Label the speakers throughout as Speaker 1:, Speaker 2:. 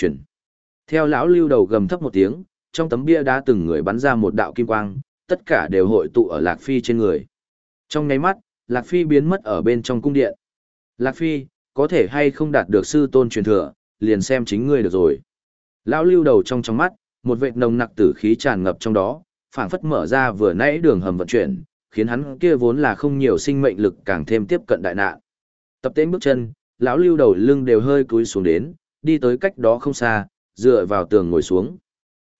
Speaker 1: chuyển. Theo lão lưu đầu gầm thấp một tiếng, trong tấm bia đá từng người bắn ra một đạo kim quang, tất cả đều hội tụ ở Lạc Phi trên người. Trong nháy mắt, Lạc Phi biến mất ở bên trong cung điện. Lạc Phi, có thể hay không đạt được sư tôn truyền thừa, liền xem chính ngươi được rồi. Lão lưu đầu trong trong mắt, một vệt nồng nặc tử khí tràn ngập trong đó, phảng phất mở ra vừa nãy đường hầm vận chuyển, khiến hắn kia vốn là không nhiều sinh mệnh lực càng thêm tiếp cận đại nạn. Tập tên bước chân, lão lưu đầu lưng đều hơi cúi xuống đến, đi tới cách đó không xa, dựa vào tường ngồi xuống.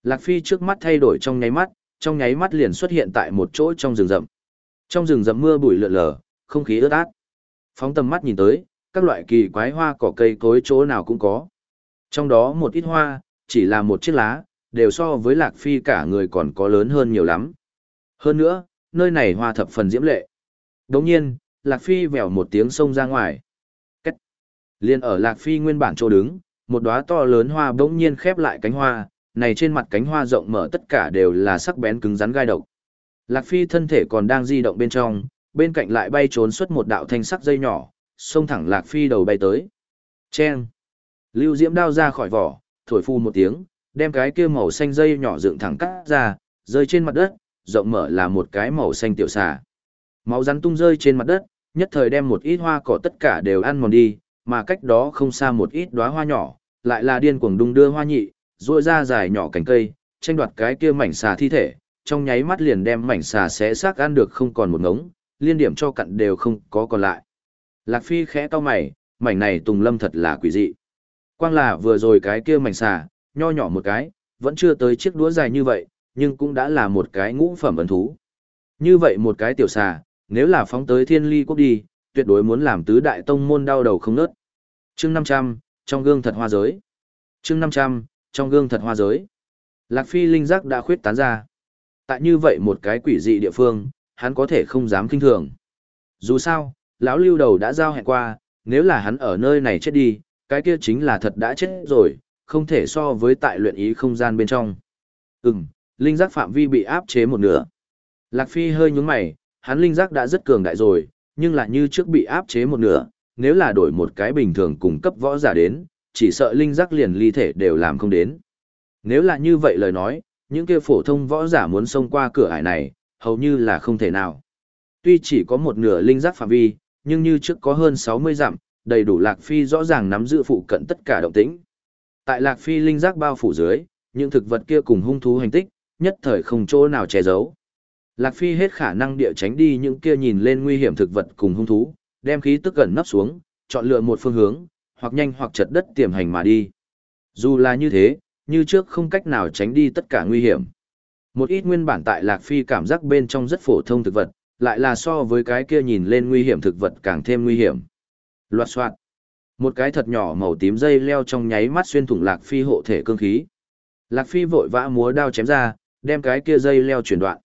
Speaker 1: Lạc Phi trước mắt thay đổi trong nháy mắt, trong nháy mắt liền xuất hiện tại một chỗ trong rừng rậm. Trong rừng rậm mưa bụi lượn lờ, không khí ướt át. Phóng tầm mắt nhìn tới, các loại kỳ quái hoa cỏ cây cối chỗ nào cũng có. Trong đó một ít hoa, chỉ là một chiếc lá, đều so với Lạc Phi cả người còn có lớn hơn nhiều lắm. Hơn nữa, nơi này hoa thập phần diễm lệ. Đồng nhiên, Lạc Phi vèo một tiếng sông ra ngoài. Cách. Liên ở Lạc Phi nguyên bản chỗ đứng, một đóa to lớn hoa bỗng nhiên khép lại cánh hoa, này trên mặt cánh hoa rộng mở tất cả đều là sắc bén cứng rắn gai độc. Lạc Phi thân thể còn đang di động bên trong, bên cạnh lại bay trốn xuất một đạo thanh sắc dây nhỏ, xông thẳng Lạc Phi đầu bay tới. Chen! Lưu Diễm đao ra khỏi vỏ, thổi phu một tiếng, đem cái kia màu xanh dây nhỏ dựng thẳng cắt ra, rơi trên mặt đất, rộng mở là một cái màu xanh tiểu xà. Máu rắn tung rơi trên mặt đất, nhất thời đem một ít hoa cỏ tất cả đều ăn mòn đi, mà cách đó không xa một ít đóa hoa nhỏ, lại là điên cuồng đung đưa hoa nhị, rôi ra dài nhỏ cành cây, tranh đoạt cái kia mảnh xà thi thể, trong nháy mắt liền đem mảnh xà xé xác ăn được không còn một ngống, liên điểm cho cặn đều không có còn lại. Lạc Phi khẽ cau mày, mảnh này Tùng Lâm thật là quỷ dị. Quang là vừa rồi cái kia mảnh xà, nho nhỏ một cái, vẫn chưa tới chiếc đũa dài như vậy, nhưng cũng đã là một cái ngũ phẩm ấn thú. Như vậy một cái tiểu xà, nếu là phóng tới thiên ly quốc đi, tuyệt đối muốn làm tứ đại tông môn đau đầu không nớt. chương 500, trong gương thật hoa giới. chương 500, trong gương thật hoa giới. Lạc Phi linh giác đã khuyết tán ra. Tại như vậy một cái quỷ dị địa phương, hắn có thể không dám kinh thường. Dù sao, lão lưu đầu đã giao hẹn qua, nếu là hắn ở nơi này chết đi, cái kia chính là thật đã chết rồi, không thể so với tại luyện ý không gian bên trong. Ừm, linh giác phạm vi bị áp chế một nửa. Lạc Phi hơi nhúng mày, hắn linh giác đã rất cường đại rồi, nhưng lại như trước bị áp chế một nửa, nếu là đổi một cái bình thường cung cấp võ giả đến, chỉ sợ linh giác liền ly thể đều làm không đến. Nếu là như vậy lời nói, những kia phổ thông võ giả muốn xông qua cửa ải này, hầu như là không thể nào. Tuy chỉ có một nửa linh giác phạm vi, nhưng như trước có hơn 60 dặm, đầy đủ Lạc Phi rõ ràng nắm giữ phụ cận tất cả động tĩnh. Tại Lạc Phi linh giác bao phủ dưới, những thực vật kia cùng hung thú hành tích, nhất thời không chỗ nào che giấu. Lạc Phi hết khả năng địa tránh đi những kia nhìn lên nguy hiểm thực vật cùng hung thú, đem khí tức gần nấp xuống, chọn lựa một phương hướng, hoặc nhanh hoặc chật đất tiềm hành mà đi. Dù là như thế, như trước không cách nào tránh đi tất cả nguy hiểm. Một ít nguyên bản tại Lạc Phi cảm giác bên trong rất phổ thông thực vật, lại là so với cái kia nhìn lên nguy hiểm thực vật càng thêm nguy hiểm. Loạt soạn. Một cái thật nhỏ màu tím dây leo trong nháy mắt xuyên thủng Lạc Phi hộ thể cương khí. Lạc Phi vội vã múa đao chém ra, đem cái kia dây leo chuyển đoạn.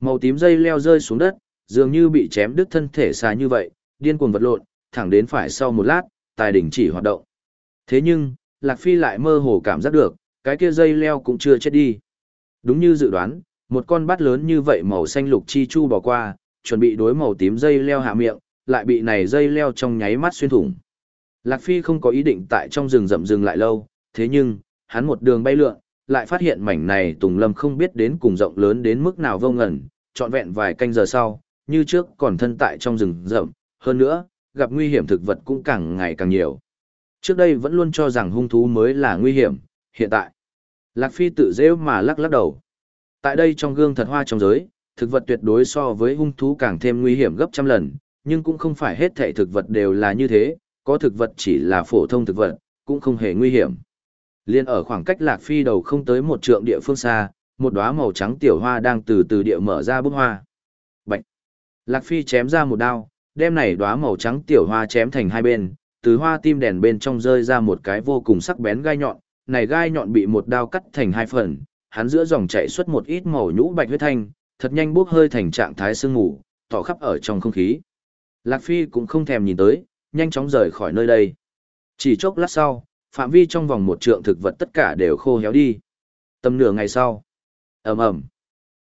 Speaker 1: Màu tím dây leo rơi xuống đất, dường như bị chém đứt thân thể xa như vậy, điên cuồng vật lộn, thẳng đến phải sau một lát, tài đỉnh chỉ hoạt động. Thế nhưng, Lạc Phi lại mơ hồ cảm giác được, cái kia dây leo cũng chưa chết đi. Đúng như dự đoán, một con bát lớn như vậy màu xanh lục chi chu bỏ qua, chuẩn bị đối màu tím dây leo hạ miệng, lại bị này dây leo trong nháy mắt xuyên thủng. Lạc Phi không có ý định tại trong rừng rậm rừng lại lâu, thế nhưng, hắn một đường bay lượn, lại phát hiện mảnh này Tùng Lâm không biết đến cùng rộng lớn đến mức nào vô ngẩn, trọn vẹn vài canh giờ sau, như trước còn thân tại trong rừng rậm, hơn nữa, gặp nguy hiểm thực vật cũng càng ngày càng nhiều. Trước đây vẫn luôn cho rằng hung thú mới là nguy hiểm, hiện tại, Lạc Phi tự dễ mà lắc lắc đầu. Tại đây trong gương thật hoa trong giới, thực vật tuyệt đối so với hung thú càng thêm nguy hiểm gấp trăm lần, nhưng cũng không phải hết thảy thực vật đều là như thế, có thực vật chỉ là phổ thông thực vật, cũng không hề nguy hiểm. Liên ở khoảng cách Lạc Phi đầu không tới một trượng địa phương xa, một đóa màu trắng tiểu hoa đang từ từ địa mở ra bức hoa. Bạch. Lạc Phi chém ra một đao, đem này đóa màu trắng tiểu hoa chém thành hai bên, từ hoa tim đèn bên trong rơi ra một cái vô cùng sắc bén gai nhọn, này gai nhọn bị một đao cắt thành hai phần, hắn giữa dòng chảy xuất một ít màu nhũ bạch huyết thanh, thật nhanh bốc hơi thành trạng thái sương ngủ, tỏ khắp ở trong không khí. Lạc Phi cũng không thèm nhìn tới, nhanh chóng rời khỏi nơi đây. Chỉ chốc lát sau, phạm vi trong vòng một trượng thực vật tất cả đều khô héo đi. Tầm nửa ngày sau, ầm ầm,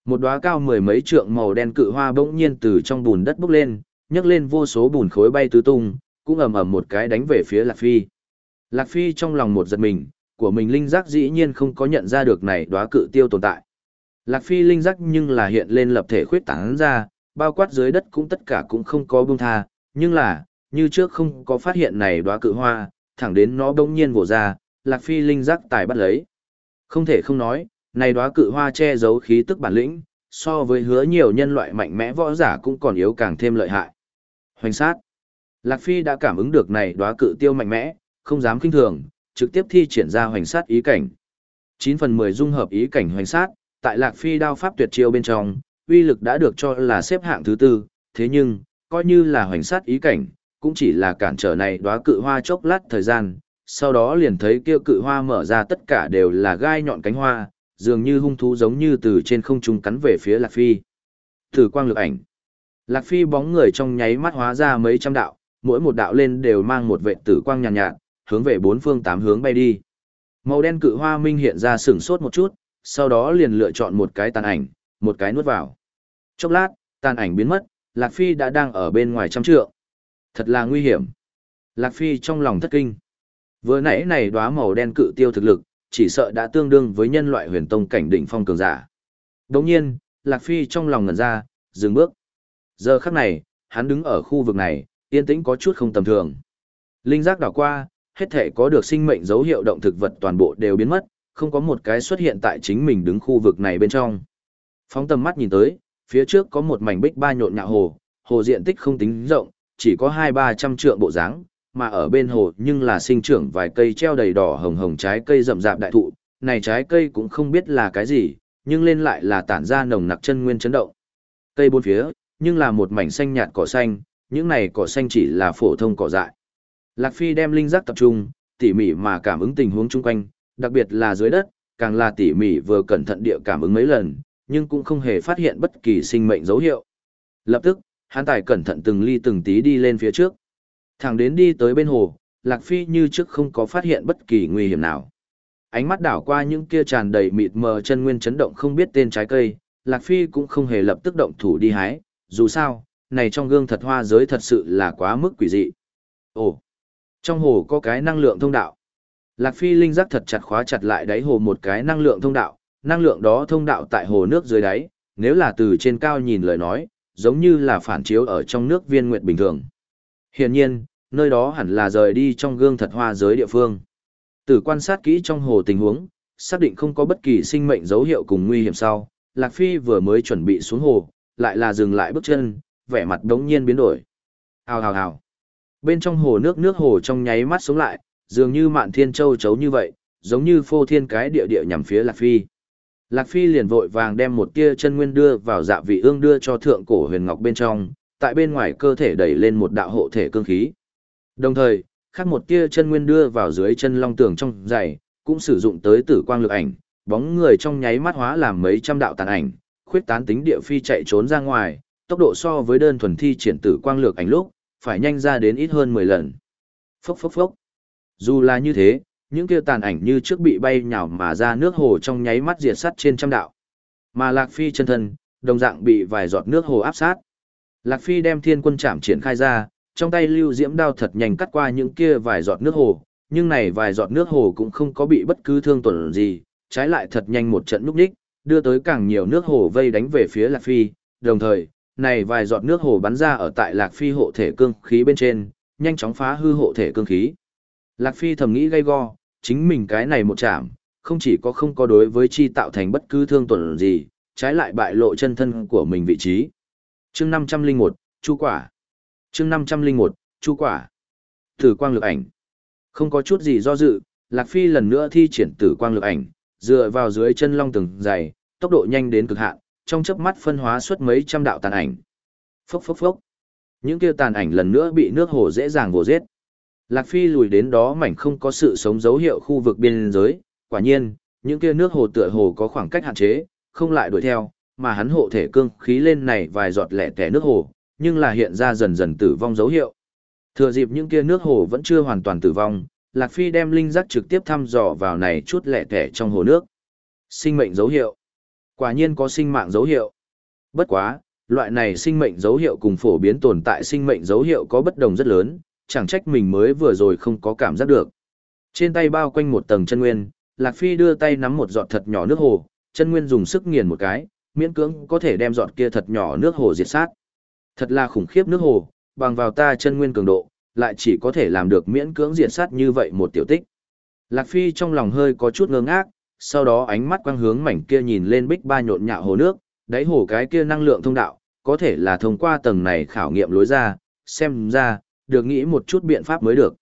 Speaker 1: một đóa cao mười mấy trượng màu đen cự hoa bỗng nhiên từ trong bùn đất bốc lên, nhấc lên vô số bùn khối bay tứ tung, cũng ầm ầm một cái đánh về phía Lạc Phi. Lạc Phi trong lòng một giật mình, của mình linh giác dĩ nhiên không có nhận ra được này đóa cự tiêu tồn tại. Lạc Phi linh giác nhưng là hiện lên lập thể khuyết tán ra, bao quát dưới đất cũng tất cả cũng không có buông tha, nhưng là, như trước không có phát hiện này đóa cự hoa, thẳng đến nó bỗng nhiên vồ ra, Lạc Phi linh giác tài bắt lấy. Không thể không nói, này đóa cự hoa che giấu khí tức bản lĩnh, so với hứa nhiều nhân loại mạnh mẽ võ giả cũng còn yếu càng thêm lợi hại. Hoành sát. Lạc Phi đã cảm ứng được này đóa cự tiêu mạnh mẽ, không dám kinh thường, trực tiếp thi triển ra hoành sát ý cảnh. 9 phần 10 dung hợp ý cảnh hoành sát, tại Lạc Phi đao pháp tuyệt chiêu bên trong, uy lực đã được cho là xếp hạng thứ tư, thế nhưng, coi như là hoành sát ý cảnh, cũng chỉ là cản trở này đóa cự hoa chốc lát thời gian, sau đó liền thấy kia cự hoa mở ra tất cả đều là gai nhọn cánh hoa, dường như hung thú giống như từ trên không trung cắn về phía Lạc Phi. Thử quang lực ảnh. Lạc Phi bóng người trong nháy mắt hóa ra mấy trăm đạo, mỗi một đạo lên đều mang một vệ tử quang nhàn nhạt, nhạt, hướng về bốn phương tám hướng bay đi. Màu đen cự hoa minh hiện ra sửng sốt một chút, sau đó liền lựa chọn một cái tàn ảnh, một cái nuốt vào. Chốc lát, tàn ảnh biến mất, Lạc Phi đã đang ở bên ngoài trăm trượng. Thật là nguy hiểm. Lạc Phi trong lòng thất kinh. Vừa nãy này đóa màu đen cự tiêu thực lực, chỉ sợ đã tương đương với nhân loại huyền tông cảnh đỉnh phong cường giả. Đồng nhiên, Lạc Phi trong lòng ngẩn ra, dừng bước. Giờ khắc này, hắn đứng ở khu vực này, yên tĩnh có chút không tầm thường. Linh giác đảo qua, hết thể có được sinh mệnh dấu hiệu động thực vật toàn bộ đều biến mất, không có một cái xuất hiện tại chính mình đứng khu vực này bên trong. Phóng tầm mắt nhìn tới, phía trước có một mảnh bích ba nhộn nhạo hồ, hồ diện tích không tính rộng, chỉ có hai ba trăm trượng bộ dáng, mà ở bên hồ nhưng là sinh trưởng vài cây treo đầy đỏ hồng hồng trái cây rậm rạp đại thụ, này trái cây cũng không biết là cái gì, nhưng lên lại là tản ra nồng nặc chân nguyên chấn động. Cây bốn phía, nhưng là một mảnh xanh nhạt cỏ xanh, những này cỏ xanh chỉ là phổ thông cỏ dại. Lạc Phi đem linh giác tập trung, tỉ mỉ mà cảm ứng tình huống chung quanh, đặc biệt là dưới đất, càng là tỉ mỉ vừa cẩn thận địa cảm ứng mấy lần, nhưng cũng không hề phát hiện bất kỳ sinh mệnh dấu hiệu. Lập tức, hắn tài cẩn thận từng ly từng tí đi lên phía trước. Thẳng đến đi tới bên hồ, Lạc Phi như trước không có phát hiện bất kỳ nguy hiểm nào. Ánh mắt đảo qua những kia tràn đầy mịt mờ chân nguyên chấn động không biết tên trái cây, Lạc Phi cũng không hề lập tức động thủ đi hái, dù sao, này trong gương thật hoa giới thật sự là quá mức quỷ dị. Ồ, trong hồ có cái năng lượng thông đạo. Lạc Phi linh giác thật chặt khóa chặt lại đáy hồ một cái năng lượng thông đạo, năng lượng đó thông đạo tại hồ nước dưới đáy, nếu là từ trên cao nhìn lời nói, giống như là phản chiếu ở trong nước viên nguyệt bình thường. Hiển nhiên, nơi đó hẳn là rời đi trong gương thật hoa giới địa phương. Từ quan sát kỹ trong hồ tình huống, xác định không có bất kỳ sinh mệnh dấu hiệu cùng nguy hiểm sau, Lạc Phi vừa mới chuẩn bị xuống hồ, lại là dừng lại bước chân, vẻ mặt đống nhiên biến đổi. Hào hào hào. Bên trong hồ nước nước hồ trong nháy mắt sống lại, dường như mạn thiên châu chấu như vậy, giống như phô thiên cái địa địa nhằm phía Lạc Phi. Lạc Phi liền vội vàng đem một tia chân nguyên đưa vào dạ vị ương đưa cho thượng cổ huyền ngọc bên trong, tại bên ngoài cơ thể đẩy lên một đạo hộ thể cương khí. Đồng thời, khác một tia chân nguyên đưa vào dưới chân long tường trong giày, cũng sử dụng tới tử quang lực ảnh, bóng người trong nháy mắt hóa làm mấy trăm đạo tàn ảnh, khuyết tán tính địa phi chạy trốn ra ngoài, tốc độ so với đơn thuần thi triển tử quang lược ảnh lúc, phải nhanh ra đến ít hơn 10 lần. Phốc phốc phốc. Dù là như thế, những kia tàn ảnh như trước bị bay nhào mà ra nước hồ trong nháy mắt diệt sắt trên trăm đạo. Mà Lạc Phi chân thân, đồng dạng bị vài giọt nước hồ áp sát. Lạc Phi đem thiên quân chạm triển khai ra, trong tay lưu diễm đao thật nhanh cắt qua những kia vài giọt nước hồ, nhưng này vài giọt nước hồ cũng không có bị bất cứ thương tổn gì, trái lại thật nhanh một trận núp đích, đưa tới càng nhiều nước hồ vây đánh về phía Lạc Phi, đồng thời, này vài giọt nước hồ bắn ra ở tại Lạc Phi hộ thể cương khí bên trên, nhanh chóng phá hư hộ thể cương khí. Lạc Phi thầm nghĩ gay go, chính mình cái này một chạm, không chỉ có không có đối với chi tạo thành bất cứ thương tổn gì, trái lại bại lộ chân thân của mình vị trí. chương 501, Chu Quả. chương 501, Chu Quả. Tử quang lực ảnh. Không có chút gì do dự, Lạc Phi lần nữa thi triển tử quang lực ảnh, dựa vào dưới chân long từng dày, tốc độ nhanh đến cực hạn, trong chớp mắt phân hóa xuất mấy trăm đạo tàn ảnh. Phốc phốc phốc. Những kia tàn ảnh lần nữa bị nước hồ dễ dàng vồ giết. Lạc Phi lùi đến đó mảnh không có sự sống dấu hiệu khu vực biên giới, quả nhiên, những kia nước hồ tựa hồ có khoảng cách hạn chế, không lại đuổi theo, mà hắn hộ thể cương khí lên này vài giọt lẻ tẻ nước hồ, nhưng là hiện ra dần dần tử vong dấu hiệu. Thừa dịp những kia nước hồ vẫn chưa hoàn toàn tử vong, Lạc Phi đem linh giác trực tiếp thăm dò vào này chút lẻ tẻ trong hồ nước. Sinh mệnh dấu hiệu. Quả nhiên có sinh mạng dấu hiệu. Bất quá, loại này sinh mệnh dấu hiệu cùng phổ biến tồn tại sinh mệnh dấu hiệu có bất đồng rất lớn, chẳng trách mình mới vừa rồi không có cảm giác được. Trên tay bao quanh một tầng chân nguyên, Lạc Phi đưa tay nắm một giọt thật nhỏ nước hồ, chân nguyên dùng sức nghiền một cái, miễn cưỡng có thể đem giọt kia thật nhỏ nước hồ diệt sát. Thật là khủng khiếp nước hồ, bằng vào ta chân nguyên cường độ, lại chỉ có thể làm được miễn cưỡng diệt sát như vậy một tiểu tích. Lạc Phi trong lòng hơi có chút ngơ ngác, sau đó ánh mắt quang hướng mảnh kia nhìn lên bích ba nhộn nhạo hồ nước, đáy hồ cái kia năng lượng thông đạo, có thể là thông qua tầng này khảo nghiệm lối ra, xem ra, được nghĩ một chút biện pháp mới được.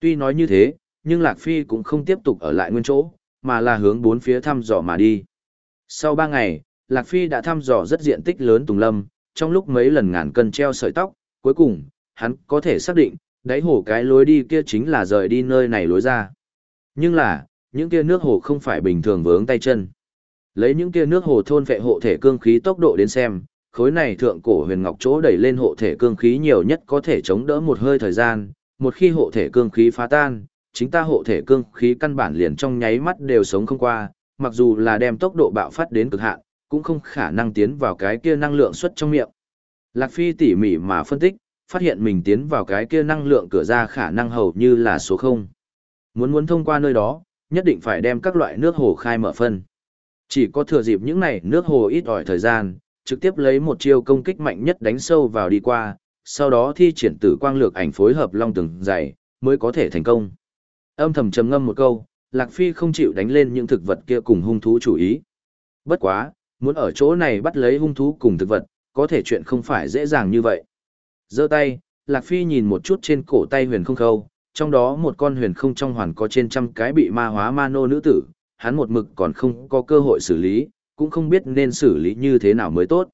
Speaker 1: Tuy nói như thế, nhưng Lạc Phi cũng không tiếp tục ở lại nguyên chỗ, mà là hướng bốn phía thăm dò mà đi. Sau ba ngày, Lạc Phi đã thăm dò rất diện tích lớn Tùng Lâm, trong lúc mấy lần ngàn cân treo sợi tóc, cuối cùng, hắn có thể xác định, đáy hồ cái lối đi kia chính là rời đi nơi này lối ra. Nhưng là, những kia nước hồ không phải bình thường vướng tay chân. Lấy những kia nước hồ thôn vệ hộ thể cương khí tốc độ đến xem, khối này thượng cổ huyền ngọc chỗ đẩy lên hộ thể cương khí nhiều nhất có thể chống đỡ một hơi thời gian, một khi hộ thể cương khí phá tan, chính ta hộ thể cương khí căn bản liền trong nháy mắt đều sống không qua, mặc dù là đem tốc độ bạo phát đến cực hạn, cũng không khả năng tiến vào cái kia năng lượng xuất trong miệng. Lạc Phi tỉ mỉ mà phân tích, phát hiện mình tiến vào cái kia năng lượng cửa ra khả năng hầu như là số 0. Muốn muốn thông qua nơi đó, nhất định phải đem các loại nước hồ khai mở phân. Chỉ có thừa dịp những này nước hồ ít ỏi thời gian, trực tiếp lấy một chiêu công kích mạnh nhất đánh sâu vào đi qua, sau đó thi triển tử quang lược ảnh phối hợp long từng dày, mới có thể thành công. Âm thầm trầm ngâm một câu, Lạc Phi không chịu đánh lên những thực vật kia cùng hung thú chủ ý. Bất quá, muốn ở chỗ này bắt lấy hung thú cùng thực vật, có thể chuyện không phải dễ dàng như vậy giơ tay, Lạc Phi nhìn một chút trên cổ tay huyền không khâu, trong đó một con huyền không trong hoàn có trên trăm cái bị ma hóa ma nô nữ tử, hắn một mực còn không có cơ hội xử lý, cũng không biết nên xử lý như thế nào mới tốt.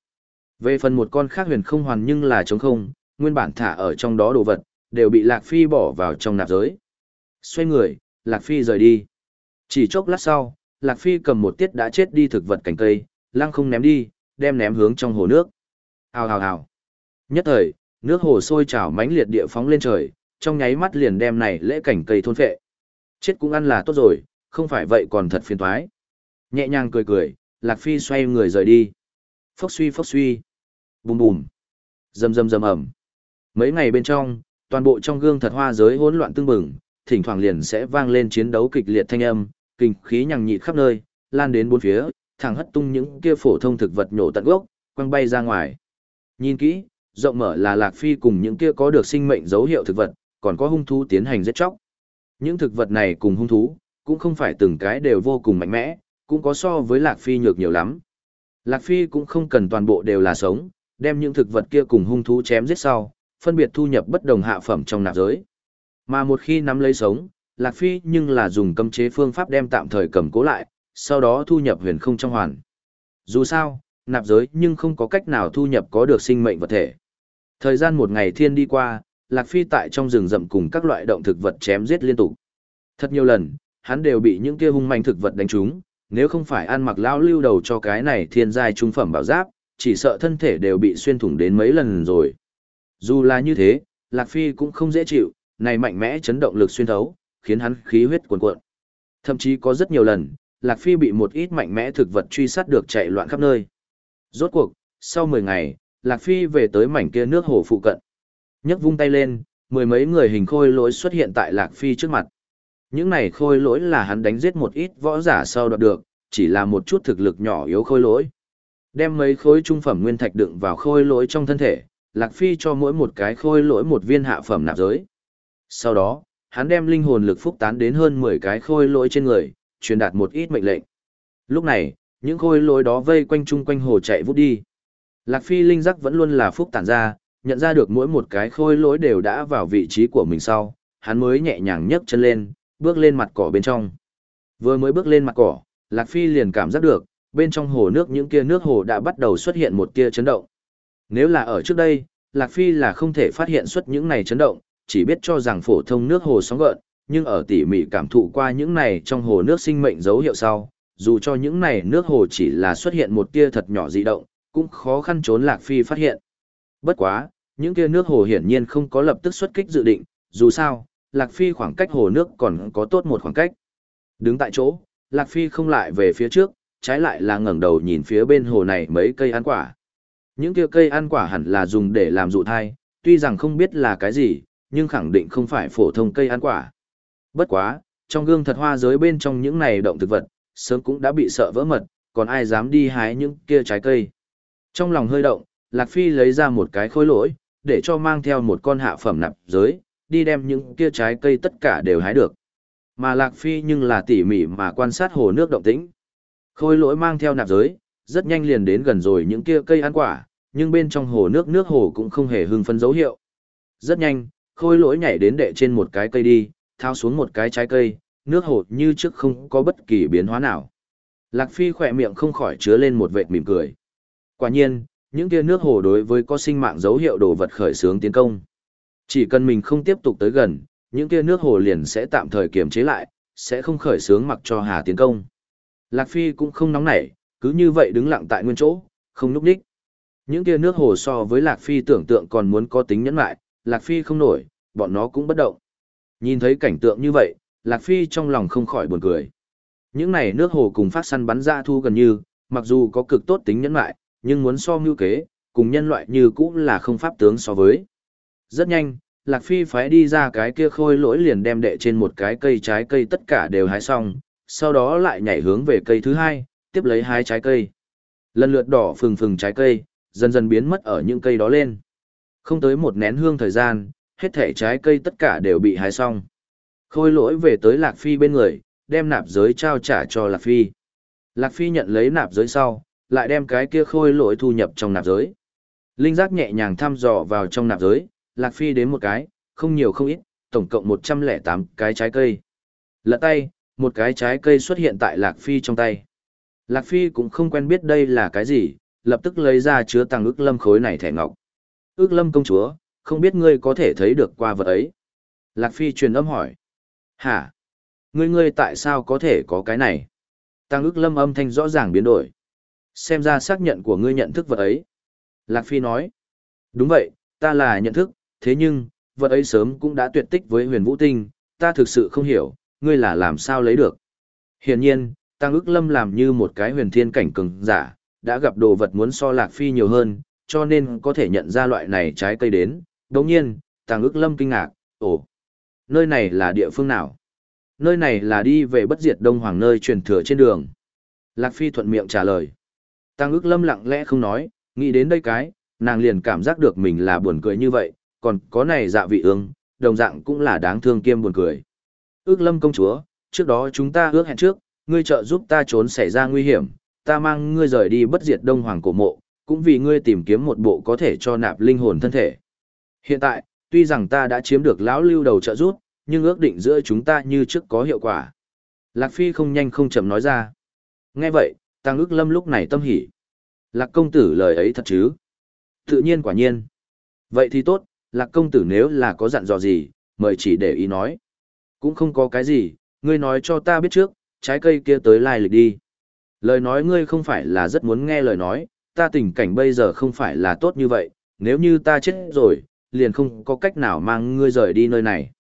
Speaker 1: Về phần một con khác huyền không hoàn nhưng là trống không, nguyên bản thả ở trong đó đồ vật, đều bị Lạc Phi bỏ vào trong nạp giới. Xoay người, Lạc Phi rời đi. Chỉ chốc lát sau, Lạc Phi cầm một tiết đã chết đi thực vật cành cây, lăng không ném đi, đem ném hướng trong hồ nước. Hào hào hào. Nhất thời, nước hồ sôi trào mãnh liệt địa phóng lên trời, trong nháy mắt liền đem này lễ cảnh cây thôn phệ. Chết cũng ăn là tốt rồi, không phải vậy còn thật phiền toái. Nhẹ nhàng cười cười, Lạc Phi xoay người rời đi. Phốc suy phốc suy. Bùm bùm. Rầm rầm rầm ẩm. Mấy ngày bên trong, toàn bộ trong gương thật hoa giới hỗn loạn tương bừng, thỉnh thoảng liền sẽ vang lên chiến đấu kịch liệt thanh âm, kinh khí nhằng nhịt khắp nơi, lan đến bốn phía, thẳng hất tung những kia phổ thông thực vật nhổ tận gốc, quăng bay ra ngoài. Nhìn kỹ, rộng mở là Lạc Phi cùng những kia có được sinh mệnh dấu hiệu thực vật, còn có hung thú tiến hành giết chóc. Những thực vật này cùng hung thú, cũng không phải từng cái đều vô cùng mạnh mẽ, cũng có so với Lạc Phi nhược nhiều lắm. Lạc Phi cũng không cần toàn bộ đều là sống, đem những thực vật kia cùng hung thú chém giết sau, phân biệt thu nhập bất đồng hạ phẩm trong nạp giới. Mà một khi nắm lấy sống, Lạc Phi nhưng là dùng cấm chế phương pháp đem tạm thời cầm cố lại, sau đó thu nhập huyền không trong hoàn. Dù sao, nạp giới nhưng không có cách nào thu nhập có được sinh mệnh vật thể. Thời gian một ngày thiên đi qua, Lạc Phi tại trong rừng rậm cùng các loại động thực vật chém giết liên tục. Thật nhiều lần, hắn đều bị những kia hung manh thực vật đánh trúng, nếu không phải ăn mặc lao lưu đầu cho cái này thiên giai trung phẩm bảo giáp, chỉ sợ thân thể đều bị xuyên thủng đến mấy lần rồi. Dù là như thế, Lạc Phi cũng không dễ chịu, này mạnh mẽ chấn động lực xuyên thấu, khiến hắn khí huyết cuồn cuộn. Thậm chí có rất nhiều lần, Lạc Phi bị một ít mạnh mẽ thực vật truy sát được chạy loạn khắp nơi. Rốt cuộc, sau 10 ngày, Lạc Phi về tới mảnh kia nước hồ phụ cận. nhấc vung tay lên, mười mấy người hình khôi lỗi xuất hiện tại Lạc Phi trước mặt. Những này khôi lỗi là hắn đánh giết một ít võ giả sau đoạt được, chỉ là một chút thực lực nhỏ yếu khôi lỗi. Đem mấy khối trung phẩm nguyên thạch đựng vào khôi lỗi trong thân thể, Lạc Phi cho mỗi một cái khôi lỗi một viên hạ phẩm nạp giới. Sau đó, hắn đem linh hồn lực phúc tán đến hơn 10 cái khôi lỗi trên người, truyền đạt một ít mệnh lệnh. Lúc này, những khôi lỗi đó vây quanh chung quanh hồ chạy vút đi. Lạc Phi linh giác vẫn luôn là phúc tản ra, nhận ra được mỗi một cái khôi lỗi đều đã vào vị trí của mình sau, hắn mới nhẹ nhàng nhấc chân lên, bước lên mặt cỏ bên trong. Vừa mới bước lên mặt cỏ, Lạc Phi liền cảm giác được, bên trong hồ nước những kia nước hồ đã bắt đầu xuất hiện một tia chấn động. Nếu là ở trước đây, Lạc Phi là không thể phát hiện xuất những này chấn động, chỉ biết cho rằng phổ thông nước hồ sóng gợn, nhưng ở tỉ mỉ cảm thụ qua những này trong hồ nước sinh mệnh dấu hiệu sau, dù cho những này nước hồ chỉ là xuất hiện một tia thật nhỏ dị động, cũng khó khăn trốn Lạc Phi phát hiện. Bất quá, những kia nước hồ hiển nhiên không có lập tức xuất kích dự định, dù sao, Lạc Phi khoảng cách hồ nước còn có tốt một khoảng cách. Đứng tại chỗ, Lạc Phi không lại về phía trước, trái lại là ngẩng đầu nhìn phía bên hồ này mấy cây ăn quả. Những kia cây ăn quả hẳn là dùng để làm dụ thai, tuy rằng không biết là cái gì, nhưng khẳng định không phải phổ thông cây ăn quả. Bất quá, trong gương thật hoa giới bên trong những này động thực vật, sớm cũng đã bị sợ vỡ mật, còn ai dám đi hái những kia trái cây. Trong lòng hơi động, Lạc Phi lấy ra một cái khối lỗi, để cho mang theo một con hạ phẩm nạp giới, đi đem những kia trái cây tất cả đều hái được. Mà Lạc Phi nhưng là tỉ mỉ mà quan sát hồ nước động tĩnh. Khôi lỗi mang theo nạp giới, rất nhanh liền đến gần rồi những kia cây ăn quả, nhưng bên trong hồ nước nước hồ cũng không hề hưng phấn dấu hiệu. Rất nhanh, khôi lỗi nhảy đến đệ trên một cái cây đi, thao xuống một cái trái cây, nước hồ như trước không có bất kỳ biến hóa nào. Lạc Phi khỏe miệng không khỏi chứa lên một vệt mỉm cười. Quả nhiên, những kia nước hồ đối với có sinh mạng dấu hiệu đồ vật khởi sướng tiến công. Chỉ cần mình không tiếp tục tới gần, những kia nước hồ liền sẽ tạm thời kiềm chế lại, sẽ không khởi sướng mặc cho Hà tiến công. Lạc Phi cũng không nóng nảy, cứ như vậy đứng lặng tại nguyên chỗ, không núp đích. Những kia nước hồ so với Lạc Phi tưởng tượng còn muốn có tính nhẫn lại, Lạc Phi không nổi, bọn nó cũng bất động. Nhìn thấy cảnh tượng như vậy, Lạc Phi trong lòng không khỏi buồn cười. Những này nước hồ cùng phát săn bắn ra thu gần như, mặc dù có cực tốt tính nhẫn lại, nhưng muốn so mưu kế, cùng nhân loại như cũng là không pháp tướng so với. Rất nhanh, Lạc Phi phái đi ra cái kia khôi lỗi liền đem đệ trên một cái cây trái cây tất cả đều hái xong, sau đó lại nhảy hướng về cây thứ hai, tiếp lấy hái trái cây. Lần lượt đỏ phừng phừng trái cây, dần dần biến mất ở những cây đó lên. Không tới một nén hương thời gian, hết thể trái cây tất cả đều bị hái xong. Khôi lỗi về tới Lạc Phi bên người, đem nạp giới trao trả cho Lạc Phi. Lạc Phi nhận lấy nạp giới sau, lại đem cái kia khôi lỗi thu nhập trong nạp giới. Linh giác nhẹ nhàng thăm dò vào trong nạp giới, Lạc Phi đến một cái, không nhiều không ít, tổng cộng 108 cái trái cây. Lật tay, một cái trái cây xuất hiện tại Lạc Phi trong tay. Lạc Phi cũng không quen biết đây là cái gì, lập tức lấy ra chứa tăng ước lâm khối này thẻ ngọc. Ước lâm công chúa, không biết ngươi có thể thấy được qua vật ấy. Lạc Phi truyền âm hỏi. Hả? Ngươi ngươi tại sao có thể có cái này? Tăng ước lâm âm thanh rõ ràng biến đổi. Xem ra xác nhận của ngươi nhận thức vật ấy. Lạc Phi nói. Đúng vậy, ta là nhận thức, thế nhưng, vật ấy sớm cũng đã tuyệt tích với huyền vũ tinh, ta thực sự không hiểu, ngươi là làm sao lấy được. Hiển nhiên, Tăng ức lâm làm như một cái huyền thiên cảnh cường giả, đã gặp đồ vật muốn so Lạc Phi nhiều hơn, cho nên có thể nhận ra loại này trái cây đến. Đồng nhiên, Tăng ức lâm kinh ngạc, ồ, nơi này là địa phương nào? Nơi này là đi về bất diệt đông hoàng nơi truyền thừa trên đường. Lạc Phi thuận miệng trả lời. Tăng ức lâm lặng lẽ không nói, nghĩ đến đây cái, nàng liền cảm giác được mình là buồn cười như vậy, còn có này dạ vị ương, đồng dạng cũng là đáng thương kiêm buồn cười. Ước lâm công chúa, trước đó chúng ta ước hẹn trước, ngươi trợ giúp ta trốn xảy ra nguy hiểm, ta mang ngươi rời đi bất diệt đông hoàng cổ mộ, cũng vì ngươi tìm kiếm một bộ có thể cho nạp linh hồn thân thể. Hiện tại, tuy rằng ta đã chiếm được lão lưu đầu trợ giúp, nhưng ước định giữa chúng ta như trước có hiệu quả. Lạc Phi không nhanh không chậm nói ra. Nghe vậy, Tăng ước lâm lúc này tâm hỉ. Lạc công tử lời ấy thật chứ? Tự nhiên quả nhiên. Vậy thì tốt, lạc công tử nếu là có dặn dò gì, mời chỉ để ý nói. Cũng không có cái gì, ngươi nói cho ta biết trước, trái cây kia tới lai lịch đi. Lời nói ngươi không phải là rất muốn nghe lời nói, ta tình cảnh bây giờ không phải là tốt như vậy, nếu như ta chết rồi, liền không có cách nào mang ngươi rời đi nơi này.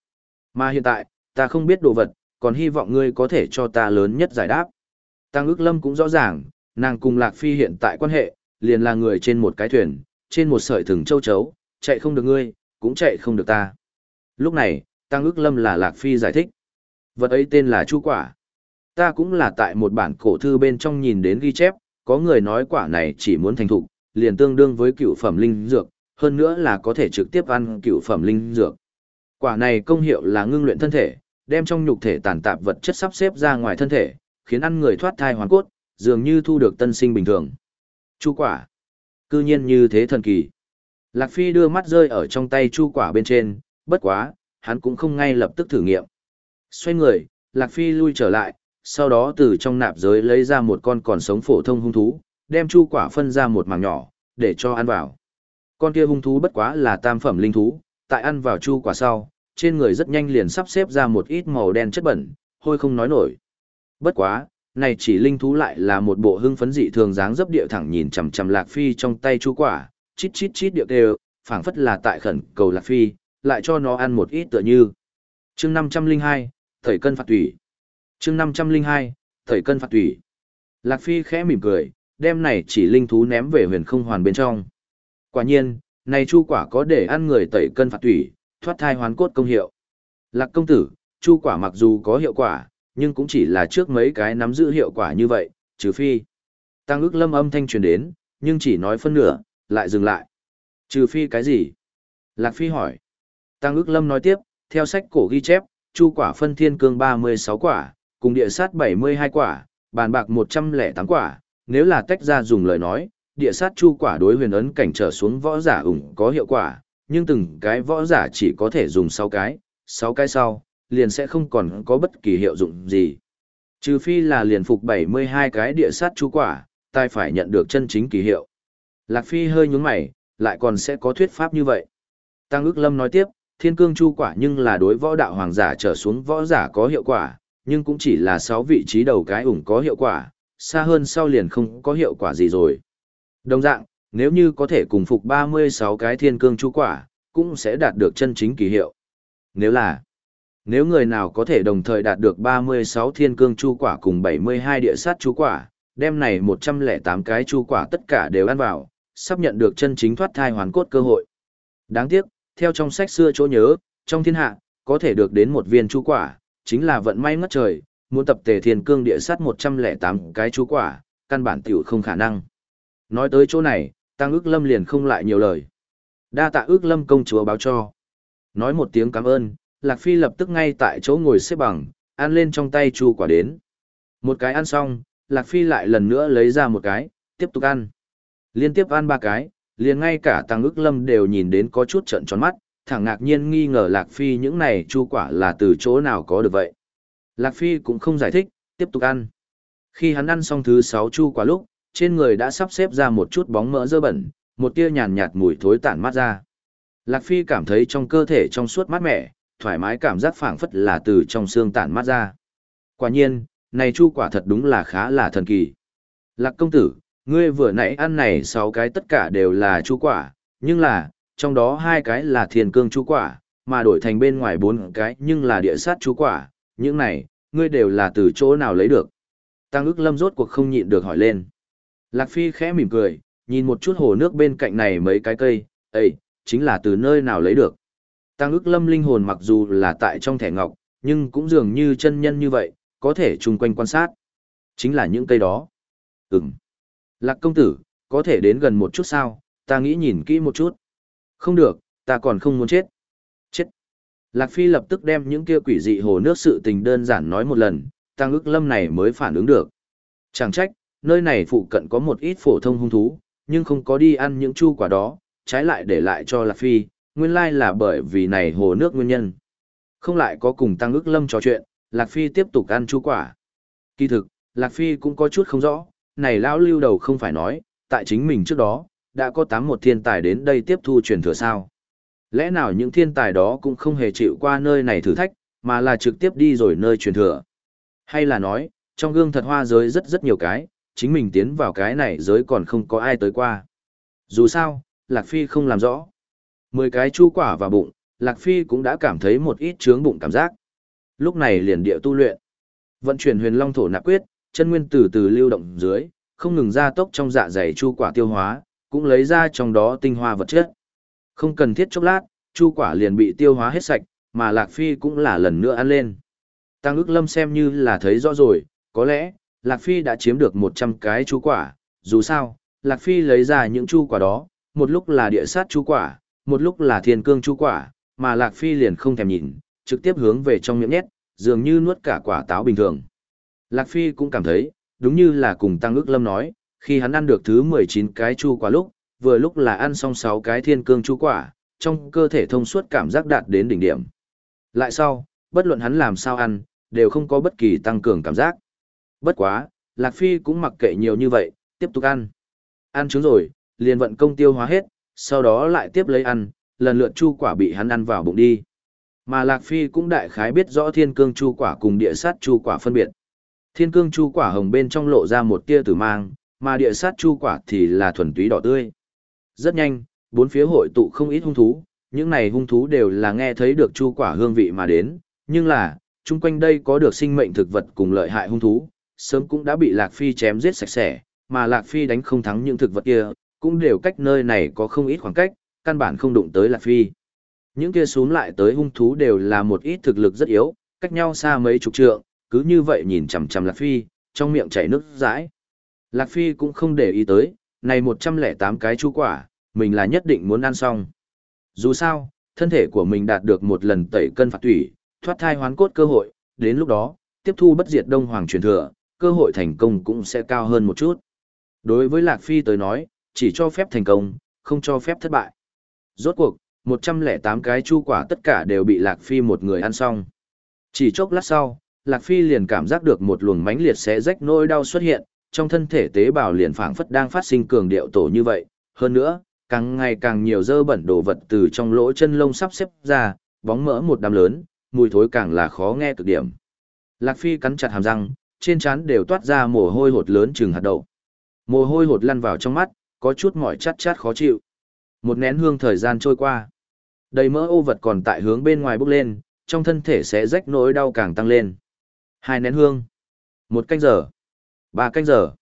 Speaker 1: Mà hiện tại, ta không biết đồ vật, còn hy vọng ngươi có thể cho ta lớn nhất giải đáp. Tăng ước lâm cũng rõ ràng, nàng cùng Lạc Phi hiện tại quan hệ, liền là người trên một cái thuyền, trên một sợi thừng châu chấu, chạy không được ngươi, cũng chạy không được ta. Lúc này, Tăng ước lâm là Lạc Phi giải thích. Vật ấy tên là chu quả. Ta cũng là tại một bản cổ thư bên trong nhìn đến ghi chép, có người nói quả này chỉ muốn thành thục, liền tương đương với cựu phẩm linh dược, hơn nữa là có thể trực tiếp ăn cựu phẩm linh dược. Quả này công hiệu là ngưng luyện thân thể, đem trong nhục thể tàn tạp vật chất sắp xếp ra ngoài thân thể, khiến ăn người thoát thai hoàn cốt, dường như thu được tân sinh bình thường. Chu quả. Cư nhiên như thế thần kỳ. Lạc Phi đưa mắt rơi ở trong tay chu quả bên trên, bất quá, hắn cũng không ngay lập tức thử nghiệm. Xoay người, Lạc Phi lui trở lại, sau đó từ trong nạp giới lấy ra một con còn sống phổ thông hung thú, đem chu quả phân ra một mảng nhỏ, để cho ăn vào. Con kia hung thú bất quá là tam phẩm linh thú, tại ăn vào chu quả sau, trên người rất nhanh liền sắp xếp ra một ít màu đen chất bẩn, hôi không nói nổi. Bất quá, này chỉ linh thú lại là một bộ hưng phấn dị thường dáng dấp địa thẳng nhìn chằm chằm Lạc Phi trong tay chu quả, chít chít chít điệu đều, phảng phất là tại khẩn cầu Lạc Phi, lại cho nó ăn một ít tựa như. chương 502, thời cân phạt tủy. chương 502, thời cân phạt tủy. Lạc Phi khẽ mỉm cười, đem này chỉ linh thú ném về huyền không hoàn bên trong. Quả nhiên, này chu quả có để ăn người tẩy cân phạt tủy, thoát thai hoán cốt công hiệu. Lạc công tử, chu quả mặc dù có hiệu quả, nhưng cũng chỉ là trước mấy cái nắm giữ hiệu quả như vậy, trừ phi. Tăng ước lâm âm thanh truyền đến, nhưng chỉ nói phân nửa, lại dừng lại. Trừ phi cái gì? Lạc Phi hỏi. Tăng ước lâm nói tiếp, theo sách cổ ghi chép, chu quả phân thiên cương 36 quả, cùng địa sát 72 quả, bàn bạc 108 quả, nếu là tách ra dùng lời nói, địa sát chu quả đối huyền ấn cảnh trở xuống võ giả ủng có hiệu quả, nhưng từng cái võ giả chỉ có thể dùng 6 cái, 6 cái sau, liền sẽ không còn có bất kỳ hiệu dụng gì. Trừ phi là liền phục 72 cái địa sát chu quả, tai phải nhận được chân chính kỳ hiệu. Lạc Phi hơi nhúng mày, lại còn sẽ có thuyết pháp như vậy. Tăng ước lâm nói tiếp, thiên cương chu quả nhưng là đối võ đạo hoàng giả trở xuống võ giả có hiệu quả, nhưng cũng chỉ là 6 vị trí đầu cái ủng có hiệu quả, xa hơn sau liền không có hiệu quả gì rồi. Đồng dạng, nếu như có thể cùng phục 36 cái thiên cương chu quả, cũng sẽ đạt được chân chính kỳ hiệu. Nếu là, nếu người nào có thể đồng thời đạt được 36 thiên cương chu quả cùng 72 địa sát chu quả, đem này 108 cái chu quả tất cả đều ăn vào, sắp nhận được chân chính thoát thai hoàn cốt cơ hội. Đáng tiếc, theo trong sách xưa chỗ nhớ, trong thiên hạ, có thể được đến một viên chu quả, chính là vận may ngất trời, muốn tập tề thiên cương địa sát 108 cái chu quả, căn bản tiểu không khả năng. Nói tới chỗ này, tăng ước lâm liền không lại nhiều lời. Đa tạ ước lâm công chúa báo cho. Nói một tiếng cảm ơn, Lạc Phi lập tức ngay tại chỗ ngồi xếp bằng, ăn lên trong tay chu quả đến. Một cái ăn xong, Lạc Phi lại lần nữa lấy ra một cái, tiếp tục ăn. Liên tiếp ăn ba cái, liền ngay cả tăng ước lâm đều nhìn đến có chút trận tròn mắt, thẳng ngạc nhiên nghi ngờ Lạc Phi những này chu quả là từ chỗ nào có được vậy. Lạc Phi cũng không giải thích, tiếp tục ăn. Khi hắn ăn xong thứ sáu chu quả lúc, trên người đã sắp xếp ra một chút bóng mỡ dơ bẩn, một tia nhàn nhạt mùi thối tản mát ra. Lạc Phi cảm thấy trong cơ thể trong suốt mát mẻ, thoải mái cảm giác phảng phất là từ trong xương tản mát ra. Quả nhiên, này chu quả thật đúng là khá là thần kỳ. Lạc công tử, ngươi vừa nãy ăn này sáu cái tất cả đều là chu quả, nhưng là, trong đó hai cái là thiền cương chu quả, mà đổi thành bên ngoài bốn cái nhưng là địa sát chu quả, những này, ngươi đều là từ chỗ nào lấy được. Tăng ức lâm rốt cuộc không nhịn được hỏi lên. Lạc Phi khẽ mỉm cười, nhìn một chút hồ nước bên cạnh này mấy cái cây, ấy, chính là từ nơi nào lấy được. Tăng ức lâm linh hồn mặc dù là tại trong thẻ ngọc, nhưng cũng dường như chân nhân như vậy, có thể chung quanh quan sát. Chính là những cây đó. Ừm. Lạc công tử, có thể đến gần một chút sao, ta nghĩ nhìn kỹ một chút. Không được, ta còn không muốn chết. Chết. Lạc Phi lập tức đem những kia quỷ dị hồ nước sự tình đơn giản nói một lần, tăng ức lâm này mới phản ứng được. Chẳng trách, nơi này phụ cận có một ít phổ thông hung thú, nhưng không có đi ăn những chu quả đó, trái lại để lại cho Lạc Phi, nguyên lai là bởi vì này hồ nước nguyên nhân. Không lại có cùng tăng ức lâm trò chuyện, Lạc Phi tiếp tục ăn chu quả. Kỳ thực, Lạc Phi cũng có chút không rõ, này lão lưu đầu không phải nói, tại chính mình trước đó, đã có tám một thiên tài đến đây tiếp thu truyền thừa sao. Lẽ nào những thiên tài đó cũng không hề chịu qua nơi này thử thách, mà là trực tiếp đi rồi nơi truyền thừa. Hay là nói, trong gương thật hoa giới rất rất nhiều cái, chính mình tiến vào cái này giới còn không có ai tới qua. Dù sao, Lạc Phi không làm rõ. Mười cái chu quả vào bụng, Lạc Phi cũng đã cảm thấy một ít chướng bụng cảm giác. Lúc này liền địa tu luyện. Vận chuyển huyền long thổ nạp quyết, chân nguyên từ từ lưu động dưới, không ngừng ra tốc trong dạ dày chu quả tiêu hóa, cũng lấy ra trong đó tinh hoa vật chất. Không cần thiết chốc lát, chu quả liền bị tiêu hóa hết sạch, mà Lạc Phi cũng là lần nữa ăn lên. Tăng ước lâm xem như là thấy rõ rồi, có lẽ, Lạc Phi đã chiếm được 100 cái chu quả, dù sao, Lạc Phi lấy ra những chu quả đó, một lúc là địa sát chu quả, một lúc là thiên cương chu quả, mà Lạc Phi liền không thèm nhìn, trực tiếp hướng về trong miệng nhét, dường như nuốt cả quả táo bình thường. Lạc Phi cũng cảm thấy, đúng như là cùng Tăng ước lâm nói, khi hắn ăn được thứ 19 cái chu quả lúc, vừa lúc là ăn xong 6 cái thiên cương chu quả, trong cơ thể thông suốt cảm giác đạt đến đỉnh điểm. Lại sau, bất luận hắn làm sao ăn, đều không có bất kỳ tăng cường cảm giác. Bất quá, Lạc Phi cũng mặc kệ nhiều như vậy, tiếp tục ăn. Ăn trứng rồi, liền vận công tiêu hóa hết, sau đó lại tiếp lấy ăn, lần lượt chu quả bị hắn ăn vào bụng đi. Mà Lạc Phi cũng đại khái biết rõ thiên cương chu quả cùng địa sát chu quả phân biệt. Thiên cương chu quả hồng bên trong lộ ra một tia tử mang, mà địa sát chu quả thì là thuần túy đỏ tươi. Rất nhanh, bốn phía hội tụ không ít hung thú, những này hung thú đều là nghe thấy được chu quả hương vị mà đến, nhưng là, chung quanh đây có được sinh mệnh thực vật cùng lợi hại hung thú, sớm cũng đã bị Lạc Phi chém giết sạch sẽ, mà Lạc Phi đánh không thắng những thực vật kia, cũng đều cách nơi này có không ít khoảng cách, căn bản không đụng tới Lạc Phi. Những kia xuống lại tới hung thú đều là một ít thực lực rất yếu, cách nhau xa mấy chục trượng, cứ như vậy nhìn chằm chằm Lạc Phi, trong miệng chảy nước dãi. Lạc Phi cũng không để ý tới, này 108 cái chu quả, mình là nhất định muốn ăn xong. Dù sao, thân thể của mình đạt được một lần tẩy cân phạt tủy, thoát thai hoán cốt cơ hội, đến lúc đó, tiếp thu bất diệt đông hoàng truyền thừa, cơ hội thành công cũng sẽ cao hơn một chút. Đối với Lạc Phi tới nói, chỉ cho phép thành công, không cho phép thất bại. Rốt cuộc, 108 cái chu quả tất cả đều bị Lạc Phi một người ăn xong. Chỉ chốc lát sau, Lạc Phi liền cảm giác được một luồng mãnh liệt xé rách nỗi đau xuất hiện, trong thân thể tế bào liền phảng phất đang phát sinh cường điệu tổ như vậy. Hơn nữa, càng ngày càng nhiều dơ bẩn đồ vật từ trong lỗ chân lông sắp xếp ra, bóng mỡ một đám lớn, mùi thối càng là khó nghe cực điểm. Lạc Phi cắn chặt hàm răng, trên trán đều toát ra mồ hôi hột lớn chừng hạt đậu. Mồ hôi hột lăn vào trong mắt, có chút mỏi chát chát khó chịu. Một nén hương thời gian trôi qua. Đầy mỡ ô vật còn tại hướng bên ngoài bốc lên, trong thân thể sẽ rách nỗi đau càng tăng lên. Hai nén hương. Một canh giờ. Ba canh giờ.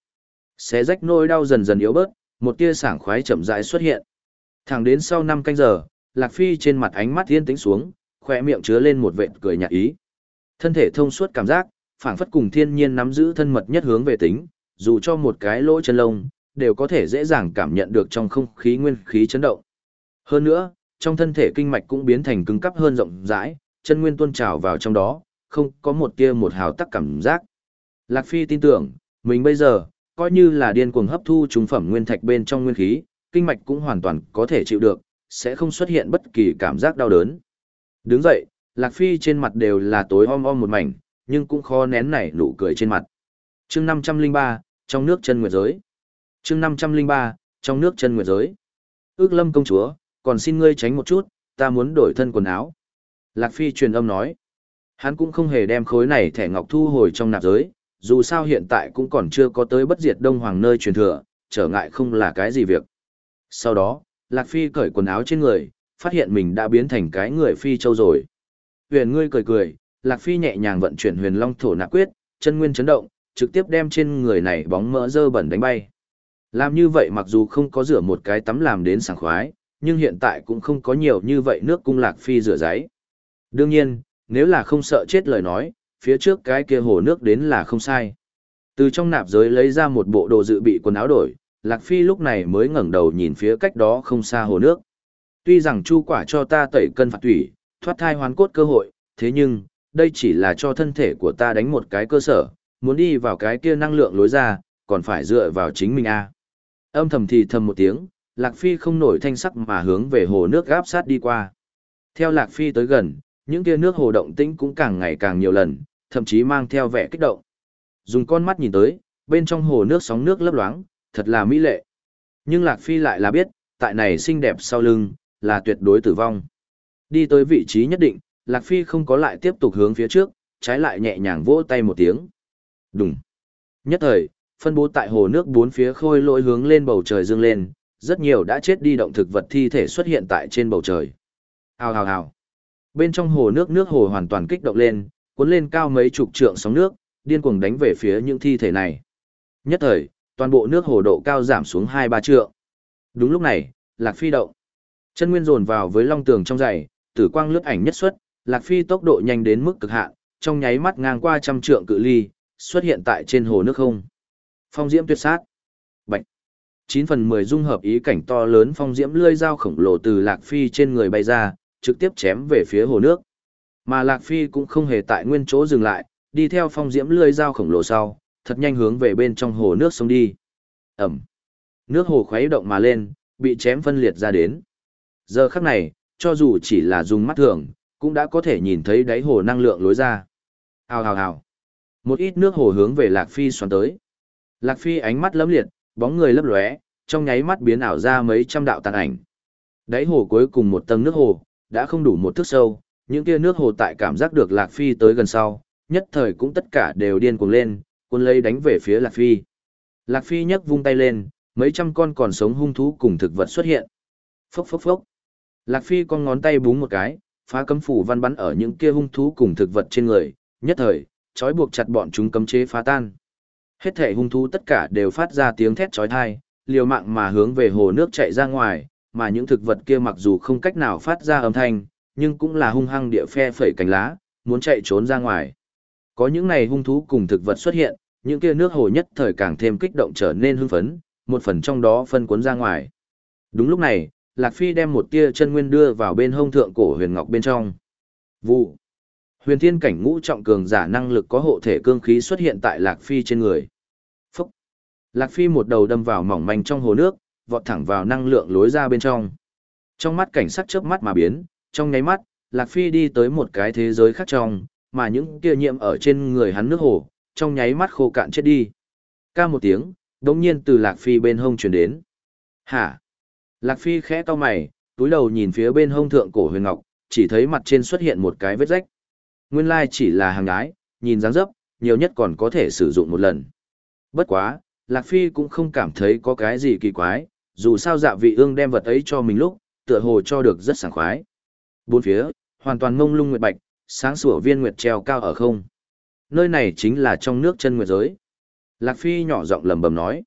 Speaker 1: Sẽ rách nỗi đau dần dần yếu bớt, một tia sảng khoái chậm rãi xuất hiện. Thẳng đến sau năm canh giờ, Lạc Phi trên mặt ánh mắt thiên tính xuống, khỏe miệng chứa lên một vệt cười nhạt ý. Thân thể thông suốt cảm giác, phảng phất cùng thiên nhiên nắm giữ thân mật nhất hướng về tính, dù cho một cái lỗ chân lông, đều có thể dễ dàng cảm nhận được trong không khí nguyên khí chấn động. Hơn nữa, trong thân thể kinh mạch cũng biến thành cứng cắp hơn rộng rãi, chân nguyên tuôn trào vào trong đó, không có một tia một hào tắc cảm giác. Lạc Phi tin tưởng, mình bây giờ, coi như là điên cuồng hấp thu trùng phẩm nguyên thạch bên trong nguyên khí, kinh mạch cũng hoàn toàn có thể chịu được, sẽ không xuất hiện bất kỳ cảm giác đau đớn. Đứng dậy, Lạc Phi trên mặt đều là tối om om một mảnh, nhưng cũng khó nén nảy nụ cười trên mặt. chương 503, trong nước chân nguyệt giới chương 503, trong nước chân nguyệt giới. Ước lâm công chúa, còn xin ngươi tránh một chút, ta muốn đổi thân quần áo. Lạc Phi truyền âm nói. Hắn cũng không hề đem khối này thẻ ngọc thu hồi trong nạp giới, dù sao hiện tại cũng còn chưa có tới bất diệt đông hoàng nơi truyền thừa, trở ngại không là cái gì việc. Sau đó, Lạc Phi cởi quần áo trên người, phát hiện mình đã biến thành cái người Phi Châu rồi. Huyền ngươi cười cười, Lạc Phi nhẹ nhàng vận chuyển huyền long thổ nạp quyết, chân nguyên chấn động, trực tiếp đem trên người này bóng mỡ dơ bẩn đánh bay. Làm như vậy mặc dù không có rửa một cái tắm làm đến sảng khoái, nhưng hiện tại cũng không có nhiều như vậy nước cung Lạc Phi rửa giấy. Đương nhiên, nếu là không sợ chết lời nói, phía trước cái kia hồ nước đến là không sai. Từ trong nạp giới lấy ra một bộ đồ dự bị quần áo đổi, Lạc Phi lúc này mới ngẩng đầu nhìn phía cách đó không xa hồ nước. Tuy rằng chu quả cho ta tẩy cân phạt thủy, thoát thai hoàn cốt cơ hội, thế nhưng, đây chỉ là cho thân thể của ta đánh một cái cơ sở, muốn đi vào cái kia năng lượng lối ra, còn phải dựa vào chính mình a. Âm thầm thì thầm một tiếng, Lạc Phi không nổi thanh sắc mà hướng về hồ nước gáp sát đi qua. Theo Lạc Phi tới gần, những tia nước hồ động tĩnh cũng càng ngày càng nhiều lần, thậm chí mang theo vẻ kích động. Dùng con mắt nhìn tới, bên trong hồ nước sóng nước lấp loáng, thật là mỹ lệ. Nhưng Lạc Phi lại là biết, tại này xinh đẹp sau lưng, là tuyệt đối tử vong. Đi tới vị trí nhất định, Lạc Phi không có lại tiếp tục hướng phía trước, trái lại nhẹ nhàng vỗ tay một tiếng. Đùng. Nhất thời, phân bố tại hồ nước bốn phía khôi lỗi hướng lên bầu trời dương lên, rất nhiều đã chết đi động thực vật thi thể xuất hiện tại trên bầu trời. Hào hào hào. Bên trong hồ nước nước hồ hoàn toàn kích động lên, cuốn lên cao mấy chục trượng sóng nước, điên cuồng đánh về phía những thi thể này. Nhất thời, toàn bộ nước hồ độ cao giảm xuống hai ba trượng. Đúng lúc này, Lạc Phi động. Chân nguyên dồn vào với long tường trong giày, tử quang lướt ảnh nhất xuất, Lạc Phi tốc độ nhanh đến mức cực hạn, trong nháy mắt ngang qua trăm trượng cự ly, xuất hiện tại trên hồ nước không. Phong diễm tuyệt sát. Bạch. 9 phần 10 dung hợp ý cảnh to lớn phong diễm lươi dao khổng lồ từ Lạc Phi trên người bay ra, trực tiếp chém về phía hồ nước. Mà Lạc Phi cũng không hề tại nguyên chỗ dừng lại, đi theo phong diễm lươi dao khổng lồ sau, thật nhanh hướng về bên trong hồ nước sông đi. Ẩm. Nước hồ khuấy động mà lên, bị chém phân liệt ra đến. Giờ khắc này, cho dù chỉ là dùng mắt thường, cũng đã có thể nhìn thấy đáy hồ năng lượng lối ra. Hào hào hào. Một ít nước hồ hướng về Lạc Phi xoắn tới. Lạc Phi ánh mắt lấm liệt, bóng người lấp lóe, trong nháy mắt biến ảo ra mấy trăm đạo tàn ảnh. Đáy hồ cuối cùng một tầng nước hồ, đã không đủ một thước sâu, những kia nước hồ tại cảm giác được Lạc Phi tới gần sau, nhất thời cũng tất cả đều điên cuồng lên, cuốn lấy đánh về phía Lạc Phi. Lạc Phi nhấc vung tay lên, mấy trăm con còn sống hung thú cùng thực vật xuất hiện. Phốc phốc phốc. Lạc Phi con ngón tay búng một cái, phá cấm phủ văn bắn ở những kia hung thú cùng thực vật trên người, nhất thời, trói buộc chặt bọn chúng cấm chế phá tan. Hết thể hung thú tất cả đều phát ra tiếng thét chói tai, liều mạng mà hướng về hồ nước chạy ra ngoài, mà những thực vật kia mặc dù không cách nào phát ra âm thanh, nhưng cũng là hung hăng địa phe phẩy cánh lá, muốn chạy trốn ra ngoài. Có những này hung thú cùng thực vật xuất hiện, những kia nước hồ nhất thời càng thêm kích động trở nên hưng phấn, một phần trong đó phân cuốn ra ngoài. Đúng lúc này, Lạc Phi đem một tia chân nguyên đưa vào bên hông thượng cổ huyền ngọc bên trong. Vụ. Huyền thiên cảnh ngũ trọng cường giả năng lực có hộ thể cương khí xuất hiện tại Lạc Phi trên người. Phúc. Lạc Phi một đầu đâm vào mỏng manh trong hồ nước, vọt thẳng vào năng lượng lối ra bên trong. Trong mắt cảnh sắc chớp mắt mà biến, trong nháy mắt, Lạc Phi đi tới một cái thế giới khác trong, mà những kia nhiễm ở trên người hắn nước hồ, trong nháy mắt khô cạn chết đi. Ca một tiếng, đống nhiên từ Lạc Phi bên hông truyền đến. Hả? Lạc Phi khẽ to mày, túi đầu nhìn phía bên hông thượng cổ huyền ngọc, chỉ thấy mặt trên xuất hiện một cái vết rách. Nguyên lai chỉ là hàng ái, nhìn dáng dấp, nhiều nhất còn có thể sử dụng một lần. Bất quá, Lạc Phi cũng không cảm thấy có cái gì kỳ quái, dù sao dạ vị ương đem vật ấy cho mình lúc, tựa hồ cho được rất sảng khoái. Bốn phía, hoàn toàn ngông lung nguyệt bạch, sáng sủa viên nguyệt treo cao ở không. Nơi này chính là trong nước chân nguyệt giới. Lạc Phi nhỏ giọng lầm bầm nói.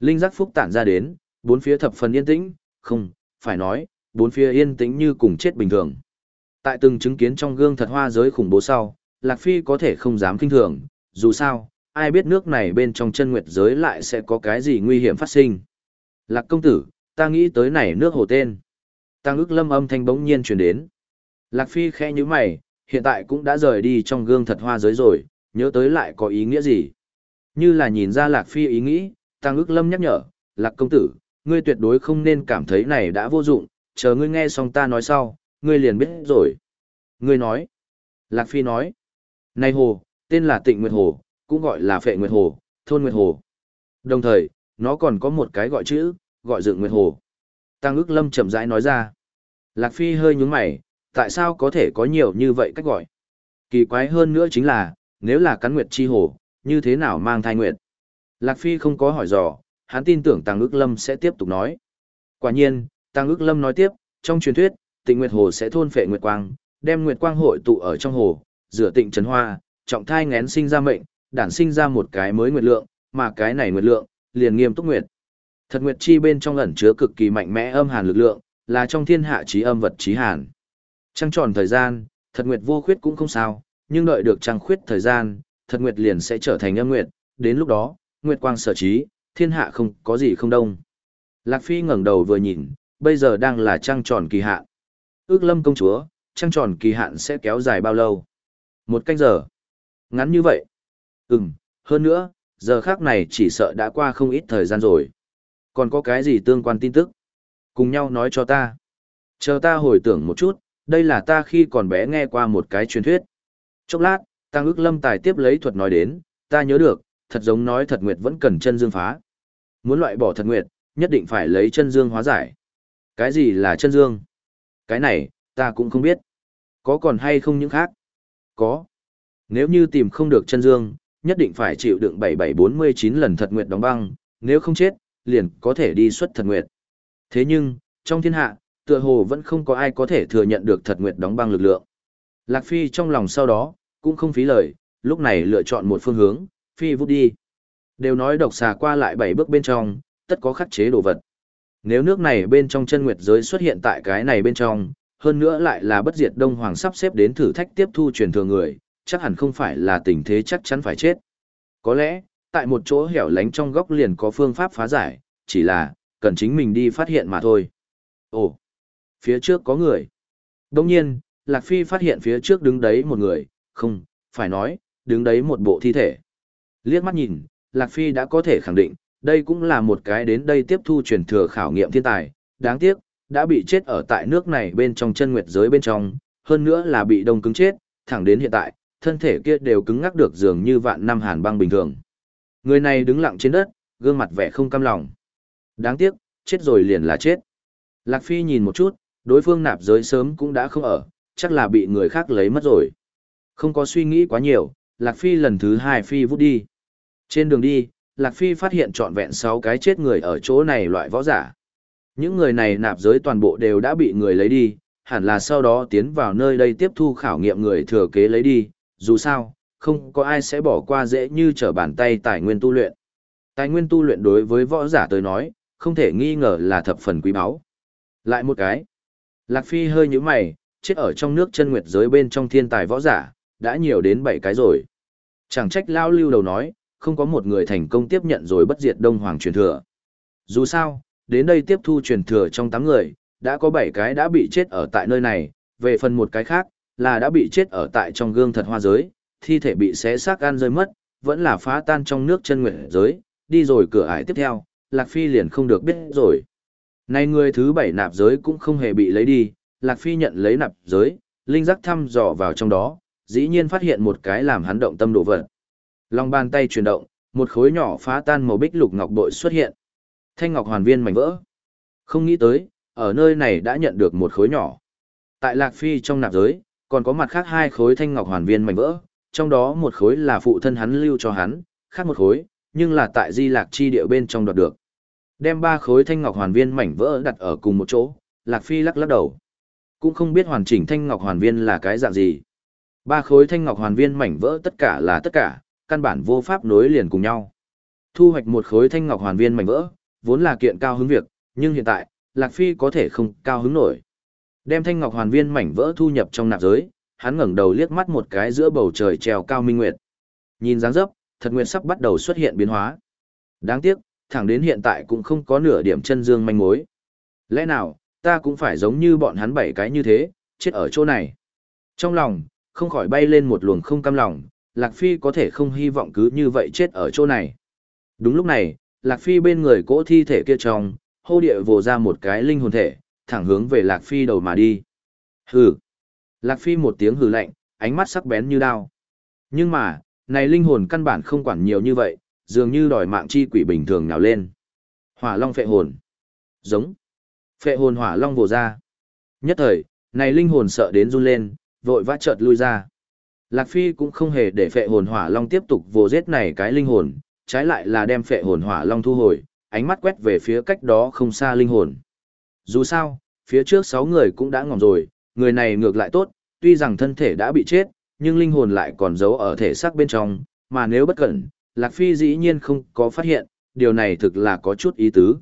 Speaker 1: Linh giác phúc tản ra đến, bốn phía thập phần yên tĩnh, không, phải nói, bốn phía yên tĩnh như cùng chết bình thường. Tại từng chứng kiến trong gương thật hoa giới khủng bố sau, Lạc Phi có thể không dám kinh thường, dù sao, ai biết nước này bên trong chân nguyệt giới lại sẽ có cái gì nguy hiểm phát sinh. Lạc công tử, ta nghĩ tới này nước hồ tên. Tăng ức lâm âm thanh bỗng nhiên truyền đến. Lạc Phi khẽ như mày, hiện tại cũng đã rời đi trong gương thật hoa giới rồi, nhớ tới lại có ý nghĩa gì. Như là nhìn ra Lạc Phi ý nghĩ, Tăng ức lâm nhắc nhở, Lạc công tử, ngươi tuyệt đối không nên cảm thấy này đã vô dụng, chờ ngươi nghe xong ta nói sau, ngươi liền biết rồi. Ngươi nói. Lạc Phi nói. Này hồ, tên là Tịnh Nguyệt Hồ, cũng gọi là Phệ Nguyệt Hồ, Thôn Nguyệt Hồ. Đồng thời, nó còn có một cái gọi chữ, gọi dựng Nguyệt Hồ. Tăng ức lâm chậm rãi nói ra. Lạc Phi hơi nhúng mày, tại sao có thể có nhiều như vậy cách gọi? Kỳ quái hơn nữa chính là, nếu là cắn Nguyệt Chi Hồ, như thế nào mang thai Nguyệt? Lạc Phi không có hỏi dò, hắn tin tưởng Tăng ức lâm sẽ tiếp tục nói. Quả nhiên, Tăng ức lâm nói tiếp, trong truyền thuyết, tịnh Nguyệt Hồ sẽ thôn phệ Nguyệt Quang, đem Nguyệt Quang hội tụ ở trong hồ, rửa tịnh trấn hoa, trọng thai ngén sinh ra mệnh, đản sinh ra một cái mới nguyệt lượng, mà cái này nguyệt lượng, liền nghiêm túc nguyệt. Thật nguyệt chi bên trong ẩn chứa cực kỳ mạnh mẽ âm hàn lực lượng, là trong thiên hạ trí âm vật trí hàn. Trăng tròn thời gian, thật nguyệt vô khuyết cũng không sao, nhưng đợi được trăng khuyết thời gian, thật nguyệt liền sẽ trở thành âm nguyệt, đến lúc đó, nguyệt quang sở trí, thiên hạ không có gì không đông. Lạc Phi ngẩng đầu vừa nhìn, bây giờ đang là trăng tròn kỳ hạn. Ước lâm công chúa, trăng tròn kỳ hạn sẽ kéo dài bao lâu? Một canh giờ. Ngắn như vậy. Ừm, hơn nữa, giờ khác này chỉ sợ đã qua không ít thời gian rồi. Còn có cái gì tương quan tin tức? Cùng nhau nói cho ta. Chờ ta hồi tưởng một chút, đây là ta khi còn bé nghe qua một cái truyền thuyết. Chốc lát, Tăng ước lâm tài tiếp lấy thuật nói đến, ta nhớ được, thật giống nói thật nguyệt vẫn cần chân dương phá. Muốn loại bỏ thật nguyệt, nhất định phải lấy chân dương hóa giải. Cái gì là chân dương? Cái này, ta cũng không biết. Có còn hay không những khác? Có. Nếu như tìm không được chân dương, nhất định phải chịu đựng 7749 lần thật nguyệt đóng băng, nếu không chết, liền có thể đi xuất thật nguyệt. Thế nhưng, trong thiên hạ, tựa hồ vẫn không có ai có thể thừa nhận được thật nguyệt đóng băng lực lượng. Lạc Phi trong lòng sau đó, cũng không phí lời, lúc này lựa chọn một phương hướng, Phi vút đi. Đều nói độc xà qua lại bảy bước bên trong, tất có khắc chế đồ vật. Nếu nước này bên trong chân nguyệt giới xuất hiện tại cái này bên trong, hơn nữa lại là bất diệt Đông Hoàng sắp xếp đến thử thách tiếp thu truyền thừa người, chắc hẳn không phải là tình thế chắc chắn phải chết. Có lẽ, tại một chỗ hẻo lánh trong góc liền có phương pháp phá giải, chỉ là, cần chính mình đi phát hiện mà thôi. Ồ, phía trước có người. Đông nhiên, Lạc Phi phát hiện phía trước đứng đấy một người, không, phải nói, đứng đấy một bộ thi thể. Liếc mắt nhìn, Lạc Phi đã có thể khẳng định, đây cũng là một cái đến đây tiếp thu truyền thừa khảo nghiệm thiên tài, đáng tiếc, đã bị chết ở tại nước này bên trong chân nguyệt giới bên trong, hơn nữa là bị đông cứng chết, thẳng đến hiện tại, thân thể kia đều cứng ngắc được dường như vạn năm hàn băng bình thường. Người này đứng lặng trên đất, gương mặt vẻ không cam lòng. Đáng tiếc, chết rồi liền là chết. Lạc Phi nhìn một chút, đối phương nạp giới sớm cũng đã không ở, chắc là bị người khác lấy mất rồi. Không có suy nghĩ quá nhiều, Lạc Phi lần thứ hai Phi vút đi. Trên đường đi, Lạc Phi phát hiện trọn vẹn 6 cái chết người ở chỗ này loại võ giả. Những người này nạp giới toàn bộ đều đã bị người lấy đi, hẳn là sau đó tiến vào nơi đây tiếp thu khảo nghiệm người thừa kế lấy đi, dù sao, không có ai sẽ bỏ qua dễ như trở bàn tay tài nguyên tu luyện. Tài nguyên tu luyện đối với võ giả tới nói, không thể nghi ngờ là thập phần quý báu. Lại một cái. Lạc Phi hơi như mày, chết ở trong nước chân nguyệt giới bên trong thiên tài võ giả, đã nhiều đến 7 cái rồi. Chẳng trách Lao Lưu đầu nói, không có một người thành công tiếp nhận rồi bất diệt Đông Hoàng truyền thừa. Dù sao, đến đây tiếp thu truyền thừa trong 8 người, đã có 7 cái đã bị chết ở tại nơi này, về phần một cái khác, là đã bị chết ở tại trong gương thật hoa giới, thi thể bị xé xác gan rơi mất, vẫn là phá tan trong nước chân nguyện giới, đi rồi cửa ải tiếp theo, Lạc Phi liền không được biết rồi. Này người thứ 7 nạp giới cũng không hề bị lấy đi, Lạc Phi nhận lấy nạp giới, linh giác thăm dò vào trong đó, dĩ nhiên phát hiện một cái làm hắn động tâm đổ vật. Lòng bàn tay chuyển động, một khối nhỏ phá tan màu bích lục ngọc bội xuất hiện. Thanh ngọc hoàn viên mảnh vỡ. Không nghĩ tới, ở nơi này đã nhận được một khối nhỏ. Tại Lạc Phi trong nạp giới, còn có mặt khác hai khối thanh ngọc hoàn viên mảnh vỡ, trong đó một khối là phụ thân hắn lưu cho hắn, khác một khối, nhưng là tại Di Lạc chi địa bên trong đoạt được. Đem ba khối thanh ngọc hoàn viên mảnh vỡ đặt ở cùng một chỗ, Lạc Phi lắc lắc đầu. Cũng không biết hoàn chỉnh thanh ngọc hoàn viên là cái dạng gì. Ba khối thanh ngọc hoàn viên mảnh vỡ tất cả là tất cả, căn bản vô pháp nối liền cùng nhau. Thu hoạch một khối thanh ngọc hoàn viên mảnh vỡ, vốn là kiện cao hứng việc, nhưng hiện tại, Lạc Phi có thể không cao hứng nổi. Đem thanh ngọc hoàn viên mảnh vỡ thu nhập trong nạp giới, hắn ngẩng đầu liếc mắt một cái giữa bầu trời treo cao minh nguyệt. Nhìn dáng dấp, thật nguyệt sắp bắt đầu xuất hiện biến hóa. Đáng tiếc, thẳng đến hiện tại cũng không có nửa điểm chân dương manh mối. Lẽ nào, ta cũng phải giống như bọn hắn bảy cái như thế, chết ở chỗ này. Trong lòng, không khỏi bay lên một luồng không cam lòng, Lạc Phi có thể không hy vọng cứ như vậy chết ở chỗ này. Đúng lúc này, Lạc Phi bên người cỗ thi thể kia trong, hô địa vồ ra một cái linh hồn thể, thẳng hướng về Lạc Phi đầu mà đi. Hừ. Lạc Phi một tiếng hừ lạnh, ánh mắt sắc bén như đao. Nhưng mà, này linh hồn căn bản không quản nhiều như vậy, dường như đòi mạng chi quỷ bình thường nào lên. Hỏa long phệ hồn. Giống. Phệ hồn hỏa long vồ ra. Nhất thời, này linh hồn sợ đến run lên, vội vã chợt lui ra. Lạc Phi cũng không hề để phệ hồn hỏa long tiếp tục vồ giết này cái linh hồn, trái lại là đem phệ hồn hỏa long thu hồi, ánh mắt quét về phía cách đó không xa linh hồn. Dù sao, phía trước sáu người cũng đã ngỏm rồi, người này ngược lại tốt, tuy rằng thân thể đã bị chết, nhưng linh hồn lại còn giấu ở thể xác bên trong, mà nếu bất cẩn, Lạc Phi dĩ nhiên không có phát hiện, điều này thực là có chút ý tứ.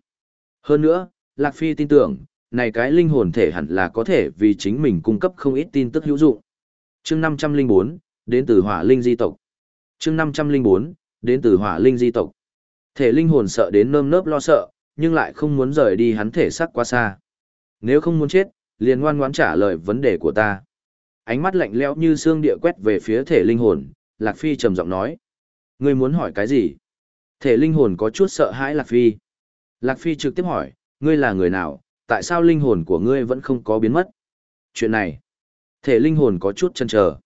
Speaker 1: Hơn nữa, Lạc Phi tin tưởng, này cái linh hồn thể hẳn là có thể vì chính mình cung cấp không ít tin tức hữu dụng chương 504, đến từ hỏa linh di tộc. chương 504, đến từ hỏa linh di tộc. Thể linh hồn sợ đến nơm nớp lo sợ, nhưng lại không muốn rời đi hắn thể xác quá xa. Nếu không muốn chết, liền ngoan ngoãn trả lời vấn đề của ta. Ánh mắt lạnh lẽo như xương địa quét về phía thể linh hồn, Lạc Phi trầm giọng nói. Ngươi muốn hỏi cái gì? Thể linh hồn có chút sợ hãi Lạc Phi. Lạc Phi trực tiếp hỏi, ngươi là người nào, tại sao linh hồn của ngươi vẫn không có biến mất? Chuyện này, thể linh hồn có chút chần chờ.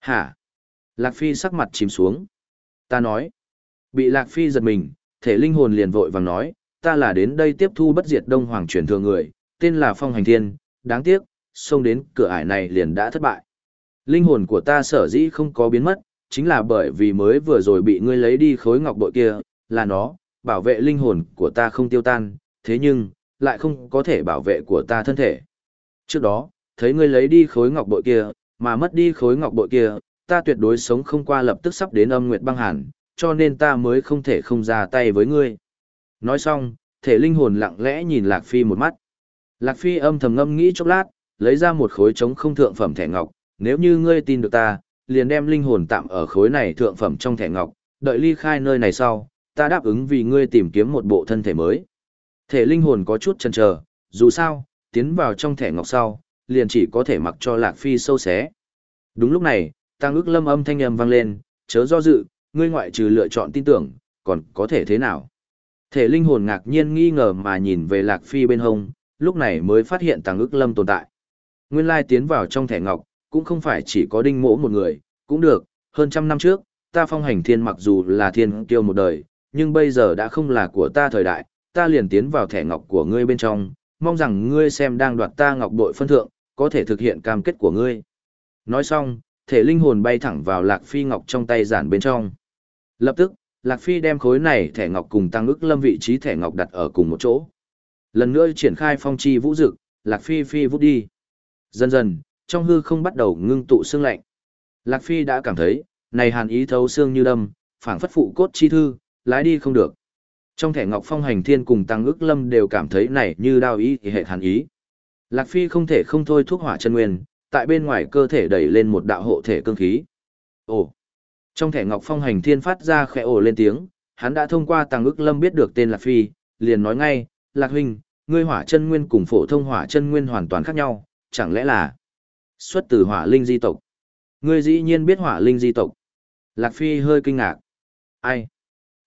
Speaker 1: Hả? Lạc Phi sắc mặt chìm xuống. Ta nói, bị Lạc Phi giật mình, thể linh hồn liền vội vàng nói, ta là đến đây tiếp thu bất diệt đông hoàng truyền thừa người, tên là Phong Hành Thiên, đáng tiếc, xông đến cửa ải này liền đã thất bại. Linh hồn của ta sở dĩ không có biến mất, chính là bởi vì mới vừa rồi bị ngươi lấy đi khối ngọc bội kia, là nó, bảo vệ linh hồn của ta không tiêu tan, thế nhưng, lại không có thể bảo vệ của ta thân thể. Trước đó, thấy ngươi lấy đi khối ngọc bội kia, mà mất đi khối ngọc bội kia, ta tuyệt đối sống không qua lập tức sắp đến âm nguyệt băng hàn, cho nên ta mới không thể không ra tay với ngươi. Nói xong, thể linh hồn lặng lẽ nhìn Lạc Phi một mắt. Lạc Phi âm thầm ngâm nghĩ chốc lát, lấy ra một khối trống không thượng phẩm thẻ ngọc, nếu như ngươi tin được ta, liền đem linh hồn tạm ở khối này thượng phẩm trong thẻ ngọc, đợi ly khai nơi này sau, ta đáp ứng vì ngươi tìm kiếm một bộ thân thể mới. Thể linh hồn có chút chần chờ, dù sao, tiến vào trong thẻ ngọc sau, liền chỉ có thể mặc cho Lạc Phi sâu xé. Đúng lúc này, tăng ước lâm âm thanh âm vang lên, chớ do dự, ngươi ngoại trừ lựa chọn tin tưởng, còn có thể thế nào? Thể linh hồn ngạc nhiên nghi ngờ mà nhìn về Lạc Phi bên hông, lúc này mới phát hiện tăng ước lâm tồn tại. Nguyên lai tiến vào trong thẻ ngọc, cũng không phải chỉ có đinh mỗ một người, cũng được, hơn trăm năm trước, ta phong hành thiên mặc dù là thiên kiêu một đời, nhưng bây giờ đã không là của ta thời đại, ta liền tiến vào thẻ ngọc của ngươi bên trong, mong rằng ngươi xem đang đoạt ta ngọc bội phân thượng, có thể thực hiện cam kết của ngươi. Nói xong, thể linh hồn bay thẳng vào Lạc Phi ngọc trong tay giản bên trong. Lập tức, Lạc Phi đem khối này thẻ ngọc cùng tăng ức lâm vị trí thẻ ngọc đặt ở cùng một chỗ. Lần nữa triển khai phong chi vũ dực, Lạc Phi phi vút đi. Dần dần, trong hư không bắt đầu ngưng tụ xương lạnh. Lạc Phi đã cảm thấy, này hàn ý thấu xương như đâm, phảng phất phụ cốt chi thư, lái đi không được. Trong thẻ ngọc phong hành thiên cùng tăng ức lâm đều cảm thấy này như đao ý thì hệ hàn ý. Lạc Phi không thể không thôi thuốc hỏa chân nguyên, tại bên ngoài cơ thể đẩy lên một đạo hộ thể cương khí. Ồ! Trong thẻ ngọc phong hành thiên phát ra khẽ ồ lên tiếng, hắn đã thông qua tàng ức lâm biết được tên Lạc Phi, liền nói ngay, Lạc huynh, ngươi hỏa chân nguyên cùng phổ thông hỏa chân nguyên hoàn toàn khác nhau, chẳng lẽ là xuất từ hỏa linh di tộc? Ngươi dĩ nhiên biết hỏa linh di tộc. Lạc Phi hơi kinh ngạc. Ai?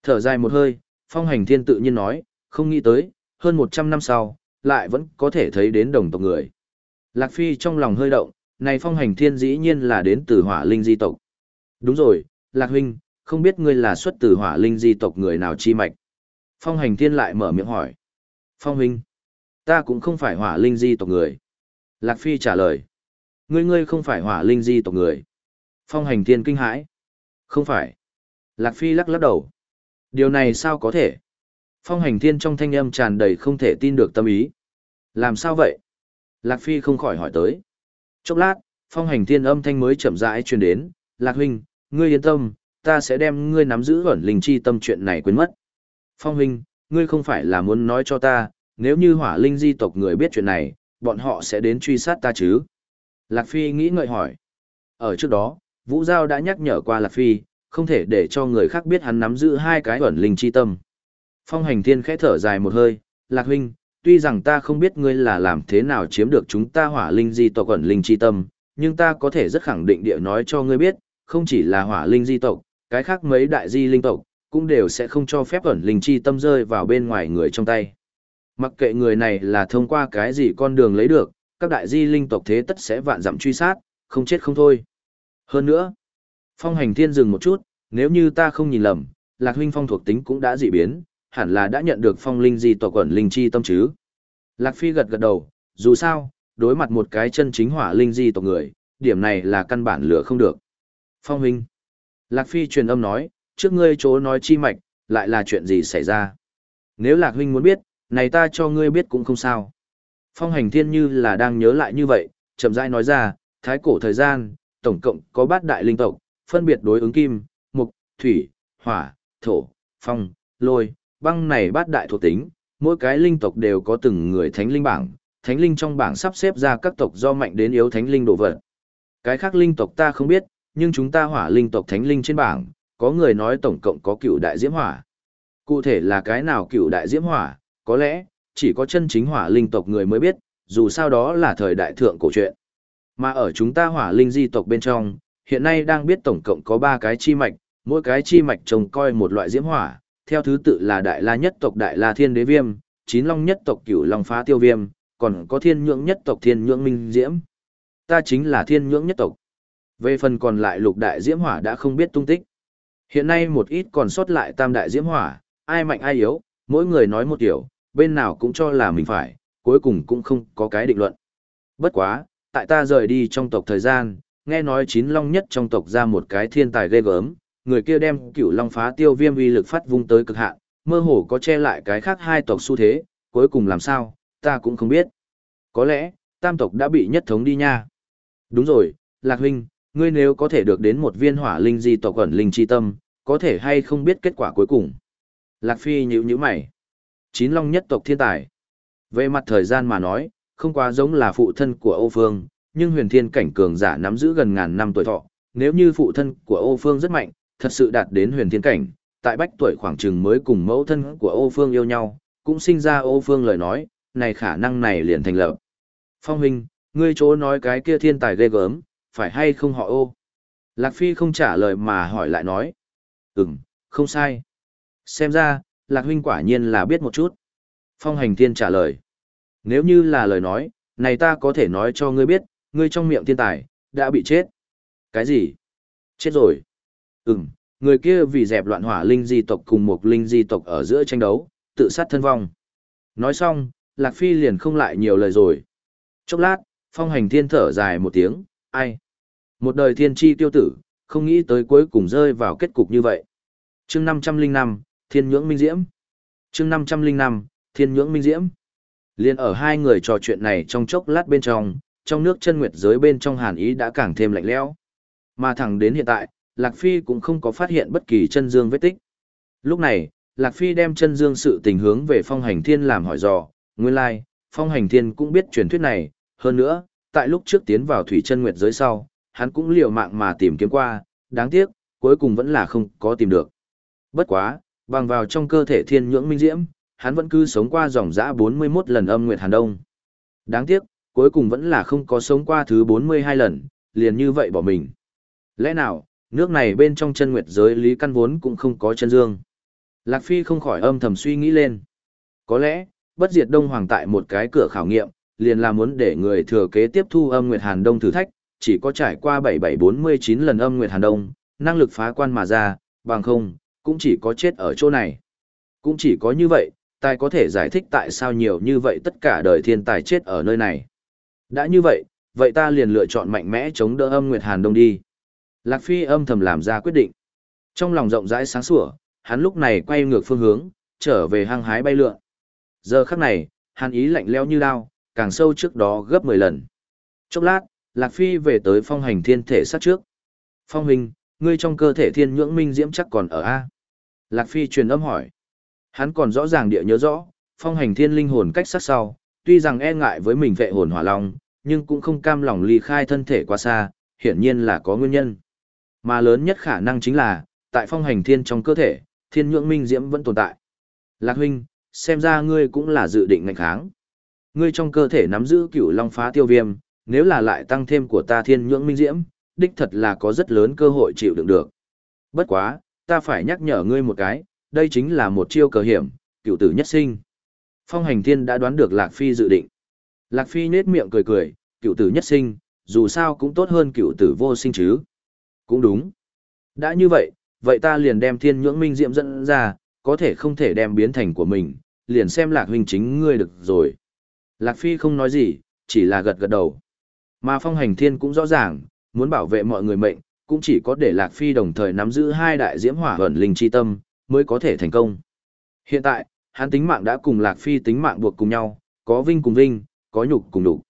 Speaker 1: Thở dài một hơi, phong hành thiên tự nhiên nói, không nghĩ tới, hơn 100 năm sau, lại vẫn có thể thấy đến đồng tộc người. Lạc Phi trong lòng hơi động, này phong hành thiên dĩ nhiên là đến từ hỏa linh di tộc. Đúng rồi, Lạc huynh, không biết ngươi là xuất từ hỏa linh di tộc người nào chi mạch. Phong hành thiên lại mở miệng hỏi. Phong huynh, ta cũng không phải hỏa linh di tộc người. Lạc Phi trả lời. Ngươi ngươi không phải hỏa linh di tộc người. Phong hành thiên kinh hãi. Không phải. Lạc Phi lắc lắc đầu. Điều này sao có thể? Phong hành thiên trong thanh âm tràn đầy không thể tin được tâm ý. Làm sao vậy? Lạc Phi không khỏi hỏi tới. Chốc lát, phong hành thiên âm thanh mới chậm rãi truyền đến. Lạc huynh, ngươi yên tâm, ta sẽ đem ngươi nắm giữ ẩn linh chi tâm chuyện này quên mất. Phong huynh, ngươi không phải là muốn nói cho ta, nếu như hỏa linh di tộc người biết chuyện này, bọn họ sẽ đến truy sát ta chứ? Lạc Phi nghĩ ngợi hỏi. Ở trước đó, Vũ Giao đã nhắc nhở qua Lạc Phi, không thể để cho người khác biết hắn nắm giữ hai cái ẩn linh chi tâm. Phong hành thiên khẽ thở dài một hơi, Lạc huynh, tuy rằng ta không biết ngươi là làm thế nào chiếm được chúng ta hỏa linh di tộc ẩn linh chi tâm, nhưng ta có thể rất khẳng định địa nói cho ngươi biết, không chỉ là hỏa linh di tộc, cái khác mấy đại di linh tộc, cũng đều sẽ không cho phép ẩn linh chi tâm rơi vào bên ngoài người trong tay. Mặc kệ người này là thông qua cái gì con đường lấy được, các đại di linh tộc thế tất sẽ vạn dặm truy sát, không chết không thôi. Hơn nữa, phong hành thiên dừng một chút, nếu như ta không nhìn lầm, lạc huynh phong thuộc tính cũng đã dị biến, hẳn là đã nhận được phong linh di tộc quẩn linh chi tâm chứ. Lạc phi gật gật đầu, dù sao, đối mặt một cái chân chính hỏa linh di tộc người, điểm này là căn bản lửa không được. Phong huynh. Lạc phi truyền âm nói, trước ngươi chỗ nói chi mạch, lại là chuyện gì xảy ra. Nếu lạc huynh muốn biết, này ta cho ngươi biết cũng không sao. Phong hành thiên như là đang nhớ lại như vậy, chậm rãi nói ra, thái cổ thời gian, tổng cộng có bát đại linh tộc, phân biệt đối ứng kim, mục, thủy, hỏa, thổ, phong, lôi, băng này bát đại thuộc tính, mỗi cái linh tộc đều có từng người thánh linh bảng, thánh linh trong bảng sắp xếp ra các tộc do mạnh đến yếu thánh linh đồ vật. Cái khác linh tộc ta không biết, nhưng chúng ta hỏa linh tộc thánh linh trên bảng, có người nói tổng cộng có cựu đại diễm hỏa. Cụ thể là cái nào cựu đại diễm hỏa, có lẽ, chỉ có chân chính hỏa linh tộc người mới biết, dù sao đó là thời đại thượng cổ truyện. Mà ở chúng ta hỏa linh di tộc bên trong, hiện nay đang biết tổng cộng có 3 cái chi mạch, mỗi cái chi mạch trông coi một loại diễm hỏa, theo thứ tự là đại la nhất tộc đại la thiên đế viêm, chín long nhất tộc cửu long phá tiêu viêm, còn có thiên nhưỡng nhất tộc thiên nhưỡng minh diễm. Ta chính là thiên nhưỡng nhất tộc. Về phần còn lại lục đại diễm hỏa đã không biết tung tích. Hiện nay một ít còn sót lại tam đại diễm hỏa, ai mạnh ai yếu, mỗi người nói một kiểu, bên nào cũng cho là mình phải, cuối cùng cũng không có cái định luận. Bất quá, tại ta rời đi trong tộc thời gian, nghe nói chín long nhất trong tộc ra một cái thiên tài ghê gớm, người kia đem cửu long phá tiêu viêm uy lực phát vung tới cực hạn, mơ hồ có che lại cái khác hai tộc xu thế, cuối cùng làm sao, ta cũng không biết. Có lẽ, tam tộc đã bị nhất thống đi nha. Đúng rồi, Lạc Huynh, ngươi nếu có thể được đến một viên hỏa linh di tộc ẩn linh chi tâm, có thể hay không biết kết quả cuối cùng. Lạc Phi nhíu nhíu mày. Chín long nhất tộc thiên tài. Về mặt thời gian mà nói, không quá giống là phụ thân của Âu Phương, nhưng huyền thiên cảnh cường giả nắm giữ gần ngàn năm tuổi thọ. Nếu như phụ thân của Âu Phương rất mạnh, thật sự đạt đến huyền thiên cảnh, tại bách tuổi khoảng chừng mới cùng mẫu thân của Âu Phương yêu nhau, cũng sinh ra Âu Phương lời nói, này khả năng này liền thành lập. Phong huynh, ngươi chỗ nói cái kia thiên tài ghê gớm, phải hay không họ ô? Lạc Phi không trả lời mà hỏi lại nói. Ừm, không sai. Xem ra, Lạc huynh quả nhiên là biết một chút. Phong hành thiên trả lời. Nếu như là lời nói, này ta có thể nói cho ngươi biết, ngươi trong miệng thiên tài, đã bị chết. Cái gì? Chết rồi. Ừm, người kia vì dẹp loạn hỏa linh di tộc cùng một linh di tộc ở giữa tranh đấu, tự sát thân vong. Nói xong, Lạc Phi liền không lại nhiều lời rồi. Chốc lát, phong hành thiên thở dài một tiếng, ai? Một đời thiên tri tiêu tử, không nghĩ tới cuối cùng rơi vào kết cục như vậy. chương 505, Thiên Nhưỡng Minh Diễm. chương 505, Thiên Nhưỡng Minh Diễm. Liên ở hai người trò chuyện này trong chốc lát bên trong, trong nước chân nguyệt giới bên trong hàn ý đã càng thêm lạnh lẽo. Mà thẳng đến hiện tại, Lạc Phi cũng không có phát hiện bất kỳ chân dương vết tích. Lúc này, Lạc Phi đem chân dương sự tình hướng về phong hành thiên làm hỏi dò, nguyên lai, like, phong hành thiên cũng biết truyền thuyết này, hơn nữa, tại lúc trước tiến vào thủy chân nguyệt giới sau, hắn cũng liều mạng mà tìm kiếm qua, đáng tiếc, cuối cùng vẫn là không có tìm được. Bất quá, bằng vào trong cơ thể thiên nhưỡng minh diễm, hắn vẫn cứ sống qua dòng dã 41 lần âm nguyệt hàn đông. Đáng tiếc, cuối cùng vẫn là không có sống qua thứ 42 lần, liền như vậy bỏ mình. Lẽ nào, nước này bên trong chân nguyệt giới lý căn vốn cũng không có chân dương. Lạc Phi không khỏi âm thầm suy nghĩ lên. Có lẽ, bất diệt đông hoàng tại một cái cửa khảo nghiệm, liền là muốn để người thừa kế tiếp thu âm nguyệt hàn đông thử thách, chỉ có trải qua 7749 lần âm nguyệt hàn đông, năng lực phá quan mà ra, bằng không, cũng chỉ có chết ở chỗ này. Cũng chỉ có như vậy, tài có thể giải thích tại sao nhiều như vậy tất cả đời thiên tài chết ở nơi này. Đã như vậy, vậy ta liền lựa chọn mạnh mẽ chống đỡ âm nguyệt hàn đông đi. Lạc Phi âm thầm làm ra quyết định. Trong lòng rộng rãi sáng sủa, hắn lúc này quay ngược phương hướng, trở về hang hái bay lượn. Giờ khắc này, hắn ý lạnh lẽo như lao, càng sâu trước đó gấp 10 lần. Chốc lát, Lạc Phi về tới phong hành thiên thể sát trước. Phong hình, ngươi trong cơ thể thiên nhưỡng minh diễm chắc còn ở A. Lạc Phi truyền âm hỏi. Hắn còn rõ ràng địa nhớ rõ, phong hành thiên linh hồn cách sát sau, tuy rằng e ngại với mình vệ hồn hỏa long, nhưng cũng không cam lòng ly khai thân thể quá xa, hiển nhiên là có nguyên nhân. Mà lớn nhất khả năng chính là, tại phong hành thiên trong cơ thể, thiên nhưỡng minh diễm vẫn tồn tại. Lạc huynh, xem ra ngươi cũng là dự định ngành kháng. Ngươi trong cơ thể nắm giữ cửu long phá tiêu viêm, nếu là lại tăng thêm của ta thiên nhưỡng minh diễm, đích thật là có rất lớn cơ hội chịu đựng được. Bất quá, ta phải nhắc nhở ngươi một cái, đây chính là một chiêu cờ hiểm, cựu tử nhất sinh. Phong hành thiên đã đoán được Lạc Phi dự định. Lạc Phi nết miệng cười cười, cựu tử nhất sinh, dù sao cũng tốt hơn cựu tử vô sinh chứ. Cũng đúng. Đã như vậy, vậy ta liền đem thiên nhưỡng minh diệm dẫn ra, có thể không thể đem biến thành của mình, liền xem lạc huynh chính ngươi được rồi. Lạc Phi không nói gì, chỉ là gật gật đầu. Mà phong hành thiên cũng rõ ràng, muốn bảo vệ mọi người mệnh, cũng chỉ có để Lạc Phi đồng thời nắm giữ hai đại diễm hỏa ẩn linh chi tâm, mới có thể thành công. Hiện tại, hắn tính mạng đã cùng Lạc Phi tính mạng buộc cùng nhau, có vinh cùng vinh, có nhục cùng nhục.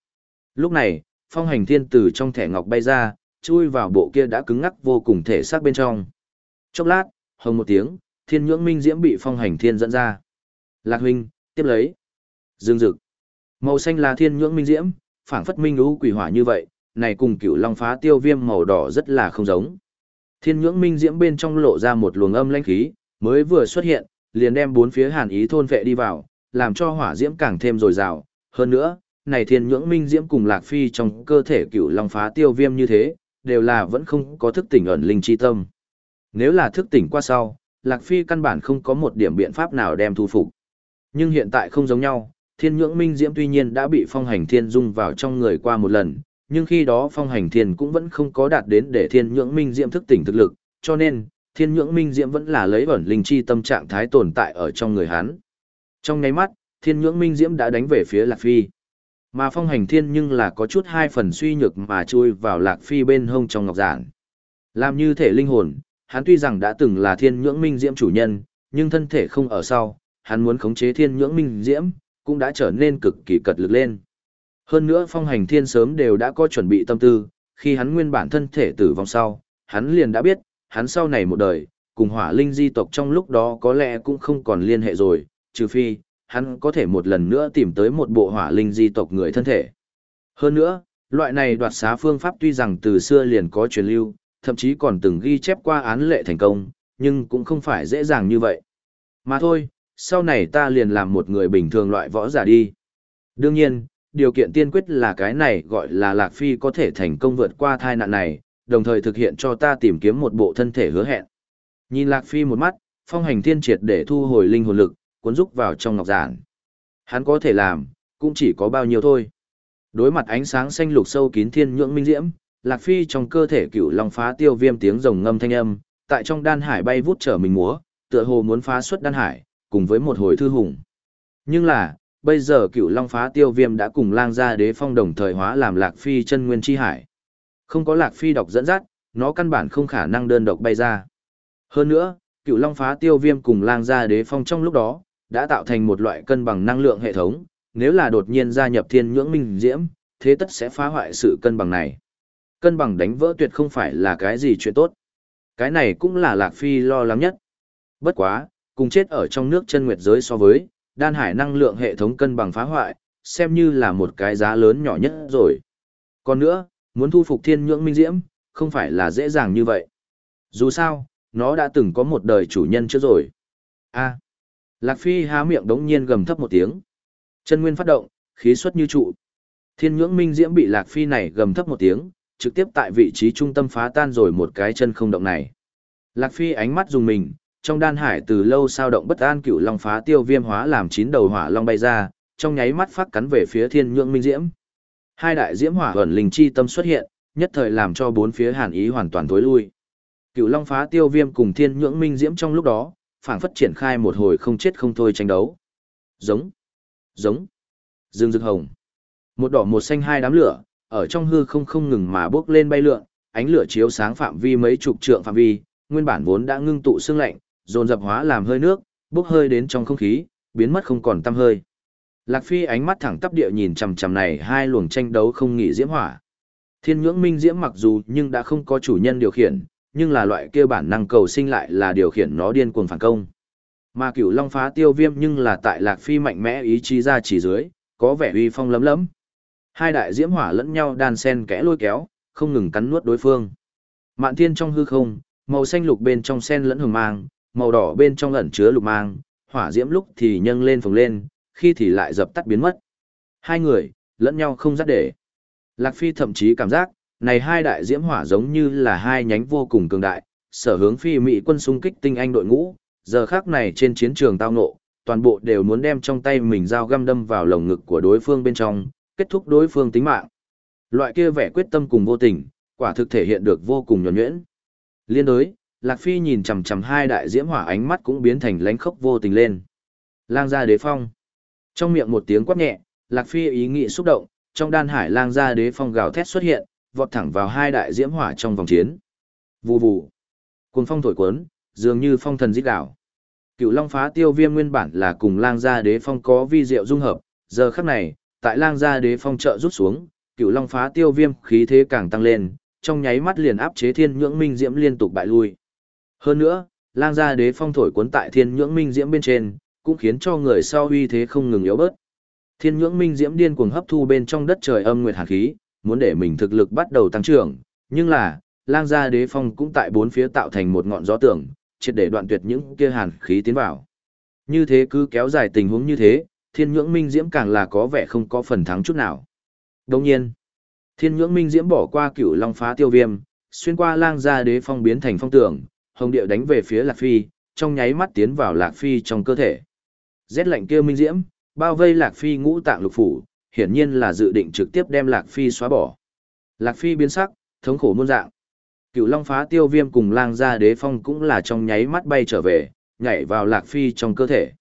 Speaker 1: Lúc này, phong hành thiên từ trong thẻ ngọc bay ra, chui vào bộ kia đã cứng ngắc vô cùng thể xác bên trong. Chốc lát, hồng một tiếng, thiên nhưỡng minh diễm bị phong hành thiên dẫn ra. Lạc huynh, tiếp lấy. Dương dực. Màu xanh là thiên nhưỡng minh diễm, phảng phất minh lũ quỷ hỏa như vậy, này cùng cửu long phá tiêu viêm màu đỏ rất là không giống. Thiên nhưỡng minh diễm bên trong lộ ra một luồng âm lãnh khí, mới vừa xuất hiện, liền đem bốn phía hàn ý thôn vệ đi vào, làm cho hỏa diễm càng thêm dồi dào. Hơn nữa, này thiên nhưỡng minh diễm cùng lạc phi trong cơ thể cửu long phá tiêu viêm như thế, đều là vẫn không có thức tỉnh ẩn linh chi tâm. Nếu là thức tỉnh qua sau, lạc phi căn bản không có một điểm biện pháp nào đem thu phục. Nhưng hiện tại không giống nhau, thiên nhưỡng minh diễm tuy nhiên đã bị phong hành thiên dung vào trong người qua một lần, nhưng khi đó phong hành thiên cũng vẫn không có đạt đến để thiên nhưỡng minh diễm thức tỉnh thực lực, cho nên, thiên nhưỡng minh diễm vẫn là lấy ẩn linh chi tâm trạng thái tồn tại ở trong người hắn. Trong nháy mắt, thiên nhưỡng minh diễm đã đánh về phía Lạc Phi. Mà phong hành thiên nhưng là có chút hai phần suy nhược mà chui vào Lạc Phi bên hông trong ngọc giản. Làm như thể linh hồn, hắn tuy rằng đã từng là thiên nhưỡng minh diễm chủ nhân, nhưng thân thể không ở sau, hắn muốn khống chế thiên nhưỡng minh diễm, cũng đã trở nên cực kỳ cật lực lên. Hơn nữa phong hành thiên sớm đều đã có chuẩn bị tâm tư, khi hắn nguyên bản thân thể tử vong sau, hắn liền đã biết, hắn sau này một đời, cùng hỏa linh di tộc trong lúc đó có lẽ cũng không còn liên hệ rồi, trừ phi, hắn có thể một lần nữa tìm tới một bộ hỏa linh di tộc người thân thể. Hơn nữa, loại này đoạt xá phương pháp tuy rằng từ xưa liền có truyền lưu, thậm chí còn từng ghi chép qua án lệ thành công, nhưng cũng không phải dễ dàng như vậy. Mà thôi, sau này ta liền làm một người bình thường loại võ giả đi. Đương nhiên, điều kiện tiên quyết là cái này gọi là Lạc Phi có thể thành công vượt qua thai nạn này, đồng thời thực hiện cho ta tìm kiếm một bộ thân thể hứa hẹn. Nhìn Lạc Phi một mắt, phong hành thiên triệt để thu hồi linh hồn lực, cuốn rúc vào trong ngọc giản. Hắn có thể làm, cũng chỉ có bao nhiêu thôi. Đối mặt ánh sáng xanh lục sâu kín thiên nhượng minh diễm, Lạc Phi trong cơ thể cựu long phá tiêu viêm tiếng rồng ngâm thanh âm, tại trong đan hải bay vút trở mình múa, tựa hồ muốn phá xuất đan hải, cùng với một hồi thư hùng. Nhưng là, bây giờ cựu long phá tiêu viêm đã cùng lang gia đế phong đồng thời hóa làm Lạc Phi chân nguyên chi hải. Không có Lạc Phi độc dẫn dắt, nó căn bản không khả năng đơn độc bay ra. Hơn nữa, cựu long phá tiêu viêm cùng lang gia đế phong trong lúc đó, đã tạo thành một loại cân bằng năng lượng hệ thống, nếu là đột nhiên gia nhập thiên nhưỡng minh diễm, thế tất sẽ phá hoại sự cân bằng này. Cân bằng đánh vỡ tuyệt không phải là cái gì chuyện tốt. Cái này cũng là Lạc Phi lo lắng nhất. Bất quá, cùng chết ở trong nước chân nguyệt giới so với, đan hải năng lượng hệ thống cân bằng phá hoại, xem như là một cái giá lớn nhỏ nhất rồi. Còn nữa, muốn thu phục thiên nhưỡng minh diễm, không phải là dễ dàng như vậy. Dù sao, nó đã từng có một đời chủ nhân trước rồi. A. Lạc Phi há miệng đống nhiên gầm thấp một tiếng. Chân nguyên phát động, khí xuất như trụ. Thiên nhưỡng minh diễm bị Lạc Phi này gầm thấp một tiếng, trực tiếp tại vị trí trung tâm phá tan rồi một cái chân không động này. Lạc Phi ánh mắt dùng mình, trong đan hải từ lâu sao động bất an cựu long phá tiêu viêm hóa làm chín đầu hỏa long bay ra, trong nháy mắt phát cắn về phía thiên nhưỡng minh diễm. Hai đại diễm hỏa ẩn linh chi tâm xuất hiện, nhất thời làm cho bốn phía hàn ý hoàn toàn tối lui. Cựu long phá tiêu viêm cùng thiên nhưỡng minh diễm trong lúc đó, phảng phất triển khai một hồi không chết không thôi tranh đấu. Giống, giống, dương rực hồng. Một đỏ một xanh hai đám lửa, ở trong hư không không ngừng mà bước lên bay lượn, ánh lửa chiếu sáng phạm vi mấy chục trượng phạm vi, nguyên bản vốn đã ngưng tụ xương lạnh, dồn dập hóa làm hơi nước, bốc hơi đến trong không khí, biến mất không còn tăm hơi. Lạc Phi ánh mắt thẳng tắp địa nhìn chằm chằm này hai luồng tranh đấu không nghỉ diễm hỏa. Thiên nhưỡng minh diễm mặc dù nhưng đã không có chủ nhân điều khiển, nhưng là loại kia bản năng cầu sinh lại là điều khiển nó điên cuồng phản công. Mà cửu long phá tiêu viêm nhưng là tại Lạc Phi mạnh mẽ ý chí ra chỉ dưới, có vẻ uy phong lấm lấm. Hai đại diễm hỏa lẫn nhau đan sen kẽ lôi kéo, không ngừng cắn nuốt đối phương. Mạn thiên trong hư không, màu xanh lục bên trong sen lẫn hồng mang, màu đỏ bên trong ẩn chứa lục mang, hỏa diễm lúc thì nhâng lên phồng lên, khi thì lại dập tắt biến mất. Hai người, lẫn nhau không dắt để. Lạc Phi thậm chí cảm giác, này hai đại diễm hỏa giống như là hai nhánh vô cùng cường đại, sở hướng phi mỹ quân xung kích tinh anh đội ngũ, giờ khác này trên chiến trường tao ngộ, toàn bộ đều muốn đem trong tay mình dao găm đâm vào lồng ngực của đối phương bên trong, kết thúc đối phương tính mạng. Loại kia vẻ quyết tâm cùng vô tình, quả thực thể hiện được vô cùng nhuần nhuyễn. Liên đối, Lạc Phi nhìn chằm chằm hai đại diễm hỏa ánh mắt cũng biến thành lánh khốc vô tình lên. Lang gia đế phong. Trong miệng một tiếng quát nhẹ, Lạc Phi ý nghĩ xúc động, trong đan hải lang gia đế phong gào thét xuất hiện, vọt thẳng vào hai đại diễm hỏa trong vòng chiến. Vù vù. Cuồng phong thổi cuốn, dường như phong thần giết đảo. Cựu Long phá tiêu viêm nguyên bản là cùng lang gia đế phong có vi diệu dung hợp, giờ khắc này, tại lang gia đế phong trợ rút xuống, cựu Long phá tiêu viêm khí thế càng tăng lên, trong nháy mắt liền áp chế thiên nhưỡng minh diễm liên tục bại lui. Hơn nữa, lang gia đế phong thổi cuốn tại thiên nhưỡng minh diễm bên trên, cũng khiến cho người sau uy thế không ngừng yếu bớt. Thiên nhưỡng minh diễm điên cuồng hấp thu bên trong đất trời âm nguyệt hàn khí, muốn để mình thực lực bắt đầu tăng trưởng, nhưng là, lang gia đế phong cũng tại bốn phía tạo thành một ngọn gió tường, triệt để đoạn tuyệt những kia hàn khí tiến vào. Như thế cứ kéo dài tình huống như thế, thiên nhưỡng minh diễm càng là có vẻ không có phần thắng chút nào. Đồng nhiên, thiên nhưỡng minh diễm bỏ qua cửu long phá tiêu viêm, xuyên qua lang gia đế phong biến thành phong tường, hồng điệu đánh về phía lạc phi, trong nháy mắt tiến vào lạc phi trong cơ thể. Rét lạnh kia minh diễm, bao vây lạc phi ngũ tạng lục phủ, hiển nhiên là dự định trực tiếp đem lạc phi xóa bỏ. Lạc phi biến sắc, thống khổ muôn dạng. Cựu Long phá tiêu viêm cùng lang gia đế phong cũng là trong nháy mắt bay trở về, nhảy vào lạc phi trong cơ thể.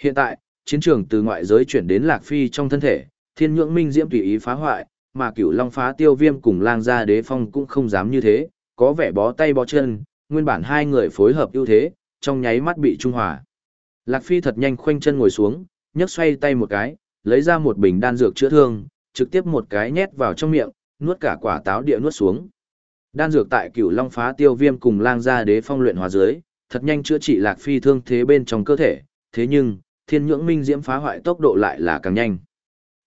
Speaker 1: Hiện tại, chiến trường từ ngoại giới chuyển đến lạc phi trong thân thể, thiên nhượng minh diễm tùy ý phá hoại, mà cựu Long phá tiêu viêm cùng lang gia đế phong cũng không dám như thế, có vẻ bó tay bó chân, nguyên bản hai người phối hợp ưu thế, trong nháy mắt bị trung hòa. Lạc Phi thật nhanh khoanh chân ngồi xuống, nhấc xoay tay một cái, lấy ra một bình đan dược chữa thương, trực tiếp một cái nhét vào trong miệng, nuốt cả quả táo địa nuốt xuống. Đan dược tại Cửu Long phá tiêu viêm cùng lang gia đế phong luyện hóa dưới, thật nhanh chữa trị Lạc Phi thương thế bên trong cơ thể, thế nhưng, Thiên Nhưỡng Minh Diễm phá hoại tốc độ lại là càng nhanh.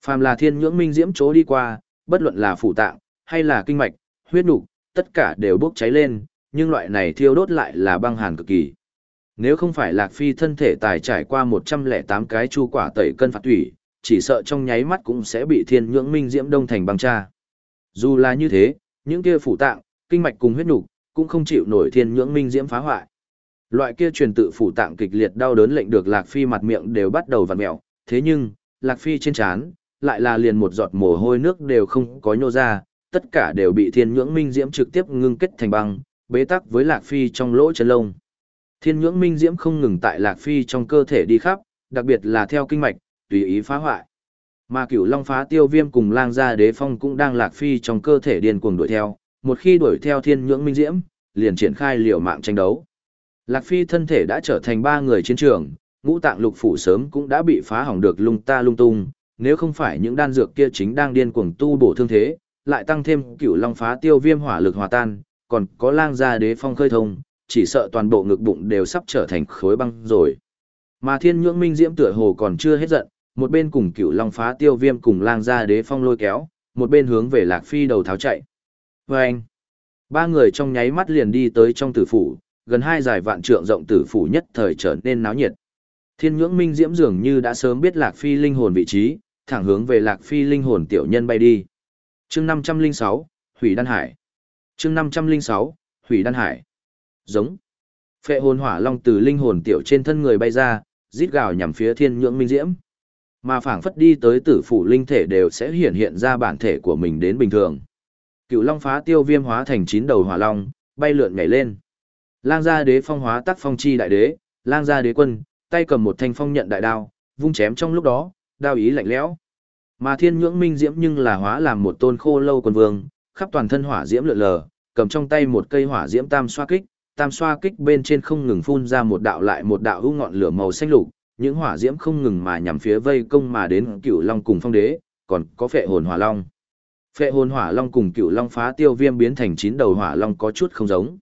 Speaker 1: Phàm là Thiên Nhưỡng Minh Diễm chỗ đi qua, bất luận là phủ tạng hay là kinh mạch, huyết nục, tất cả đều bốc cháy lên, nhưng loại này thiêu đốt lại là băng hàn cực kỳ. Nếu không phải Lạc Phi thân thể tài trải qua 108 cái chu quả tẩy cân phạt thủy, chỉ sợ trong nháy mắt cũng sẽ bị thiên nhưỡng minh diễm đông thành băng cha. Dù là như thế, những kia phủ tạng, kinh mạch cùng huyết nục cũng không chịu nổi thiên nhưỡng minh diễm phá hoại. Loại kia truyền tự phủ tạng kịch liệt đau đớn lệnh được Lạc Phi mặt miệng đều bắt đầu vặn mèo, thế nhưng, Lạc Phi trên trán lại là liền một giọt mồ hôi nước đều không có nhô ra, tất cả đều bị thiên nhưỡng minh diễm trực tiếp ngưng kết thành băng, bế tắc với Lạc Phi trong lỗ chân lông. Thiên nhưỡng minh diễm không ngừng tại Lạc Phi trong cơ thể đi khắp, đặc biệt là theo kinh mạch, tùy ý phá hoại. Mà cửu long phá tiêu viêm cùng lang gia đế phong cũng đang Lạc Phi trong cơ thể điên cuồng đuổi theo, một khi đuổi theo thiên nhưỡng minh diễm, liền triển khai liều mạng tranh đấu. Lạc Phi thân thể đã trở thành ba người chiến trường, ngũ tạng lục phủ sớm cũng đã bị phá hỏng được lung ta lung tung, nếu không phải những đan dược kia chính đang điên cuồng tu bổ thương thế, lại tăng thêm cửu long phá tiêu viêm hỏa lực hòa tan, còn có lang gia đế phong khơi thông, chỉ sợ toàn bộ ngực bụng đều sắp trở thành khối băng rồi. Mà thiên nhưỡng minh diễm tựa hồ còn chưa hết giận, một bên cùng cựu long phá tiêu viêm cùng lang gia đế phong lôi kéo, một bên hướng về lạc phi đầu tháo chạy. Và anh, Ba người trong nháy mắt liền đi tới trong tử phủ, gần hai dài vạn trượng rộng tử phủ nhất thời trở nên náo nhiệt. Thiên nhưỡng minh diễm dường như đã sớm biết Lạc Phi linh hồn vị trí, thẳng hướng về Lạc Phi linh hồn tiểu nhân bay đi. chương 506, Hủy Đan Hải. chương 506, Hủy Đan Hải. Giống. Phệ hồn hỏa long từ linh hồn tiểu trên thân người bay ra, rít gào nhằm phía thiên nhưỡng minh diễm. Mà phảng phất đi tới tử phủ linh thể đều sẽ hiện hiện ra bản thể của mình đến bình thường. Cựu long phá tiêu viêm hóa thành chín đầu hỏa long, bay lượn nhảy lên. Lang gia đế phong hóa tắc phong chi đại đế, lang gia đế quân, tay cầm một thanh phong nhận đại đao, vung chém trong lúc đó, đao ý lạnh lẽo. Mà thiên nhưỡng minh diễm nhưng là hóa làm một tôn khô lâu quân vương, khắp toàn thân hỏa diễm lượn lờ, cầm trong tay một cây hỏa diễm tam xoa kích, tam xoa kích bên trên không ngừng phun ra một đạo lại một đạo hữu ngọn lửa màu xanh lục, những hỏa diễm không ngừng mà nhằm phía vây công mà đến cựu long cùng phong đế, còn có phệ hồn hỏa long. Phệ hồn hỏa long cùng cựu long phá tiêu viêm biến thành chín đầu hỏa long có chút không giống.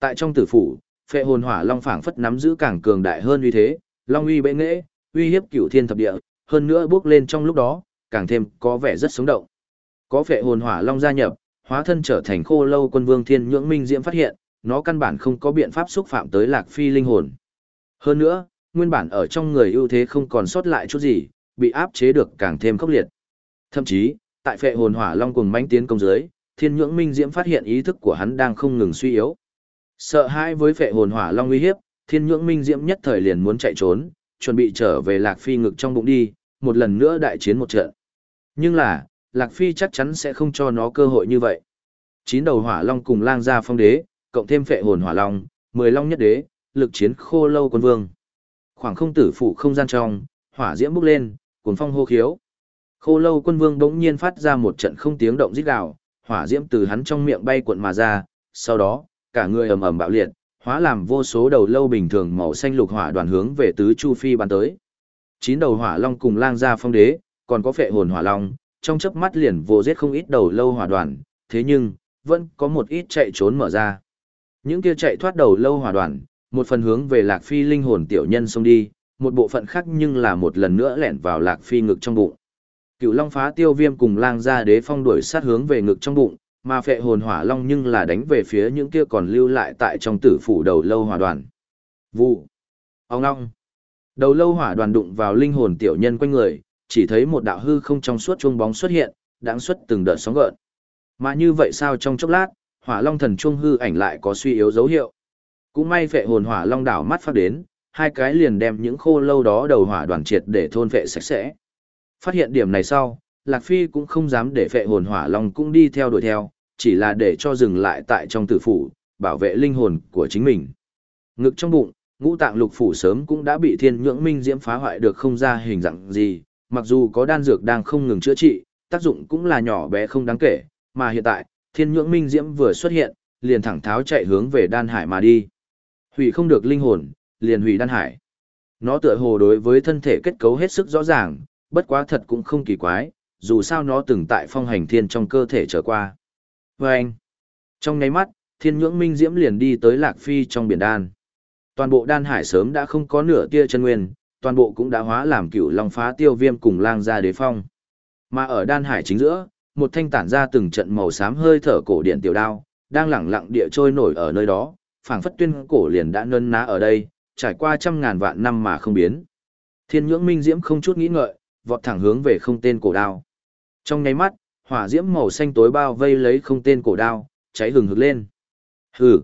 Speaker 1: Tại trong tử phủ, phệ hồn hỏa long phảng phất nắm giữ càng cường đại hơn uy thế, long uy bệ nghệ, uy hiếp cựu thiên thập địa, hơn nữa bước lên trong lúc đó, càng thêm có vẻ rất sống động. Có phệ hồn hỏa long gia nhập, hóa thân trở thành khô lâu quân vương thiên nhưỡng minh diễm phát hiện, nó căn bản không có biện pháp xúc phạm tới lạc phi linh hồn. Hơn nữa, nguyên bản ở trong người ưu thế không còn sót lại chút gì, bị áp chế được càng thêm khốc liệt. Thậm chí, tại phệ hồn hỏa long cùng mãnh tiến công dưới, thiên nhưỡng minh diễm phát hiện ý thức của hắn đang không ngừng suy yếu. Sợ hãi với phệ hồn hỏa long uy hiếp, thiên nhưỡng minh diễm nhất thời liền muốn chạy trốn, chuẩn bị trở về lạc phi ngực trong bụng đi, một lần nữa đại chiến một trận. Nhưng là, lạc phi chắc chắn sẽ không cho nó cơ hội như vậy. Chín đầu hỏa long cùng lang gia phong đế, cộng thêm phệ hồn hỏa long, mười long nhất đế, lực chiến khô lâu quân vương. Khoảng không tử phủ không gian trong, hỏa diễm bốc lên, cuồng phong hô khiếu. Khô lâu quân vương đống nhiên phát ra một trận không tiếng động rít gào, hỏa diễm từ hắn trong miệng bay cuộn mà ra, sau đó, cả người ầm ầm bạo liệt, hóa làm vô số đầu lâu bình thường màu xanh lục hỏa đoàn hướng về tứ chu phi bắn tới. Chín đầu hỏa long cùng lang gia phong đế, còn có phệ hồn hỏa long, trong chớp mắt liền vô giết không ít đầu lâu hỏa đoàn, thế nhưng, vẫn có một ít chạy trốn mở ra. Những kia chạy thoát đầu lâu hỏa đoàn, một phần hướng về Lạc Phi linh hồn tiểu nhân xông đi, một bộ phận khác nhưng là một lần nữa lẻn vào Lạc Phi ngực trong bụng. Cựu Long phá tiêu viêm cùng lang gia đế phong đuổi sát hướng về ngực trong bụng, mà phệ hồn hỏa long nhưng là đánh về phía những kia còn lưu lại tại trong tử phủ đầu lâu hỏa đoàn. Vụ. Ông long. Đầu lâu hỏa đoàn đụng vào linh hồn tiểu nhân quanh người, chỉ thấy một đạo hư không trong suốt chuông bóng xuất hiện, đáng xuất từng đợt sóng gợn. Mà như vậy sao trong chốc lát, hỏa long thần chuông hư ảnh lại có suy yếu dấu hiệu. Cũng may phệ hồn hỏa long đảo mắt phát đến, hai cái liền đem những khô lâu đó đầu hỏa đoàn triệt để thôn phệ sạch sẽ. Phát hiện điểm này sau, Lạc Phi cũng không dám để phệ hồn hỏa long cũng đi theo đuổi theo, chỉ là để cho dừng lại tại trong tử phủ, bảo vệ linh hồn của chính mình. Ngực trong bụng, ngũ tạng lục phủ sớm cũng đã bị thiên nhưỡng minh diễm phá hoại được không ra hình dạng gì, mặc dù có đan dược đang không ngừng chữa trị, tác dụng cũng là nhỏ bé không đáng kể, mà hiện tại, thiên nhưỡng minh diễm vừa xuất hiện, liền thẳng tháo chạy hướng về đan hải mà đi. Hủy không được linh hồn, liền hủy đan hải. Nó tựa hồ đối với thân thể kết cấu hết sức rõ ràng, bất quá thật cũng không kỳ quái, dù sao nó từng tại phong hành thiên trong cơ thể trở qua. Và anh, trong nháy mắt, thiên nhưỡng minh diễm liền đi tới lạc phi trong biển đan. Toàn bộ đan hải sớm đã không có nửa tia chân nguyên, toàn bộ cũng đã hóa làm cựu long phá tiêu viêm cùng lang gia đế phong. Mà ở đan hải chính giữa, một thanh tản ra từng trận màu xám hơi thở cổ điện tiểu đao, đang lẳng lặng địa trôi nổi ở nơi đó, phảng phất tuyên cổ liền đã nân ná ở đây, trải qua trăm ngàn vạn năm mà không biến. Thiên nhưỡng minh diễm không chút nghĩ ngợi, vọt thẳng hướng về không tên cổ đao. Trong nháy mắt, hỏa diễm màu xanh tối bao vây lấy không tên cổ đao, cháy hừng hực lên. Hừ.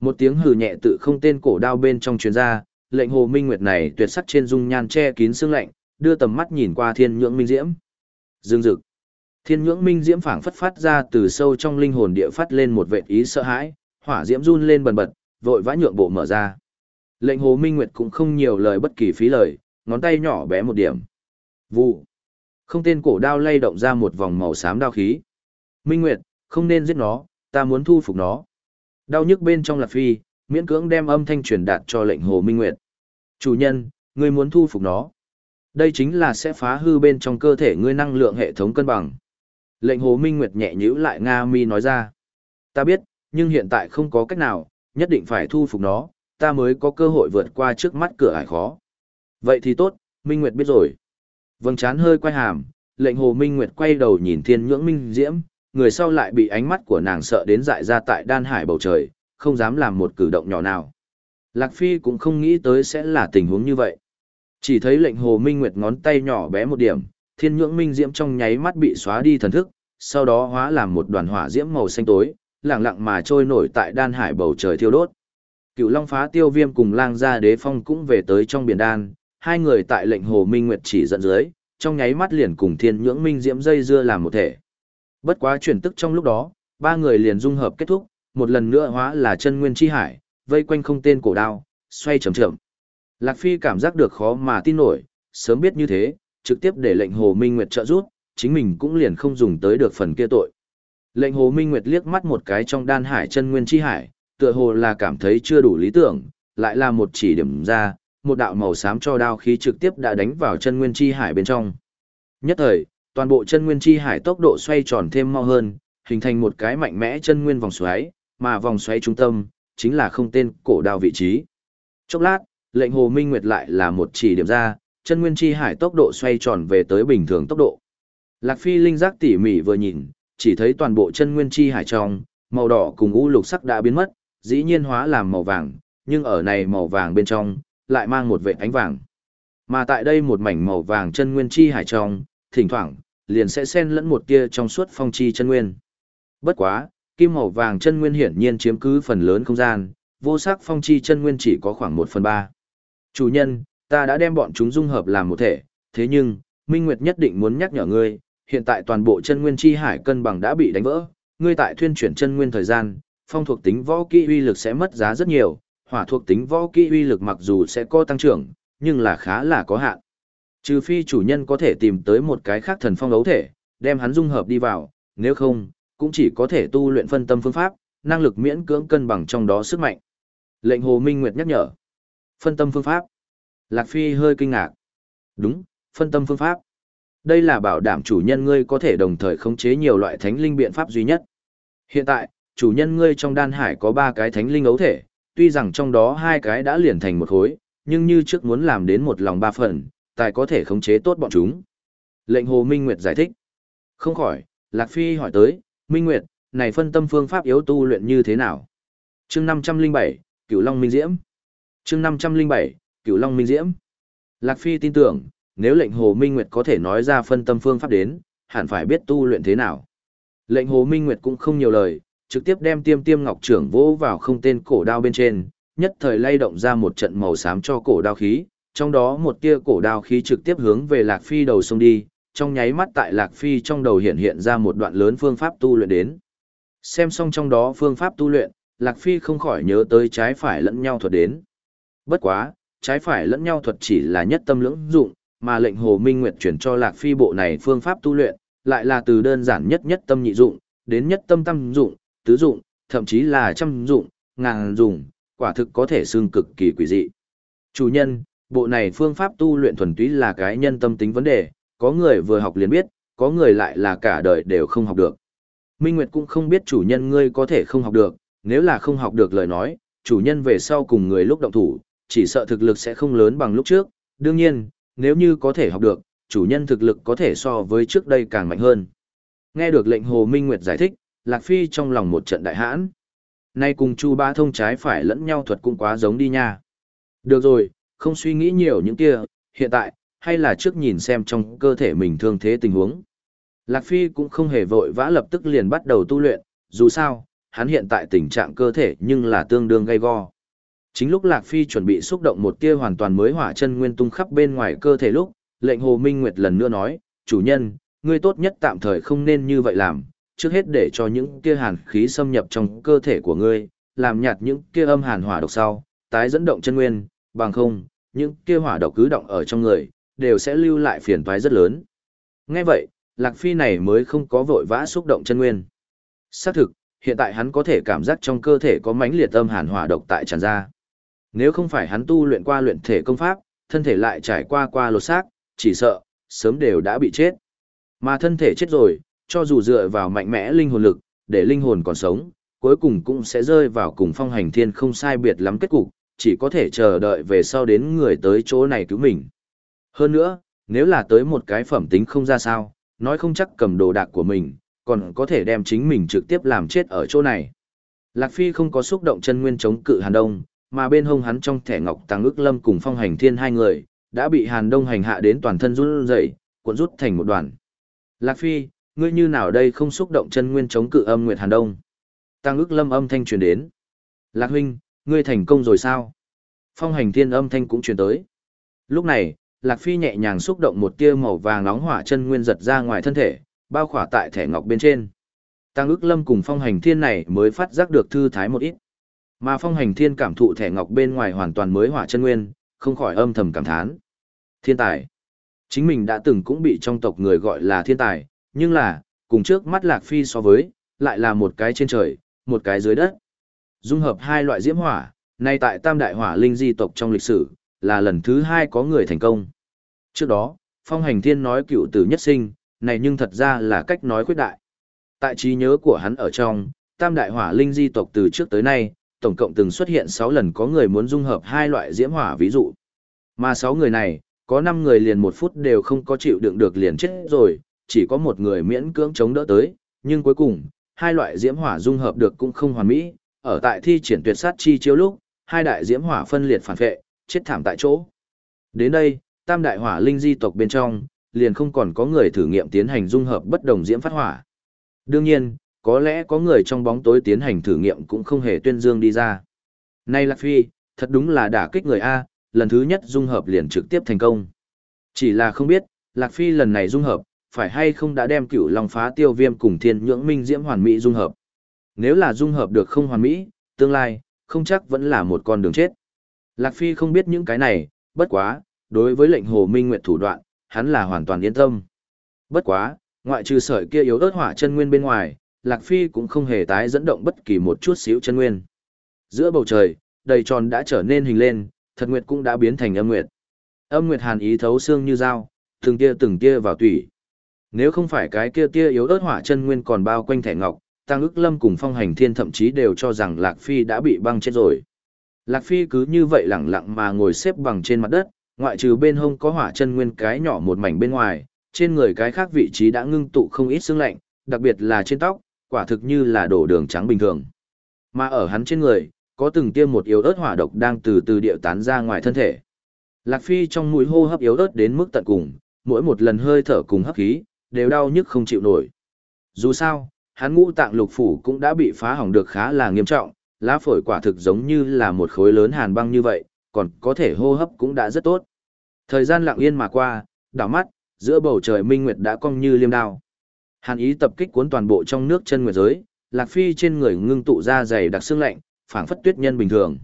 Speaker 1: Một tiếng hừ nhẹ tự không tên cổ đao bên trong truyền ra, lệnh hồ minh nguyệt này tuyệt sắc trên dung nhan che kín xương lạnh, đưa tầm mắt nhìn qua thiên nhưỡng minh diễm. Dương dực. Thiên nhưỡng minh diễm phảng phất phát ra từ sâu trong linh hồn địa phát lên một vệt ý sợ hãi, hỏa diễm run lên bần bật, vội vã nhượng bộ mở ra. Lệnh hồ minh nguyệt cũng không nhiều lời bất kỳ phí lời, ngón tay nhỏ bé một điểm. Vụ. Không tên cổ đao lay động ra một vòng màu xám đao khí. Minh Nguyệt, không nên giết nó, ta muốn thu phục nó. Đau nhức bên trong lạc phi, miễn cưỡng đem âm thanh truyền đạt cho lệnh hồ Minh Nguyệt. Chủ nhân, ngươi muốn thu phục nó. Đây chính là sẽ phá hư bên trong cơ thể ngươi năng lượng hệ thống cân bằng. Lệnh hồ Minh Nguyệt nhẹ nhữ lại Nga mi nói ra. Ta biết, nhưng hiện tại không có cách nào, nhất định phải thu phục nó, ta mới có cơ hội vượt qua trước mắt cửa ải khó. Vậy thì tốt, Minh Nguyệt biết rồi. Vâng chán hơi quay hàm, lệnh hồ Minh Nguyệt quay đầu nhìn thiên nhưỡng Minh Diễm, người sau lại bị ánh mắt của nàng sợ đến dại ra tại đan hải bầu trời, không dám làm một cử động nhỏ nào. Lạc Phi cũng không nghĩ tới sẽ là tình huống như vậy. Chỉ thấy lệnh hồ minh nguyệt ngón tay nhỏ bé một điểm, thiên nhưỡng minh diễm trong nháy mắt bị xóa đi thần thức, sau đó hóa làm một đoàn hỏa diễm màu xanh tối, lặng lặng mà trôi nổi tại đan hải bầu trời thiêu đốt. Cựu Long phá tiêu viêm cùng lang gia đế phong cũng về tới trong biển đan, hai người tại lệnh hồ minh nguyệt chỉ dẫn dưới, trong nháy mắt liền cùng thiên nhưỡng minh diễm dây dưa làm một thể. Bất quá chuyển tức trong lúc đó, ba người liền dung hợp kết thúc, một lần nữa hóa là chân nguyên chi hải, vây quanh không tên cổ đao, xoay chậm chậm. Lạc Phi cảm giác được khó mà tin nổi, sớm biết như thế, trực tiếp để lệnh Hồ Minh Nguyệt trợ giúp, chính mình cũng liền không dùng tới được phần kia tội. Lệnh Hồ Minh Nguyệt liếc mắt một cái trong đan hải chân nguyên chi hải, tựa hồ là cảm thấy chưa đủ lý tưởng, lại là một chỉ điểm ra, một đạo màu xám cho đao khí trực tiếp đã đánh vào chân nguyên chi hải bên trong. Nhất thời, toàn bộ chân nguyên chi hải tốc độ xoay tròn thêm mau hơn, hình thành một cái mạnh mẽ chân nguyên vòng xoáy, mà vòng xoáy trung tâm chính là không tên cổ đao vị trí. Chốc lát, lệnh Hồ Minh Nguyệt lại là một chỉ điểm ra, chân nguyên chi hải tốc độ xoay tròn về tới bình thường tốc độ. Lạc Phi linh giác tỉ mỉ vừa nhìn, chỉ thấy toàn bộ chân nguyên chi hải trong, màu đỏ cùng u lục sắc đã biến mất, dĩ nhiên hóa làm màu vàng, nhưng ở này màu vàng bên trong, lại mang một vệt ánh vàng. Mà tại đây một mảnh màu vàng chân nguyên chi hải trong, thỉnh thoảng, liền sẽ xen lẫn một tia trong suốt phong chi chân nguyên. Bất quá, kim màu vàng chân nguyên hiển nhiên chiếm cứ phần lớn không gian, vô sắc phong chi chân nguyên chỉ có khoảng 1 phần 3. Chủ nhân, ta đã đem bọn chúng dung hợp làm một thể, thế nhưng, Minh Nguyệt nhất định muốn nhắc nhở ngươi, hiện tại toàn bộ chân nguyên chi hải cân bằng đã bị đánh vỡ, ngươi tại thuyên chuyển chân nguyên thời gian, phong thuộc tính võ kỹ uy lực sẽ mất giá rất nhiều, hỏa thuộc tính võ kỹ uy lực mặc dù sẽ có tăng trưởng, nhưng là khá là có hạn. Trừ phi chủ nhân có thể tìm tới một cái khác thần phong đấu thể, đem hắn dung hợp đi vào, nếu không, cũng chỉ có thể tu luyện phân tâm phương pháp, năng lực miễn cưỡng cân bằng trong đó sức mạnh. Lệnh Hồ Minh Nguyệt nhắc nhở. Phân tâm phương pháp. Lạc Phi hơi kinh ngạc. Đúng, phân tâm phương pháp. Đây là bảo đảm chủ nhân ngươi có thể đồng thời khống chế nhiều loại thánh linh biện pháp duy nhất. Hiện tại, chủ nhân ngươi trong đan hải có ba cái thánh linh ấu thể, tuy rằng trong đó hai cái đã liền thành một khối, nhưng như trước muốn làm đến một lòng ba phần, tài có thể khống chế tốt bọn chúng. Lệnh Hồ Minh Nguyệt giải thích. Không khỏi, Lạc Phi hỏi tới, Minh Nguyệt, này phân tâm phương pháp yếu tu luyện như thế nào? chương 507, Cửu Long Minh Diễm. chương 507, Cửu Long Minh Diễm. Lạc Phi tin tưởng, nếu lệnh Hồ Minh Nguyệt có thể nói ra phân tâm phương pháp đến, hẳn phải biết tu luyện thế nào. Lệnh Hồ Minh Nguyệt cũng không nhiều lời, trực tiếp đem tiêm tiêm ngọc trưởng vỗ vào không tên cổ đao bên trên, nhất thời lay động ra một trận màu xám cho cổ đao khí, trong đó một tia cổ đao khí trực tiếp hướng về Lạc Phi đầu sông đi, trong nháy mắt tại Lạc Phi trong đầu hiện hiện ra một đoạn lớn phương pháp tu luyện đến. Xem xong trong đó phương pháp tu luyện, Lạc Phi không khỏi nhớ tới trái phải lẫn nhau thuật đến. Bất quá, trái phải lẫn nhau thuật chỉ là nhất tâm lưỡng dụng, mà lệnh Hồ Minh Nguyệt chuyển cho Lạc Phi bộ này phương pháp tu luyện, lại là từ đơn giản nhất nhất tâm nhị dụng, đến nhất tâm tam dụng, tứ dụng, thậm chí là trăm dụng, ngàn dụng, quả thực có thể xương cực kỳ quỷ dị. Chủ nhân, bộ này phương pháp tu luyện thuần túy là cái nhân tâm tính vấn đề, có người vừa học liền biết, có người lại là cả đời đều không học được. Minh Nguyệt cũng không biết chủ nhân ngươi có thể không học được, nếu là không học được lời nói, chủ nhân về sau cùng người lúc động thủ, chỉ sợ thực lực sẽ không lớn bằng lúc trước, đương nhiên, nếu như có thể học được, chủ nhân thực lực có thể so với trước đây càng mạnh hơn. Nghe được lệnh Hồ Minh Nguyệt giải thích, Lạc Phi trong lòng một trận đại hãn. Nay cùng Chu Ba Thông trái phải lẫn nhau thuật cũng quá giống đi nha. Được rồi, không suy nghĩ nhiều những kia, hiện tại, hay là trước nhìn xem trong cơ thể mình thương thế tình huống. Lạc Phi cũng không hề vội vã lập tức liền bắt đầu tu luyện, dù sao, hắn hiện tại tình trạng cơ thể nhưng là tương đương gay go. Chính lúc Lạc Phi chuẩn bị xúc động một tia hoàn toàn mới hỏa chân nguyên tung khắp bên ngoài cơ thể lúc, lệnh Hồ Minh Nguyệt lần nữa nói, chủ nhân, ngươi tốt nhất tạm thời không nên như vậy làm, trước hết để cho những kia hàn khí xâm nhập trong cơ thể của ngươi, làm nhạt những kia âm hàn hỏa độc sau, tái dẫn động chân nguyên, bằng không, những kia hỏa độc cứ động ở trong người, đều sẽ lưu lại phiền toái rất lớn. Nghe vậy, Lạc Phi này mới không có vội vã xúc động chân nguyên. Xác thực, hiện tại hắn có thể cảm giác trong cơ thể có mãnh liệt âm hàn hỏa độc tại tràn ra. Nếu không phải hắn tu luyện qua luyện thể công pháp, thân thể lại trải qua qua lột xác, chỉ sợ, sớm đều đã bị chết. Mà thân thể chết rồi, cho dù dựa vào mạnh mẽ linh hồn lực, để linh hồn còn sống, cuối cùng cũng sẽ rơi vào cùng phong hành thiên không sai biệt lắm kết cục, chỉ có thể chờ đợi về sau đến người tới chỗ này cứu mình. Hơn nữa, nếu là tới một cái phẩm tính không ra sao, nói không chắc cầm đồ đạc của mình, còn có thể đem chính mình trực tiếp làm chết ở chỗ này. Lạc Phi không có xúc động chân nguyên chống cự Hàn Đông, mà bên hông hắn trong thẻ ngọc tăng ước lâm cùng phong hành thiên hai người, đã bị Hàn Đông hành hạ đến toàn thân run rẩy, cuộn rút thành một đoàn. Lạc Phi, ngươi như nào đây không xúc động chân nguyên chống cự âm nguyệt Hàn Đông? Tăng ước lâm âm thanh truyền đến. Lạc huynh, ngươi thành công rồi sao? Phong hành thiên âm thanh cũng truyền tới. Lúc này, Lạc Phi nhẹ nhàng xúc động một tia màu vàng nóng hỏa chân nguyên giật ra ngoài thân thể, bao khỏa tại thẻ ngọc bên trên. Tăng ước lâm cùng phong hành thiên này mới phát giác được thư thái một ít. Mà phong hành thiên cảm thụ thẻ ngọc bên ngoài hoàn toàn mới hỏa chân nguyên, không khỏi âm thầm cảm thán. Thiên tài. Chính mình đã từng cũng bị trong tộc người gọi là thiên tài, nhưng là, cùng trước mắt Lạc Phi so với, lại là một cái trên trời, một cái dưới đất. Dung hợp hai loại diễm hỏa, nay tại tam đại hỏa linh di tộc trong lịch sử, là lần thứ hai có người thành công. Trước đó, phong hành thiên nói cựu tử nhất sinh, này nhưng thật ra là cách nói khuyết đại. Tại trí nhớ của hắn ở trong, tam đại hỏa linh di tộc từ trước tới nay, tổng cộng từng xuất hiện 6 lần có người muốn dung hợp hai loại diễm hỏa ví dụ. Mà 6 người này, có 5 người liền một phút đều không có chịu đựng được liền chết rồi, chỉ có một người miễn cưỡng chống đỡ tới, nhưng cuối cùng, hai loại diễm hỏa dung hợp được cũng không hoàn mỹ, ở tại thi triển tuyệt sát chi chiếu lúc, hai đại diễm hỏa phân liệt phản vệ, chết thảm tại chỗ. Đến đây, tam đại hỏa linh di tộc bên trong, liền không còn có người thử nghiệm tiến hành dung hợp bất đồng diễm phát hỏa. Đương nhiên, có lẽ có người trong bóng tối tiến hành thử nghiệm cũng không hề tuyên dương đi ra. Này Lạc Phi, thật đúng là đả kích người A, lần thứ nhất dung hợp liền trực tiếp thành công. Chỉ là không biết, Lạc Phi lần này dung hợp, phải hay không đã đem cửu long phá tiêu viêm cùng thiên nhưỡng minh diễm hoàn mỹ dung hợp. Nếu là dung hợp được không hoàn mỹ, tương lai, không chắc vẫn là một con đường chết. Lạc Phi không biết những cái này, bất quá, đối với lệnh hồ minh nguyệt thủ đoạn, hắn là hoàn toàn yên tâm. Bất quá, ngoại trừ sợi kia yếu ớt hỏa chân nguyên bên ngoài, Lạc Phi cũng không hề tái dẫn động bất kỳ một chút xíu chân nguyên. Giữa bầu trời, đầy tròn đã trở nên hình lên, thật nguyệt cũng đã biến thành âm nguyệt. Âm nguyệt hàn ý thấu xương như dao, từng tia từng tia vào tủy. Nếu không phải cái kia tia yếu ớt hỏa chân nguyên còn bao quanh thẻ ngọc, Tăng ức lâm cùng phong hành thiên thậm chí đều cho rằng Lạc Phi đã bị băng chết rồi. Lạc Phi cứ như vậy lẳng lặng mà ngồi xếp bằng trên mặt đất, ngoại trừ bên hông có hỏa chân nguyên cái nhỏ một mảnh bên ngoài, trên người cái khác vị trí đã ngưng tụ không ít xương lạnh, đặc biệt là trên tóc, quả thực như là đổ đường trắng bình thường. Mà ở hắn trên người, có từng tiêm một yếu ớt hỏa độc đang từ từ điệu tán ra ngoài thân thể. Lạc Phi trong mũi hô hấp yếu ớt đến mức tận cùng, mỗi một lần hơi thở cùng hấp khí, đều đau nhức không chịu nổi. Dù sao, hắn ngũ tạng lục phủ cũng đã bị phá hỏng được khá là nghiêm trọng, lá phổi quả thực giống như là một khối lớn hàn băng như vậy, còn có thể hô hấp cũng đã rất tốt. Thời gian lặng yên mà qua, đảo mắt, giữa bầu trời minh nguyệt đã cong như liêm đao. Hàn ý tập kích cuốn toàn bộ trong nước chân nguyệt giới, Lạc Phi trên người ngưng tụ ra dày đặc xương lạnh, phảng phất tuyết nhân bình thường.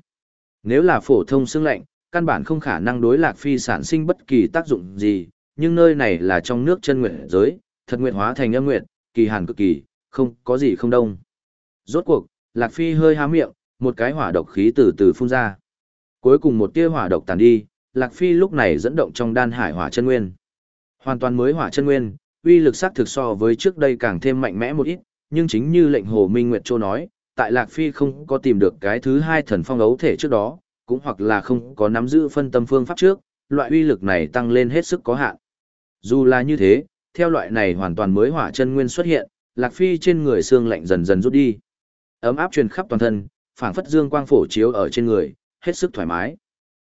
Speaker 1: Nếu là phổ thông xương lạnh, căn bản không khả năng đối Lạc Phi sản sinh bất kỳ tác dụng gì, nhưng nơi này là trong nước chân nguyệt giới, thật nguyệt hóa thành âm nguyệt, kỳ hàn cực kỳ, không có gì không đông. Rốt cuộc, Lạc Phi hơi há miệng, một cái hỏa độc khí từ từ phun ra. Cuối cùng một tia hỏa độc tàn đi, Lạc Phi lúc này dẫn động trong đan hải hỏa chân nguyên. Hoàn toàn mới hỏa chân nguyên, uy lực xác thực so với trước đây càng thêm mạnh mẽ một ít, nhưng chính như lệnh Hồ Minh Nguyệt Châu nói, tại Lạc Phi không có tìm được cái thứ hai thần phong ấu thể trước đó, cũng hoặc là không có nắm giữ phân tâm phương pháp trước, loại uy lực này tăng lên hết sức có hạn. Dù là như thế, theo loại này hoàn toàn mới hỏa chân nguyên xuất hiện, Lạc Phi trên người xương lạnh dần dần rút đi. Ấm áp truyền khắp toàn thân, phảng phất dương quang phổ chiếu ở trên người, hết sức thoải mái.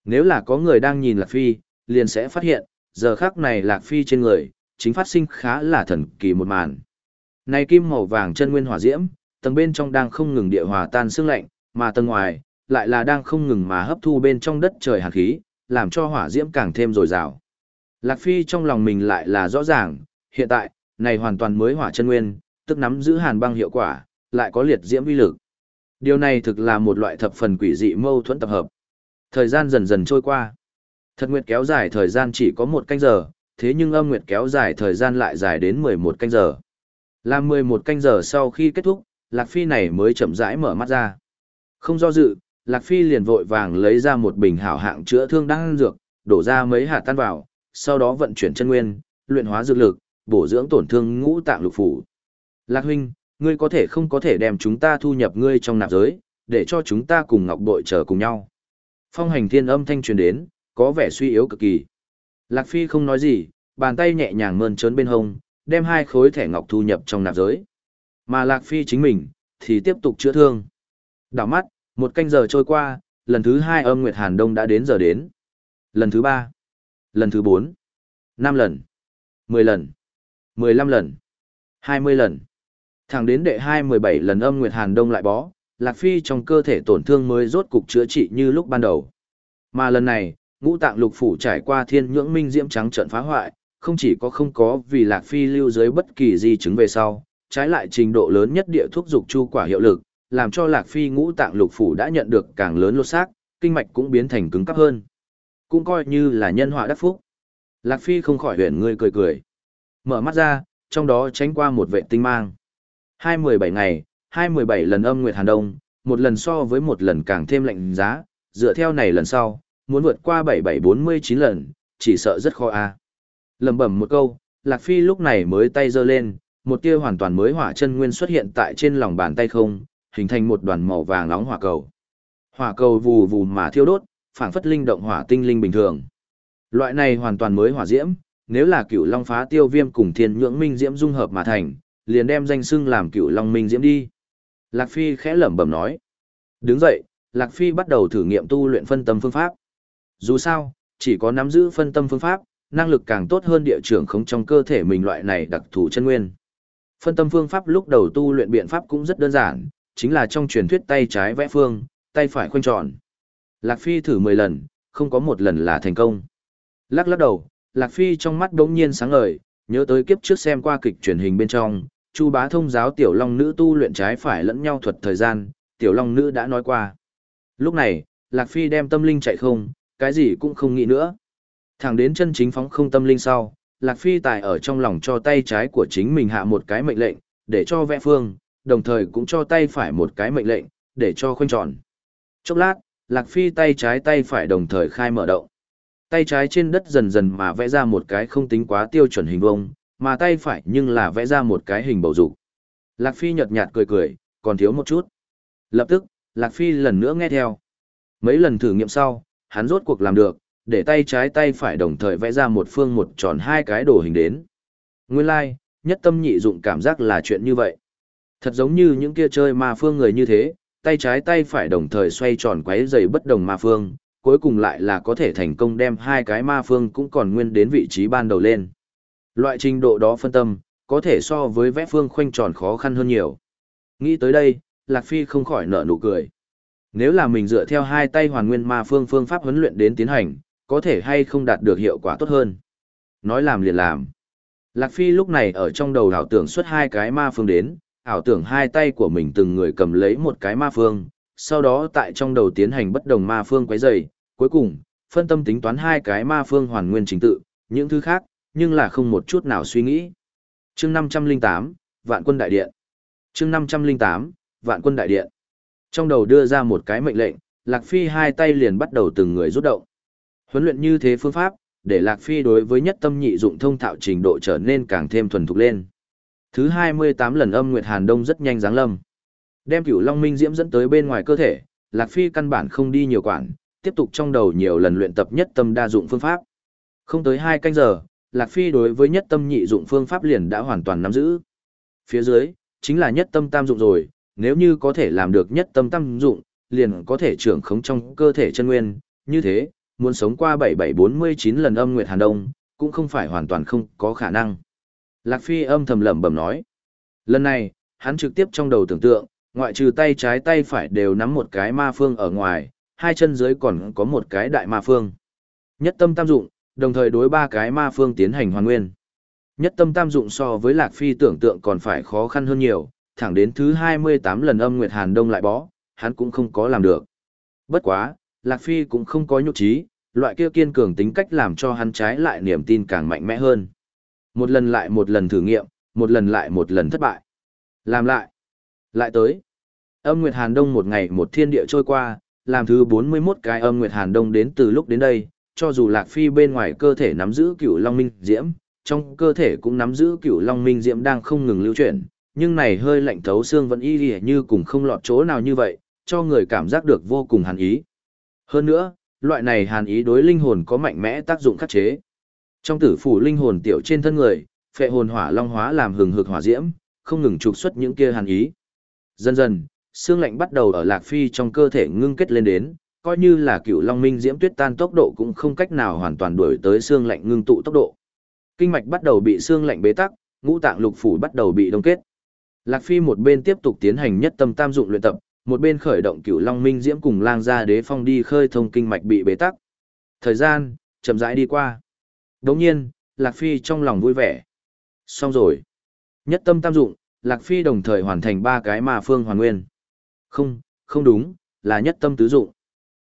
Speaker 1: Nếu là có người đang nhìn Lạc Phi, liền sẽ phát hiện, giờ khắc này Lạc Phi trên người, chính phát sinh khá là thần kỳ một màn. Này kim màu vàng chân nguyên hỏa diễm, tầng bên trong đang không ngừng địa hòa tan xương lạnh, mà tầng ngoài lại là đang không ngừng mà hấp thu bên trong đất trời hàn khí, làm cho hỏa diễm càng thêm dồi dào. Lạc Phi trong lòng mình lại là rõ ràng, hiện tại, này hoàn toàn mới hỏa chân nguyên, tức nắm giữ hàn băng hiệu quả, lại có liệt diễm uy lực. Điều này thực là một loại thập phần quỷ dị mâu thuẫn tập hợp. Thời gian dần dần trôi qua. Thật nguyệt kéo dài thời gian chỉ có một canh giờ, thế nhưng âm nguyệt kéo dài thời gian lại dài đến 11 canh giờ. Làm 11 canh giờ sau khi kết thúc, Lạc Phi này mới chậm rãi mở mắt ra. Không do dự, Lạc Phi liền vội vàng lấy ra một bình hảo hạng chữa thương đang dược, đổ ra mấy hạt tan vào, sau đó vận chuyển chân nguyên, luyện hóa dược lực, bổ dưỡng tổn thương ngũ tạng lục phủ. Lạc huynh, ngươi có thể không có thể đem chúng ta thu nhập ngươi trong nạp giới, để cho chúng ta cùng ngọc bội chờ cùng nhau. Phong hành thiên âm thanh truyền đến, có vẻ suy yếu cực kỳ. Lạc Phi không nói gì, bàn tay nhẹ nhàng mơn trớn bên hông, đem hai khối thẻ ngọc thu nhập trong nạp giới. Mà Lạc Phi chính mình, thì tiếp tục chữa thương. Đảo mắt, một canh giờ trôi qua, lần thứ hai âm Nguyệt Hàn Đông đã đến giờ đến. Lần thứ ba, lần thứ bốn, năm lần, mười lần, mười lăm lần, hai mươi lần. Thẳng đến đệ hai mười bảy lần âm Nguyệt Hàn Đông lại bó, Lạc Phi trong cơ thể tổn thương mới rốt cục chữa trị như lúc ban đầu. Mà lần này, ngũ tạng lục phủ trải qua thiên nhưỡng minh diễm trắng trận phá hoại, không chỉ có không có vì Lạc Phi lưu dưới bất kỳ di chứng về sau, trái lại trình độ lớn nhất địa thuốc dục chu quả hiệu lực, làm cho Lạc Phi ngũ tạng lục phủ đã nhận được càng lớn lột xác, kinh mạch cũng biến thành cứng cáp hơn. Cũng coi như là nhân họa đắc phúc. Lạc Phi không khỏi huyền người cười cười. Mở mắt ra, trong đó tránh qua một vệ tinh mang. Hai mười bảy ngày, hai mười bảy lần âm nguyệt hàn đông, một lần so với một lần càng thêm lạnh giá, dựa theo này lần sau, muốn vượt qua bảy bảy bốn mươi chín lần, chỉ sợ rất khó a. À. Lẩm bẩm một câu, Lạc Phi lúc này mới tay giơ lên, một tia hoàn toàn mới hỏa chân nguyên xuất hiện tại trên lòng bàn tay không, hình thành một đoàn màu vàng nóng hỏa cầu. Hỏa cầu vù vù mà thiêu đốt, phảng phất linh động hỏa tinh linh bình thường. Loại này hoàn toàn mới hỏa diễm, nếu là cửu long phá tiêu viêm cùng thiên nhưỡng minh diễm dung hợp mà thành, liền đem danh xưng làm cửu long minh diễm đi. Lạc Phi khẽ lẩm bẩm nói. Đứng dậy, Lạc Phi bắt đầu thử nghiệm tu luyện phân tâm phương pháp. Dù sao, chỉ có nắm giữ phân tâm phương pháp, năng lực càng tốt hơn địa trưởng không trong cơ thể mình loại này đặc thù chân nguyên. Phân tâm phương pháp lúc đầu tu luyện biện pháp cũng rất đơn giản, chính là trong truyền thuyết tay trái vẽ phương, tay phải khoanh tròn. Lạc Phi thử 10 lần, không có một lần là thành công. Lắc lắc đầu, Lạc Phi trong mắt đống nhiên sáng ngời, nhớ tới kiếp trước xem qua kịch truyền hình bên trong, Chu Bá thông giáo tiểu long nữ tu luyện trái phải lẫn nhau thuật thời gian, tiểu long nữ đã nói qua. Lúc này, Lạc Phi đem tâm linh chạy không, cái gì cũng không nghĩ nữa. Thẳng đến chân chính phóng không tâm linh sau, Lạc Phi tài ở trong lòng cho tay trái của chính mình hạ một cái mệnh lệnh, để cho vẽ phương, đồng thời cũng cho tay phải một cái mệnh lệnh, để cho khoanh tròn. Chốc lát, Lạc Phi tay trái tay phải đồng thời khai mở động. Tay trái trên đất dần dần mà vẽ ra một cái không tính quá tiêu chuẩn hình vuông, mà tay phải nhưng là vẽ ra một cái hình bầu dục. Lạc Phi nhợt nhạt cười cười, còn thiếu một chút. Lập tức, Lạc Phi lần nữa nghe theo. Mấy lần thử nghiệm sau, hắn rốt cuộc làm được, để tay trái tay phải đồng thời vẽ ra một phương một tròn hai cái đồ hình đến. Nguyên lai, like, nhất tâm nhị dụng cảm giác là chuyện như vậy. Thật giống như những kia chơi ma phương người như thế, tay trái tay phải đồng thời xoay tròn quấy dày bất đồng ma phương, cuối cùng lại là có thể thành công đem hai cái ma phương cũng còn nguyên đến vị trí ban đầu lên. Loại trình độ đó phân tâm, có thể so với vẽ phương khoanh tròn khó khăn hơn nhiều. Nghĩ tới đây, Lạc Phi không khỏi nở nụ cười. Nếu là mình dựa theo hai tay hoàn nguyên ma phương phương pháp huấn luyện đến tiến hành, có thể hay không đạt được hiệu quả tốt hơn. Nói làm liền làm. Lạc Phi lúc này ở trong đầu ảo tưởng xuất hai cái ma phương đến, ảo tưởng hai tay của mình từng người cầm lấy một cái ma phương, sau đó tại trong đầu tiến hành bất đồng ma phương quấy dày, cuối cùng, phân tâm tính toán hai cái ma phương hoàn nguyên chính tự, những thứ khác, nhưng là không một chút nào suy nghĩ. chương 508, Vạn quân đại điện. chương 508, Vạn quân đại điện. Trong đầu đưa ra một cái mệnh lệnh, Lạc Phi hai tay liền bắt đầu từng người rút động. Huấn luyện như thế phương pháp, để Lạc Phi đối với nhất tâm nhị dụng thông thạo trình độ trở nên càng thêm thuần thục lên. Thứ 28 lần âm Nguyệt Hàn Đông rất nhanh giáng lâm. Đem cửu Long Minh Diễm dẫn tới bên ngoài cơ thể, Lạc Phi căn bản không đi nhiều quản, tiếp tục trong đầu nhiều lần luyện tập nhất tâm đa dụng phương pháp. Không tới 2 canh giờ, Lạc Phi đối với nhất tâm nhị dụng phương pháp liền đã hoàn toàn nắm giữ. Phía dưới, chính là nhất tâm tam dụng rồi, nếu như có thể làm được nhất tâm tam dụng, liền có thể trưởng khống trong cơ thể chân nguyên, như thế, muốn sống qua 7749 lần âm nguyệt hàn đông, cũng không phải hoàn toàn không có khả năng. Lạc Phi âm thầm lẩm bẩm nói. Lần này, hắn trực tiếp trong đầu tưởng tượng, ngoại trừ tay trái tay phải đều nắm một cái ma phương ở ngoài, hai chân dưới còn có một cái đại ma phương. Nhất tâm tam dụng, đồng thời đối ba cái ma phương tiến hành hoàn nguyên. Nhất tâm tam dụng so với Lạc Phi tưởng tượng còn phải khó khăn hơn nhiều, thẳng đến thứ 28 lần âm Nguyệt Hàn Đông lại bó, hắn cũng không có làm được. Bất quá, Lạc Phi cũng không có nhục trí, loại kia kiên cường tính cách làm cho hắn trái lại niềm tin càng mạnh mẽ hơn. Một lần lại một lần thử nghiệm, một lần lại một lần thất bại. Làm lại. Lại tới. Âm Nguyệt Hàn Đông một ngày một thiên địa trôi qua, làm thứ 41 cái âm Nguyệt Hàn Đông đến từ lúc đến đây, cho dù Lạc Phi bên ngoài cơ thể nắm giữ cửu Long Minh Diễm, trong cơ thể cũng nắm giữ cửu Long Minh Diễm đang không ngừng lưu chuyển, nhưng này hơi lạnh thấu xương vẫn y lìa như cùng không lọt chỗ nào như vậy, cho người cảm giác được vô cùng hàn ý. Hơn nữa, loại này hàn ý đối linh hồn có mạnh mẽ tác dụng khắc chế. Trong tử phủ linh hồn tiểu trên thân người, phệ hồn hỏa long hóa làm hừng hực hỏa diễm, không ngừng trục xuất những kia hàn ý. Dần dần, xương lạnh bắt đầu ở Lạc Phi trong cơ thể ngưng kết lên đến, coi như là cựu long minh diễm tuyết tan tốc độ cũng không cách nào hoàn toàn đuổi tới xương lạnh ngưng tụ tốc độ. Kinh mạch bắt đầu bị xương lạnh bế tắc, ngũ tạng lục phủ bắt đầu bị đông kết. Lạc Phi một bên tiếp tục tiến hành nhất tâm tam dụng luyện tập, một bên khởi động cựu long minh diễm cùng lang gia đế phong đi khơi thông kinh mạch bị bế tắc. Thời gian, chậm rãi đi qua. Đồng nhiên, Lạc Phi trong lòng vui vẻ. Xong rồi. Nhất tâm tam dụng, Lạc Phi đồng thời hoàn thành ba cái ma phương hoàn nguyên. Không, không đúng, là nhất tâm tứ dụng.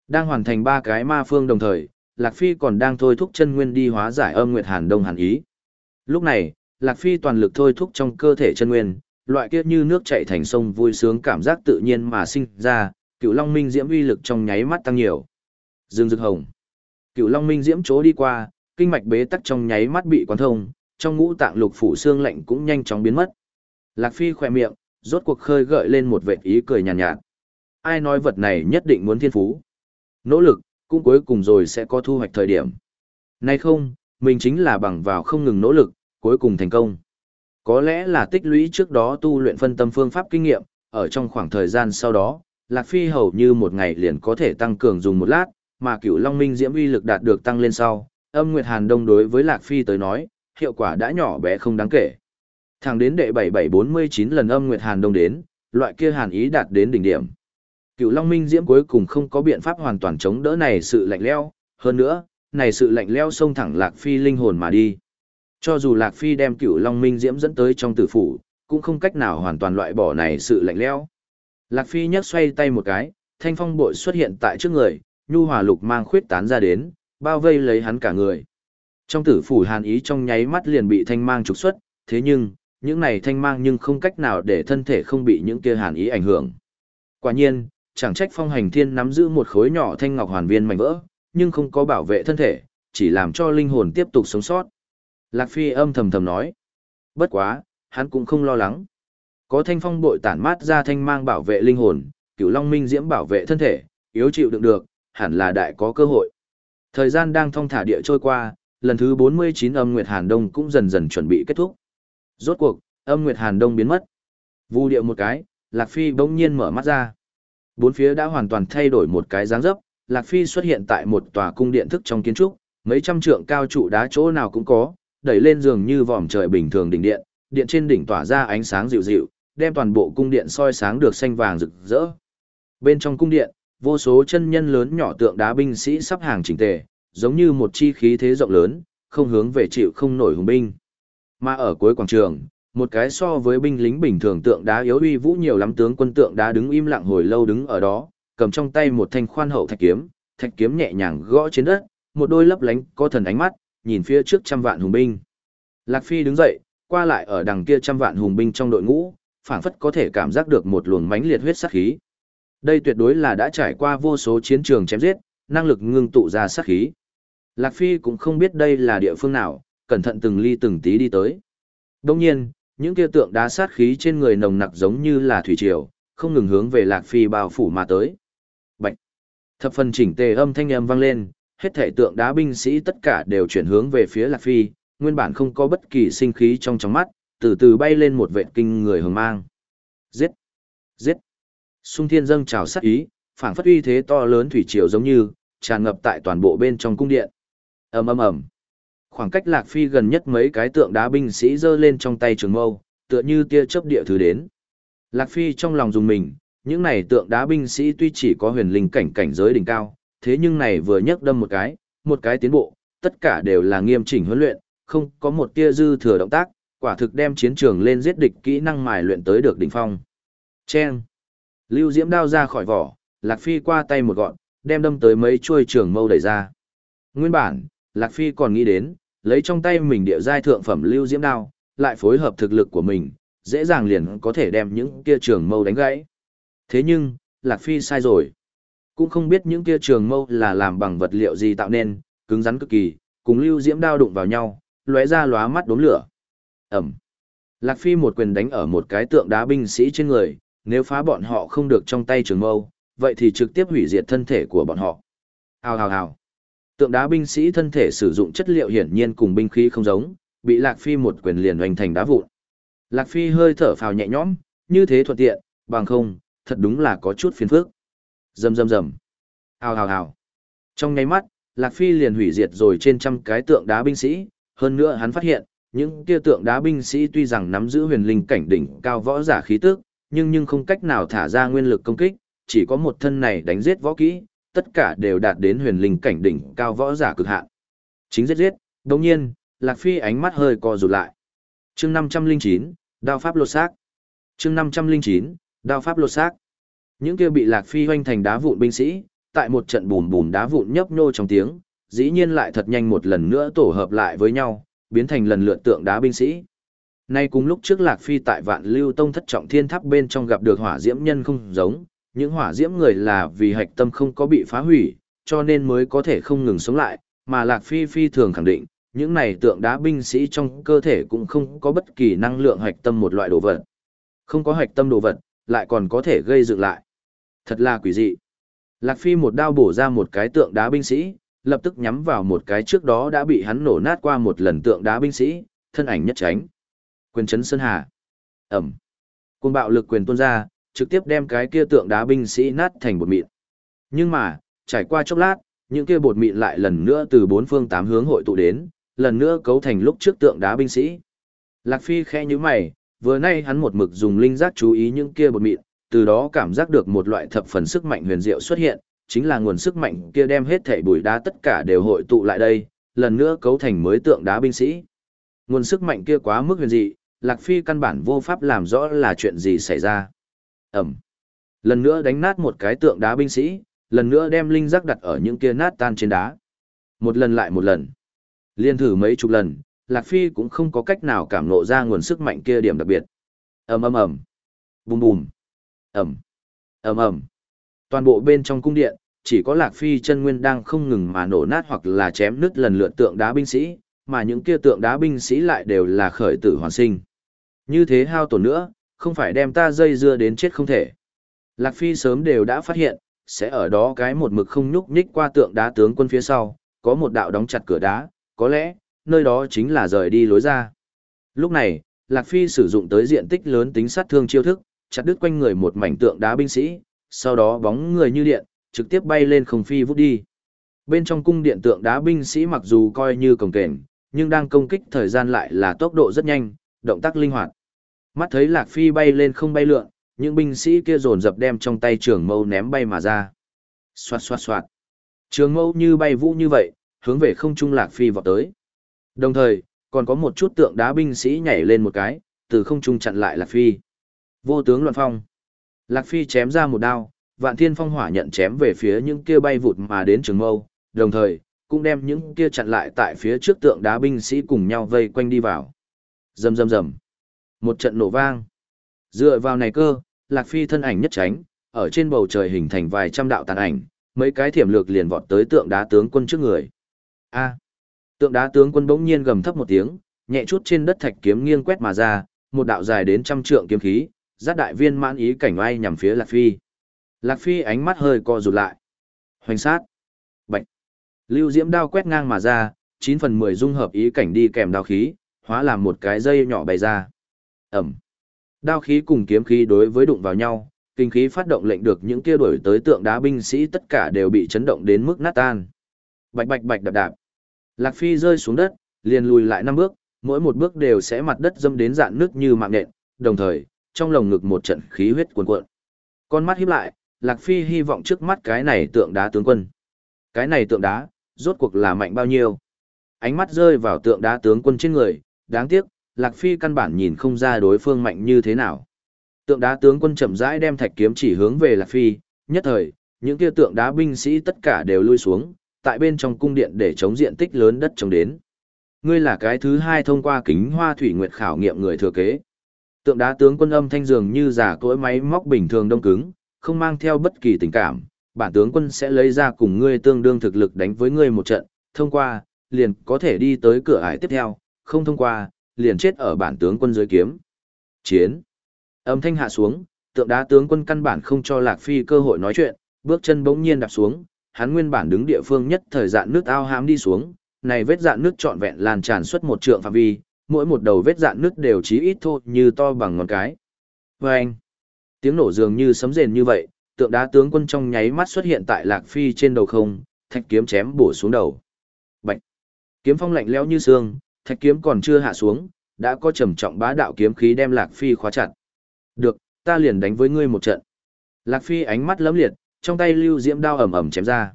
Speaker 1: Đang hoàn thành ba cái ma phương đồng thời, Lạc Phi còn đang thôi thúc chân nguyên đi hóa giải âm nguyệt hàn đông hàn ý. Lúc này, Lạc Phi toàn lực thôi thúc trong cơ thể chân nguyên, loại kia như nước chảy thành sông vui sướng cảm giác tự nhiên mà sinh ra, cựu long minh diễm uy lực trong nháy mắt tăng nhiều. Dương Dực Hồng. Cựu long minh diễm chỗ đi qua, kinh mạch bế tắc trong nháy mắt bị quán thông, trong ngũ tạng lục phủ xương lạnh cũng nhanh chóng biến mất. Lạc Phi khỏe miệng, rốt cuộc khơi gợi lên một vệt ý cười nhàn nhạt, nhạt. Ai nói vật này nhất định muốn thiên phú? Nỗ lực, cũng cuối cùng rồi sẽ có thu hoạch thời điểm. Nay không, mình chính là bằng vào không ngừng nỗ lực, cuối cùng thành công. Có lẽ là tích lũy trước đó tu luyện phân tâm phương pháp kinh nghiệm, ở trong khoảng thời gian sau đó, Lạc Phi hầu như một ngày liền có thể tăng cường dùng một lát, mà cựu Long Minh Diễm uy lực đạt được tăng lên sau, âm Nguyệt Hàn Đông đối với Lạc Phi tới nói, hiệu quả đã nhỏ bé không đáng kể. Thẳng đến đệ 7749 lần âm Nguyệt Hàn Đông đến, loại kia hàn ý đạt đến đỉnh điểm. Cựu Long Minh Diễm cuối cùng không có biện pháp hoàn toàn chống đỡ này sự lạnh leo, hơn nữa, này sự lạnh leo xông thẳng Lạc Phi linh hồn mà đi. Cho dù Lạc Phi đem cửu Long Minh Diễm dẫn tới trong tử phủ, cũng không cách nào hoàn toàn loại bỏ này sự lạnh lẽo. Lạc Phi nhấc xoay tay một cái, thanh phong bội xuất hiện tại trước người, nhu hòa lục mang khuyết tán ra đến, bao vây lấy hắn cả người. Trong tử phủ hàn ý trong nháy mắt liền bị thanh mang trục xuất, thế nhưng, những này thanh mang nhưng không cách nào để thân thể không bị những kia hàn ý ảnh hưởng. Quả nhiên, chẳng trách phong hành thiên nắm giữ một khối nhỏ thanh ngọc hoàn viên mảnh vỡ, nhưng không có bảo vệ thân thể, chỉ làm cho linh hồn tiếp tục sống sót. Lạc Phi âm thầm thầm nói. Bất quá, hắn cũng không lo lắng. Có thanh phong bội tản mát ra thanh mang bảo vệ linh hồn, cửu long minh diễm bảo vệ thân thể, yếu chịu đựng được, hẳn là đại có cơ hội. Thời gian đang thong thả địa trôi qua, lần thứ 49 âm Nguyệt Hàn Đông cũng dần dần chuẩn bị kết thúc. Rốt cuộc, âm Nguyệt Hàn Đông biến mất. Vu điệu một cái, Lạc Phi bỗng nhiên mở mắt ra. Bốn phía đã hoàn toàn thay đổi một cái dáng dấp, Lạc Phi xuất hiện tại một tòa cung điện thức trong kiến trúc, mấy trăm trượng cao trụ đá chỗ nào cũng có, đẩy lên giường như vòm trời bình thường đỉnh điện, điện trên đỉnh tỏa ra ánh sáng dịu dịu, đem toàn bộ cung điện soi sáng được xanh vàng rực rỡ. Bên trong cung điện, vô số chân nhân lớn nhỏ tượng đá binh sĩ sắp hàng chỉnh tề, giống như một chi khí thế rộng lớn, không hướng về chịu không nổi hùng binh. Mà ở cuối quảng trường, một cái so với binh lính bình thường tượng đá yếu uy vũ nhiều lắm tướng quân tượng đá đứng im lặng hồi lâu đứng ở đó, cầm trong tay một thanh khoan hậu thạch kiếm, thạch kiếm nhẹ nhàng gõ trên đất, một đôi lấp lánh có thần ánh mắt, nhìn phía trước trăm vạn hùng binh. Lạc Phi đứng dậy, qua lại ở đằng kia trăm vạn hùng binh trong đội ngũ, phảng phất có thể cảm giác được một luồng mãnh liệt huyết sát khí. Đây tuyệt đối là đã trải qua vô số chiến trường chém giết, năng lực ngưng tụ ra sát khí. Lạc Phi cũng không biết đây là địa phương nào, cẩn thận từng ly từng tí đi tới. Đồng nhiên, những kia tượng đá sát khí trên người nồng nặc giống như là thủy triều, không ngừng hướng về Lạc Phi bao phủ mà tới. Bạch! Thập phần chỉnh tề âm thanh âm vang lên, hết thể tượng đá binh sĩ tất cả đều chuyển hướng về phía Lạc Phi, nguyên bản không có bất kỳ sinh khí trong trong mắt, từ từ bay lên một vệ kinh người hừng mang. Giết! Giết! Xung thiên dâng trào sát ý, phảng phất uy thế to lớn thủy triều giống như, tràn ngập tại toàn bộ bên trong cung điện. ầm ầm ầm. Khoảng cách Lạc Phi gần nhất mấy cái tượng đá binh sĩ giơ lên trong tay trường mâu, tựa như tia chớp địa thứ đến. Lạc Phi trong lòng dùng mình, những này tượng đá binh sĩ tuy chỉ có huyền linh cảnh cảnh giới đỉnh cao, thế nhưng này vừa nhấc đâm một cái, một cái tiến bộ, tất cả đều là nghiêm chỉnh huấn luyện, không có một tia dư thừa động tác, quả thực đem chiến trường lên giết địch kỹ năng mài luyện tới được đỉnh phong. Chen. Lưu Diễm đao ra khỏi vỏ, Lạc Phi qua tay một gọn, đem đâm tới mấy chuôi trường mâu đẩy ra. Nguyên bản, Lạc Phi còn nghĩ đến, lấy trong tay mình địa giai thượng phẩm Lưu Diễm đao, lại phối hợp thực lực của mình, dễ dàng liền có thể đem những kia trường mâu đánh gãy. Thế nhưng, Lạc Phi sai rồi. Cũng không biết những kia trường mâu là làm bằng vật liệu gì tạo nên, cứng rắn cực kỳ, cùng Lưu Diễm đao đụng vào nhau, lóe ra lóa mắt đốm lửa. Ẩm. Lạc Phi một quyền đánh ở một cái tượng đá binh sĩ trên người, nếu phá bọn họ không được trong tay trường mâu, vậy thì trực tiếp hủy diệt thân thể của bọn họ. Hào hào hào. Tượng đá binh sĩ thân thể sử dụng chất liệu hiển nhiên cùng binh khí không giống, bị Lạc Phi một quyền liền hoành thành đá vụn. Lạc Phi hơi thở phào nhẹ nhõm, như thế thuận tiện, bằng không, thật đúng là có chút phiền phức. Rầm rầm rầm. Hào hào hào. Trong nháy mắt, Lạc Phi liền hủy diệt rồi trên trăm cái tượng đá binh sĩ, hơn nữa hắn phát hiện, những kia tượng đá binh sĩ tuy rằng nắm giữ huyền linh cảnh đỉnh cao võ giả khí tức, nhưng nhưng không cách nào thả ra nguyên lực công kích, chỉ có một thân này đánh giết võ kỹ, tất cả đều đạt đến huyền linh cảnh đỉnh cao võ giả cực hạn. Chính giết giết, đồng nhiên, Lạc Phi ánh mắt hơi co rụt lại. chương 509, đao pháp lột xác. chương 509, đao pháp lột xác. Những kia bị Lạc Phi hoanh thành đá vụn binh sĩ, tại một trận bùm bùm đá vụn nhấp nhô trong tiếng, dĩ nhiên lại thật nhanh một lần nữa tổ hợp lại với nhau, biến thành lần lượt tượng đá binh sĩ. Nay cùng lúc trước Lạc Phi tại Vạn Lưu Tông thất trọng thiên tháp bên trong gặp được hỏa diễm nhân không giống, những hỏa diễm người là vì hạch tâm không có bị phá hủy, cho nên mới có thể không ngừng sống lại, mà Lạc Phi phi thường khẳng định, những này tượng đá binh sĩ trong cơ thể cũng không có bất kỳ năng lượng hạch tâm một loại đồ vật. Không có hạch tâm đồ vật, lại còn có thể gây dựng lại. Thật là quỷ dị. Lạc Phi một đao bổ ra một cái tượng đá binh sĩ, lập tức nhắm vào một cái trước đó đã bị hắn nổ nát qua một lần tượng đá binh sĩ, thân ảnh nhất tránh. Quyền chấn sơn hà. Ẩm. Cùng bạo lực quyền tuôn ra, trực tiếp đem cái kia tượng đá binh sĩ nát thành bột mịn. Nhưng mà, trải qua chốc lát, những kia bột mịn lại lần nữa từ bốn phương tám hướng hội tụ đến, lần nữa cấu thành lúc trước tượng đá binh sĩ. Lạc Phi khẽ như mày, vừa nay hắn một mực dùng linh giác chú ý những kia bột mịn, từ đó cảm giác được một loại thập phần sức mạnh huyền diệu xuất hiện, chính là nguồn sức mạnh kia đem hết thảy bụi đá tất cả đều hội tụ lại đây, lần nữa cấu thành mới tượng đá binh sĩ. Nguồn sức mạnh kia quá mức huyền dị, Lạc Phi căn bản vô pháp làm rõ là chuyện gì xảy ra. Ẩm. Lần nữa đánh nát một cái tượng đá binh sĩ, lần nữa đem linh giác đặt ở những kia nát tan trên đá. Một lần lại một lần. Liên thử mấy chục lần, Lạc Phi cũng không có cách nào cảm ngộ ra nguồn sức mạnh kia điểm đặc biệt. ầm ầm ầm, bùm bùm, ầm, ầm ầm. Toàn bộ bên trong cung điện, chỉ có Lạc Phi chân nguyên đang không ngừng mà nổ nát hoặc là chém nứt lần lượt tượng đá binh sĩ, mà những kia tượng đá binh sĩ lại đều là khởi tử hoàn sinh. Như thế hao tổn nữa, không phải đem ta dây dưa đến chết không thể. Lạc Phi sớm đều đã phát hiện, sẽ ở đó cái một mực không nhúc nhích qua tượng đá tướng quân phía sau, có một đạo đóng chặt cửa đá, có lẽ, nơi đó chính là rời đi lối ra. Lúc này, Lạc Phi sử dụng tới diện tích lớn tính sát thương chiêu thức, chặt đứt quanh người một mảnh tượng đá binh sĩ, sau đó bóng người như điện, trực tiếp bay lên không phi vút đi. Bên trong cung điện tượng đá binh sĩ mặc dù coi như cồng kềnh, nhưng đang công kích thời gian lại là tốc độ rất nhanh, động tác linh hoạt. Mắt thấy Lạc Phi bay lên không bay lượn, những binh sĩ kia dồn dập đem trong tay trường mâu ném bay mà ra. Xoạt xoạt xoạt. Trường mâu như bay vũ như vậy, hướng về không trung Lạc Phi vọt tới. Đồng thời, còn có một chút tượng đá binh sĩ nhảy lên một cái, từ không trung chặn lại Lạc Phi. Vô tướng loạn phong. Lạc Phi chém ra một đao, vạn thiên phong hỏa nhận chém về phía những kia bay vụt mà đến trường mâu, đồng thời, cũng đem những kia chặn lại tại phía trước tượng đá binh sĩ cùng nhau vây quanh đi vào. Rầm rầm rầm. Một trận nổ vang. Dựa vào này cơ, Lạc Phi thân ảnh nhất tránh, ở trên bầu trời hình thành vài trăm đạo tàn ảnh, mấy cái thiểm lược liền vọt tới tượng đá tướng quân trước người. A. tượng đá tướng quân bỗng nhiên gầm thấp một tiếng, nhẹ chút trên đất thạch kiếm nghiêng quét mà ra, một đạo dài đến trăm trượng kiếm khí, giác đại viên mãn ý cảnh oai nhằm phía Lạc Phi. Lạc Phi ánh mắt hơi co rụt lại. Hoành sát. Bạch. Lưu diễm đao quét ngang mà ra, 9 phần 10 dung hợp ý cảnh đi kèm đao khí, hóa làm một cái dây nhỏ bày ra. Ẩm. Đao khí cùng kiếm khí đối với đụng vào nhau, kinh khí phát động lệnh được những kia đuổi tới tượng đá binh sĩ tất cả đều bị chấn động đến mức nát tan. Bạch bạch bạch đạp đạp. Lạc Phi rơi xuống đất, liền lùi lại năm bước, mỗi một bước đều sẽ mặt đất dâm đến dạn nước như mạng nện, đồng thời, trong lồng ngực một trận khí huyết cuồn cuộn. Con mắt híp lại, Lạc Phi hy vọng trước mắt cái này tượng đá tướng quân. Cái này tượng đá, rốt cuộc là mạnh bao nhiêu? Ánh mắt rơi vào tượng đá tướng quân trên người, đáng tiếc, Lạc Phi căn bản nhìn không ra đối phương mạnh như thế nào. Tượng đá tướng quân chậm rãi đem thạch kiếm chỉ hướng về Lạc Phi, nhất thời, những kia tượng đá binh sĩ tất cả đều lui xuống, tại bên trong cung điện để chống diện tích lớn đất chống đến. Ngươi là cái thứ hai thông qua kính hoa thủy nguyệt khảo nghiệm người thừa kế. Tượng đá tướng quân âm thanh dường như giả cỗi máy móc bình thường đông cứng, không mang theo bất kỳ tình cảm, bản tướng quân sẽ lấy ra cùng ngươi tương đương thực lực đánh với ngươi một trận, thông qua, liền có thể đi tới cửa ải tiếp theo, không thông qua, liền chết ở bản tướng quân dưới kiếm. Chiến. Âm thanh hạ xuống, tượng đá tướng quân căn bản không cho Lạc Phi cơ hội nói chuyện, bước chân bỗng nhiên đạp xuống, hắn nguyên bản đứng địa phương nhất thời dạn nước ao hám đi xuống, này vết dạn nước trọn vẹn lan tràn suốt một trượng phạm vi, mỗi một đầu vết dạn nứt đều chí ít thô như to bằng ngón cái. Và anh, tiếng nổ dường như sấm rền như vậy, tượng đá tướng quân trong nháy mắt xuất hiện tại Lạc Phi trên đầu không, thạch kiếm chém bổ xuống đầu. Bạch! Kiếm phong lạnh lẽo như xương, thạch kiếm còn chưa hạ xuống, đã có trầm trọng bá đạo kiếm khí đem Lạc Phi khóa chặt. Được, ta liền đánh với ngươi một trận. Lạc Phi ánh mắt lấm liệt, trong tay lưu diễm đao ầm ầm chém ra.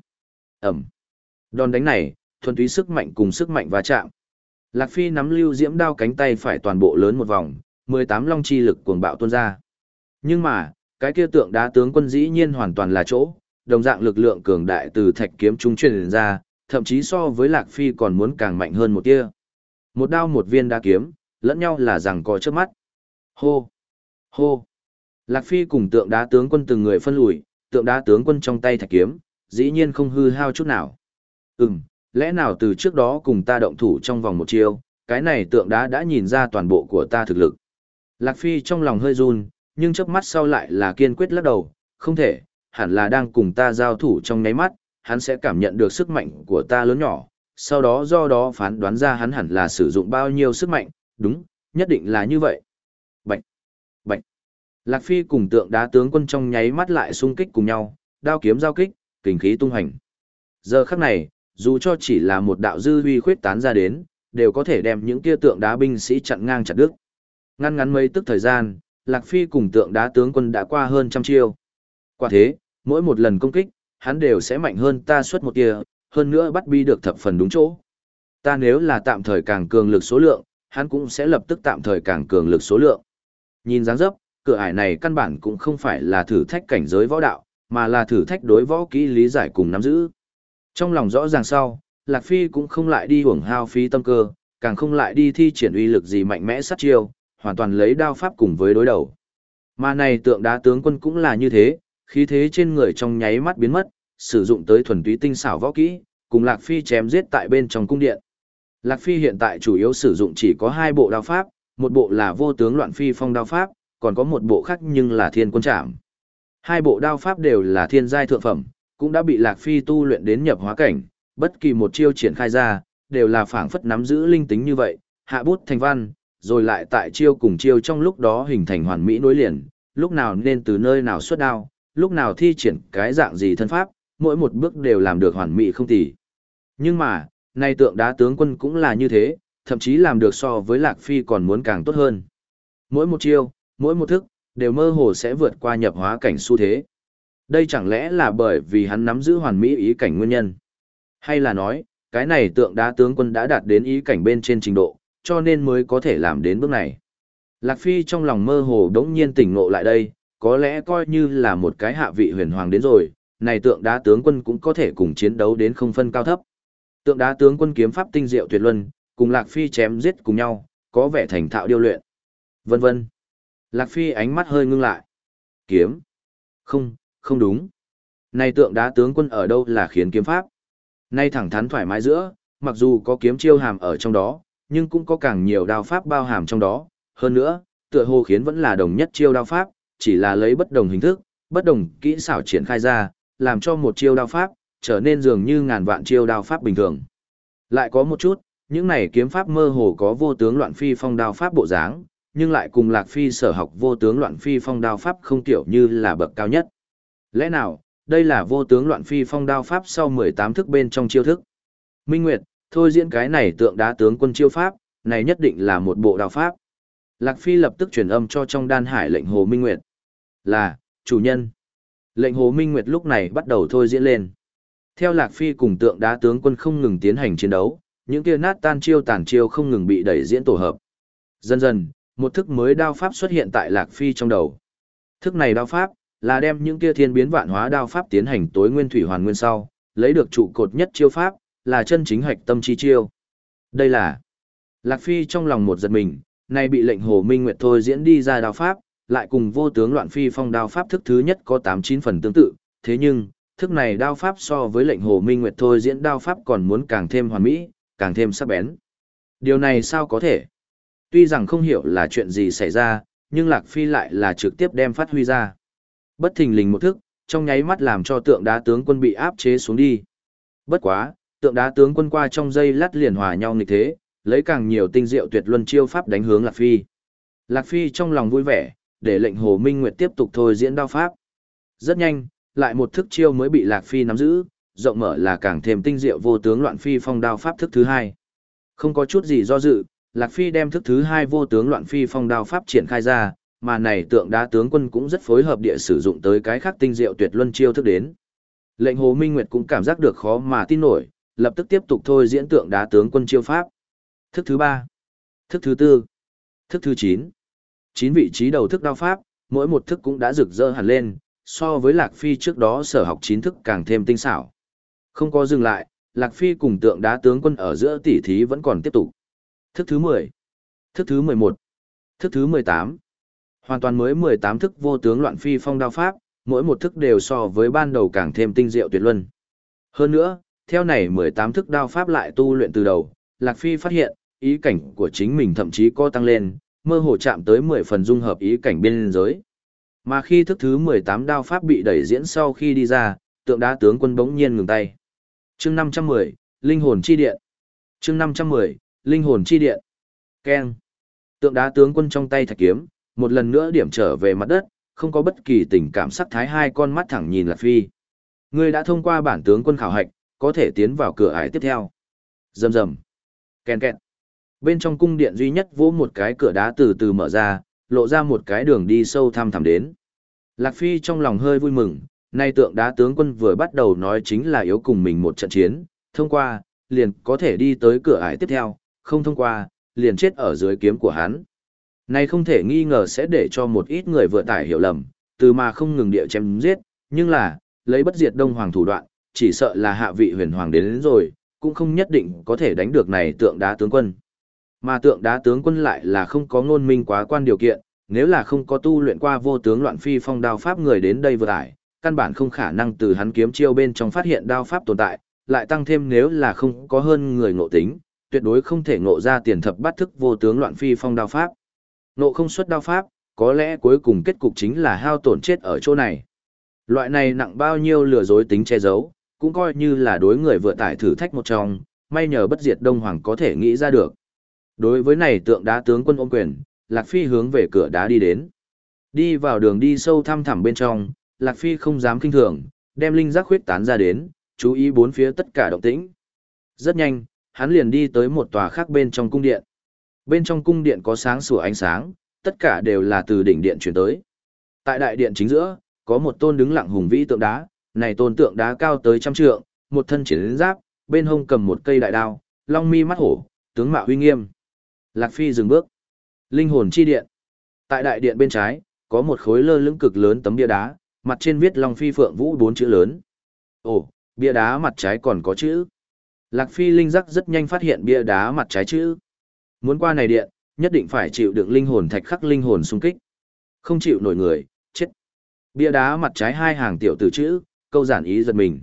Speaker 1: Ầm. Đòn đánh này, thuần túy sức mạnh cùng sức mạnh va chạm. Lạc Phi nắm lưu diễm đao cánh tay phải toàn bộ lớn một vòng, 18 long chi lực cuồng bạo tuôn ra. Nhưng mà, cái kia tượng đá tướng quân dĩ nhiên hoàn toàn là chỗ, đồng dạng lực lượng cường đại từ thạch kiếm trung truyền ra, thậm chí so với Lạc Phi còn muốn càng mạnh hơn một tia. Một đao một viên đá kiếm, lẫn nhau là rằng có trước mắt. Hô! Hô! Lạc Phi cùng tượng đá tướng quân từng người phân lùi, tượng đá tướng quân trong tay thạch kiếm, dĩ nhiên không hư hao chút nào. Ừm, lẽ nào từ trước đó cùng ta động thủ trong vòng một chiêu, cái này tượng đá đã nhìn ra toàn bộ của ta thực lực. Lạc Phi trong lòng hơi run, nhưng chớp mắt sau lại là kiên quyết lắc đầu, không thể, hẳn là đang cùng ta giao thủ trong nháy mắt, hắn sẽ cảm nhận được sức mạnh của ta lớn nhỏ, sau đó do đó phán đoán ra hắn hẳn là sử dụng bao nhiêu sức mạnh, đúng, nhất định là như vậy. Bạch! Bạch! Lạc Phi cùng tượng đá tướng quân trong nháy mắt lại xung kích cùng nhau, đao kiếm giao kích, kình khí tung hành. Giờ khắc này, dù cho chỉ là một đạo dư huy khuyết tán ra đến, đều có thể đem những kia tượng đá binh sĩ chặn ngang chặt đứt. Ngăn ngắn mấy tức thời gian, Lạc Phi cùng tượng đá tướng quân đã qua hơn trăm chiêu. Quả thế, mỗi một lần công kích, hắn đều sẽ mạnh hơn ta suốt một tia, hơn nữa bắt bi được thập phần đúng chỗ. Ta nếu là tạm thời càng cường lực số lượng, hắn cũng sẽ lập tức tạm thời càng cường lực số lượng. Nhìn dáng dấp, cửa ải này căn bản cũng không phải là thử thách cảnh giới võ đạo, mà là thử thách đối võ kỹ lý giải cùng nắm giữ. Trong lòng rõ ràng sau, Lạc Phi cũng không lại đi hưởng hao phí tâm cơ, càng không lại đi thi triển uy lực gì mạnh mẽ sát chiêu, hoàn toàn lấy đao pháp cùng với đối đầu. Mà này tượng đá tướng quân cũng là như thế, khí thế trên người trong nháy mắt biến mất, sử dụng tới thuần túy tinh xảo võ kỹ, cùng Lạc Phi chém giết tại bên trong cung điện. Lạc Phi hiện tại chủ yếu sử dụng chỉ có hai bộ đao pháp, một bộ là vô tướng loạn phi phong đao pháp, còn có một bộ khác nhưng là thiên quân trảm. Hai bộ đao pháp đều là thiên giai thượng phẩm, cũng đã bị Lạc Phi tu luyện đến nhập hóa cảnh, bất kỳ một chiêu triển khai ra, đều là phảng phất nắm giữ linh tính như vậy, hạ bút thành văn, rồi lại tại chiêu cùng chiêu trong lúc đó hình thành hoàn mỹ nối liền, lúc nào nên từ nơi nào xuất đao, lúc nào thi triển cái dạng gì thân pháp, mỗi một bước đều làm được hoàn mỹ không tỉ. Nhưng mà, nay tượng đá tướng quân cũng là như thế, thậm chí làm được so với Lạc Phi còn muốn càng tốt hơn. Mỗi một chiêu, mỗi một thức, đều mơ hồ sẽ vượt qua nhập hóa cảnh xu thế. Đây chẳng lẽ là bởi vì hắn nắm giữ hoàn mỹ ý cảnh nguyên nhân? Hay là nói, cái này tượng đá tướng quân đã đạt đến ý cảnh bên trên trình độ, cho nên mới có thể làm đến bước này. Lạc Phi trong lòng mơ hồ đống nhiên tỉnh ngộ lại đây, có lẽ coi như là một cái hạ vị huyền hoàng đến rồi, này tượng đá tướng quân cũng có thể cùng chiến đấu đến không phân cao thấp. Tượng đá tướng quân kiếm pháp tinh diệu tuyệt luân, cùng Lạc Phi chém giết cùng nhau, có vẻ thành thạo điêu luyện. Vân vân. Lạc Phi ánh mắt hơi ngưng lại. Kiếm. Không, không đúng. Này tượng đá tướng quân ở đâu là khiến kiếm pháp. Nay thẳng thắn thoải mái giữa, mặc dù có kiếm chiêu hàm ở trong đó, nhưng cũng có càng nhiều đao pháp bao hàm trong đó. Hơn nữa, tựa hồ khiến vẫn là đồng nhất chiêu đao pháp, chỉ là lấy bất đồng hình thức, bất đồng kỹ xảo triển khai ra, làm cho một chiêu đao pháp, trở nên dường như ngàn vạn chiêu đao pháp bình thường. Lại có một chút, những này kiếm pháp mơ hồ có vô tướng loạn phi phong đao pháp bộ dáng, nhưng lại cùng Lạc Phi sở học vô tướng loạn phi phong đao pháp không tiểu như là bậc cao nhất. Lẽ nào, đây là vô tướng loạn phi phong đao pháp sau 18 thức bên trong chiêu thức. Minh Nguyệt, thôi diễn cái này tượng đá tướng quân chiêu pháp, này nhất định là một bộ đao pháp. Lạc Phi lập tức truyền âm cho trong đan hải lệnh Hồ Minh Nguyệt. Là, chủ nhân. Lệnh Hồ Minh Nguyệt lúc này bắt đầu thôi diễn lên. Theo Lạc Phi cùng tượng đá tướng quân không ngừng tiến hành chiến đấu, những kia nát tan chiêu tàn chiêu không ngừng bị đẩy diễn tổ hợp. Dần dần, một thức mới đao pháp xuất hiện tại Lạc Phi trong đầu. Thức này đao pháp, là đem những kia thiên biến vạn hóa đao pháp tiến hành tối nguyên thủy hoàn nguyên sau, lấy được trụ cột nhất chiêu pháp, là chân chính hạch tâm chi chiêu. Đây là Lạc Phi trong lòng một giật mình, nay bị lệnh Hồ Minh Nguyệt thôi diễn đi ra đao pháp, lại cùng vô tướng loạn phi phong đao pháp thức thứ nhất có 8-9 phần tương tự, thế nhưng, thức này đao pháp so với lệnh Hồ Minh Nguyệt thôi diễn đao pháp còn muốn càng thêm hoàn mỹ, càng thêm sắc bén. Điều này sao có thể? Tuy rằng không hiểu là chuyện gì xảy ra, nhưng Lạc Phi lại là trực tiếp đem phát huy ra. Bất thình lình một thức, trong nháy mắt làm cho tượng đá tướng quân bị áp chế xuống đi. Bất quá, tượng đá tướng quân qua trong dây lát liền hòa nhau nghịch thế, lấy càng nhiều tinh diệu tuyệt luân chiêu pháp đánh hướng Lạc Phi. Lạc Phi trong lòng vui vẻ, để lệnh Hồ Minh Nguyệt tiếp tục thôi diễn đao pháp. Rất nhanh, lại một thức chiêu mới bị Lạc Phi nắm giữ, rộng mở là càng thêm tinh diệu vô tướng loạn phi phong đao pháp thức thứ hai. Không có chút gì do dự, Lạc Phi đem thức thứ hai vô tướng loạn phi phong đao pháp triển khai ra, mà này tượng đá tướng quân cũng rất phối hợp địa sử dụng tới cái khác tinh diệu tuyệt luân chiêu thức đến. Lệnh Hồ Minh Nguyệt cũng cảm giác được khó mà tin nổi, lập tức tiếp tục thôi diễn tượng đá tướng quân chiêu pháp. Thức thứ ba, thức thứ tư, thức thứ chín. Chín vị trí đầu thức đao pháp, mỗi một thức cũng đã rực rỡ hẳn lên, so với Lạc Phi trước đó sở học chín thức càng thêm tinh xảo. Không có dừng lại, Lạc Phi cùng tượng đá tướng quân ở giữa tỉ thí vẫn còn tiếp tục. Thức thứ 10, thức thứ 11, thức thứ 18. Hoàn toàn mới 18 thức vô tướng loạn phi phong đao pháp, mỗi một thức đều so với ban đầu càng thêm tinh diệu tuyệt luân. Hơn nữa, theo này 18 thức đao pháp lại tu luyện từ đầu, Lạc Phi phát hiện, ý cảnh của chính mình thậm chí có tăng lên, mơ hồ chạm tới 10 phần dung hợp ý cảnh biên giới. Mà khi thức thứ 18 đao pháp bị đẩy diễn sau khi đi ra, tượng đá tướng quân bỗng nhiên ngừng tay. Chương 510, Linh hồn chi điện. Chương 510, Linh hồn chi điện. Keng. Tượng đá tướng quân trong tay thạch kiếm, một lần nữa điểm trở về mặt đất, không có bất kỳ tình cảm sắc thái hai con mắt thẳng nhìn Lạc Phi. Ngươi đã thông qua bản tướng quân khảo hạch, có thể tiến vào cửa ải tiếp theo. Rầm rầm. Kèn kẹn. Bên trong cung điện duy nhất vỗ một cái cửa đá từ từ mở ra, lộ ra một cái đường đi sâu thăm thẳm đến. Lạc Phi trong lòng hơi vui mừng, nay tượng đá tướng quân vừa bắt đầu nói chính là yếu cùng mình một trận chiến, thông qua, liền có thể đi tới cửa ải tiếp theo, không thông qua, liền chết ở dưới kiếm của hắn. Này không thể nghi ngờ sẽ để cho một ít người vừa tải hiểu lầm, từ mà không ngừng địa chém giết, nhưng là, lấy bất diệt đông hoàng thủ đoạn, chỉ sợ là hạ vị huyền hoàng đến, đến rồi, cũng không nhất định có thể đánh được này tượng đá tướng quân. Mà tượng đá tướng quân lại là không có ngôn minh quá quan điều kiện, nếu là không có tu luyện qua vô tướng loạn phi phong đao pháp người đến đây vừa tải, căn bản không khả năng từ hắn kiếm chiêu bên trong phát hiện đao pháp tồn tại, lại tăng thêm nếu là không có hơn người ngộ tính, tuyệt đối không thể ngộ ra tiền thập bát thức vô tướng loạn phi phong đao pháp nộ không xuất đao pháp, có lẽ cuối cùng kết cục chính là hao tổn chết ở chỗ này. Loại này nặng bao nhiêu lừa dối tính che giấu, cũng coi như là đối người vừa tải thử thách một trong, may nhờ bất diệt Đông Hoàng có thể nghĩ ra được. Đối với này tượng đá tướng quân ôm quyền, Lạc Phi hướng về cửa đá đi đến. Đi vào đường đi sâu thăm thẳm bên trong, Lạc Phi không dám kinh thường, đem linh giác khuyết tán ra đến, chú ý bốn phía tất cả động tĩnh. Rất nhanh, hắn liền đi tới một tòa khác bên trong cung điện. Bên trong cung điện có sáng sủa ánh sáng, tất cả đều là từ đỉnh điện chuyển tới. Tại đại điện chính giữa, có một tôn đứng lặng hùng vĩ tượng đá, này tôn tượng đá cao tới trăm trượng, một thân chiến giáp, bên hông cầm một cây đại đao, long mi mắt hổ, tướng mạo uy nghiêm. Lạc Phi dừng bước. Linh hồn chi điện. Tại đại điện bên trái, có một khối lơ lửng cực lớn tấm bia đá, mặt trên viết Long Phi Phượng Vũ bốn chữ lớn. Ồ, bia đá mặt trái còn có chữ. Lạc Phi linh giác rất nhanh phát hiện bia đá mặt trái chữ. Muốn qua này điện, nhất định phải chịu đựng linh hồn thạch khắc linh hồn xung kích. Không chịu nổi người, chết. Bia đá mặt trái hai hàng tiểu từ chữ, câu giản ý giật mình.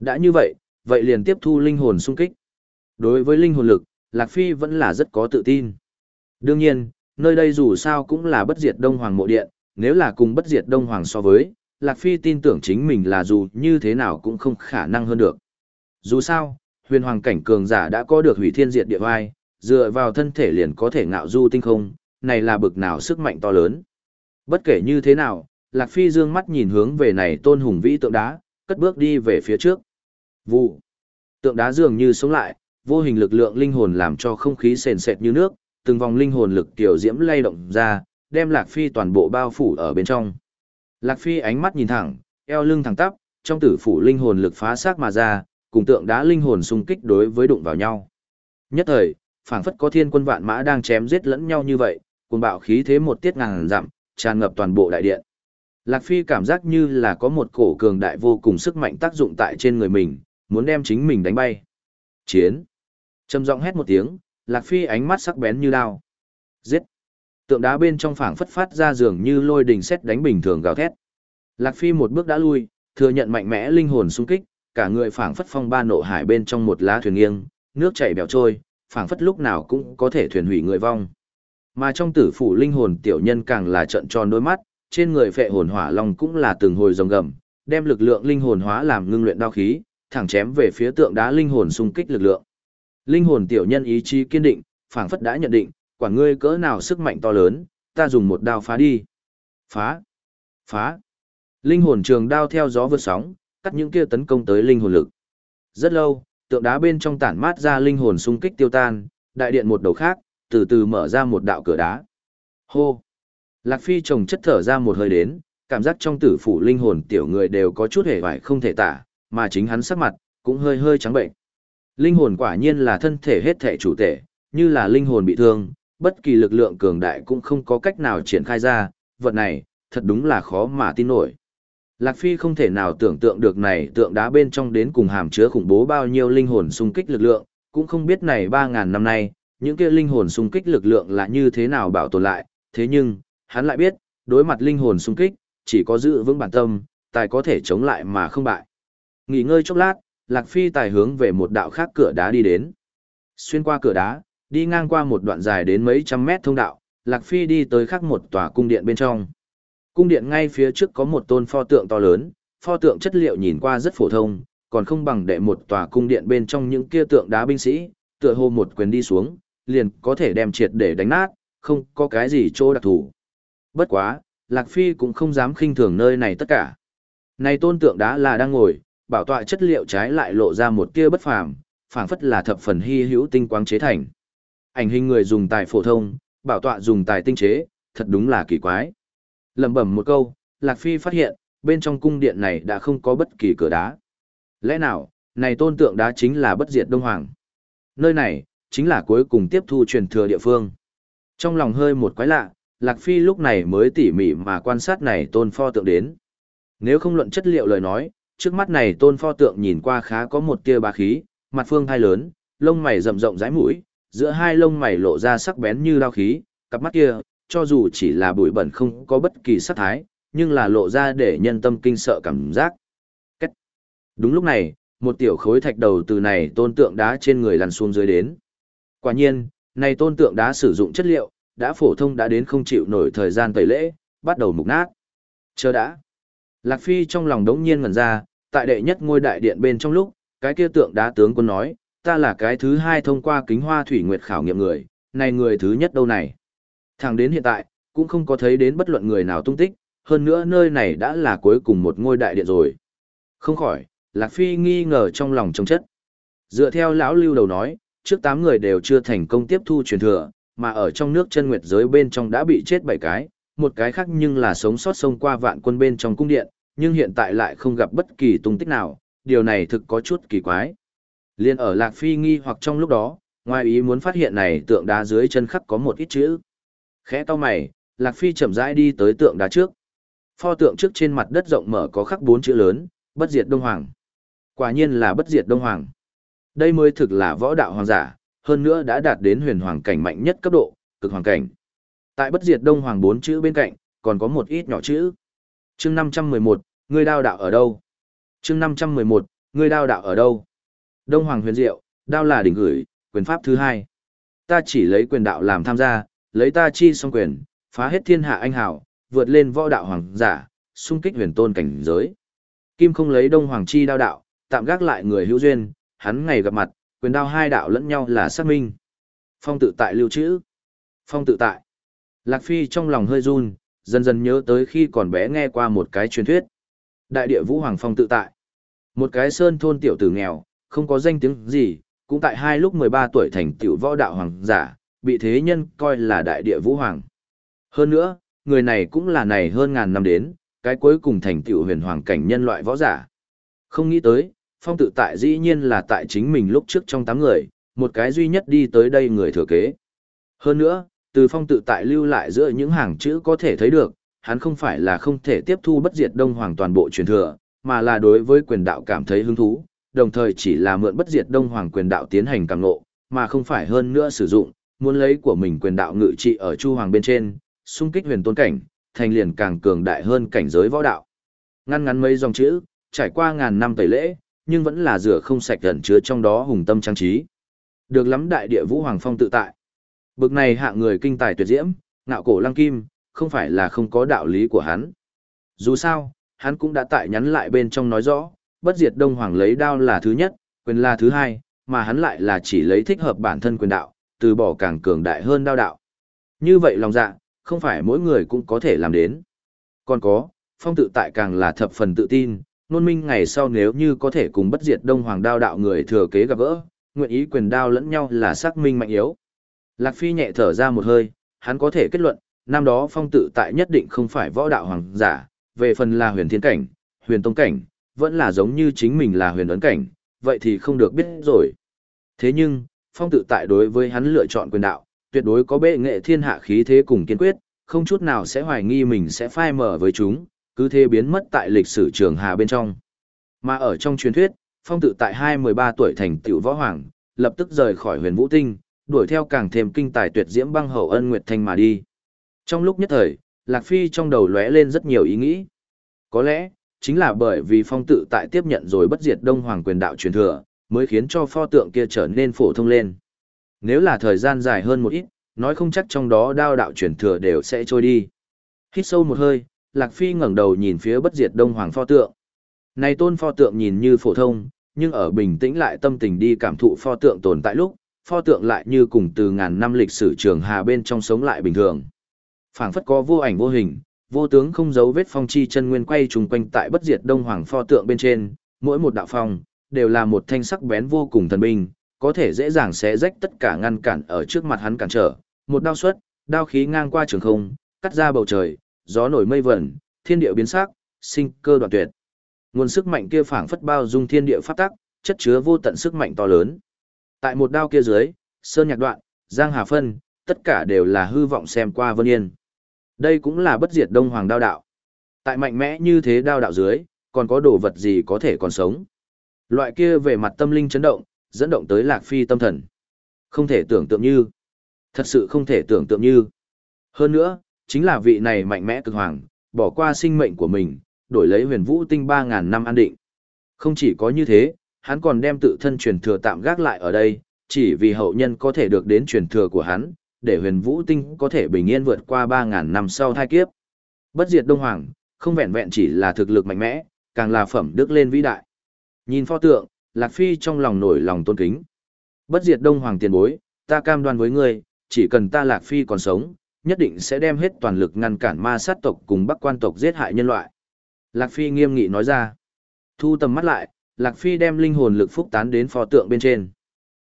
Speaker 1: Đã như vậy, vậy liền tiếp thu linh hồn xung kích. Đối với linh hồn lực, Lạc Phi vẫn là rất có tự tin. Đương nhiên, nơi đây dù sao cũng là bất diệt Đông Hoàng mộ điện, nếu là cùng bất diệt Đông Hoàng so với, Lạc Phi tin tưởng chính mình là dù như thế nào cũng không khả năng hơn được. Dù sao, huyền hoàng cảnh cường giả đã có được hủy thiên diệt địa vai, dựa vào thân thể liền có thể ngạo du tinh không, này là bực nào sức mạnh to lớn. Bất kể như thế nào, Lạc Phi dương mắt nhìn hướng về này tôn hùng vĩ tượng đá, cất bước đi về phía trước. Vụ. Tượng đá dường như sống lại, vô hình lực lượng linh hồn làm cho không khí sền sệt như nước, từng vòng linh hồn lực tiểu diễm lay động ra, đem Lạc Phi toàn bộ bao phủ ở bên trong. Lạc Phi ánh mắt nhìn thẳng, eo lưng thẳng tắp, trong tử phủ linh hồn lực phá xác mà ra, cùng tượng đá linh hồn xung kích đối với đụng vào nhau. Nhất thời, phảng phất có thiên quân vạn mã đang chém giết lẫn nhau như vậy, cuồng bạo khí thế một tiết ngàn dặm, tràn ngập toàn bộ đại điện. Lạc Phi cảm giác như là có một cổ cường đại vô cùng sức mạnh tác dụng tại trên người mình, muốn đem chính mình đánh bay. Chiến! Trầm giọng hét một tiếng, Lạc Phi ánh mắt sắc bén như đao. Giết! Tượng đá bên trong phảng phất phát ra dường như lôi đình xét đánh bình thường gào thét. Lạc Phi một bước đã lui, thừa nhận mạnh mẽ linh hồn xung kích, cả người phảng phất phong ba nộ hải bên trong một lá thuyền nghiêng, nước chảy bèo trôi, phảng phất lúc nào cũng có thể thuyền hủy người vong. Mà trong tử phủ linh hồn tiểu nhân càng là trận tròn đôi mắt, trên người phệ hồn hỏa long cũng là từng hồi rồng gầm, đem lực lượng linh hồn hóa làm ngưng luyện đao khí, thẳng chém về phía tượng đá linh hồn xung kích lực lượng. Linh hồn tiểu nhân ý chí kiên định, phảng phất đã nhận định, quả ngươi cỡ nào sức mạnh to lớn, ta dùng một đao phá đi. Phá! Phá! Linh hồn trường đao theo gió vượt sóng, cắt những kia tấn công tới linh hồn lực. Rất lâu, tượng đá bên trong tản mát ra linh hồn xung kích tiêu tan, đại điện một đầu khác, từ từ mở ra một đạo cửa đá. Hô! Lạc Phi trồng chất thở ra một hơi đến, cảm giác trong tử phủ linh hồn tiểu người đều có chút hề vải không thể tả, mà chính hắn sắc mặt, cũng hơi hơi trắng bệnh. Linh hồn quả nhiên là thân thể hết thể chủ thể, như là linh hồn bị thương, bất kỳ lực lượng cường đại cũng không có cách nào triển khai ra, vật này, thật đúng là khó mà tin nổi. Lạc Phi không thể nào tưởng tượng được này tượng đá bên trong đến cùng hàm chứa khủng bố bao nhiêu linh hồn xung kích lực lượng, cũng không biết này 3.000 năm nay, những kia linh hồn xung kích lực lượng là như thế nào bảo tồn lại, thế nhưng, hắn lại biết, đối mặt linh hồn xung kích, chỉ có giữ vững bản tâm, tài có thể chống lại mà không bại. Nghỉ ngơi chốc lát, Lạc Phi tài hướng về một đạo khác cửa đá đi đến. Xuyên qua cửa đá, đi ngang qua một đoạn dài đến mấy trăm mét thông đạo, Lạc Phi đi tới khác một tòa cung điện bên trong. Cung điện ngay phía trước có một tôn pho tượng to lớn, pho tượng chất liệu nhìn qua rất phổ thông, còn không bằng đệ một tòa cung điện bên trong những kia tượng đá binh sĩ, tựa hồ một quyền đi xuống, liền có thể đem triệt để đánh nát, không có cái gì chỗ đặc thù. Bất quá, Lạc Phi cũng không dám khinh thường nơi này tất cả. Này tôn tượng đá là đang ngồi, bảo tọa chất liệu trái lại lộ ra một tia bất phàm, phảng phất là thập phần hy hữu tinh quang chế thành. Ảnh hình người dùng tài phổ thông, bảo tọa dùng tài tinh chế, thật đúng là kỳ quái. Lẩm bẩm một câu, Lạc Phi phát hiện, bên trong cung điện này đã không có bất kỳ cửa đá. Lẽ nào, này tôn tượng đá chính là bất diệt Đông Hoàng. Nơi này, chính là cuối cùng tiếp thu truyền thừa địa phương. Trong lòng hơi một quái lạ, Lạc Phi lúc này mới tỉ mỉ mà quan sát này tôn pho tượng đến. Nếu không luận chất liệu lời nói, trước mắt này tôn pho tượng nhìn qua khá có một tia bá khí, mặt phương hai lớn, lông mày rậm rộng rãi mũi, giữa hai lông mày lộ ra sắc bén như đao khí, cặp mắt kia, cho dù chỉ là bụi bẩn không có bất kỳ sắc thái, nhưng là lộ ra để nhân tâm kinh sợ cảm giác. Cách. Đúng lúc này, một tiểu khối thạch đầu từ này tôn tượng đá trên người lăn xuống dưới đến. Quả nhiên, này tôn tượng đá sử dụng chất liệu, đã phổ thông đã đến không chịu nổi thời gian tẩy lễ, bắt đầu mục nát. Chờ đã. Lạc Phi trong lòng đống nhiên ngẩn ra, tại đệ nhất ngôi đại điện bên trong lúc, cái kia tượng đá tướng quân nói, ta là cái thứ hai thông qua kính hoa thủy nguyệt khảo nghiệm người, này người thứ nhất đâu này. Thẳng đến hiện tại, cũng không có thấy đến bất luận người nào tung tích, hơn nữa nơi này đã là cuối cùng một ngôi đại điện rồi. Không khỏi, Lạc Phi nghi ngờ trong lòng trông chất. Dựa theo lão lưu đầu nói, trước 8 người đều chưa thành công tiếp thu truyền thừa, mà ở trong nước chân nguyệt giới bên trong đã bị chết 7 cái, một cái khác nhưng là sống sót sông qua vạn quân bên trong cung điện, nhưng hiện tại lại không gặp bất kỳ tung tích nào, điều này thực có chút kỳ quái. Liên ở Lạc Phi nghi hoặc trong lúc đó, ngoài ý muốn phát hiện này tượng đá dưới chân khắc có một ít chữ. Khẽ to mày, Lạc Phi chậm rãi đi tới tượng đá trước. Pho tượng trước trên mặt đất rộng mở có khắc bốn chữ lớn, bất diệt Đông Hoàng. Quả nhiên là bất diệt Đông Hoàng. Đây mới thực là võ đạo hoàng giả, hơn nữa đã đạt đến huyền hoàng cảnh mạnh nhất cấp độ, cực hoàng cảnh. Tại bất diệt Đông Hoàng bốn chữ bên cạnh, còn có một ít nhỏ chữ. Chương 511, ngươi đao đạo ở đâu? Chương 511, ngươi đao đạo ở đâu? Đông Hoàng huyền diệu, đao là đỉnh gửi, quyền pháp thứ hai. Ta chỉ lấy quyền đạo làm tham gia, lấy ta chi song quyền, phá hết thiên hạ anh hảo, vượt lên võ đạo hoàng giả, xung kích huyền tôn cảnh giới. Kim không lấy Đông Hoàng chi đao đạo, tạm gác lại người hữu duyên, hắn ngày gặp mặt, quyền đao hai đạo lẫn nhau là xác minh. Phong tự tại lưu trữ. Phong tự tại. Lạc Phi trong lòng hơi run, dần dần nhớ tới khi còn bé nghe qua một cái truyền thuyết. Đại địa vũ hoàng phong tự tại. Một cái sơn thôn tiểu tử nghèo, không có danh tiếng gì, cũng tại hai lúc 13 tuổi thành tiểu võ đạo hoàng giả, bị thế nhân coi là đại địa vũ hoàng. Hơn nữa, người này cũng là này hơn ngàn năm đến, cái cuối cùng thành tựu huyền hoàng cảnh nhân loại võ giả. Không nghĩ tới, phong tự tại dĩ nhiên là tại chính mình lúc trước trong tám người, một cái duy nhất đi tới đây người thừa kế. Hơn nữa, từ phong tự tại lưu lại giữa những hàng chữ có thể thấy được, hắn không phải là không thể tiếp thu bất diệt đông hoàng toàn bộ truyền thừa, mà là đối với quyền đạo cảm thấy hứng thú, đồng thời chỉ là mượn bất diệt đông hoàng quyền đạo tiến hành càng ngộ, mà không phải hơn nữa sử dụng, muốn lấy của mình quyền đạo ngự trị ở chu hoàng bên trên, xung kích huyền tôn cảnh, thành liền càng cường đại hơn cảnh giới võ đạo. Ngăn ngắn mấy dòng chữ, trải qua ngàn năm tẩy lễ, nhưng vẫn là rửa không sạch gần chứa trong đó hùng tâm trang trí. Được lắm đại địa vũ hoàng phong tự tại. Bực này hạ người kinh tài tuyệt diễm, ngạo cổ lăng kim, không phải là không có đạo lý của hắn. Dù sao, hắn cũng đã tại nhắn lại bên trong nói rõ, bất diệt đông hoàng lấy đao là thứ nhất, quyền là thứ hai, mà hắn lại là chỉ lấy thích hợp bản thân quyền đạo, từ bỏ càng cường đại hơn đao đạo. Như vậy lòng dạ, không phải mỗi người cũng có thể làm đến. Còn có, phong tự tại càng là thập phần tự tin, nôn minh ngày sau nếu như có thể cùng bất diệt đông hoàng đao đạo người thừa kế gặp gỡ, nguyện ý quyền đao lẫn nhau là xác minh mạnh yếu. Lạc Phi nhẹ thở ra một hơi, hắn có thể kết luận, năm đó phong tự tại nhất định không phải võ đạo hoàng giả, về phần là huyền thiên cảnh, huyền tông cảnh, vẫn là giống như chính mình là huyền ấn cảnh, vậy thì không được biết rồi. Thế nhưng, phong tự tại đối với hắn lựa chọn quyền đạo, tuyệt đối có bệ nghệ thiên hạ khí thế cùng kiên quyết, không chút nào sẽ hoài nghi mình sẽ phai mở với chúng, cứ thế biến mất tại lịch sử trường hà bên trong. Mà ở trong truyền thuyết, phong tự tại hai mười ba tuổi thành tiểu võ hoàng, lập tức rời khỏi huyền vũ tinh, đuổi theo càng thêm kinh tài tuyệt diễm băng hậu ân nguyệt thanh mà đi. Trong lúc nhất thời, Lạc Phi trong đầu lóe lên rất nhiều ý nghĩ. Có lẽ, chính là bởi vì phong tự tại tiếp nhận rồi bất diệt đông hoàng quyền đạo truyền thừa, mới khiến cho pho tượng kia trở nên phổ thông lên. Nếu là thời gian dài hơn một ít, nói không chắc trong đó đao đạo truyền thừa đều sẽ trôi đi. Hít sâu một hơi, Lạc Phi ngẩng đầu nhìn phía bất diệt đông hoàng pho tượng. Này tôn pho tượng nhìn như phổ thông, nhưng ở bình tĩnh lại tâm tình đi cảm thụ pho tượng tồn tại lúc, pho tượng lại như cùng từ ngàn năm lịch sử trường hà bên trong sống lại bình thường. phảng phất có vô ảnh vô hình, vô tướng không giấu vết phong chi chân nguyên quay trùng quanh tại bất diệt đông hoàng pho tượng bên trên, mỗi một đạo phong đều là một thanh sắc bén vô cùng thần binh, có thể dễ dàng xé rách tất cả ngăn cản ở trước mặt hắn cản trở, một đao xuất, đao khí ngang qua trường không, cắt ra bầu trời, gió nổi mây vẩn, thiên địa biến sắc, sinh cơ đoạn tuyệt. Nguồn sức mạnh kia phảng phất bao dung thiên địa pháp tắc, chất chứa vô tận sức mạnh to lớn. Tại một đao kia dưới, sơn nhạc đoạn, giang hà phân, tất cả đều là hư vọng xem qua vân yên. Đây cũng là bất diệt đông hoàng đao đạo. Tại mạnh mẽ như thế đao đạo dưới, còn có đồ vật gì có thể còn sống. Loại kia về mặt tâm linh chấn động, dẫn động tới lạc phi tâm thần. Không thể tưởng tượng như. Thật sự không thể tưởng tượng như. Hơn nữa, chính là vị này mạnh mẽ cực hoàng, bỏ qua sinh mệnh của mình, đổi lấy huyền vũ tinh 3.000 năm an định. Không chỉ có như thế, hắn còn đem tự thân truyền thừa tạm gác lại ở đây, chỉ vì hậu nhân có thể được đến truyền thừa của hắn, để huyền vũ tinh có thể bình yên vượt qua 3.000 năm sau thai kiếp. Bất diệt Đông Hoàng, không vẹn vẹn chỉ là thực lực mạnh mẽ, càng là phẩm đức lên vĩ đại. Nhìn pho tượng, Lạc Phi trong lòng nổi lòng tôn kính. Bất diệt Đông Hoàng tiền bối, ta cam đoan với ngươi, chỉ cần ta Lạc Phi còn sống, nhất định sẽ đem hết toàn lực ngăn cản ma sát tộc cùng bắc quan tộc giết hại nhân loại. Lạc Phi nghiêm nghị nói ra. Thu tầm mắt lại, Lạc Phi đem linh hồn lực phúc tán đến pho tượng bên trên.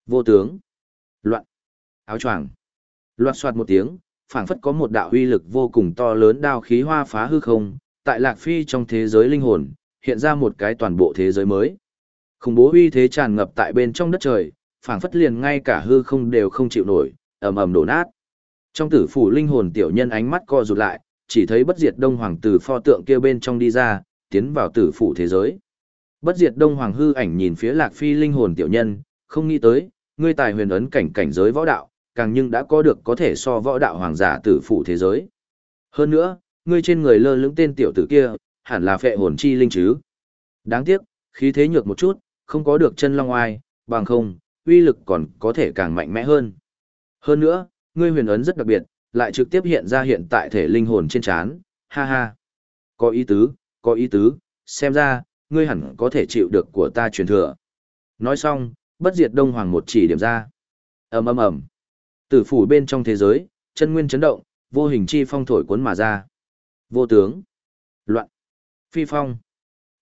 Speaker 1: Vô tướng. Loạn. Áo choàng. Loạt soạt một tiếng, phảng phất có một đạo uy lực vô cùng to lớn đao khí hoa phá hư không, tại Lạc Phi trong thế giới linh hồn, hiện ra một cái toàn bộ thế giới mới. Khủng bố uy thế tràn ngập tại bên trong đất trời, phảng phất liền ngay cả hư không đều không chịu nổi, ầm ầm đổ nát. Trong tử phủ linh hồn tiểu nhân ánh mắt co rụt lại, chỉ thấy bất diệt đông hoàng từ pho tượng kia bên trong đi ra, tiến vào tử phủ thế giới. Bất diệt đông hoàng hư ảnh nhìn phía lạc phi linh hồn tiểu nhân, không nghĩ tới, ngươi tài huyền ấn cảnh cảnh giới võ đạo, càng nhưng đã có được có thể so võ đạo hoàng giả tử phủ thế giới. Hơn nữa, ngươi trên người lơ lửng tên tiểu tử kia, hẳn là phệ hồn chi linh chứ. Đáng tiếc, khí thế nhược một chút, không có được chân long oai, bằng không, uy lực còn có thể càng mạnh mẽ hơn. Hơn nữa, ngươi huyền ấn rất đặc biệt, lại trực tiếp hiện ra hiện tại thể linh hồn trên chán, ha ha. Có ý tứ, có ý tứ, xem ra, ngươi hẳn có thể chịu được của ta truyền thừa. Nói xong, bất diệt đông hoàng một chỉ điểm ra. ầm ầm ầm Tử phủ bên trong thế giới, chân nguyên chấn động, vô hình chi phong thổi cuốn mà ra. Vô tướng. Loạn. Phi phong.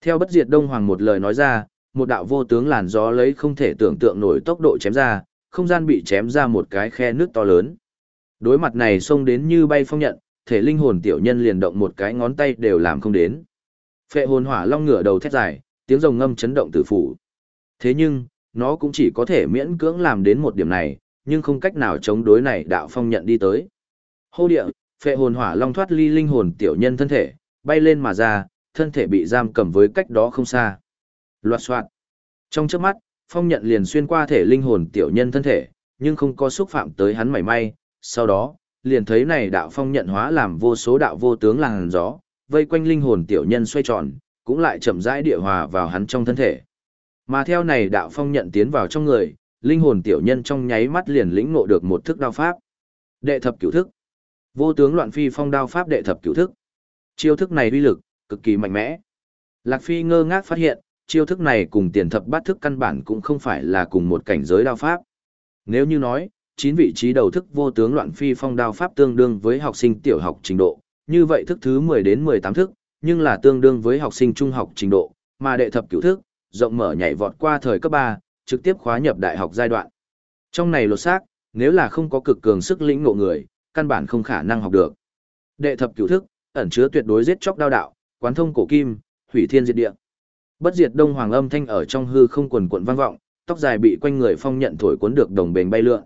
Speaker 1: Theo bất diệt đông hoàng một lời nói ra, một đạo vô tướng làn gió lấy không thể tưởng tượng nổi tốc độ chém ra, không gian bị chém ra một cái khe nước to lớn. Đối mặt này xông đến như bay phong nhận, thể linh hồn tiểu nhân liền động một cái ngón tay đều làm không đến. Phệ hồn hỏa long ngửa đầu thét dài, tiếng rồng ngâm chấn động tử phủ. Thế nhưng, nó cũng chỉ có thể miễn cưỡng làm đến một điểm này, nhưng không cách nào chống đối này đạo phong nhận đi tới. Hô địa, phệ hồn hỏa long thoát ly linh hồn tiểu nhân thân thể, bay lên mà ra, thân thể bị giam cầm với cách đó không xa. Loạt soạn. Trong chớp mắt, phong nhận liền xuyên qua thể linh hồn tiểu nhân thân thể, nhưng không có xúc phạm tới hắn mảy may, sau đó, liền thấy này đạo phong nhận hóa làm vô số đạo vô tướng làn gió, vây quanh linh hồn tiểu nhân xoay tròn, cũng lại chậm rãi địa hòa vào hắn trong thân thể. Mà theo này đạo phong nhận tiến vào trong người, linh hồn tiểu nhân trong nháy mắt liền lĩnh ngộ được một thức đao pháp. Đệ thập cửu thức. Vô tướng loạn phi phong đao pháp đệ thập cửu thức. Chiêu thức này uy lực cực kỳ mạnh mẽ. Lạc Phi ngơ ngác phát hiện, chiêu thức này cùng tiền thập bát thức căn bản cũng không phải là cùng một cảnh giới đao pháp. Nếu như nói, chín vị trí đầu thức vô tướng loạn phi phong đao pháp tương đương với học sinh tiểu học trình độ, như vậy thức thứ 10 đến 18 thức, nhưng là tương đương với học sinh trung học trình độ, mà đệ thập cửu thức, rộng mở nhảy vọt qua thời cấp 3, trực tiếp khóa nhập đại học giai đoạn. Trong này lột xác, nếu là không có cực cường sức lĩnh ngộ người, căn bản không khả năng học được. Đệ thập cửu thức, ẩn chứa tuyệt đối giết chóc đao đạo, quán thông cổ kim, hủy thiên diệt địa. Bất diệt đông hoàng âm thanh ở trong hư không quần quần vang vọng, tóc dài bị quanh người phong nhận thổi cuốn được đồng bền bay lượn.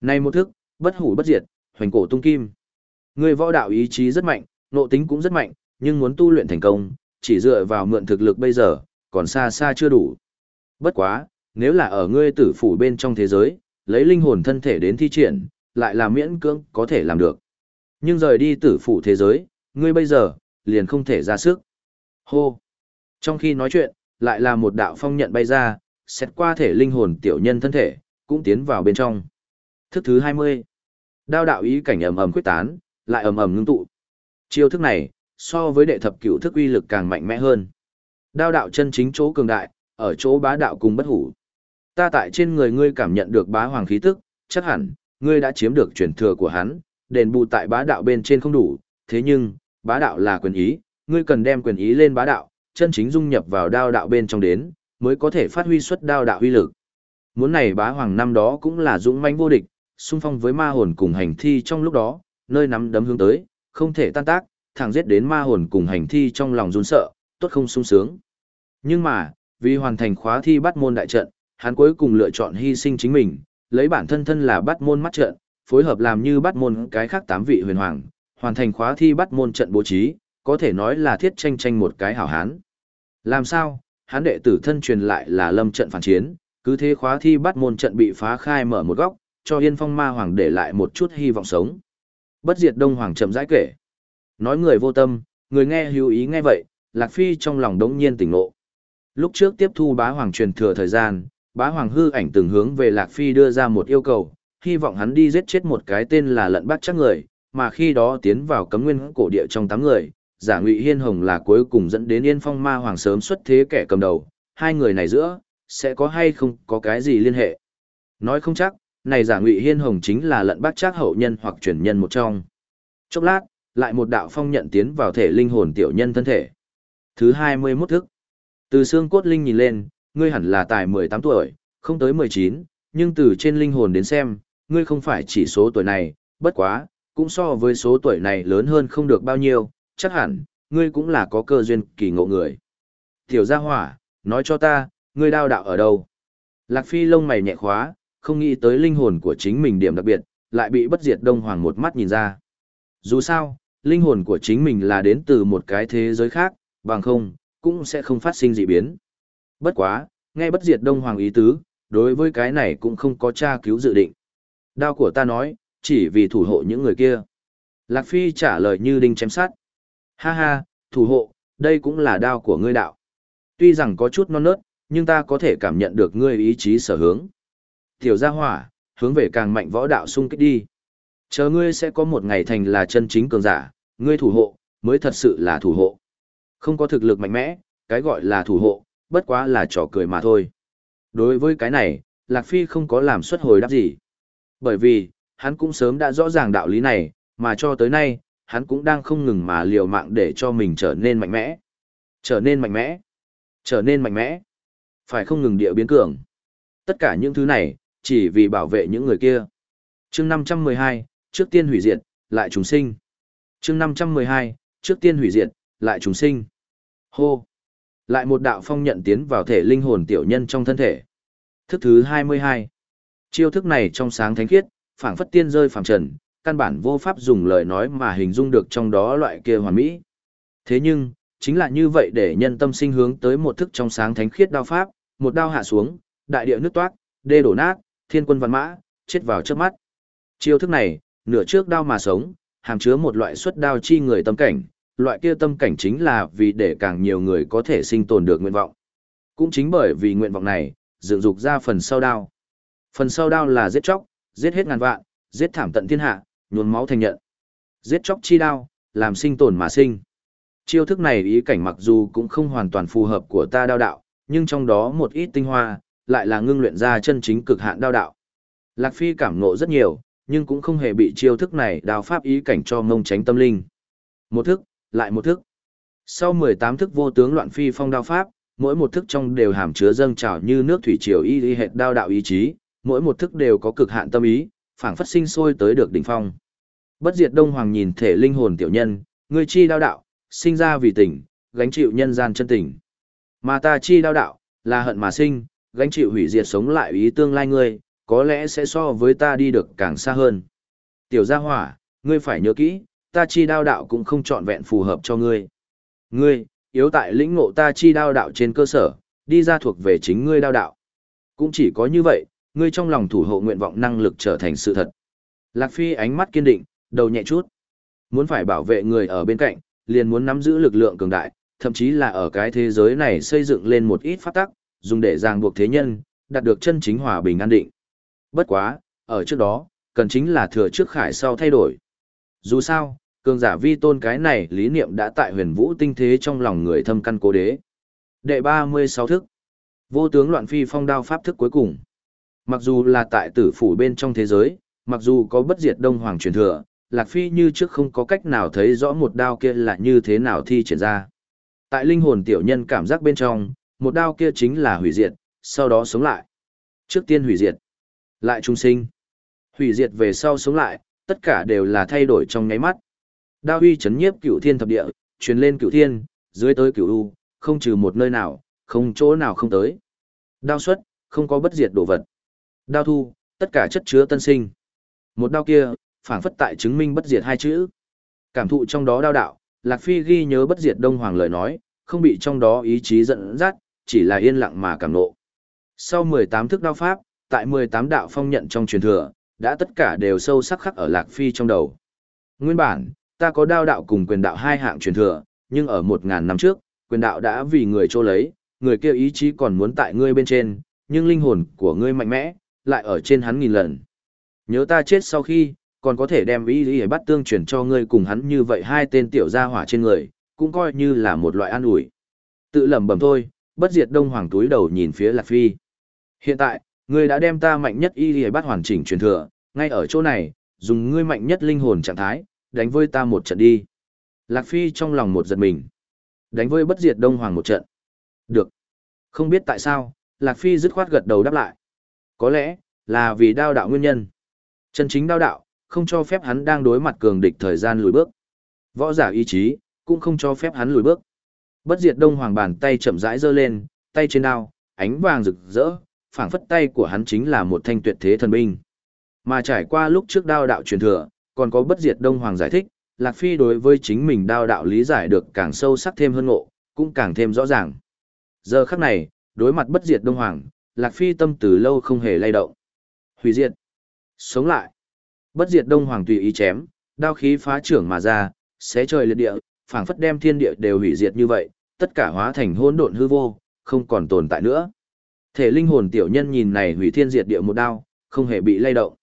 Speaker 1: Này một thức, bất hủ bất diệt, hoành cổ tung kim. Người võ đạo ý chí rất mạnh, nộ tính cũng rất mạnh, nhưng muốn tu luyện thành công, chỉ dựa vào mượn thực lực bây giờ, còn xa xa chưa đủ. Bất quá, nếu là ở ngươi tử phủ bên trong thế giới, lấy linh hồn thân thể đến thi triển, lại là miễn cưỡng có thể làm được. Nhưng rời đi tử phủ thế giới, ngươi bây giờ, liền không thể ra sức. Hô! Trong khi nói chuyện, lại là một đạo phong nhận bay ra, xét qua thể linh hồn tiểu nhân thân thể, cũng tiến vào bên trong. Thức thứ 20. Đao đạo ý cảnh ầm ầm quyết tán, lại ầm ầm ngưng tụ. Chiêu thức này, so với đệ thập cửu thức uy lực càng mạnh mẽ hơn. Đao đạo chân chính chỗ cường đại, ở chỗ bá đạo cùng bất hủ. Ta tại trên người ngươi cảm nhận được bá hoàng khí tức, chắc hẳn, ngươi đã chiếm được truyền thừa của hắn, đền bù tại bá đạo bên trên không đủ, thế nhưng, bá đạo là quyền ý, ngươi cần đem quyền ý lên bá đạo, chân chính dung nhập vào đao đạo bên trong đến, mới có thể phát huy xuất đao đạo uy lực. Muốn này bá hoàng năm đó cũng là dũng mãnh vô địch, xung phong với ma hồn cùng hành thi trong lúc đó, nơi nắm đấm hướng tới, không thể tan tác, thẳng giết đến ma hồn cùng hành thi trong lòng run sợ, tốt không sung sướng. Nhưng mà, vì hoàn thành khóa thi bắt môn đại trận, hắn cuối cùng lựa chọn hy sinh chính mình, lấy bản thân thân là bắt môn mắt trận, phối hợp làm như bắt môn cái khác tám vị huyền hoàng, hoàn thành khóa thi bắt môn trận bố trí, có thể nói là thiết tranh tranh một cái hảo hán. Làm sao, hắn đệ tử thân truyền lại là lâm trận phản chiến, cứ thế khóa thi bắt môn trận bị phá khai mở một góc, cho Yên Phong Ma Hoàng để lại một chút hy vọng sống. Bất diệt Đông Hoàng chậm rãi kể. Nói người vô tâm, người nghe hữu ý nghe vậy, Lạc Phi trong lòng đống nhiên tỉnh ngộ. Lúc trước tiếp thu bá hoàng truyền thừa thời gian, bá hoàng hư ảnh từng hướng về Lạc Phi đưa ra một yêu cầu, hy vọng hắn đi giết chết một cái tên là lận bắt chắc người, mà khi đó tiến vào cấm nguyên cổ địa trong tám người, giả ngụy hiên hồng là cuối cùng dẫn đến yên phong ma hoàng sớm xuất thế kẻ cầm đầu, hai người này giữa, sẽ có hay không có cái gì liên hệ. Nói không chắc, này giả ngụy hiên hồng chính là lận bác trác hậu nhân hoặc truyền nhân một trong. Chốc lát, lại một đạo phong nhận tiến vào thể linh hồn tiểu nhân thân thể. Thứ hai mươi mốt thức. Từ xương cốt linh nhìn lên, ngươi hẳn là tài mười tám tuổi, không tới mười chín, nhưng từ trên linh hồn đến xem, ngươi không phải chỉ số tuổi này, bất quá, cũng so với số tuổi này lớn hơn không được bao nhiêu, chắc hẳn, ngươi cũng là có cơ duyên kỳ ngộ người. Tiểu gia hỏa, nói cho ta, ngươi đao đạo ở đâu? Lạc Phi lông mày nhẹ khóa, không nghĩ tới linh hồn của chính mình điểm đặc biệt, lại bị bất diệt đông hoàng một mắt nhìn ra. Dù sao, linh hồn của chính mình là đến từ một cái thế giới khác, bằng không, cũng sẽ không phát sinh dị biến. Bất quá, nghe bất diệt đông hoàng ý tứ, đối với cái này cũng không có tra cứu dự định. Đao của ta nói, chỉ vì thủ hộ những người kia. Lạc Phi trả lời như đinh chém sát. Ha ha, thủ hộ, đây cũng là đao của ngươi đạo. Tuy rằng có chút non nớt, nhưng ta có thể cảm nhận được ngươi ý chí sở hướng. Tiểu gia hỏa, hướng về càng mạnh võ đạo sung kích đi. Chờ ngươi sẽ có một ngày thành là chân chính cường giả, ngươi thủ hộ, mới thật sự là thủ hộ. Không có thực lực mạnh mẽ, cái gọi là thủ hộ, bất quá là trò cười mà thôi. Đối với cái này, Lạc Phi không có làm xuất hồi đáp gì. Bởi vì, hắn cũng sớm đã rõ ràng đạo lý này, mà cho tới nay, hắn cũng đang không ngừng mà liều mạng để cho mình trở nên mạnh mẽ. Trở nên mạnh mẽ. Trở nên mạnh mẽ. Phải không ngừng địa biến cường. Tất cả những thứ này, chỉ vì bảo vệ những người kia. chương 512, trước tiên hủy diệt, lại trùng sinh. chương 512, trước tiên hủy diệt, lại trùng sinh. Hô! Lại một đạo phong nhận tiến vào thể linh hồn tiểu nhân trong thân thể. Thức thứ 22. Chiêu thức này trong sáng thánh khiết, phảng phất tiên rơi phàm trần, căn bản vô pháp dùng lời nói mà hình dung được trong đó loại kia hoàn mỹ. Thế nhưng, chính là như vậy để nhân tâm sinh hướng tới một thức trong sáng thánh khiết đao pháp, một đao hạ xuống, đại địa nước toát, đê đổ nát, thiên quân văn mã, chết vào trước mắt. Chiêu thức này, nửa trước đao mà sống, hàm chứa một loại xuất đao chi người tâm cảnh, loại kia tâm cảnh chính là vì để càng nhiều người có thể sinh tồn được nguyện vọng. Cũng chính bởi vì nguyện vọng này, dựng dục ra phần sau đao. Phần sau đao là giết chóc, giết hết ngàn vạn, giết thảm tận thiên hạ, nhuốm máu thành nhận. Giết chóc chi đao, làm sinh tồn mà sinh. Chiêu thức này ý cảnh mặc dù cũng không hoàn toàn phù hợp của ta đao đạo, nhưng trong đó một ít tinh hoa, lại là ngưng luyện ra chân chính cực hạn đao đạo. Lạc Phi cảm ngộ rất nhiều, nhưng cũng không hề bị chiêu thức này đào pháp ý cảnh cho mông tránh tâm linh. Một thức, lại một thức. Sau 18 thức vô tướng loạn phi phong đao pháp, mỗi một thức trong đều hàm chứa dâng trào như nước thủy triều y y hệt đao đạo ý chí, mỗi một thức đều có cực hạn tâm ý, phảng phất sinh sôi tới được đỉnh phong. Bất diệt Đông Hoàng nhìn thể linh hồn tiểu nhân, ngươi chi đao đạo, sinh ra vì tình, gánh chịu nhân gian chân tình. Mà ta chi đao đạo, là hận mà sinh, gánh chịu hủy diệt sống lại ý tương lai ngươi, có lẽ sẽ so với ta đi được càng xa hơn. Tiểu gia hỏa, ngươi phải nhớ kỹ, ta chi đao đạo cũng không trọn vẹn phù hợp cho ngươi. Ngươi, yếu tại lĩnh ngộ ta chi đao đạo trên cơ sở, đi ra thuộc về chính ngươi đao đạo. Cũng chỉ có như vậy, ngươi trong lòng thủ hộ nguyện vọng năng lực trở thành sự thật. Lạc Phi ánh mắt kiên định, đầu nhẹ chút. Muốn phải bảo vệ người ở bên cạnh, liền muốn nắm giữ lực lượng cường đại, thậm chí là ở cái thế giới này xây dựng lên một ít pháp tắc, dùng để ràng buộc thế nhân, đạt được chân chính hòa bình an định. Bất quá, ở trước đó, cần chính là thừa trước khải sau thay đổi. Dù sao, cường giả vi tôn cái này lý niệm đã tại huyền vũ tinh thế trong lòng người thâm căn cố đế. Đệ 36 thức. Vô tướng loạn phi phong đao pháp thức cuối cùng. Mặc dù là tại tử phủ bên trong thế giới, mặc dù có bất diệt đông hoàng truyền thừa, Lạc Phi như trước không có cách nào thấy rõ một đao kia là như thế nào thi triển ra. Tại linh hồn tiểu nhân cảm giác bên trong, một đao kia chính là hủy diệt, sau đó sống lại. Trước tiên hủy diệt, lại trung sinh. Hủy diệt về sau sống lại, tất cả đều là thay đổi trong nháy mắt. Đao uy chấn nhiếp cửu thiên thập địa, truyền lên cửu thiên, dưới tới cửu u, không trừ một nơi nào, không chỗ nào không tới. Đao xuất, không có bất diệt đồ vật. Đao thu, tất cả chất chứa tân sinh. Một đao kia, phảng phất tại chứng minh bất diệt hai chữ. Cảm thụ trong đó đao đạo, Lạc Phi ghi nhớ bất diệt Đông Hoàng lời nói, không bị trong đó ý chí dẫn dắt, chỉ là yên lặng mà cảm nộ. Sau 18 thức đao pháp, tại 18 đạo phong nhận trong truyền thừa, đã tất cả đều sâu sắc khắc ở Lạc Phi trong đầu. Nguyên bản, ta có đao đạo cùng quyền đạo hai hạng truyền thừa, nhưng ở 1000 năm trước, quyền đạo đã vì người trô lấy, người kia ý chí còn muốn tại ngươi bên trên, nhưng linh hồn của ngươi mạnh mẽ, lại ở trên hắn nghìn lần. Nhớ ta chết sau khi, còn có thể đem ý ý bắt tương truyền cho ngươi cùng hắn như vậy hai tên tiểu gia hỏa trên người, cũng coi như là một loại an ủi. Tự lẩm bẩm thôi, bất diệt đông hoàng túi đầu nhìn phía Lạc Phi. Hiện tại, ngươi đã đem ta mạnh nhất y ý bắt hoàn chỉnh truyền thừa, ngay ở chỗ này, dùng ngươi mạnh nhất linh hồn trạng thái, đánh với ta một trận đi. Lạc Phi trong lòng một giật mình. Đánh với bất diệt đông hoàng một trận. Được. Không biết tại sao, Lạc Phi dứt khoát gật đầu đáp lại. Có lẽ, là vì đao đạo nguyên nhân. Chân chính đao đạo, không cho phép hắn đang đối mặt cường địch thời gian lùi bước. Võ giả ý chí, cũng không cho phép hắn lùi bước. Bất diệt đông hoàng bàn tay chậm rãi giơ lên, tay trên đao, ánh vàng rực rỡ, phảng phất tay của hắn chính là một thanh tuyệt thế thần binh. Mà trải qua lúc trước đao đạo truyền thừa, còn có bất diệt đông hoàng giải thích, Lạc Phi đối với chính mình đao đạo lý giải được càng sâu sắc thêm hơn ngộ, cũng càng thêm rõ ràng. Giờ khắc này, đối mặt bất diệt đông hoàng, Lạc Phi tâm từ lâu không hề lay động. Hủy diệt. Sống lại. Bất diệt đông hoàng tùy ý chém, đao khí phá trưởng mà ra, xé trời liệt địa, phảng phất đem thiên địa đều hủy diệt như vậy, tất cả hóa thành hỗn độn hư vô, không còn tồn tại nữa. Thể linh hồn tiểu nhân nhìn này hủy thiên diệt địa một đao, không hề bị lay động.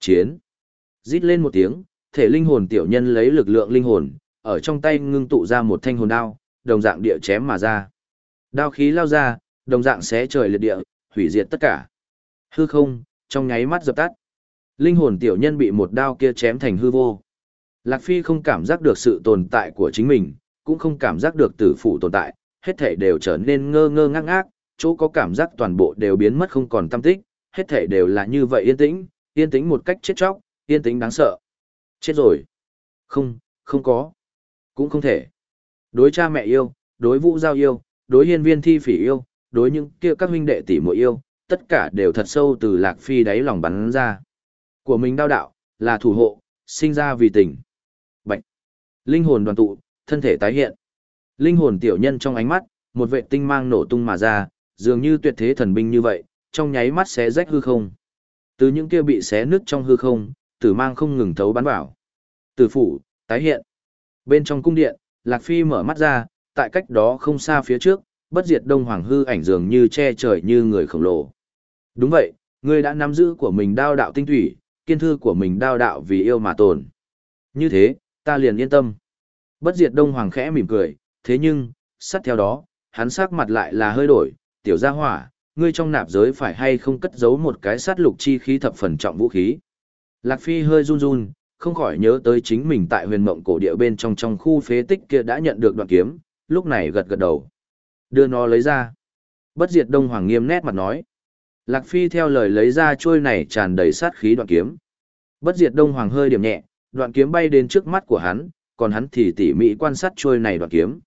Speaker 1: Chiến. Rít lên một tiếng, thể linh hồn tiểu nhân lấy lực lượng linh hồn, ở trong tay ngưng tụ ra một thanh hồn đao, đồng dạng địa chém mà ra. Đao khí lao ra, đồng dạng xé trời liệt địa, hủy diệt tất cả. Hư không, trong nháy mắt dập tắt. Linh hồn tiểu nhân bị một đao kia chém thành hư vô. Lạc Phi không cảm giác được sự tồn tại của chính mình, cũng không cảm giác được tử phụ tồn tại, hết thể đều trở nên ngơ ngơ ngác ngác, chỗ có cảm giác toàn bộ đều biến mất không còn tâm tích, hết thể đều là như vậy yên tĩnh, yên tĩnh một cách chết chóc, yên tĩnh đáng sợ. Chết rồi. Không, không có. Cũng không thể. Đối cha mẹ yêu, đối vũ giao yêu, đối hiên viên thi phỉ yêu, đối những kia các huynh đệ tỷ muội yêu, tất cả đều thật sâu từ Lạc Phi đáy lòng bắn ra. Của mình đao đạo, là thủ hộ, sinh ra vì tình. Bạch. Linh hồn đoàn tụ, thân thể tái hiện. Linh hồn tiểu nhân trong ánh mắt, một vệ tinh mang nổ tung mà ra, dường như tuyệt thế thần binh như vậy, trong nháy mắt xé rách hư không. Từ những kia bị xé nứt trong hư không, tử mang không ngừng thấu bắn vào. Tử phủ, tái hiện. Bên trong cung điện, Lạc Phi mở mắt ra, tại cách đó không xa phía trước, bất diệt đông hoàng hư ảnh dường như che trời như người khổng lồ. Đúng vậy, ngươi đã nắm giữ của mình đao đạo tinh thủy, kiên thư của mình đao đạo vì yêu mà tồn. Như thế, ta liền yên tâm. Bất diệt đông hoàng khẽ mỉm cười, thế nhưng, sát theo đó, hắn sắc mặt lại là hơi đổi, tiểu gia hỏa, ngươi trong nạp giới phải hay không cất giấu một cái sát lục chi khí thập phần trọng vũ khí. Lạc Phi hơi run run, không khỏi nhớ tới chính mình tại huyền mộng cổ địa bên trong trong khu phế tích kia đã nhận được đoạn kiếm, lúc này gật gật đầu. Đưa nó lấy ra. Bất diệt Đông Hoàng nghiêm nét mặt nói. Lạc Phi theo lời lấy ra chuôi này tràn đầy sát khí đoạn kiếm. Bất diệt Đông Hoàng hơi điểm nhẹ, đoạn kiếm bay đến trước mắt của hắn, còn hắn thì tỉ mỉ quan sát chuôi này đoạn kiếm.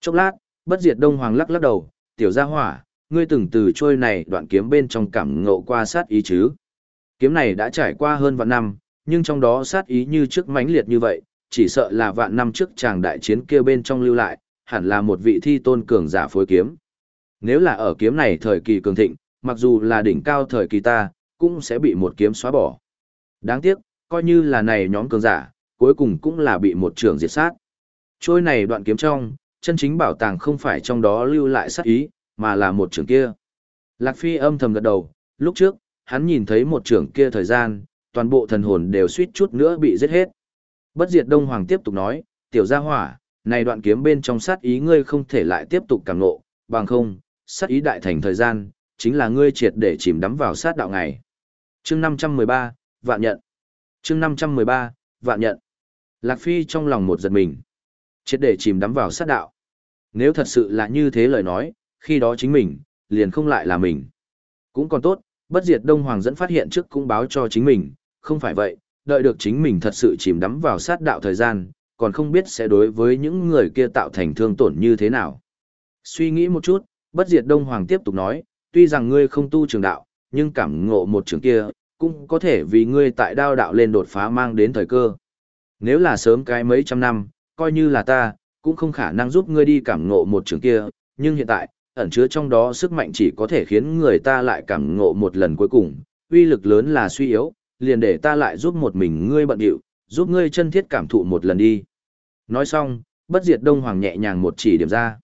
Speaker 1: Chốc lát, bất diệt Đông Hoàng lắc lắc đầu, tiểu gia hỏa, ngươi từng từ chuôi này đoạn kiếm bên trong cảm ngộ qua sát ý chứ. Kiếm này đã trải qua hơn vạn năm, nhưng trong đó sát ý như trước mãnh liệt như vậy, chỉ sợ là vạn năm trước chàng đại chiến kia bên trong lưu lại, hẳn là một vị thi tôn cường giả phối kiếm. Nếu là ở kiếm này thời kỳ cường thịnh, mặc dù là đỉnh cao thời kỳ ta, cũng sẽ bị một kiếm xóa bỏ. Đáng tiếc, coi như là này nhóm cường giả, cuối cùng cũng là bị một trường diệt sát. Trôi này đoạn kiếm trong, chân chính bảo tàng không phải trong đó lưu lại sát ý, mà là một trường kia. Lạc Phi âm thầm gật đầu, lúc trước, hắn nhìn thấy một trường kia thời gian, toàn bộ thần hồn đều suýt chút nữa bị giết hết. Bất diệt Đông Hoàng tiếp tục nói, tiểu gia hỏa, này đoạn kiếm bên trong sát ý ngươi không thể lại tiếp tục càng nộ, bằng không, sát ý đại thành thời gian, chính là ngươi triệt để chìm đắm vào sát đạo ngày. Chương 513, vạn nhận. Chương 513, vạn nhận. Lạc Phi trong lòng một giật mình. Triệt để chìm đắm vào sát đạo. Nếu thật sự là như thế lời nói, khi đó chính mình, liền không lại là mình. Cũng còn tốt, bất diệt Đông Hoàng dẫn phát hiện trước cũng báo cho chính mình, không phải vậy, đợi được chính mình thật sự chìm đắm vào sát đạo thời gian, còn không biết sẽ đối với những người kia tạo thành thương tổn như thế nào. Suy nghĩ một chút, bất diệt Đông Hoàng tiếp tục nói, tuy rằng ngươi không tu trường đạo, nhưng cảm ngộ một trường kia, cũng có thể vì ngươi tại đao đạo lên đột phá mang đến thời cơ. Nếu là sớm cái mấy trăm năm, coi như là ta, cũng không khả năng giúp ngươi đi cảm ngộ một trường kia, nhưng hiện tại, ẩn chứa trong đó sức mạnh chỉ có thể khiến người ta lại cảm ngộ một lần cuối cùng, uy lực lớn là suy yếu, liền để ta lại giúp một mình ngươi bận điệu, giúp ngươi chân thiết cảm thụ một lần đi. Nói xong, bất diệt đông hoàng nhẹ nhàng một chỉ điểm ra.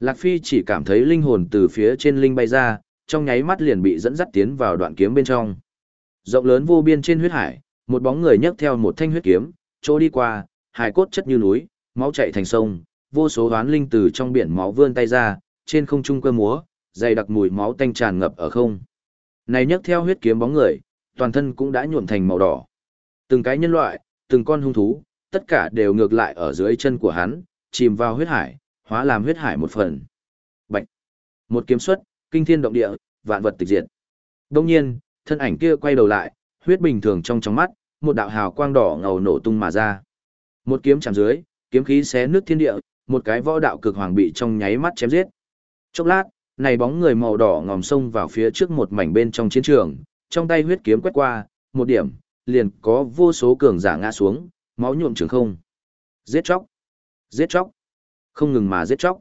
Speaker 1: Lạc Phi chỉ cảm thấy linh hồn từ phía trên linh bay ra, trong nháy mắt liền bị dẫn dắt tiến vào đoạn kiếm bên trong. Rộng lớn vô biên trên huyết hải, một bóng người nhấc theo một thanh huyết kiếm, chỗ đi qua, hải cốt chất như núi, máu chảy thành sông, vô số hoán linh từ trong biển máu vươn tay ra, trên không trung cơ múa, dày đặc mùi máu tanh tràn ngập ở không. Này nhấc theo huyết kiếm bóng người, toàn thân cũng đã nhuộm thành màu đỏ. Từng cái nhân loại, từng con hung thú, tất cả đều ngược lại ở dưới chân của hắn, chìm vào huyết hải, hóa làm huyết hải một phần. Bạch. Một kiếm xuất, kinh thiên động địa, vạn vật tịch diệt. Đông nhiên, thân ảnh kia quay đầu lại, huyết bình thường trong trong mắt, một đạo hào quang đỏ ngầu nổ tung mà ra. Một kiếm chạm dưới, kiếm khí xé nước thiên địa, một cái võ đạo cực hoàng bị trong nháy mắt chém giết. Chốc lát, này bóng người màu đỏ ngòm sông vào phía trước một mảnh bên trong chiến trường, trong tay huyết kiếm quét qua, một điểm, liền có vô số cường giả ngã xuống, máu nhuộm trường không. Giết chóc, giết chóc, không ngừng mà giết chóc.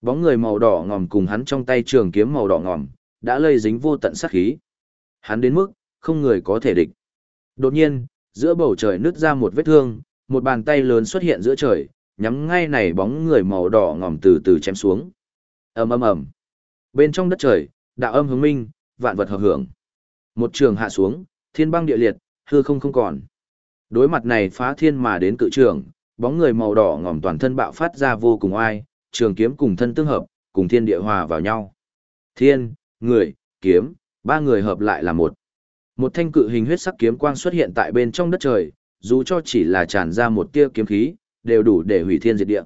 Speaker 1: Bóng người màu đỏ ngòm cùng hắn trong tay trường kiếm màu đỏ ngòm, đã lây dính vô tận sát khí. Hắn đến mức, không người có thể địch. Đột nhiên, giữa bầu trời nứt ra một vết thương, một bàn tay lớn xuất hiện giữa trời, nhắm ngay này bóng người màu đỏ ngòm từ từ chém xuống. ầm ầm ầm. Bên trong đất trời, đạo âm hướng minh, vạn vật hợp hưởng. Một trường hạ xuống, thiên băng địa liệt, hư không không còn. Đối mặt này phá thiên mà đến cự trường, bóng người màu đỏ ngòm toàn thân bạo phát ra vô cùng oai, trường kiếm cùng thân tương hợp, cùng thiên địa hòa vào nhau. Thiên, người, kiếm, ba người hợp lại là một. Một thanh cự hình huyết sắc kiếm quang xuất hiện tại bên trong đất trời, dù cho chỉ là tràn ra một tia kiếm khí, đều đủ để hủy thiên diệt địa.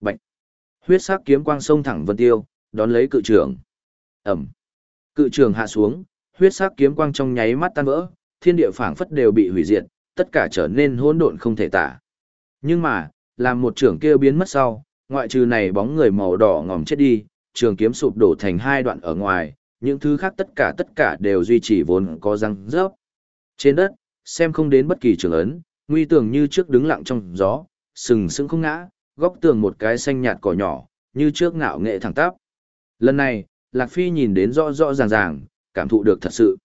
Speaker 1: Bạch. Huyết sắc kiếm quang sông thẳng vân tiêu, đón lấy cự trường. Ẩm. Cự trường hạ xuống, huyết sắc kiếm quang trong nháy mắt tan vỡ, thiên địa phảng phất đều bị hủy diệt, tất cả trở nên hỗn độn không thể tả. Nhưng mà, làm một trường kia biến mất sau, ngoại trừ này bóng người màu đỏ ngòm chết đi, trường kiếm sụp đổ thành hai đoạn ở ngoài, những thứ khác tất cả tất cả đều duy trì vốn có răng rớp. Trên đất, xem không đến bất kỳ trường ấn, nguy tưởng như trước đứng lặng trong gió, sừng sững không ngã, góc tường một cái xanh nhạt cỏ nhỏ, như trước ngạo nghệ thẳng tắp. Lần này, Lạc Phi nhìn đến rõ rõ ràng ràng, cảm thụ được thật sự.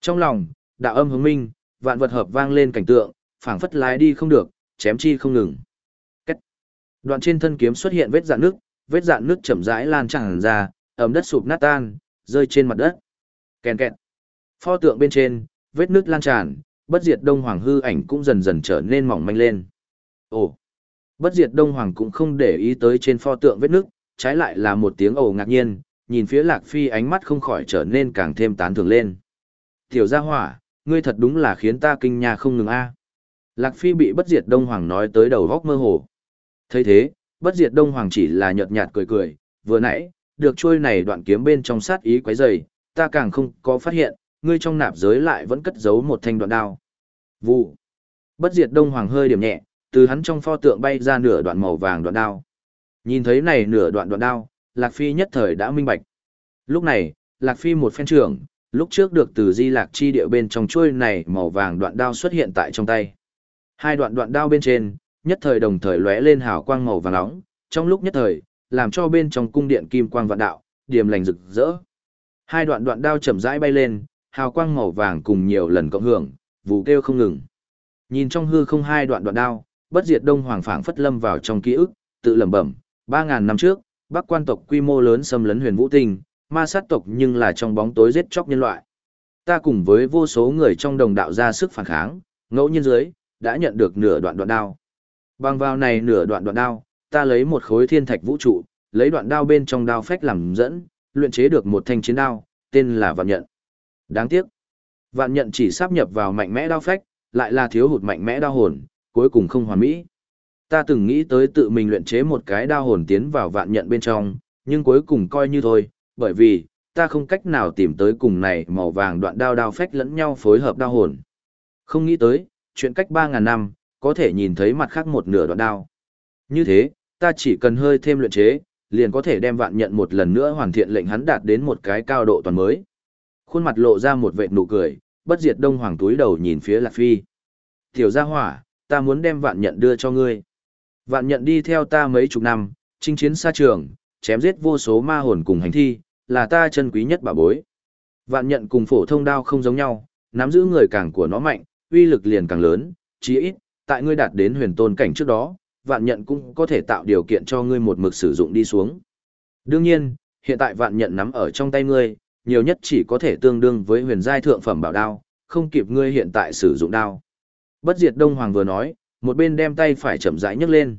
Speaker 1: Trong lòng, đạo âm hướng minh, vạn vật hợp vang lên cảnh tượng, phảng phất lái đi không được, chém chi không ngừng. Cách. Đoạn trên thân kiếm xuất hiện vết dạn nước, vết dạn nước chậm rãi lan tràn ra, ẩm đất sụp nát tan, rơi trên mặt đất. Kèn kẹt. Pho tượng bên trên, vết nước lan tràn, bất diệt đông hoàng hư ảnh cũng dần dần trở nên mỏng manh lên. Ồ. Bất diệt đông hoàng cũng không để ý tới trên pho tượng vết nước, trái lại là một tiếng ồ ngạc nhiên, nhìn phía Lạc Phi ánh mắt không khỏi trở nên càng thêm tán thưởng lên. Tiểu gia hỏa, ngươi thật đúng là khiến ta kinh nha không ngừng a. Lạc Phi bị bất diệt Đông Hoàng nói tới đầu góc mơ hồ. thấy thế, bất diệt Đông Hoàng chỉ là nhợt nhạt cười cười, vừa nãy, được trôi này đoạn kiếm bên trong sát ý quấy dày, ta càng không có phát hiện, ngươi trong nạp giới lại vẫn cất giấu một thanh đoạn đao. Vụ. Bất diệt Đông Hoàng hơi điểm nhẹ, từ hắn trong pho tượng bay ra nửa đoạn màu vàng đoạn đao. Nhìn thấy này nửa đoạn đoạn đao, Lạc Phi nhất thời đã minh bạch. Lúc này, Lạc Phi một phen trưởng, lúc trước được từ di lạc chi địa bên trong chuôi này màu vàng đoạn đao xuất hiện tại trong tay. Hai đoạn đoạn đao bên trên, nhất thời đồng thời lóe lên hào quang màu vàng nóng, trong lúc nhất thời, làm cho bên trong cung điện kim quang vạn đạo, điềm lành rực rỡ. Hai đoạn đoạn đao chậm rãi bay lên, hào quang màu vàng cùng nhiều lần cộng hưởng, vụ kêu không ngừng. Nhìn trong hư không hai đoạn đoạn đao, bất diệt đông hoàng phảng phất lâm vào trong ký ức, tự lẩm bẩm, ba ngàn năm trước, Bắc quan tộc quy mô lớn xâm lấn huyền vũ tinh, ma sát tộc nhưng là trong bóng tối giết chóc nhân loại. Ta cùng với vô số người trong đồng đạo ra sức phản kháng, ngẫu nhiên dưới, đã nhận được nửa đoạn đoạn đao. Bằng vào này nửa đoạn đoạn đao, ta lấy một khối thiên thạch vũ trụ, lấy đoạn đao bên trong đao phách làm dẫn, luyện chế được một thanh chiến đao, tên là vạn nhận. Đáng tiếc, vạn nhận chỉ sáp nhập vào mạnh mẽ đao phách, lại là thiếu hụt mạnh mẽ đao hồn, cuối cùng không hoàn mỹ. Ta từng nghĩ tới tự mình luyện chế một cái đao hồn tiến vào vạn nhận bên trong, nhưng cuối cùng coi như thôi, bởi vì, ta không cách nào tìm tới cùng này màu vàng đoạn đao đao phách lẫn nhau phối hợp đao hồn. Không nghĩ tới, chuyện cách 3.000 năm, có thể nhìn thấy mặt khác một nửa đoạn đao. Như thế, ta chỉ cần hơi thêm luyện chế, liền có thể đem vạn nhận một lần nữa hoàn thiện lệnh hắn đạt đến một cái cao độ toàn mới. Khuôn mặt lộ ra một vệt nụ cười, bất diệt đông hoàng túi đầu nhìn phía Lạc Phi. Tiểu gia hỏa, ta muốn đem vạn nhận đưa cho ngươi. Vạn nhận đi theo ta mấy chục năm, chinh chiến xa trường, chém giết vô số ma hồn cùng hành thi, là ta chân quý nhất bảo bối. Vạn nhận cùng phổ thông đao không giống nhau, nắm giữ người càng của nó mạnh, uy lực liền càng lớn, chí ít, tại ngươi đạt đến huyền tôn cảnh trước đó, vạn nhận cũng có thể tạo điều kiện cho ngươi một mực sử dụng đi xuống. Đương nhiên, hiện tại vạn nhận nắm ở trong tay ngươi, nhiều nhất chỉ có thể tương đương với huyền giai thượng phẩm bảo đao, không kịp ngươi hiện tại sử dụng đao. Bất diệt Đông Hoàng vừa nói, một bên đem tay phải chậm rãi nhấc lên.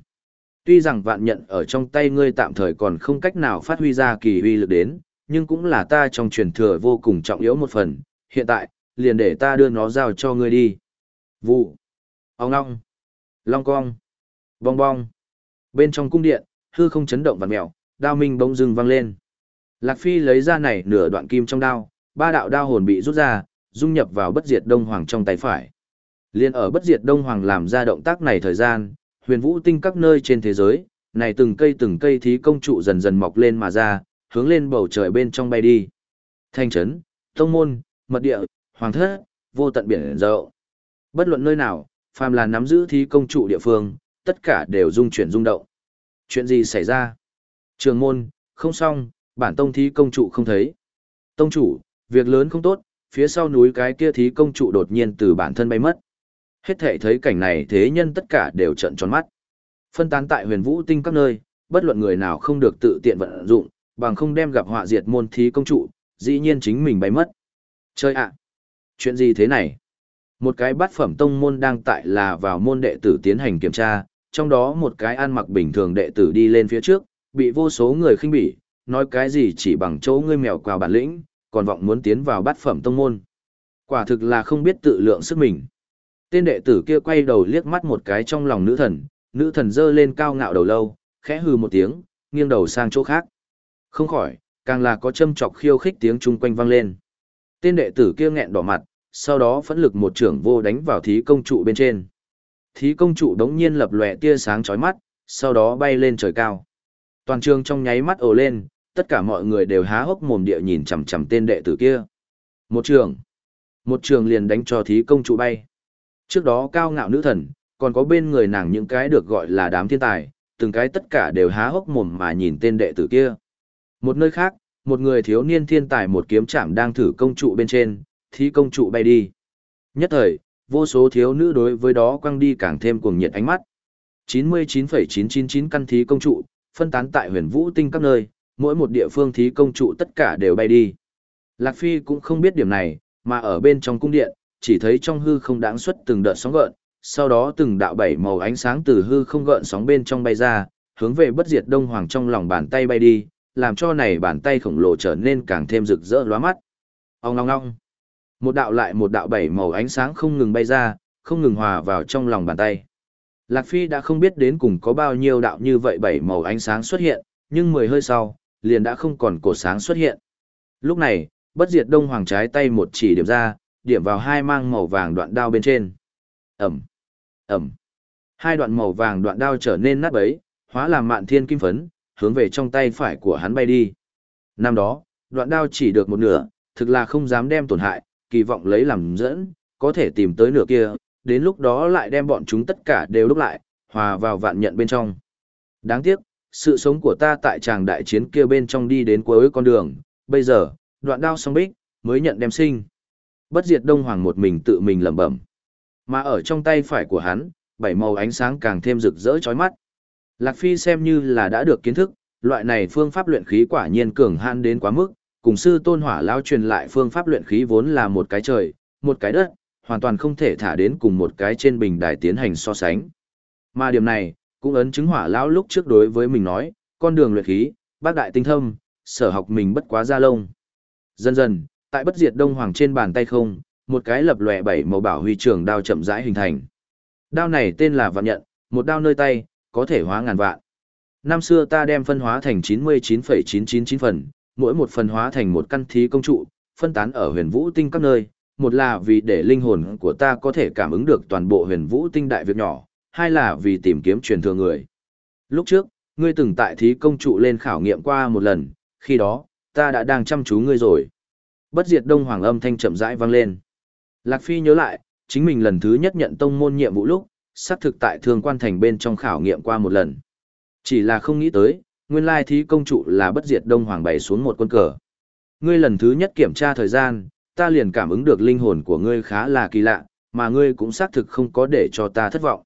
Speaker 1: Tuy rằng vạn nhận ở trong tay ngươi tạm thời còn không cách nào phát huy ra kỳ uy lực đến, nhưng cũng là ta trong truyền thừa vô cùng trọng yếu một phần, hiện tại, liền để ta đưa nó giao cho ngươi đi. Vụ. Ông long. Long cong. Bong bong. Bên trong cung điện, hư không chấn động vặn mèo, đao minh bỗng dưng vang lên. Lạc Phi lấy ra này nửa đoạn kim trong đao, ba đạo đao hồn bị rút ra, dung nhập vào bất diệt đông hoàng trong tay phải. Liên ở bất diệt đông hoàng làm ra động tác này thời gian, huyền vũ tinh các nơi trên thế giới, này từng cây từng cây thí công trụ dần dần mọc lên mà ra, hướng lên bầu trời bên trong bay đi. Thanh trấn, tông môn, mật địa, hoàng thất, vô tận biển rộng. Bất luận nơi nào, phàm là nắm giữ thí công trụ địa phương, tất cả đều rung chuyển rung động. Chuyện gì xảy ra? Trường môn, không xong, bản tông thí công trụ không thấy. Tông chủ, việc lớn không tốt, phía sau núi cái kia thí công trụ đột nhiên từ bản thân bay mất. Hết thể thấy cảnh này thế nhân tất cả đều trợn tròn mắt. Phân tán tại huyền vũ tinh các nơi, bất luận người nào không được tự tiện vận dụng, bằng không đem gặp họa diệt môn thí công trụ, dĩ nhiên chính mình bay mất. Chơi ạ! Chuyện gì thế này? Một cái bát phẩm tông môn đang tại là vào môn đệ tử tiến hành kiểm tra, trong đó một cái ăn mặc bình thường đệ tử đi lên phía trước, bị vô số người khinh bỉ, nói cái gì chỉ bằng chỗ ngươi mèo quào bản lĩnh, còn vọng muốn tiến vào bát phẩm tông môn. Quả thực là không biết tự lượng sức mình. Tên đệ tử kia quay đầu liếc mắt một cái trong lòng nữ thần, nữ thần dơ lên cao ngạo đầu lâu, khẽ hừ một tiếng, nghiêng đầu sang chỗ khác. Không khỏi, càng là có châm chọc khiêu khích tiếng chung quanh vang lên. Tên đệ tử kia nghẹn đỏ mặt, sau đó phẫn lực một trưởng vô đánh vào thí công trụ bên trên. Thí công trụ đống nhiên lập lòe tia sáng chói mắt, sau đó bay lên trời cao. Toàn trường trong nháy mắt ồ lên, tất cả mọi người đều há hốc mồm địa nhìn chằm chằm tên đệ tử kia. Một trường. Một trường liền đánh cho thí công trụ bay. Trước đó cao ngạo nữ thần, còn có bên người nàng những cái được gọi là đám thiên tài, từng cái tất cả đều há hốc mồm mà nhìn tên đệ tử kia. Một nơi khác, một người thiếu niên thiên tài một kiếm chạm đang thử công trụ bên trên, thí công trụ bay đi. Nhất thời, vô số thiếu nữ đối với đó quăng đi càng thêm cuồng nhiệt ánh mắt. 99,999 căn thí công trụ, phân tán tại huyền vũ tinh các nơi, mỗi một địa phương thí công trụ tất cả đều bay đi. Lạc Phi cũng không biết điểm này, mà ở bên trong cung điện, chỉ thấy trong hư không đáng xuất từng đợt sóng gợn, sau đó từng đạo bảy màu ánh sáng từ hư không gợn sóng bên trong bay ra, hướng về bất diệt đông hoàng trong lòng bàn tay bay đi, làm cho này bàn tay khổng lồ trở nên càng thêm rực rỡ lóa mắt. Ông ngong ngong. Một đạo lại một đạo bảy màu ánh sáng không ngừng bay ra, không ngừng hòa vào trong lòng bàn tay. Lạc Phi đã không biết đến cùng có bao nhiêu đạo như vậy bảy màu ánh sáng xuất hiện, nhưng mười hơi sau, liền đã không còn cột sáng xuất hiện. Lúc này, bất diệt đông hoàng trái tay một chỉ điểm ra, điểm vào hai mang màu vàng đoạn đao bên trên. Ẩm, Ẩm. Hai đoạn màu vàng đoạn đao trở nên nát bấy, hóa làm mạn thiên kim phấn, hướng về trong tay phải của hắn bay đi. Năm đó, đoạn đao chỉ được một nửa, thực là không dám đem tổn hại, kỳ vọng lấy làm dẫn, có thể tìm tới nửa kia, đến lúc đó lại đem bọn chúng tất cả đều đúc lại, hòa vào vạn nhận bên trong. Đáng tiếc, sự sống của ta tại tràng đại chiến kia bên trong đi đến cuối con đường, bây giờ, đoạn đao song bích, mới nhận đem sinh. Bất diệt đông hoàng một mình tự mình lẩm bẩm. Mà ở trong tay phải của hắn, bảy màu ánh sáng càng thêm rực rỡ chói mắt. Lạc Phi xem như là đã được kiến thức, loại này phương pháp luyện khí quả nhiên cường hãn đến quá mức, cùng sư tôn hỏa lao truyền lại phương pháp luyện khí vốn là một cái trời, một cái đất, hoàn toàn không thể thả đến cùng một cái trên bình đài tiến hành so sánh. Mà điểm này, cũng ấn chứng hỏa lão lúc trước đối với mình nói, con đường luyện khí, bác đại tinh thâm, sở học mình bất quá ra lông. Dần dần, tại bất diệt đông hoàng trên bàn tay không, một cái lập lòe bảy màu bảo huy trường đao chậm rãi hình thành. Đao này tên là vạn nhận, một đao nơi tay, có thể hóa ngàn vạn. Năm xưa ta đem phân hóa thành 99,999 phần, mỗi một phần hóa thành một căn thí công trụ, phân tán ở huyền vũ tinh các nơi, một là vì để linh hồn của ta có thể cảm ứng được toàn bộ huyền vũ tinh đại việc nhỏ, hai là vì tìm kiếm truyền thừa người. Lúc trước, ngươi từng tại thí công trụ lên khảo nghiệm qua một lần, khi đó, ta đã đang chăm chú ngươi rồi. Bất diệt đông hoàng âm thanh chậm rãi vang lên. Lạc Phi nhớ lại, chính mình lần thứ nhất nhận tông môn nhiệm vụ lúc, xác thực tại thường quan thành bên trong khảo nghiệm qua một lần. Chỉ là không nghĩ tới, nguyên lai thí công trụ là bất diệt đông hoàng bày xuống một quân cờ. Ngươi lần thứ nhất kiểm tra thời gian, ta liền cảm ứng được linh hồn của ngươi khá là kỳ lạ, mà ngươi cũng xác thực không có để cho ta thất vọng.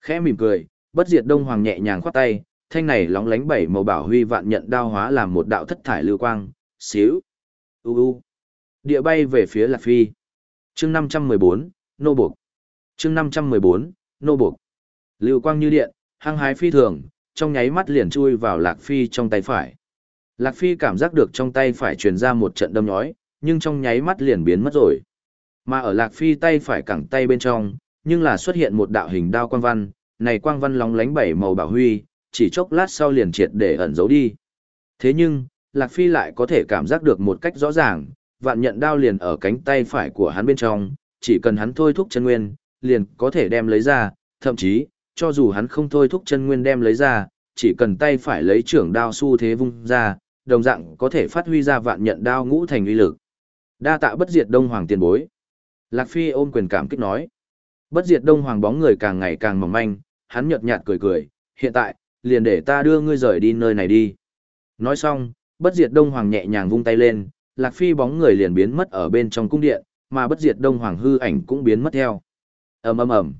Speaker 1: Khẽ mỉm cười, bất diệt đông hoàng nhẹ nhàng khoát tay, thanh này lóng lánh bảy màu bảo huy vạn nhận đao hóa làm một đạo thất thải lưu quang, xíu. U u. Địa bay về phía Lạc Phi. Chương 514, nô buộc. Chương 514, nô buộc. Lưu quang như điện, hăng hái phi thường, trong nháy mắt liền chui vào Lạc Phi trong tay phải. Lạc Phi cảm giác được trong tay phải truyền ra một trận đâm nhói, nhưng trong nháy mắt liền biến mất rồi. Mà ở Lạc Phi tay phải cẳng tay bên trong, nhưng là xuất hiện một đạo hình đao quang văn, này quang văn lóng lánh bảy màu bảo huy, chỉ chốc lát sau liền triệt để ẩn giấu đi. Thế nhưng, Lạc Phi lại có thể cảm giác được một cách rõ ràng, vạn nhận đao liền ở cánh tay phải của hắn bên trong, chỉ cần hắn thôi thúc chân nguyên, liền có thể đem lấy ra, thậm chí, cho dù hắn không thôi thúc chân nguyên đem lấy ra, chỉ cần tay phải lấy trưởng đao su thế vung ra, đồng dạng có thể phát huy ra vạn nhận đao ngũ thành uy lực. Đa tạ bất diệt đông hoàng tiền bối. Lạc Phi ôm quyền cảm kích nói. Bất diệt đông hoàng bóng người càng ngày càng mỏng manh, hắn nhợt nhạt cười cười, hiện tại, liền để ta đưa ngươi rời đi nơi này đi. Nói xong, bất diệt đông hoàng nhẹ nhàng vung tay lên, Lạc Phi bóng người liền biến mất ở bên trong cung điện, mà bất diệt đông hoàng hư ảnh cũng biến mất theo ầm ầm ầm.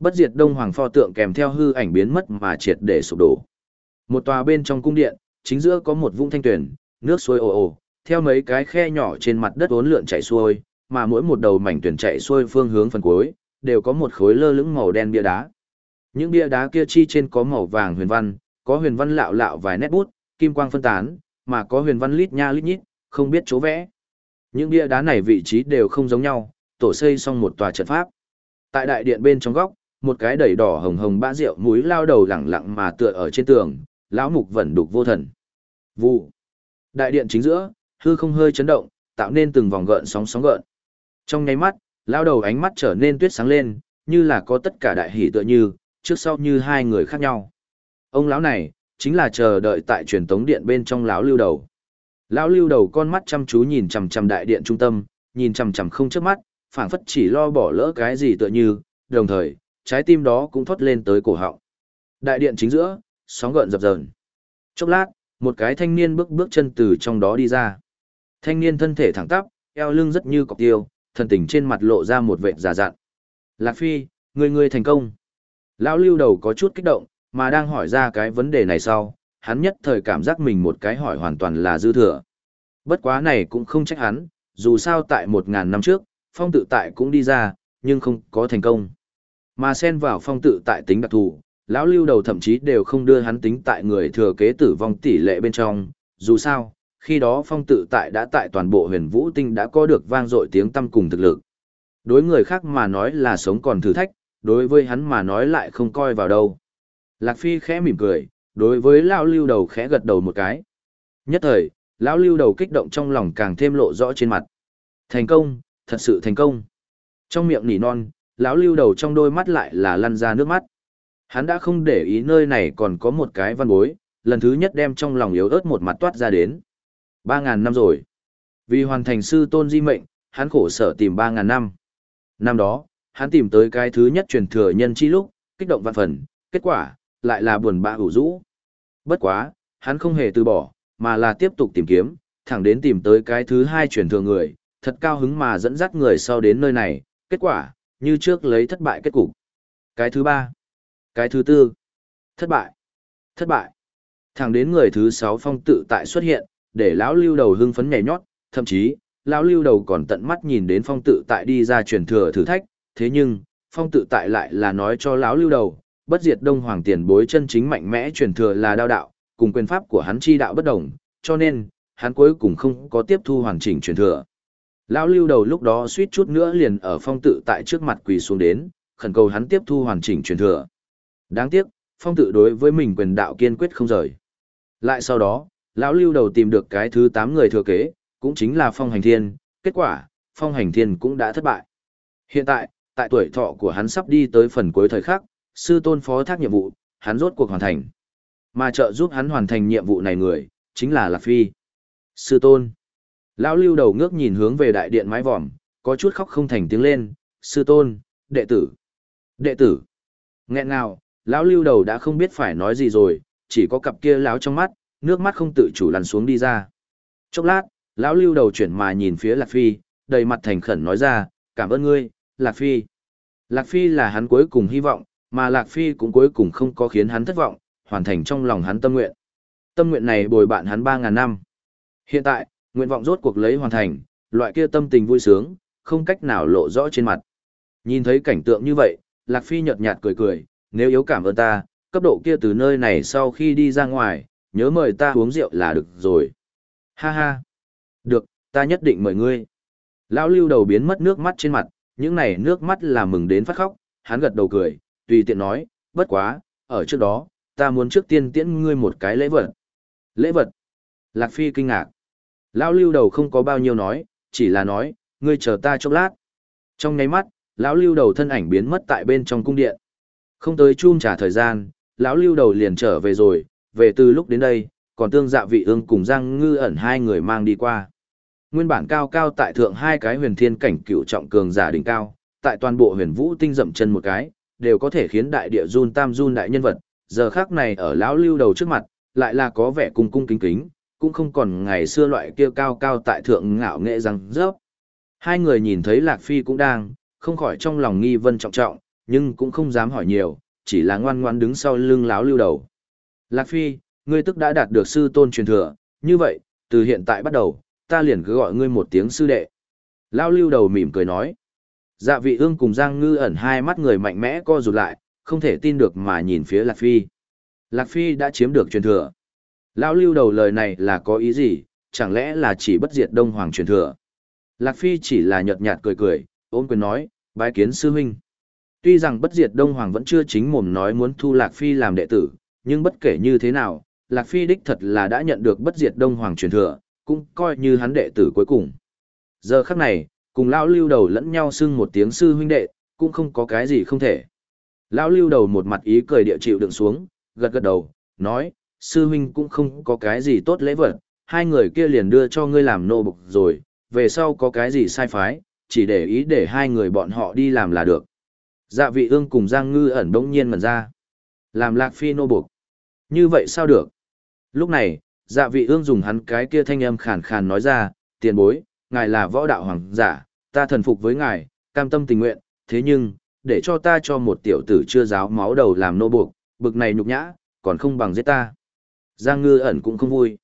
Speaker 1: Bất diệt đông hoàng pho tượng kèm theo hư ảnh biến mất mà triệt để sụp đổ. Một tòa bên trong cung điện, chính giữa có một vũng thanh tuyển, nước suối ồ ồ, theo mấy cái khe nhỏ trên mặt đất uốn lượn chảy xuôi, mà mỗi một đầu mảnh tuyển chạy xuôi phương hướng phần cuối, đều có một khối lơ lửng màu đen bia đá. Những bia đá kia chi trên có màu vàng huyền văn, có huyền văn lạo lạo vài nét bút, kim quang phân tán, mà có huyền văn lít nha lít nhít, không biết chỗ vẽ. Những bia đá này vị trí đều không giống nhau, tổ xây xong một tòa trận pháp. Tại đại điện bên trong góc, một cái đầy đỏ hồng hồng bã rượu muối lao đầu lẳng lặng mà tựa ở trên tường, lão mục vẫn đục vô thần. Vụ. Đại điện chính giữa, hư không hơi chấn động, tạo nên từng vòng gợn sóng sóng gợn. Trong nháy mắt, lao đầu ánh mắt trở nên tuyết sáng lên, như là có tất cả đại hỷ tựa như, trước sau như hai người khác nhau. Ông lão này, chính là chờ đợi tại truyền tống điện bên trong lão lưu đầu. Lão lưu đầu con mắt chăm chú nhìn chằm chằm đại điện trung tâm, nhìn chằm chằm không chớp mắt, phảng phất chỉ lo bỏ lỡ cái gì tựa như, đồng thời, trái tim đó cũng thoát lên tới cổ họng. Đại điện chính giữa, sóng gợn dập dờn. Chốc lát, một cái thanh niên bước bước chân từ trong đó đi ra. Thanh niên thân thể thẳng tắp, eo lưng rất như cọc tiêu, thần tình trên mặt lộ ra một vệt giả dặn. Lạc Phi, người người thành công. Lão lưu đầu có chút kích động, mà đang hỏi ra cái vấn đề này sau, hắn nhất thời cảm giác mình một cái hỏi hoàn toàn là dư thừa. Bất quá này cũng không trách hắn, dù sao tại một ngàn năm trước, phong tự tại cũng đi ra, nhưng không có thành công. Mà xen vào phong tự tại tính đặc thù, lão lưu đầu thậm chí đều không đưa hắn tính tại người thừa kế tử vong tỷ lệ bên trong, dù sao, khi đó phong tự tại đã tại toàn bộ huyền vũ tinh đã có được vang dội tiếng tâm cùng thực lực. Đối người khác mà nói là sống còn thử thách, đối với hắn mà nói lại không coi vào đâu. Lạc Phi khẽ mỉm cười, đối với lão lưu đầu khẽ gật đầu một cái. Nhất thời, lão lưu đầu kích động trong lòng càng thêm lộ rõ trên mặt. Thành công, thật sự thành công. Trong miệng nỉ non, lão lưu đầu trong đôi mắt lại là lăn ra nước mắt. Hắn đã không để ý nơi này còn có một cái văn bối, lần thứ nhất đem trong lòng yếu ớt một mặt toát ra đến. Ba ngàn năm rồi. Vì hoàn thành sư tôn di mệnh, hắn khổ sở tìm ba ngàn năm. Năm đó, hắn tìm tới cái thứ nhất truyền thừa nhân chi lúc, kích động vạn phần, kết quả, lại là buồn bã hữu rũ. Bất quá, hắn không hề từ bỏ, mà là tiếp tục tìm kiếm, thẳng đến tìm tới cái thứ hai truyền thừa người, thật cao hứng mà dẫn dắt người sau đến nơi này, kết quả, như trước lấy thất bại kết cục. Cái thứ ba, cái thứ tư, thất bại, thất bại. Thẳng đến người thứ sáu phong tự tại xuất hiện, để lão lưu đầu hưng phấn nhảy nhót, thậm chí, lão lưu đầu còn tận mắt nhìn đến phong tự tại đi ra truyền thừa thử thách, thế nhưng, phong tự tại lại là nói cho lão lưu đầu, bất diệt đông hoàng tiền bối chân chính mạnh mẽ truyền thừa là đao đạo, cùng quyền pháp của hắn chi đạo bất đồng, cho nên, hắn cuối cùng không có tiếp thu hoàn chỉnh truyền thừa. Lão lưu đầu lúc đó suýt chút nữa liền ở phong tự tại trước mặt quỳ xuống đến, khẩn cầu hắn tiếp thu hoàn chỉnh truyền thừa. Đáng tiếc, phong tự đối với mình quyền đạo kiên quyết không rời. Lại sau đó, lão lưu đầu tìm được cái thứ 8 người thừa kế, cũng chính là phong hành thiên, kết quả, phong hành thiên cũng đã thất bại. Hiện tại, tại tuổi thọ của hắn sắp đi tới phần cuối thời khắc, sư tôn phó thác nhiệm vụ, hắn rốt cuộc hoàn thành. Mà trợ giúp hắn hoàn thành nhiệm vụ này người, chính là Lạc Phi. Sư tôn. Lão lưu đầu ngước nhìn hướng về đại điện mái vòm, có chút khóc không thành tiếng lên, sư tôn, đệ tử. Đệ tử. Nghẹn nào, lão lưu đầu đã không biết phải nói gì rồi, chỉ có cặp kia láo trong mắt, nước mắt không tự chủ lăn xuống đi ra. Chốc lát, lão lưu đầu chuyển mà nhìn phía Lạc Phi, đầy mặt thành khẩn nói ra, cảm ơn ngươi, Lạc Phi. Lạc Phi là hắn cuối cùng hy vọng, mà Lạc Phi cũng cuối cùng không có khiến hắn thất vọng, hoàn thành trong lòng hắn tâm nguyện. Tâm nguyện này bồi bạn hắn 3.000 năm. Hiện tại, nguyện vọng rốt cuộc lấy hoàn thành, loại kia tâm tình vui sướng, không cách nào lộ rõ trên mặt. Nhìn thấy cảnh tượng như vậy, Lạc Phi nhợt nhạt cười cười, nếu yếu cảm ơn ta, cấp độ kia từ nơi này sau khi đi ra ngoài, nhớ mời ta uống rượu là được rồi. Ha ha. Được, ta nhất định mời ngươi. Lão lưu đầu biến mất nước mắt trên mặt, những này nước mắt là mừng đến phát khóc, hắn gật đầu cười, tùy tiện nói, bất quá, ở trước đó, ta muốn trước tiên tiễn ngươi một cái lễ vật. Lễ vật? Lạc Phi kinh ngạc. Lão lưu đầu không có bao nhiêu nói, chỉ là nói, ngươi chờ ta chốc lát. Trong nháy mắt, lão lưu đầu thân ảnh biến mất tại bên trong cung điện. Không tới chum trả thời gian, lão lưu đầu liền trở về rồi, về từ lúc đến đây, còn tương dạ vị ương cùng Giang Ngư ẩn hai người mang đi qua. Nguyên bản cao cao tại thượng hai cái huyền thiên cảnh cựu trọng cường giả đỉnh cao, tại toàn bộ huyền vũ tinh dậm chân một cái, đều có thể khiến đại địa run tam run đại nhân vật, giờ khác này ở lão lưu đầu trước mặt, lại là có vẻ cung cung kính kính, cũng không còn ngày xưa loại kia cao cao tại thượng ngạo nghệ răng rớp. Hai người nhìn thấy Lạc Phi cũng đang, không khỏi trong lòng nghi vân trọng trọng, nhưng cũng không dám hỏi nhiều, chỉ là ngoan ngoan đứng sau lưng lão lưu đầu. Lạc Phi, ngươi tức đã đạt được sư tôn truyền thừa, như vậy, từ hiện tại bắt đầu, ta liền cứ gọi ngươi một tiếng sư đệ. Lão lưu đầu mỉm cười nói. Dạ vị ương cùng Giang Ngư ẩn hai mắt người mạnh mẽ co rụt lại, không thể tin được mà nhìn phía Lạc Phi. Lạc Phi đã chiếm được truyền thừa. Lão lưu đầu lời này là có ý gì, chẳng lẽ là chỉ bất diệt đông hoàng truyền thừa. Lạc Phi chỉ là nhợt nhạt cười cười, ôm quyền nói, bái kiến sư huynh. Tuy rằng bất diệt Đông Hoàng vẫn chưa chính mồm nói muốn thu Lạc Phi làm đệ tử, nhưng bất kể như thế nào, Lạc Phi đích thật là đã nhận được bất diệt Đông Hoàng truyền thừa, cũng coi như hắn đệ tử cuối cùng. Giờ khắc này, cùng lão lưu đầu lẫn nhau xưng một tiếng sư huynh đệ, cũng không có cái gì không thể. Lão lưu đầu một mặt ý cười địa chịu đựng xuống, gật gật đầu, nói, sư huynh cũng không có cái gì tốt lễ vật, hai người kia liền đưa cho ngươi làm nô bộc rồi, về sau có cái gì sai phái, chỉ để ý để hai người bọn họ đi làm là được. Dạ vị ương cùng Giang Ngư ẩn đống nhiên mần ra. Làm lạc phi nô bộc Như vậy sao được? Lúc này, dạ vị ương dùng hắn cái kia thanh âm khàn khàn nói ra, tiền bối, ngài là võ đạo hoàng giả, ta thần phục với ngài, cam tâm tình nguyện, thế nhưng, để cho ta cho một tiểu tử chưa giáo máu đầu làm nô buộc, bực này nhục nhã, còn không bằng giết ta. Giang ngư ẩn cũng không vui.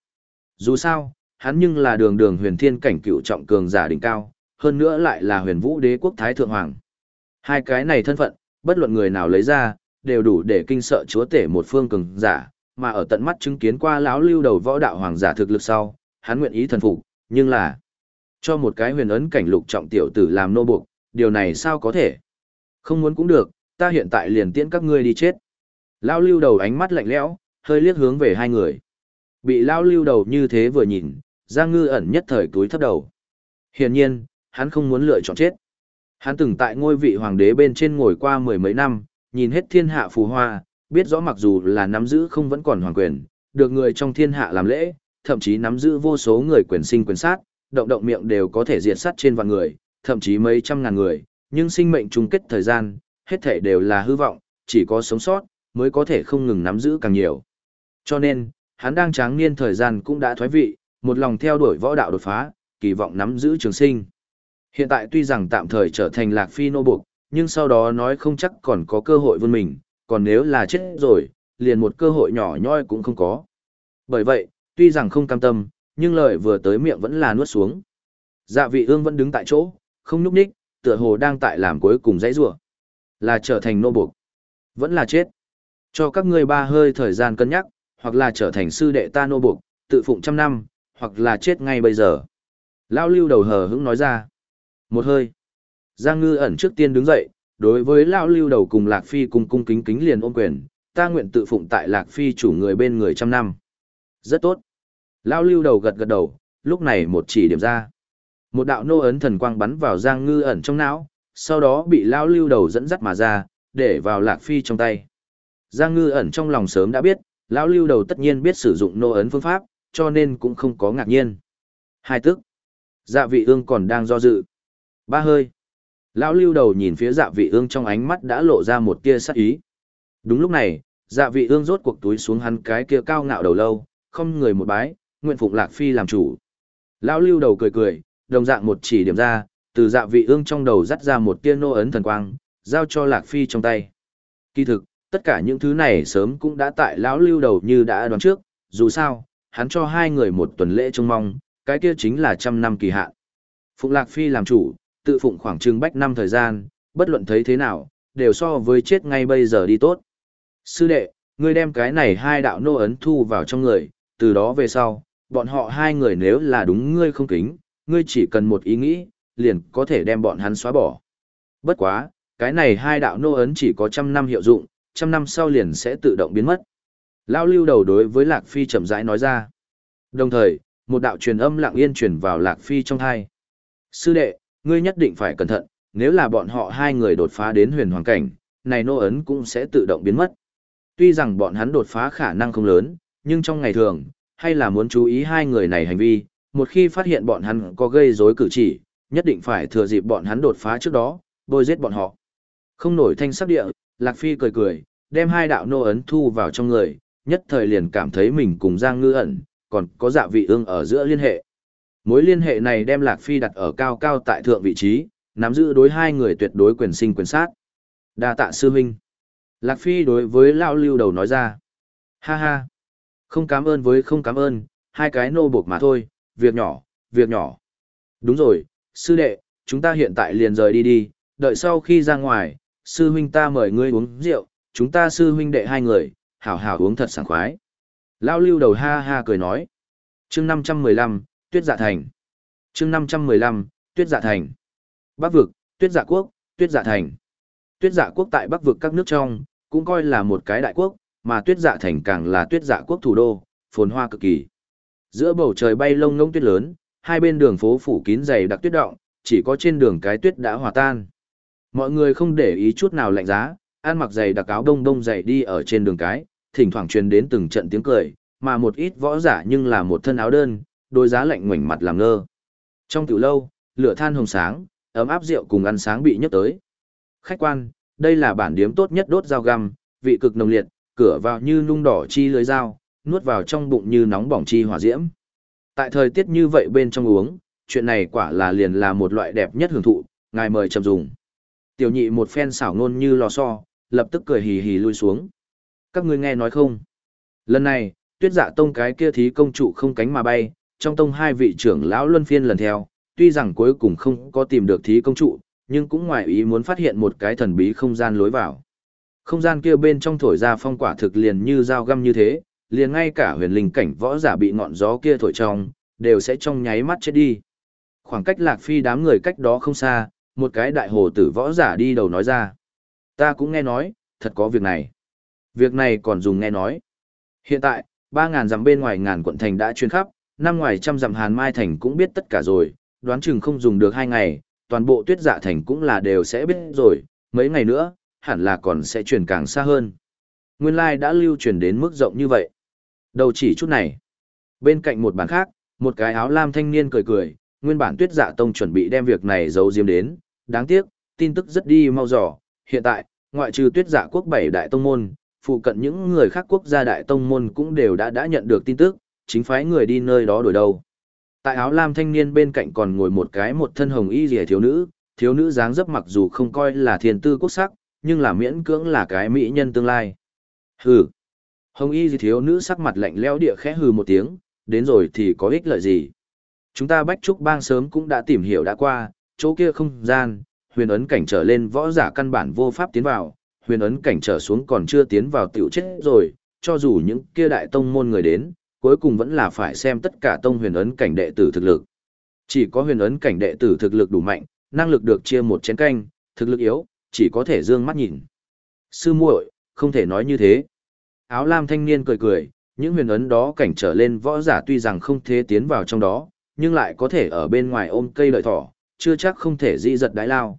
Speaker 1: Dù sao, hắn nhưng là đường đường huyền thiên cảnh cựu trọng cường giả đỉnh cao, hơn nữa lại là huyền vũ đế quốc thái thượng hoàng. Hai cái này thân phận, bất luận người nào lấy ra, đều đủ để kinh sợ chúa tể một phương cường giả, mà ở tận mắt chứng kiến qua lão lưu đầu võ đạo hoàng giả thực lực sau, hắn nguyện ý thần phục, nhưng là cho một cái huyền ấn cảnh lục trọng tiểu tử làm nô buộc, điều này sao có thể? Không muốn cũng được, ta hiện tại liền tiễn các ngươi đi chết. Lão lưu đầu ánh mắt lạnh lẽo, hơi liếc hướng về hai người. Bị lao lưu đầu như thế vừa nhìn, Giang Ngư ẩn nhất thời túi thấp đầu. Hiển nhiên, hắn không muốn lựa chọn chết. Hắn từng tại ngôi vị hoàng đế bên trên ngồi qua mười mấy năm, nhìn hết thiên hạ phù hoa, biết rõ mặc dù là nắm giữ không vẫn còn hoàng quyền, được người trong thiên hạ làm lễ, thậm chí nắm giữ vô số người quyền sinh quyền sát, động động miệng đều có thể diệt sát trên vạn người, thậm chí mấy trăm ngàn người, nhưng sinh mệnh chung kết thời gian, hết thể đều là hư vọng, chỉ có sống sót, mới có thể không ngừng nắm giữ càng nhiều. Cho nên, hắn đang tráng niên thời gian cũng đã thoái vị, một lòng theo đuổi võ đạo đột phá, kỳ vọng nắm giữ trường sinh. Hiện tại tuy rằng tạm thời trở thành lạc phi nô buộc, nhưng sau đó nói không chắc còn có cơ hội vươn mình, còn nếu là chết rồi, liền một cơ hội nhỏ nhoi cũng không có. Bởi vậy, tuy rằng không cam tâm, nhưng lời vừa tới miệng vẫn là nuốt xuống. Dạ vị ương vẫn đứng tại chỗ, không nhúc ních, tựa hồ đang tại làm cuối cùng dãy rủa Là trở thành nô buộc, vẫn là chết. Cho các ngươi ba hơi thời gian cân nhắc, hoặc là trở thành sư đệ ta nô buộc, tự phụng trăm năm, hoặc là chết ngay bây giờ. Lao lưu đầu hờ hững nói ra. Một hơi. Giang ngư ẩn trước tiên đứng dậy, đối với Lao lưu đầu cùng Lạc Phi cùng cung kính kính liền ôm quyền, ta nguyện tự phụng tại Lạc Phi chủ người bên người trăm năm. Rất tốt. Lao lưu đầu gật gật đầu, lúc này một chỉ điểm ra. Một đạo nô ấn thần quang bắn vào Giang ngư ẩn trong não, sau đó bị Lao lưu đầu dẫn dắt mà ra, để vào Lạc Phi trong tay. Giang ngư ẩn trong lòng sớm đã biết, Lão lưu đầu tất nhiên biết sử dụng nô ấn phương pháp, cho nên cũng không có ngạc nhiên. Hai tức. Dạ vị ương còn đang do dự. Ba hơi. Lão lưu đầu nhìn phía dạ vị ương trong ánh mắt đã lộ ra một tia sắc ý. Đúng lúc này, dạ vị ương rốt cuộc túi xuống hắn cái kia cao ngạo đầu lâu, không người một bái, nguyện phụng lạc phi làm chủ. Lão lưu đầu cười cười, đồng dạng một chỉ điểm ra, từ dạ vị ương trong đầu dắt ra một tia nô ấn thần quang, giao cho lạc phi trong tay. Kỳ thực, tất cả những thứ này sớm cũng đã tại lão lưu đầu như đã đoán trước, dù sao, hắn cho hai người một tuần lễ trông mong, cái kia chính là trăm năm kỳ hạn. Phụng Lạc Phi làm chủ, tự phụng khoảng chừng bách năm thời gian, bất luận thấy thế nào, đều so với chết ngay bây giờ đi tốt. Sư đệ, ngươi đem cái này hai đạo nô ấn thu vào trong người, từ đó về sau, bọn họ hai người nếu là đúng ngươi không kính, ngươi chỉ cần một ý nghĩ, liền có thể đem bọn hắn xóa bỏ. Bất quá, cái này hai đạo nô ấn chỉ có trăm năm hiệu dụng, trăm năm sau liền sẽ tự động biến mất. Lao lưu đầu đối với Lạc Phi chậm rãi nói ra. Đồng thời, một đạo truyền âm lặng yên truyền vào Lạc Phi trong thai. Sư đệ, ngươi nhất định phải cẩn thận, nếu là bọn họ hai người đột phá đến huyền hoàng cảnh, này nô ấn cũng sẽ tự động biến mất. Tuy rằng bọn hắn đột phá khả năng không lớn, nhưng trong ngày thường, hay là muốn chú ý hai người này hành vi, một khi phát hiện bọn hắn có gây rối cử chỉ, nhất định phải thừa dịp bọn hắn đột phá trước đó, bôi giết bọn họ. Không nổi thanh sắc địa, Lạc Phi cười cười, đem hai đạo nô ấn thu vào trong người, nhất thời liền cảm thấy mình cùng Giang Ngư ẩn, còn có dạ vị ương ở giữa liên hệ. Mối liên hệ này đem Lạc Phi đặt ở cao cao tại thượng vị trí, nắm giữ đối hai người tuyệt đối quyền sinh quyền sát. Đa tạ sư huynh. Lạc Phi đối với Lão Lưu đầu nói ra. Ha ha. Không cảm ơn với không cảm ơn, hai cái nô buộc mà thôi, việc nhỏ, việc nhỏ. Đúng rồi, sư đệ, chúng ta hiện tại liền rời đi đi, đợi sau khi ra ngoài, sư huynh ta mời ngươi uống rượu, chúng ta sư huynh đệ hai người, hảo hảo uống thật sảng khoái. Lao lưu đầu ha ha cười nói. chương 515, Tuyết Dạ Thành. chương 515, Tuyết Dạ Thành. Bắc vực, Tuyết Dạ Quốc, Tuyết Dạ Thành. Tuyết Dạ Quốc tại Bắc vực các nước trong, cũng coi là một cái đại quốc, mà Tuyết Dạ Thành càng là Tuyết Dạ Quốc thủ đô, phồn hoa cực kỳ. Giữa bầu trời bay lông ngông tuyết lớn, hai bên đường phố phủ kín dày đặc tuyết động, chỉ có trên đường cái tuyết đã hòa tan. Mọi người không để ý chút nào lạnh giá, ăn mặc giày đặc áo đông đông dày đi ở trên đường cái, thỉnh thoảng truyền đến từng trận tiếng cười, mà một ít võ giả nhưng là một thân áo đơn, đôi giá lạnh ngoảnh mặt làm ngơ. Trong tiểu lâu, lửa than hồng sáng, ấm áp rượu cùng ăn sáng bị nhấc tới. Khách quan, đây là bản điếm tốt nhất đốt dao găm, vị cực nồng liệt, cửa vào như nung đỏ chi lưới dao, nuốt vào trong bụng như nóng bỏng chi hỏa diễm. Tại thời tiết như vậy bên trong uống, chuyện này quả là liền là một loại đẹp nhất hưởng thụ, ngài mời chậm dùng. Tiểu nhị một phen xảo ngôn như lò xo, lập tức cười hì hì lui xuống. Các ngươi nghe nói không? Lần này, tuyết dạ tông cái kia thí công trụ không cánh mà bay, trong tông hai vị trưởng lão luân phiên lần theo, tuy rằng cuối cùng không có tìm được thí công trụ, nhưng cũng ngoài ý muốn phát hiện một cái thần bí không gian lối vào. Không gian kia bên trong thổi ra phong quả thực liền như dao găm như thế, liền ngay cả huyền linh cảnh võ giả bị ngọn gió kia thổi trong, đều sẽ trong nháy mắt chết đi. Khoảng cách Lạc Phi đám người cách đó không xa, một cái đại hồ tử võ giả đi đầu nói ra. Ta cũng nghe nói, thật có việc này. Việc này còn dùng nghe nói. Hiện tại, 3.000 dặm bên ngoài ngàn quận thành đã chuyên khắp, năm ngoài trăm dặm Hàn Mai thành cũng biết tất cả rồi, đoán chừng không dùng được hai ngày, toàn bộ tuyết dạ thành cũng là đều sẽ biết rồi, mấy ngày nữa, hẳn là còn sẽ truyền càng xa hơn. Nguyên lai đã lưu truyền đến mức rộng như vậy. Đầu chỉ chút này. Bên cạnh một bàn khác, một cái áo lam thanh niên cười cười, nguyên bản tuyết dạ tông chuẩn bị đem việc này giấu diếm đến, đáng tiếc, tin tức rất đi mau dò, hiện tại, ngoại trừ tuyết giả quốc bảy đại tông môn, phụ cận những người khác quốc gia đại tông môn cũng đều đã đã nhận được tin tức, chính phái người đi nơi đó đổi đâu. Tại áo lam thanh niên bên cạnh còn ngồi một cái một thân hồng y rìa thiếu nữ, thiếu nữ dáng dấp mặc dù không coi là thiền tư quốc sắc, nhưng là miễn cưỡng là cái mỹ nhân tương lai. Hừ. Hồng y rìa thiếu nữ sắc mặt lạnh lẽo địa khẽ hừ một tiếng, đến rồi thì có ích lợi gì. Chúng ta bách trúc bang sớm cũng đã tìm hiểu đã qua, chỗ kia không gian, huyền ấn cảnh trở lên võ giả căn bản vô pháp tiến vào, huyền ấn cảnh trở xuống còn chưa tiến vào tiểu chết rồi, cho dù những kia đại tông môn người đến, cuối cùng vẫn là phải xem tất cả tông huyền ấn cảnh đệ tử thực lực. Chỉ có huyền ấn cảnh đệ tử thực lực đủ mạnh, năng lực được chia một chén canh, thực lực yếu, chỉ có thể dương mắt nhìn. Sư muội, không thể nói như thế. Áo lam thanh niên cười cười, những huyền ấn đó cảnh trở lên võ giả tuy rằng không thể tiến vào trong đó, nhưng lại có thể ở bên ngoài ôm cây lợi thỏ, chưa chắc không thể di giật đái lao.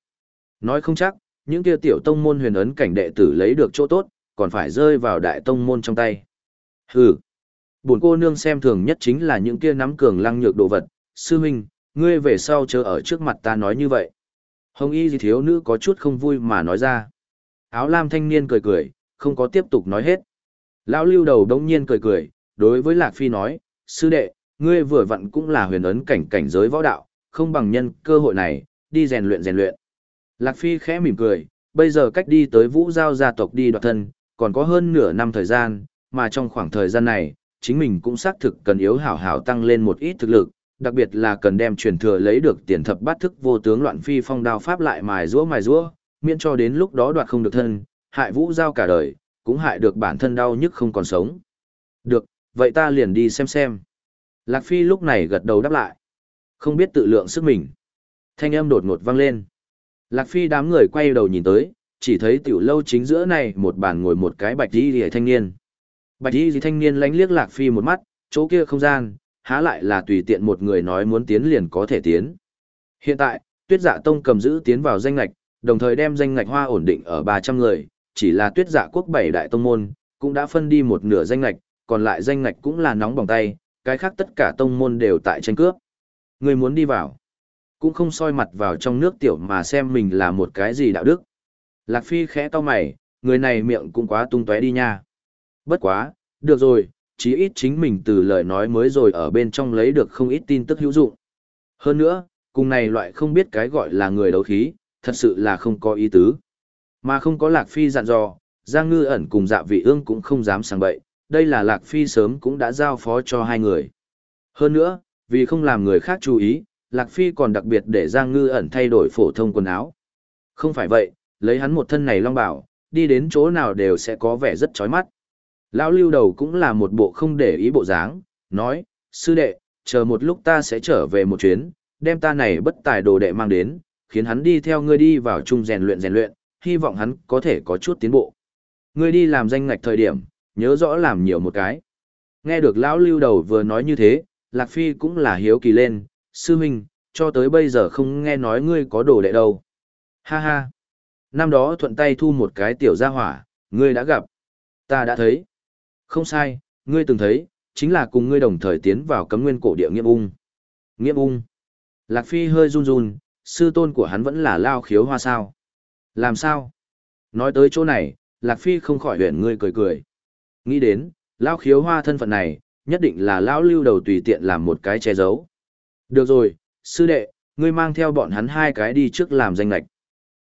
Speaker 1: Nói không chắc, những kia tiểu tông môn huyền ấn cảnh đệ tử lấy được chỗ tốt, còn phải rơi vào đại tông môn trong tay. Hừ. Buồn cô nương xem thường nhất chính là những kia nắm cường lăng nhược đồ vật, sư huynh, ngươi về sau chờ ở trước mặt ta nói như vậy. Hồng y gì thiếu nữ có chút không vui mà nói ra. Áo lam thanh niên cười cười, không có tiếp tục nói hết. Lão lưu đầu đông nhiên cười cười, đối với Lạc Phi nói, sư đệ, ngươi vừa vặn cũng là huyền ấn cảnh cảnh giới võ đạo, không bằng nhân cơ hội này, đi rèn luyện rèn luyện. Lạc Phi khẽ mỉm cười, bây giờ cách đi tới vũ giao gia tộc đi đoạt thân, còn có hơn nửa năm thời gian, mà trong khoảng thời gian này, chính mình cũng xác thực cần yếu hảo hảo tăng lên một ít thực lực, đặc biệt là cần đem truyền thừa lấy được tiền thập bát thức vô tướng loạn phi phong đao pháp lại mài rũa mài rũa, miễn cho đến lúc đó đoạt không được thân, hại vũ giao cả đời, cũng hại được bản thân đau nhức không còn sống. Được, vậy ta liền đi xem xem. Lạc Phi lúc này gật đầu đáp lại. Không biết tự lượng sức mình. Thanh âm đột ngột vang lên. Lạc Phi đám người quay đầu nhìn tới, chỉ thấy tiểu lâu chính giữa này một bàn ngồi một cái bạch đi rìa thanh niên. Bạch đi rìa thanh niên lánh liếc Lạc Phi một mắt, chỗ kia không gian, há lại là tùy tiện một người nói muốn tiến liền có thể tiến. Hiện tại, tuyết dạ tông cầm giữ tiến vào danh lạch, đồng thời đem danh ngạch hoa ổn định ở 300 người, chỉ là tuyết dạ quốc bảy đại tông môn, cũng đã phân đi một nửa danh ngạch, còn lại danh ngạch cũng là nóng bỏng tay, cái khác tất cả tông môn đều tại tranh cướp. Người muốn đi vào, cũng không soi mặt vào trong nước tiểu mà xem mình là một cái gì đạo đức. Lạc Phi khẽ to mày, người này miệng cũng quá tung tóe đi nha. Bất quá, được rồi, chí ít chính mình từ lời nói mới rồi ở bên trong lấy được không ít tin tức hữu dụng. Hơn nữa, cùng này loại không biết cái gọi là người đấu khí, thật sự là không có ý tứ. Mà không có Lạc Phi dặn dò, Giang Ngư ẩn cùng dạ vị ương cũng không dám sang bậy, đây là Lạc Phi sớm cũng đã giao phó cho hai người. Hơn nữa, vì không làm người khác chú ý, Lạc Phi còn đặc biệt để Giang Ngư ẩn thay đổi phổ thông quần áo. Không phải vậy, lấy hắn một thân này long bảo, đi đến chỗ nào đều sẽ có vẻ rất chói mắt. Lão lưu đầu cũng là một bộ không để ý bộ dáng, nói, sư đệ, chờ một lúc ta sẽ trở về một chuyến, đem ta này bất tài đồ đệ mang đến, khiến hắn đi theo ngươi đi vào chung rèn luyện rèn luyện, hy vọng hắn có thể có chút tiến bộ. Ngươi đi làm danh ngạch thời điểm, nhớ rõ làm nhiều một cái. Nghe được lão lưu đầu vừa nói như thế, Lạc Phi cũng là hiếu kỳ lên, sư huynh, cho tới bây giờ không nghe nói ngươi có đồ đệ đâu. Ha ha. Năm đó thuận tay thu một cái tiểu gia hỏa, ngươi đã gặp. Ta đã thấy. Không sai, ngươi từng thấy, chính là cùng ngươi đồng thời tiến vào cấm nguyên cổ địa nghiêm ung. Nghiêm ung. Lạc Phi hơi run run, sư tôn của hắn vẫn là lao khiếu hoa sao. Làm sao? Nói tới chỗ này, Lạc Phi không khỏi huyện ngươi cười cười. Nghĩ đến, lao khiếu hoa thân phận này, nhất định là lão lưu đầu tùy tiện làm một cái che giấu. Được rồi, sư đệ, ngươi mang theo bọn hắn hai cái đi trước làm danh lạch.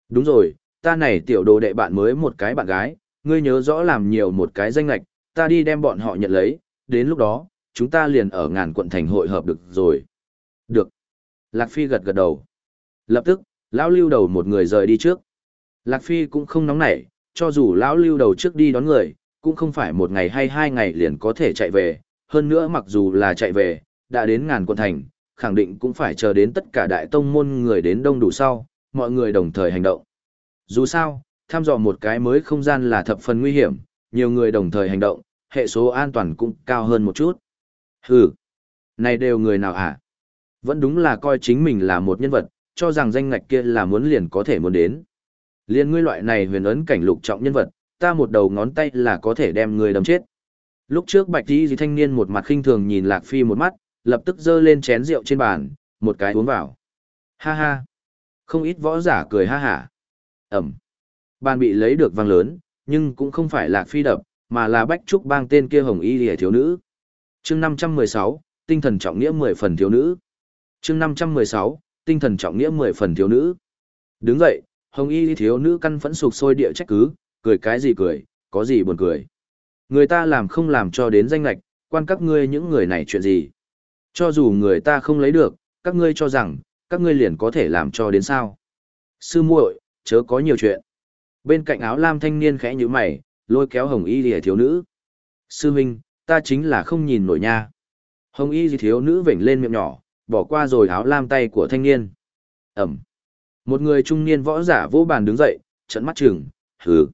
Speaker 1: Đúng rồi, ta này tiểu đồ đệ bạn mới một cái bạn gái, ngươi nhớ rõ làm nhiều một cái danh lạch, ta đi đem bọn họ nhận lấy, đến lúc đó, chúng ta liền ở ngàn quận thành hội hợp được rồi. Được. Lạc Phi gật gật đầu. Lập tức, lão lưu đầu một người rời đi trước. Lạc Phi cũng không nóng nảy, cho dù lão lưu đầu trước đi đón người, cũng không phải một ngày hay hai ngày liền có thể chạy về, hơn nữa mặc dù là chạy về, đã đến ngàn quận thành, khẳng định cũng phải chờ đến tất cả đại tông môn người đến đông đủ sau, mọi người đồng thời hành động. Dù sao, tham dò một cái mới không gian là thập phần nguy hiểm, nhiều người đồng thời hành động, hệ số an toàn cũng cao hơn một chút. Hừ, này đều người nào hả? Vẫn đúng là coi chính mình là một nhân vật, cho rằng danh ngạch kia là muốn liền có thể muốn đến. Liên ngươi loại này huyền ấn cảnh lục trọng nhân vật, ta một đầu ngón tay là có thể đem người đâm chết. Lúc trước bạch tí gì thanh niên một mặt khinh thường nhìn Lạc Phi một mắt, lập tức giơ lên chén rượu trên bàn, một cái uống vào. Ha ha. Không ít võ giả cười ha hả. Ẩm. Bàn bị lấy được vang lớn, nhưng cũng không phải Lạc Phi đập, mà là bách trúc bang tên kia hồng y lìa thiếu nữ. chương 516, tinh thần trọng nghĩa 10 phần thiếu nữ. chương 516, tinh thần trọng nghĩa 10 phần thiếu nữ. Đứng dậy, hồng y thiếu nữ căn phẫn sụp sôi địa trách cứ, cười cái gì cười, có gì buồn cười. Người ta làm không làm cho đến danh lạch, quan các ngươi những người này chuyện gì. Cho dù người ta không lấy được, các ngươi cho rằng, các ngươi liền có thể làm cho đến sao. Sư muội, chớ có nhiều chuyện. Bên cạnh áo lam thanh niên khẽ như mày, lôi kéo hồng y lìa thiếu nữ. Sư huynh, ta chính là không nhìn nổi nha. Hồng y lìa thiếu nữ vểnh lên miệng nhỏ, bỏ qua rồi áo lam tay của thanh niên. Ẩm. Một người trung niên võ giả vô bàn đứng dậy, trận mắt chừng, hừ.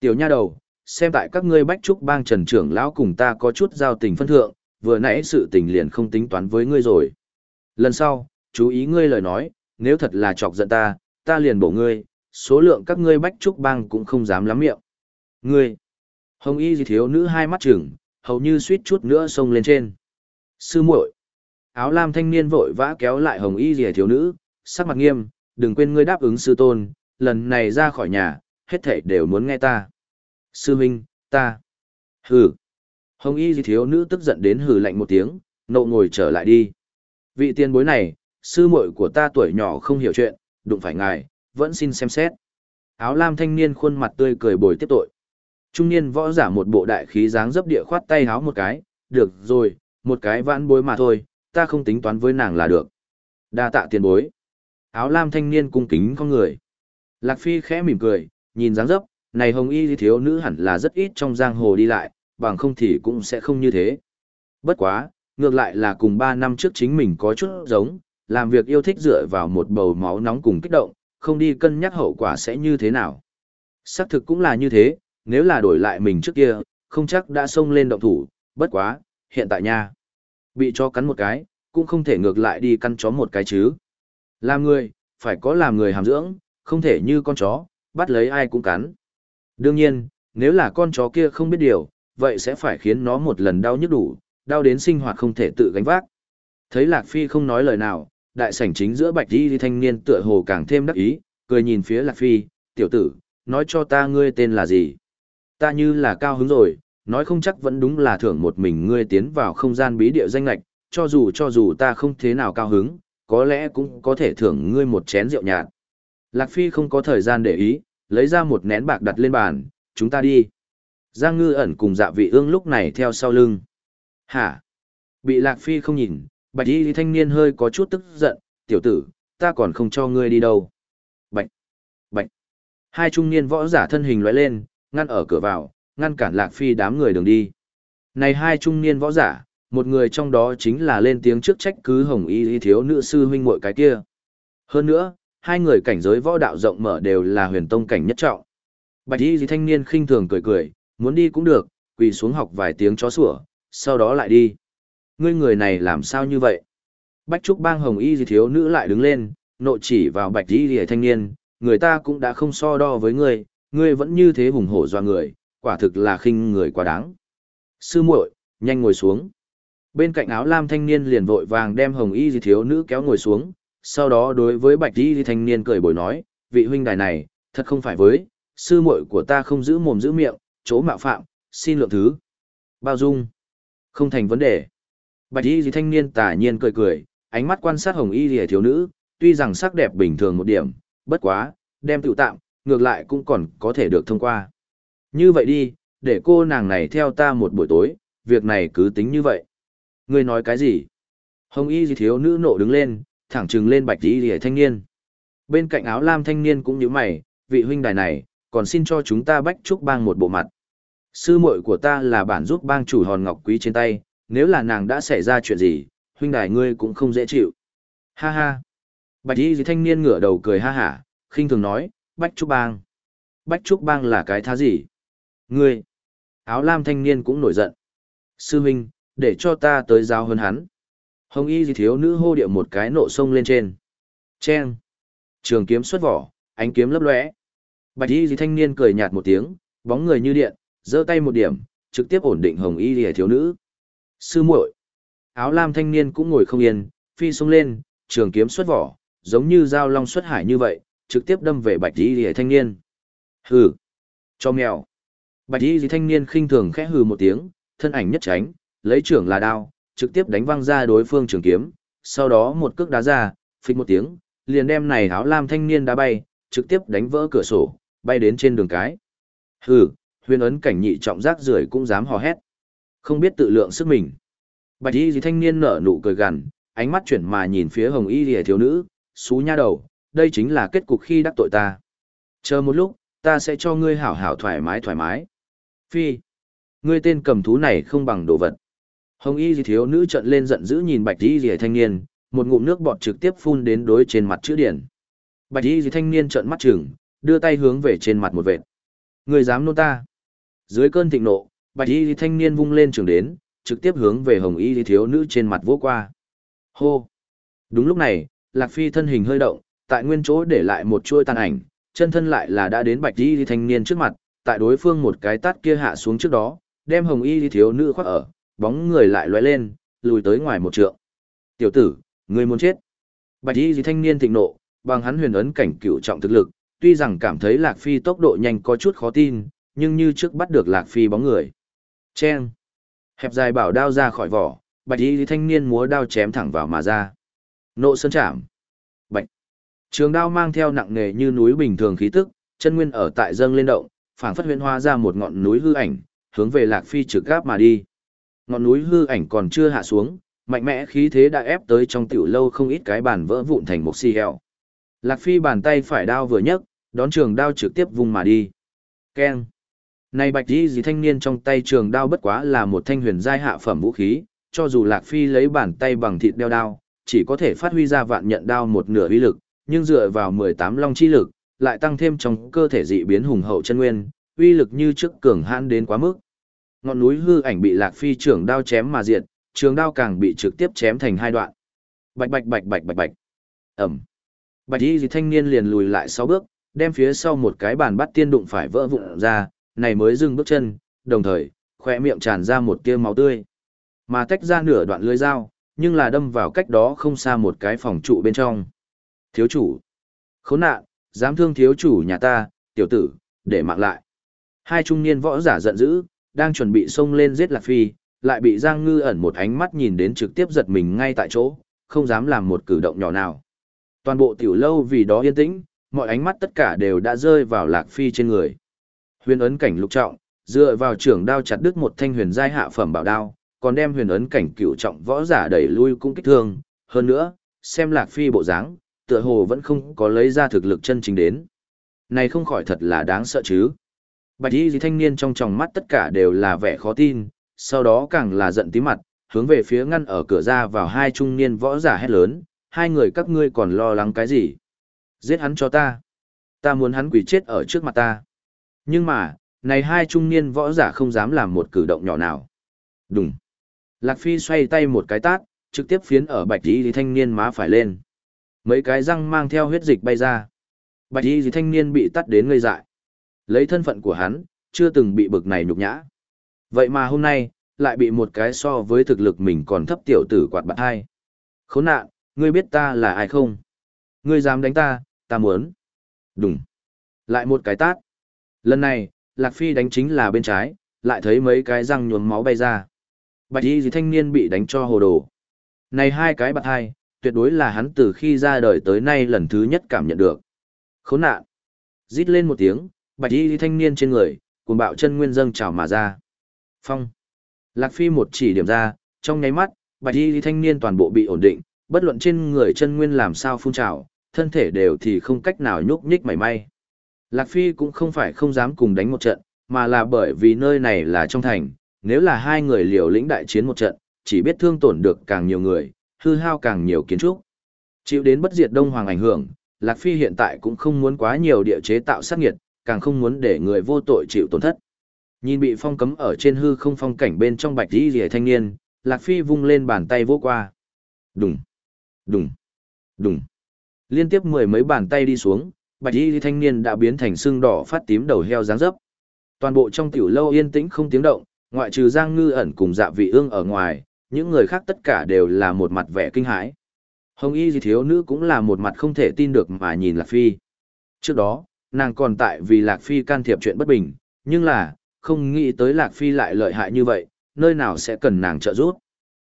Speaker 1: Tiểu nha đầu, xem tại các ngươi bách trúc bang trần trưởng lão cùng ta có chút giao tình phân thượng, vừa nãy sự tình liền không tính toán với ngươi rồi. Lần sau, chú ý ngươi lời nói, nếu thật là chọc giận ta, ta liền bổ ngươi, số lượng các ngươi bách trúc bang cũng không dám lắm miệng. Ngươi, hồng y gì thiếu nữ hai mắt chừng, hầu như suýt chút nữa xông lên trên. Sư muội, áo lam thanh niên vội vã kéo lại hồng y gì thiếu nữ, sắc mặt nghiêm, đừng quên ngươi đáp ứng sư tôn, lần này ra khỏi nhà, hết thảy đều muốn nghe ta. Sư Minh, ta. Hừ. Hồng y thiếu nữ tức giận đến hừ lạnh một tiếng, nộ ngồi trở lại đi. Vị tiền bối này, sư muội của ta tuổi nhỏ không hiểu chuyện, đụng phải ngài, vẫn xin xem xét. Áo lam thanh niên khuôn mặt tươi cười bồi tiếp tội. Trung niên võ giả một bộ đại khí dáng dấp địa khoát tay háo một cái, được rồi, một cái vãn bối mà thôi, ta không tính toán với nàng là được. Đa tạ tiền bối. Áo lam thanh niên cung kính con người. Lạc Phi khẽ mỉm cười, nhìn dáng dấp, này hồng y thiếu nữ hẳn là rất ít trong giang hồ đi lại, bằng không thì cũng sẽ không như thế. Bất quá, ngược lại là cùng 3 năm trước chính mình có chút giống, làm việc yêu thích dựa vào một bầu máu nóng cùng kích động, không đi cân nhắc hậu quả sẽ như thế nào. Xác thực cũng là như thế, nếu là đổi lại mình trước kia, không chắc đã xông lên động thủ, bất quá, hiện tại nha. Bị cho cắn một cái, cũng không thể ngược lại đi căn chó một cái chứ. Làm người, phải có làm người hàm dưỡng, không thể như con chó, bắt lấy ai cũng cắn. Đương nhiên, nếu là con chó kia không biết điều, vậy sẽ phải khiến nó một lần đau nhức đủ, đau đến sinh hoạt không thể tự gánh vác. Thấy Lạc Phi không nói lời nào, đại sảnh chính giữa bạch đi thanh niên tựa hồ càng thêm đắc ý, cười nhìn phía Lạc Phi, tiểu tử, nói cho ta ngươi tên là gì. Ta như là cao hứng rồi, nói không chắc vẫn đúng là thưởng một mình ngươi tiến vào không gian bí địa danh lạch, cho dù cho dù ta không thế nào cao hứng, có lẽ cũng có thể thưởng ngươi một chén rượu nhạt. Lạc Phi không có thời gian để ý, lấy ra một nén bạc đặt lên bàn, chúng ta đi. Giang ngư ẩn cùng dạ vị ương lúc này theo sau lưng. Hả? Bị Lạc Phi không nhìn, bạch y thanh niên hơi có chút tức giận, tiểu tử, ta còn không cho ngươi đi đâu. Bạch! Bạch! Hai trung niên võ giả thân hình lóe lên, ngăn ở cửa vào, ngăn cản Lạc Phi đám người đường đi. Này hai trung niên võ giả, một người trong đó chính là lên tiếng trước trách cứ hồng y y thiếu nữ sư huynh muội cái kia. Hơn nữa, hai người cảnh giới võ đạo rộng mở đều là huyền tông cảnh nhất trọng. Bạch y thanh niên khinh thường cười cười, muốn đi cũng được, quỳ xuống học vài tiếng chó sủa, sau đó lại đi. Ngươi người này làm sao như vậy? Bách Trúc bang hồng y gì thiếu nữ lại đứng lên, nộ chỉ vào bạch y gì thanh niên, người ta cũng đã không so đo với ngươi, ngươi vẫn như thế hùng hổ doa người, quả thực là khinh người quá đáng. Sư muội, nhanh ngồi xuống. Bên cạnh áo lam thanh niên liền vội vàng đem hồng y gì thiếu nữ kéo ngồi xuống, sau đó đối với bạch y thanh niên cười bồi nói, vị huynh đài này, thật không phải với, sư muội của ta không giữ mồm giữ miệng, chỗ mạo phạm, xin lượng thứ. Bao dung. Không thành vấn đề. Bạch y thanh niên tả nhiên cười cười, ánh mắt quan sát hồng y gì thiếu nữ, tuy rằng sắc đẹp bình thường một điểm, bất quá, đem tự tạm, ngược lại cũng còn có thể được thông qua. Như vậy đi, để cô nàng này theo ta một buổi tối, việc này cứ tính như vậy. Ngươi nói cái gì? Hồng y gì thiếu nữ nộ đứng lên, thẳng trừng lên bạch y lìa thanh niên. Bên cạnh áo lam thanh niên cũng như mày, vị huynh đài này, còn xin cho chúng ta bách trúc bang một bộ mặt. Sư muội của ta là bản giúp bang chủ hòn ngọc quý trên tay, nếu là nàng đã xảy ra chuyện gì, huynh đài ngươi cũng không dễ chịu. Ha ha. Bạch y thanh niên ngửa đầu cười ha hả, khinh thường nói, Bách Trúc Bang. Bách Trúc Bang là cái thá gì? Ngươi. Áo lam thanh niên cũng nổi giận. Sư huynh, để cho ta tới giáo hơn hắn. Hồng y thiếu nữ hô điệu một cái nộ sông lên trên. Chen. Trường kiếm xuất vỏ, ánh kiếm lấp lóe. Bạch y thanh niên cười nhạt một tiếng, bóng người như điện, giơ tay một điểm, trực tiếp ổn định hồng y thiếu nữ. Sư muội. Áo lam thanh niên cũng ngồi không yên, phi sông lên, trường kiếm xuất vỏ, giống như dao long xuất hải như vậy, trực tiếp đâm về bạch y thanh niên. Hừ. Cho mèo. Bạch y thanh niên khinh thường khẽ hừ một tiếng, thân ảnh nhất tránh, lấy trưởng là đao, trực tiếp đánh văng ra đối phương trường kiếm, sau đó một cước đá ra, phịch một tiếng, liền đem này áo lam thanh niên đá bay, trực tiếp đánh vỡ cửa sổ, bay đến trên đường cái. Hừ, huyền ấn cảnh nhị trọng rác rưởi cũng dám hò hét. Không biết tự lượng sức mình. Bạch y gì thanh niên nở nụ cười gằn, ánh mắt chuyển mà nhìn phía hồng y lìa thiếu nữ, xú nha đầu, đây chính là kết cục khi đắc tội ta. Chờ một lúc, ta sẽ cho ngươi hảo hảo thoải mái thoải mái. Phi, ngươi tên cầm thú này không bằng đồ vật. Hồng y thiếu nữ trận lên giận dữ nhìn bạch y gì thanh niên, một ngụm nước bọt trực tiếp phun đến đối trên mặt chữ điển. Bạch y gì thanh niên trợn mắt chừng, đưa tay hướng về trên mặt một vệt. Người dám nôn ta. Dưới cơn thịnh nộ, bạch y thanh niên vung lên trường đến, trực tiếp hướng về hồng y thiếu nữ trên mặt vỗ qua. Hô! Đúng lúc này, Lạc Phi thân hình hơi động, tại nguyên chỗ để lại một chuôi tàn ảnh, chân thân lại là đã đến bạch y thanh niên trước mặt, tại đối phương một cái tát kia hạ xuống trước đó, đem hồng y thiếu nữ khoác ở, bóng người lại lóe lên, lùi tới ngoài một trượng. Tiểu tử, ngươi muốn chết. Bạch y thanh niên thịnh nộ, bằng hắn huyền ấn cảnh cựu trọng thực lực, tuy rằng cảm thấy Lạc Phi tốc độ nhanh có chút khó tin, nhưng như trước bắt được Lạc Phi bóng người. Chen! Hẹp dài bảo đao ra khỏi vỏ, bạch y thanh niên múa đao chém thẳng vào mà ra. Nộ sơn chạm! Bạch! Trường đao mang theo nặng nề như núi bình thường khí tức, chân nguyên ở tại dâng lên động, phảng phất huyễn hóa ra một ngọn núi hư ảnh, hướng về Lạc Phi trực gáp mà đi. Ngọn núi hư ảnh còn chưa hạ xuống, mạnh mẽ khí thế đã ép tới trong tiểu lâu không ít cái bàn vỡ vụn thành một xì hẹo. Lạc Phi bàn tay phải đao vừa nhấc, đón trường đao trực tiếp vung mà đi. Keng. Này bạch đi gì thanh niên trong tay trường đao bất quá là một thanh huyền giai hạ phẩm vũ khí, cho dù Lạc Phi lấy bàn tay bằng thịt đeo đao, chỉ có thể phát huy ra vạn nhận đao một nửa uy lực, nhưng dựa vào 18 long chi lực, lại tăng thêm trong cơ thể dị biến hùng hậu chân nguyên, uy lực như trước cường hãn đến quá mức. Ngọn núi hư ảnh bị Lạc Phi trường đao chém mà diệt, trường đao càng bị trực tiếp chém thành hai đoạn. Bạch bạch bạch bạch bạch bạch. Ầm. Bạch Y thì thanh niên liền lùi lại sáu bước, đem phía sau một cái bàn bắt tiên đụng phải vỡ vụn ra, này mới dừng bước chân, đồng thời, khoe miệng tràn ra một tia máu tươi. Mà tách ra nửa đoạn lưỡi dao, nhưng là đâm vào cách đó không xa một cái phòng trụ bên trong. Thiếu chủ. Khốn nạn, dám thương thiếu chủ nhà ta, tiểu tử, để mạng lại. Hai trung niên võ giả giận dữ, đang chuẩn bị xông lên giết Lạc Phi, lại bị Giang Ngư ẩn một ánh mắt nhìn đến trực tiếp giật mình ngay tại chỗ, không dám làm một cử động nhỏ nào. Toàn bộ tiểu lâu vì đó yên tĩnh, mọi ánh mắt tất cả đều đã rơi vào Lạc Phi trên người. Huyền ấn cảnh lục trọng, dựa vào trưởng đao chặt đứt một thanh huyền giai hạ phẩm bảo đao, còn đem huyền ấn cảnh cựu trọng võ giả đẩy lui cũng kích thương, hơn nữa, xem Lạc Phi bộ dáng, tựa hồ vẫn không có lấy ra thực lực chân chính đến. Này không khỏi thật là đáng sợ chứ. Bạch y gì thanh niên trong tròng mắt tất cả đều là vẻ khó tin, sau đó càng là giận tí mặt, hướng về phía ngăn ở cửa ra vào hai trung niên võ giả hét lớn, hai người các ngươi còn lo lắng cái gì? Giết hắn cho ta. Ta muốn hắn quỷ chết ở trước mặt ta. Nhưng mà, này hai trung niên võ giả không dám làm một cử động nhỏ nào. Đúng. Lạc Phi xoay tay một cái tát, trực tiếp phiến ở bạch y thanh niên má phải lên. Mấy cái răng mang theo huyết dịch bay ra. Bạch y thanh niên bị tắt đến ngây dại. Lấy thân phận của hắn, chưa từng bị bực này nhục nhã. Vậy mà hôm nay, lại bị một cái so với thực lực mình còn thấp tiểu tử quạt bạc hai. Khốn nạn, ngươi biết ta là ai không? Ngươi dám đánh ta, ta muốn. Đúng. Lại một cái tát. Lần này, Lạc Phi đánh chính là bên trái, lại thấy mấy cái răng nhuốm máu bay ra. Bạch y gì thanh niên bị đánh cho hồ đồ. Này hai cái bạc hai, tuyệt đối là hắn từ khi ra đời tới nay lần thứ nhất cảm nhận được. Khốn nạn. Rít lên một tiếng, bạch y thanh niên trên người, cùng bạo chân nguyên dâng trào mà ra. Phong. Lạc Phi một chỉ điểm ra, trong nháy mắt, bạch y thanh niên toàn bộ bị ổn định, bất luận trên người chân nguyên làm sao phun trào, thân thể đều thì không cách nào nhúc nhích mảy may. Lạc Phi cũng không phải không dám cùng đánh một trận, mà là bởi vì nơi này là trong thành, nếu là hai người liều lĩnh đại chiến một trận, chỉ biết thương tổn được càng nhiều người, hư hao càng nhiều kiến trúc. Chịu đến bất diệt Đông Hoàng ảnh hưởng, Lạc Phi hiện tại cũng không muốn quá nhiều địa chế tạo sát nghiệt, càng không muốn để người vô tội chịu tổn thất. Nhìn bị phong cấm ở trên hư không phong cảnh bên trong bạch đi rìa thanh niên, Lạc Phi vung lên bàn tay vô qua. Đùng, đùng, đùng. Liên tiếp mười mấy bàn tay đi xuống, bạch y thanh niên đã biến thành xương đỏ phát tím đầu heo dáng dấp. Toàn bộ trong tiểu lâu yên tĩnh không tiếng động, ngoại trừ Giang Ngư ẩn cùng dạ vị ương ở ngoài, những người khác tất cả đều là một mặt vẻ kinh hãi. Hồng y gì thiếu nữ cũng là một mặt không thể tin được mà nhìn Lạc Phi. Trước đó, nàng còn tại vì Lạc Phi can thiệp chuyện bất bình, nhưng là, không nghĩ tới Lạc Phi lại lợi hại như vậy, nơi nào sẽ cần nàng trợ giúp.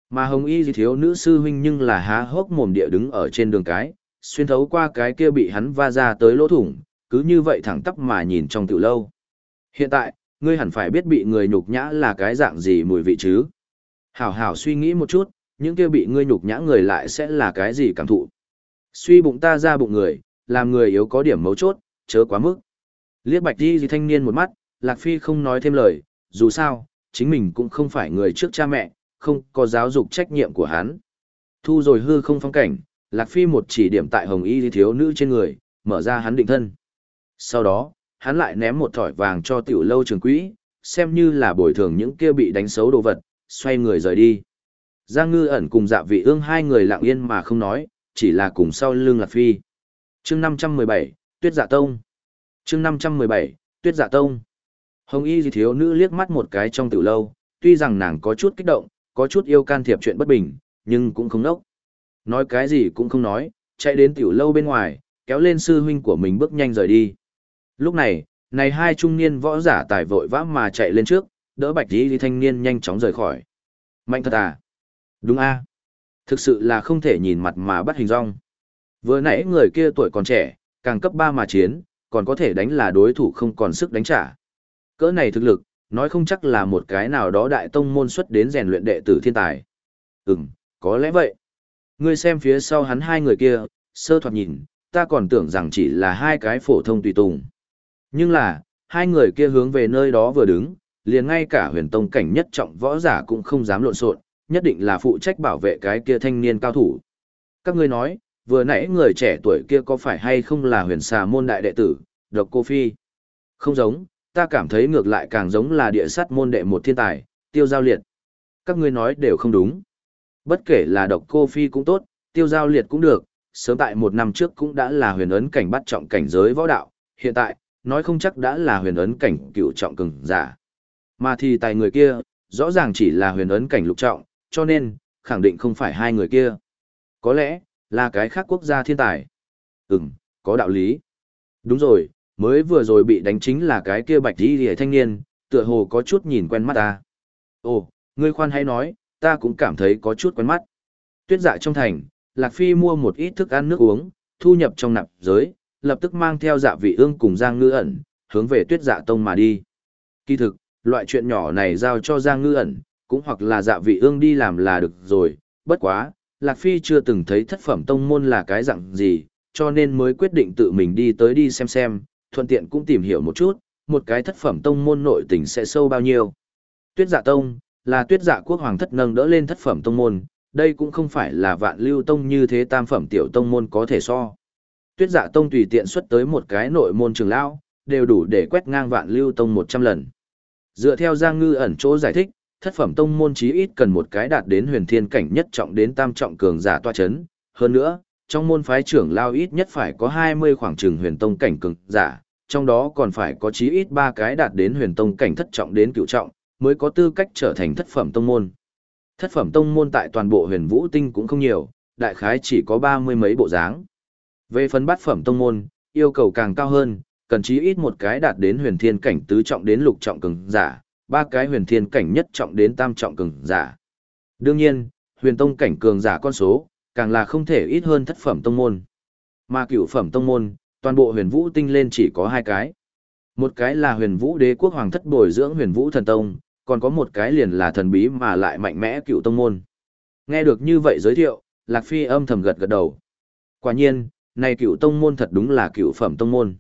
Speaker 1: Mà Hồng y gì thiếu nữ sư huynh nhưng là há hốc mồm địa đứng ở trên đường cái, xuyên thấu qua cái kia bị hắn va ra tới lỗ thủng, cứ như vậy thẳng tắp mà nhìn trong tiểu lâu. Hiện tại, ngươi hẳn phải biết bị người nhục nhã là cái dạng gì mùi vị chứ. Hảo hảo suy nghĩ một chút, những kia bị ngươi nhục nhã người lại sẽ là cái gì cảm thụ. Suy bụng ta ra bụng người, làm người yếu có điểm mấu chốt, chớ quá mức. Liếc bạch đi gì thanh niên một mắt, Lạc Phi không nói thêm lời, dù sao, chính mình cũng không phải người trước cha mẹ, không có giáo dục trách nhiệm của hắn. Thu rồi hư không phong cảnh, Lạc Phi một chỉ điểm tại hồng y thiếu nữ trên người, mở ra hắn định thân. Sau đó, hắn lại ném một thỏi vàng cho tiểu lâu trường quỹ, xem như là bồi thường những kia bị đánh xấu đồ vật, xoay người rời đi. Giang ngư ẩn cùng dạ vị ương hai người lặng yên mà không nói, chỉ là cùng sau lưng Lạc Phi. chương 517, Tuyết Dạ Tông. chương 517, Tuyết Dạ Tông. Hồng y thiếu nữ liếc mắt một cái trong tiểu lâu, tuy rằng nàng có chút kích động, có chút yêu can thiệp chuyện bất bình, nhưng cũng không nốc. Nói cái gì cũng không nói, chạy đến tiểu lâu bên ngoài, kéo lên sư huynh của mình bước nhanh rời đi. Lúc này, này hai trung niên võ giả tài vội vã mà chạy lên trước, đỡ bạch đi thanh niên nhanh chóng rời khỏi. Mạnh thật à? Đúng a Thực sự là không thể nhìn mặt mà bắt hình rong. Vừa nãy người kia tuổi còn trẻ, càng cấp 3 mà chiến, còn có thể đánh là đối thủ không còn sức đánh trả. Cỡ này thực lực, nói không chắc là một cái nào đó đại tông môn xuất đến rèn luyện đệ tử thiên tài. Ừm, có lẽ vậy. Ngươi xem phía sau hắn hai người kia, sơ thoạt nhìn, ta còn tưởng rằng chỉ là hai cái phổ thông tùy tùng. Nhưng là, hai người kia hướng về nơi đó vừa đứng, liền ngay cả huyền tông cảnh nhất trọng võ giả cũng không dám lộn xộn, nhất định là phụ trách bảo vệ cái kia thanh niên cao thủ. Các ngươi nói, vừa nãy người trẻ tuổi kia có phải hay không là huyền xà môn đại đệ tử, độc cô phi? Không giống, ta cảm thấy ngược lại càng giống là địa sát môn đệ một thiên tài, tiêu giao liệt. Các ngươi nói đều không đúng. Bất kể là độc cô phi cũng tốt, tiêu giao liệt cũng được, sớm tại một năm trước cũng đã là huyền ấn cảnh bắt trọng cảnh giới võ đạo, hiện tại, nói không chắc đã là huyền ấn cảnh cựu trọng cường giả. Mà thì tài người kia, rõ ràng chỉ là huyền ấn cảnh lục trọng, cho nên, khẳng định không phải hai người kia. Có lẽ, là cái khác quốc gia thiên tài. Ừm, có đạo lý. Đúng rồi, mới vừa rồi bị đánh chính là cái kia bạch đi hề thanh niên, tựa hồ có chút nhìn quen mắt ta. Ồ, ngươi khoan hãy nói, ta cũng cảm thấy có chút quen mắt. Tuyết dạ trong thành, Lạc Phi mua một ít thức ăn nước uống, thu nhập trong nạp giới, lập tức mang theo dạ vị ương cùng Giang Ngư ẩn, hướng về tuyết dạ tông mà đi. Kỳ thực, loại chuyện nhỏ này giao cho Giang Ngư ẩn, cũng hoặc là dạ vị ương đi làm là được rồi, bất quá, Lạc Phi chưa từng thấy thất phẩm tông môn là cái dạng gì, cho nên mới quyết định tự mình đi tới đi xem xem, thuận tiện cũng tìm hiểu một chút, một cái thất phẩm tông môn nội tình sẽ sâu bao nhiêu. Tuyết dạ tông, là tuyết dạ quốc hoàng thất nâng đỡ lên thất phẩm tông môn, đây cũng không phải là vạn lưu tông như thế tam phẩm tiểu tông môn có thể so. Tuyết dạ tông tùy tiện xuất tới một cái nội môn trường lão, đều đủ để quét ngang vạn lưu tông 100 lần. Dựa theo Giang Ngư ẩn chỗ giải thích, thất phẩm tông môn chí ít cần một cái đạt đến huyền thiên cảnh nhất trọng đến tam trọng cường giả toa chấn. Hơn nữa, trong môn phái trưởng lao ít nhất phải có 20 khoảng trường huyền tông cảnh cường giả, trong đó còn phải có chí ít ba cái đạt đến huyền tông cảnh thất trọng đến cửu trọng, mới có tư cách trở thành thất phẩm tông môn. Thất phẩm tông môn tại toàn bộ huyền vũ tinh cũng không nhiều, đại khái chỉ có ba mươi mấy bộ dáng. Về phần bát phẩm tông môn, yêu cầu càng cao hơn, cần chí ít một cái đạt đến huyền thiên cảnh tứ trọng đến lục trọng cường giả, ba cái huyền thiên cảnh nhất trọng đến tam trọng cường giả. Đương nhiên, huyền tông cảnh cường giả con số, càng là không thể ít hơn thất phẩm tông môn. Mà cửu phẩm tông môn, toàn bộ huyền vũ tinh lên chỉ có hai cái. Một cái là huyền vũ đế quốc hoàng thất bồi dưỡng huyền vũ thần tông, còn có một cái liền là thần bí mà lại mạnh mẽ cựu tông môn. Nghe được như vậy giới thiệu, Lạc Phi âm thầm gật gật đầu. Quả nhiên, này cựu tông môn thật đúng là cựu phẩm tông môn.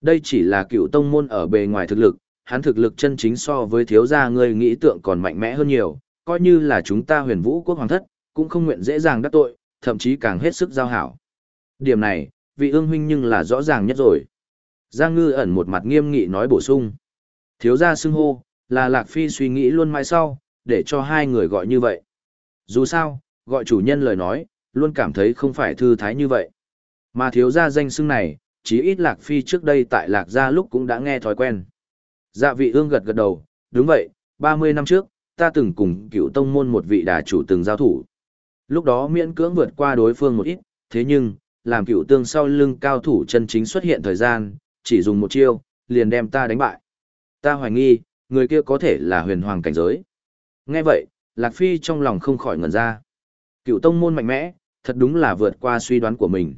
Speaker 1: Đây chỉ là cựu tông môn ở bề ngoài thực lực, hắn thực lực chân chính so với thiếu gia ngươi nghĩ tượng còn mạnh mẽ hơn nhiều, coi như là chúng ta huyền vũ quốc hoàng thất, cũng không nguyện dễ dàng đắc tội, thậm chí càng hết sức giao hảo. Điểm này, vị ương huynh nhưng là rõ ràng nhất rồi. Giang ngư ẩn một mặt nghiêm nghị nói bổ sung. Thiếu gia xưng hô, là Lạc Phi suy nghĩ luôn mãi sau, để cho hai người gọi như vậy. Dù sao, gọi chủ nhân lời nói, luôn cảm thấy không phải thư thái như vậy. Mà thiếu gia danh xưng này, chí ít Lạc Phi trước đây tại Lạc Gia lúc cũng đã nghe thói quen. Dạ vị ương gật gật đầu, đúng vậy, 30 năm trước, ta từng cùng cựu tông môn một vị đà chủ từng giao thủ. Lúc đó miễn cưỡng vượt qua đối phương một ít, thế nhưng, làm cựu tương sau lưng cao thủ chân chính xuất hiện thời gian, chỉ dùng một chiêu, liền đem ta đánh bại. Ta hoài nghi, người kia có thể là huyền hoàng cảnh giới. Nghe vậy, Lạc Phi trong lòng không khỏi ngẩn ra. Cựu tông môn mạnh mẽ, thật đúng là vượt qua suy đoán của mình.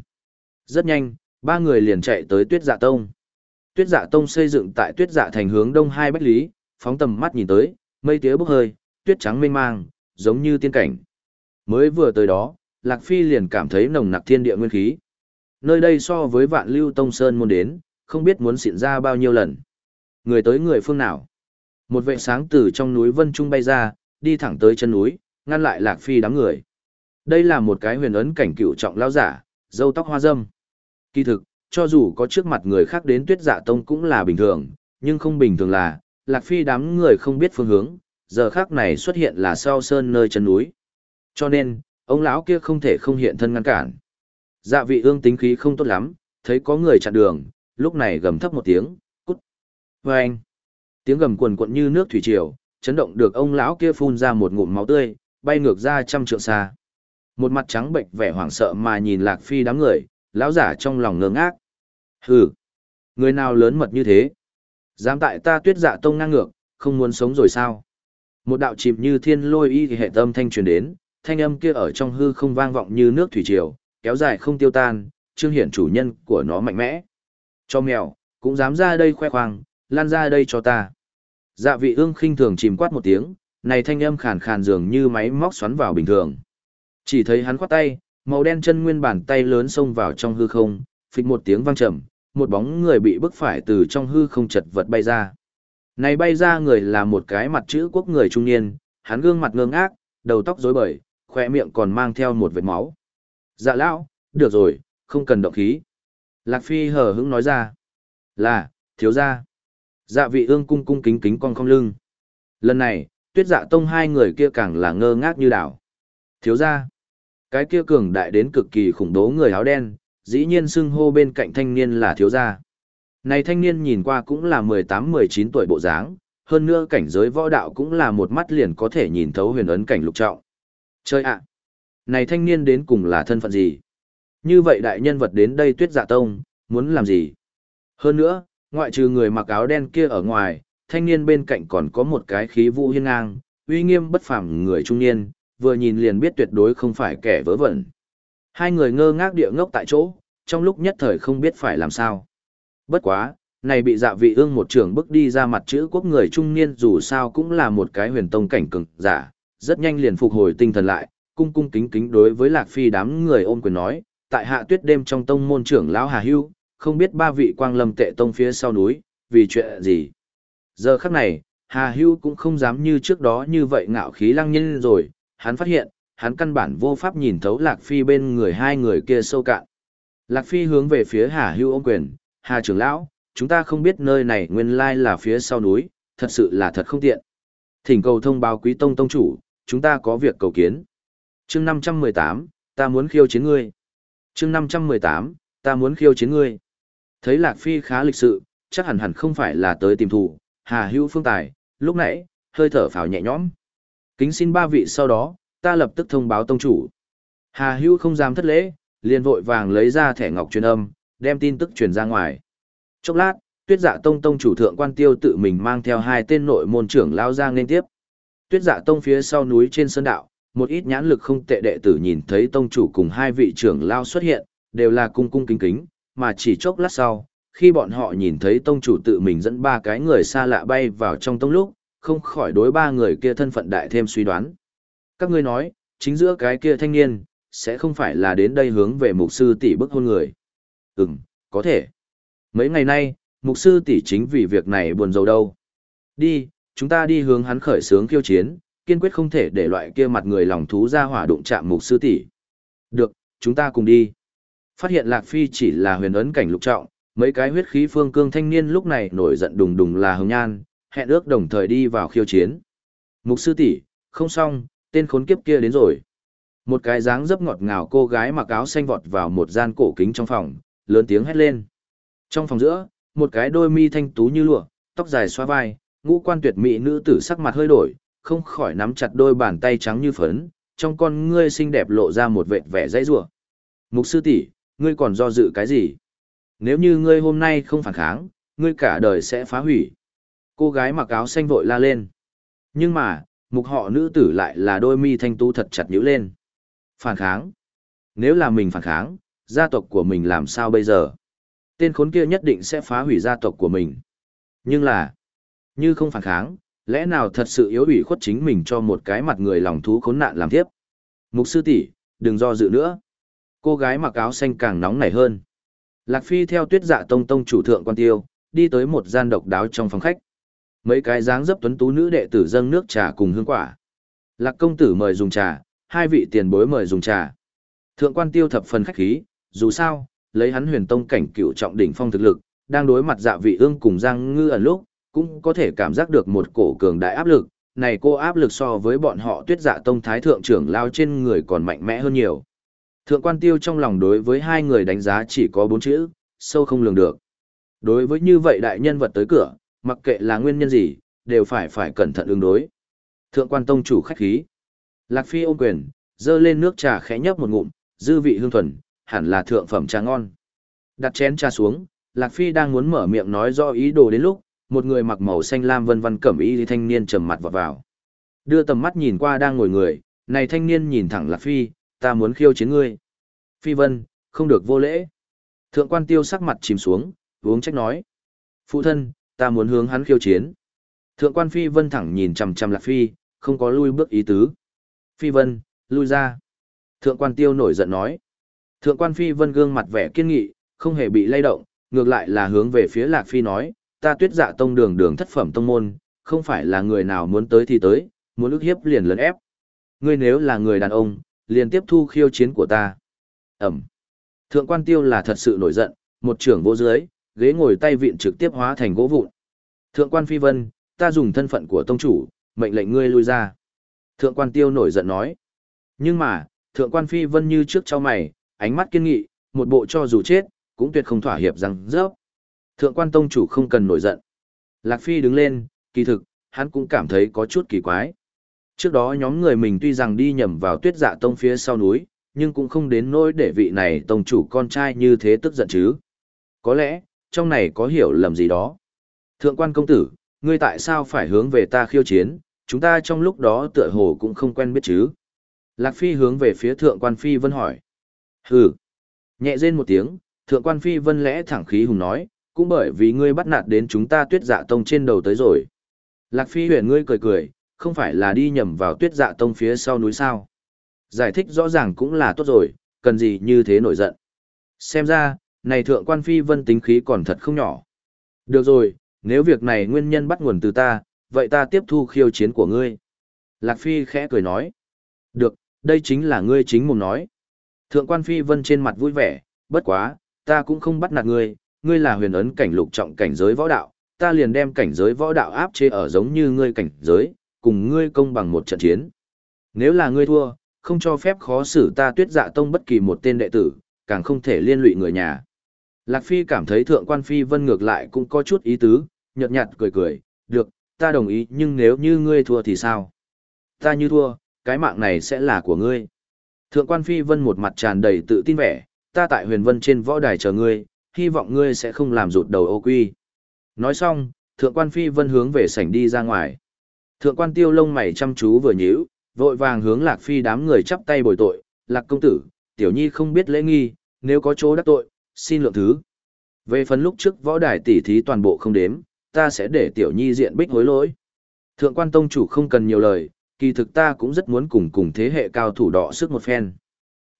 Speaker 1: Rất nhanh, ba người liền chạy tới tuyết dạ tông. Tuyết dạ tông xây dựng tại tuyết dạ thành hướng đông hai bách lý, phóng tầm mắt nhìn tới, mây tía bốc hơi, tuyết trắng mênh mang, giống như tiên cảnh. Mới vừa tới đó, Lạc Phi liền cảm thấy nồng nặc thiên địa nguyên khí. Nơi đây so với vạn lưu tông sơn môn đến, không biết muốn xịn ra bao nhiêu lần. Người tới người phương nào? Một vệ sáng từ trong núi Vân Trung bay ra, đi thẳng tới chân núi, ngăn lại Lạc Phi đám người. Đây là một cái huyền ấn cảnh cựu trọng lao giả, dâu tóc hoa dâm. Kỳ thực, cho dù có trước mặt người khác đến tuyết dạ tông cũng là bình thường, nhưng không bình thường là, Lạc Phi đám người không biết phương hướng, giờ khác này xuất hiện là sau sơn nơi chân núi. Cho nên, ông lão kia không thể không hiện thân ngăn cản. Dạ vị ương tính khí không tốt lắm, thấy có người chặn đường, lúc này gầm thấp một tiếng, cút. Và anh, tiếng gầm quần quận như nước thủy triều, chấn động được ông lão kia phun ra một ngụm máu tươi, bay ngược ra trăm trượng xa. Một mặt trắng bệnh vẻ hoảng sợ mà nhìn Lạc Phi đám người, lão giả trong lòng ngơ ngác. Hừ, người nào lớn mật như thế? Dám tại ta tuyết dạ tông ngang ngược, không muốn sống rồi sao? Một đạo chìm như thiên lôi y thì hệ tâm thanh truyền đến, thanh âm kia ở trong hư không vang vọng như nước thủy triều, kéo dài không tiêu tan, trương hiển chủ nhân của nó mạnh mẽ. Cho mèo, cũng dám ra đây khoe khoang, lan ra đây cho ta. Dạ vị ương khinh thường chìm quát một tiếng, này thanh âm khàn khàn dường như máy móc xoắn vào bình thường. Chỉ thấy hắn khoát tay, màu đen chân nguyên bản tay lớn xông vào trong hư không, phịch một tiếng vang trầm, một bóng người bị bức phải từ trong hư không chật vật bay ra. Này bay ra người là một cái mặt chữ quốc người trung niên, hắn gương mặt ngơ ngác, đầu tóc rối bời, khoe miệng còn mang theo một vệt máu. Dạ lão, được rồi, không cần động khí. Lạc Phi hờ hững nói ra. Là, thiếu gia. Dạ vị ương cung cung kính kính con không lưng. Lần này, tuyết dạ tông hai người kia càng là ngơ ngác như đảo. Thiếu gia. Cái kia cường đại đến cực kỳ khủng bố người áo đen, dĩ nhiên xưng hô bên cạnh thanh niên là thiếu gia. Này thanh niên nhìn qua cũng là 18-19 tuổi bộ dáng, hơn nữa cảnh giới võ đạo cũng là một mắt liền có thể nhìn thấu huyền ấn cảnh lục trọng. Chơi ạ! Này thanh niên đến cùng là thân phận gì? Như vậy đại nhân vật đến đây tuyết dạ tông, muốn làm gì? Hơn nữa, ngoại trừ người mặc áo đen kia ở ngoài, thanh niên bên cạnh còn có một cái khí vũ hiên ngang, uy nghiêm bất phàm người trung niên, vừa nhìn liền biết tuyệt đối không phải kẻ vớ vẩn. Hai người ngơ ngác địa ngốc tại chỗ, trong lúc nhất thời không biết phải làm sao. Bất quá, này bị dạ vị ương một trường bước đi ra mặt chữ quốc người trung niên dù sao cũng là một cái huyền tông cảnh cường giả, rất nhanh liền phục hồi tinh thần lại, cung cung kính kính đối với lạc phi đám người ôm quyền nói, tại hạ tuyết đêm trong tông môn trưởng lão Hà Hưu, không biết ba vị quang lâm tệ tông phía sau núi, vì chuyện gì. Giờ khắc này, Hà Hưu cũng không dám như trước đó như vậy ngạo khí lăng nhân rồi, hắn phát hiện, hắn căn bản vô pháp nhìn thấu Lạc Phi bên người hai người kia sâu cạn. Lạc Phi hướng về phía Hà Hưu ôm quyền, Hà trưởng lão, chúng ta không biết nơi này nguyên lai là phía sau núi, thật sự là thật không tiện. Thỉnh cầu thông báo quý tông tông chủ, chúng ta có việc cầu kiến. chương 518, ta muốn khiêu chiến ngươi. chương 518, ta muốn khiêu chiến ngươi. Thấy Lạc Phi khá lịch sự, chắc hẳn hẳn không phải là tới tìm thủ, Hà Hưu phương tài, lúc nãy, hơi thở phào nhẹ nhõm. Kính xin ba vị sau đó, ta lập tức thông báo tông chủ. Hà Hưu không dám thất lễ, liền vội vàng lấy ra thẻ ngọc truyền âm, đem tin tức truyền ra ngoài. Chốc lát, Tuyết Dạ Tông tông chủ thượng quan tiêu tự mình mang theo hai tên nội môn trưởng lao ra nên tiếp. Tuyết Dạ Tông phía sau núi trên sơn đạo, một ít nhãn lực không tệ đệ tử nhìn thấy tông chủ cùng hai vị trưởng lao xuất hiện, đều là cung cung kính kính, mà chỉ chốc lát sau, khi bọn họ nhìn thấy tông chủ tự mình dẫn ba cái người xa lạ bay vào trong tông lúc, không khỏi đối ba người kia thân phận đại thêm suy đoán. Các ngươi nói, chính giữa cái kia thanh niên, sẽ không phải là đến đây hướng về mục sư tỷ bức hôn người. Ừm, có thể. Mấy ngày nay, mục sư tỷ chính vì việc này buồn rầu đâu. Đi, chúng ta đi hướng hắn khởi sướng khiêu chiến, kiên quyết không thể để loại kia mặt người lòng thú ra hỏa đụng chạm mục sư tỷ. Được, chúng ta cùng đi. Phát hiện Lạc Phi chỉ là huyền ấn cảnh lục trọng, mấy cái huyết khí phương cương thanh niên lúc này nổi giận đùng đùng là hồng nhan, hẹn ước đồng thời đi vào khiêu chiến. Mục sư tỷ, không xong, tên khốn kiếp kia đến rồi. Một cái dáng dấp ngọt ngào cô gái mặc áo xanh vọt vào một gian cổ kính trong phòng, lớn tiếng hét lên. Trong phòng giữa, một cái đôi mi thanh tú như lụa, tóc dài xoa vai, ngũ quan tuyệt mỹ nữ tử sắc mặt hơi đổi, không khỏi nắm chặt đôi bàn tay trắng như phấn, trong con ngươi xinh đẹp lộ ra một vệt vẻ dãy rủa. Mục sư tỷ, ngươi còn do dự cái gì? Nếu như ngươi hôm nay không phản kháng, ngươi cả đời sẽ phá hủy. Cô gái mặc áo xanh vội la lên. Nhưng mà, mục họ nữ tử lại là đôi mi thanh tú thật chặt nhữ lên. Phản kháng? Nếu là mình phản kháng, gia tộc của mình làm sao bây giờ? Tên khốn kia nhất định sẽ phá hủy gia tộc của mình. Nhưng là, như không phản kháng, lẽ nào thật sự yếu ủy khuất chính mình cho một cái mặt người lòng thú khốn nạn làm tiếp? Mục sư tỷ, đừng do dự nữa. Cô gái mặc áo xanh càng nóng nảy hơn. Lạc Phi theo tuyết dạ tông tông chủ thượng quan tiêu, đi tới một gian độc đáo trong phòng khách. Mấy cái dáng dấp tuấn tú nữ đệ tử dâng nước trà cùng hương quả. Lạc công tử mời dùng trà, hai vị tiền bối mời dùng trà. Thượng quan tiêu thập phần khách khí, dù sao, lấy hắn huyền tông cảnh cựu trọng đỉnh phong thực lực, đang đối mặt dạ vị ương cùng giang ngư ẩn lúc, cũng có thể cảm giác được một cổ cường đại áp lực. Này cô áp lực so với bọn họ tuyết dạ tông thái thượng trưởng lao trên người còn mạnh mẽ hơn nhiều. Thượng quan tiêu trong lòng đối với hai người đánh giá chỉ có bốn chữ, sâu không lường được. Đối với như vậy đại nhân vật tới cửa, mặc kệ là nguyên nhân gì, đều phải phải cẩn thận ứng đối. Thượng quan tông chủ khách khí. Lạc Phi ôm quyền, dơ lên nước trà khẽ nhấp một ngụm, dư vị hương thuần, hẳn là thượng phẩm trà ngon. Đặt chén trà xuống, Lạc Phi đang muốn mở miệng nói rõ ý đồ đến lúc, một người mặc màu xanh lam vân vân cẩm y thanh niên trầm mặt vào vào. Đưa tầm mắt nhìn qua đang ngồi người, này thanh niên nhìn thẳng Lạc Phi, ta muốn khiêu chiến ngươi. Phi vân, không được vô lễ. Thượng quan tiêu sắc mặt chìm xuống, uống trách nói. Phụ thân, ta muốn hướng hắn khiêu chiến. Thượng quan Phi vân thẳng nhìn chằm chằm Lạc Phi, không có lui bước ý tứ. Phi vân, lui ra. Thượng quan tiêu nổi giận nói. Thượng quan Phi vân gương mặt vẻ kiên nghị, không hề bị lay động, ngược lại là hướng về phía Lạc Phi nói, ta tuyết dạ tông đường đường thất phẩm tông môn, không phải là người nào muốn tới thì tới, muốn ức hiếp liền lấn ép. Ngươi nếu là người đàn ông, liền tiếp thu khiêu chiến của ta. Ẩm. Thượng quan tiêu là thật sự nổi giận, một trưởng vô dưới, ghế ngồi tay vịn trực tiếp hóa thành gỗ vụn. Thượng quan phi vân, ta dùng thân phận của tông chủ, mệnh lệnh ngươi lui ra. Thượng quan tiêu nổi giận nói. Nhưng mà, thượng quan phi vân như trước cho mày, ánh mắt kiên nghị, một bộ cho dù chết, cũng tuyệt không thỏa hiệp rằng rớp. Thượng quan tông chủ không cần nổi giận. Lạc Phi đứng lên, kỳ thực, hắn cũng cảm thấy có chút kỳ quái. Trước đó nhóm người mình tuy rằng đi nhầm vào tuyết dạ tông phía sau núi, nhưng cũng không đến nỗi để vị này tông chủ con trai như thế tức giận chứ. Có lẽ, trong này có hiểu lầm gì đó. Thượng quan công tử, ngươi tại sao phải hướng về ta khiêu chiến, chúng ta trong lúc đó tựa hồ cũng không quen biết chứ. Lạc Phi hướng về phía thượng quan Phi Vân hỏi. Hừ. Nhẹ rên một tiếng, thượng quan Phi Vân lẽ thẳng khí hùng nói, cũng bởi vì ngươi bắt nạt đến chúng ta tuyết dạ tông trên đầu tới rồi. Lạc Phi huyền ngươi cười cười, không phải là đi nhầm vào tuyết dạ tông phía sau núi sao. Giải thích rõ ràng cũng là tốt rồi, cần gì như thế nổi giận. Xem ra, này thượng quan phi vân tính khí còn thật không nhỏ. Được rồi, nếu việc này nguyên nhân bắt nguồn từ ta, vậy ta tiếp thu khiêu chiến của ngươi. Lạc Phi khẽ cười nói. Được, đây chính là ngươi chính mồm nói. Thượng quan phi vân trên mặt vui vẻ, bất quá, ta cũng không bắt nạt ngươi, ngươi là huyền ấn cảnh lục trọng cảnh giới võ đạo, ta liền đem cảnh giới võ đạo áp chế ở giống như ngươi cảnh giới, cùng ngươi công bằng một trận chiến. Nếu là ngươi thua, không cho phép khó xử ta tuyết dạ tông bất kỳ một tên đệ tử, càng không thể liên lụy người nhà. Lạc Phi cảm thấy thượng quan Phi vân ngược lại cũng có chút ý tứ, nhợt nhạt cười cười, được, ta đồng ý nhưng nếu như ngươi thua thì sao? Ta như thua, cái mạng này sẽ là của ngươi. Thượng quan Phi vân một mặt tràn đầy tự tin vẻ, ta tại huyền vân trên võ đài chờ ngươi, hy vọng ngươi sẽ không làm rụt đầu ô quy. Nói xong, thượng quan Phi vân hướng về sảnh đi ra ngoài. Thượng quan tiêu lông mày chăm chú vừa nhíu, vội vàng hướng Lạc Phi đám người chắp tay bồi tội, Lạc công tử, tiểu nhi không biết lễ nghi, nếu có chỗ đắc tội, xin lượng thứ. Về phần lúc trước võ đài tỉ thí toàn bộ không đếm, ta sẽ để tiểu nhi diện bích hối lỗi. Thượng quan tông chủ không cần nhiều lời, kỳ thực ta cũng rất muốn cùng cùng thế hệ cao thủ đọ sức một phen.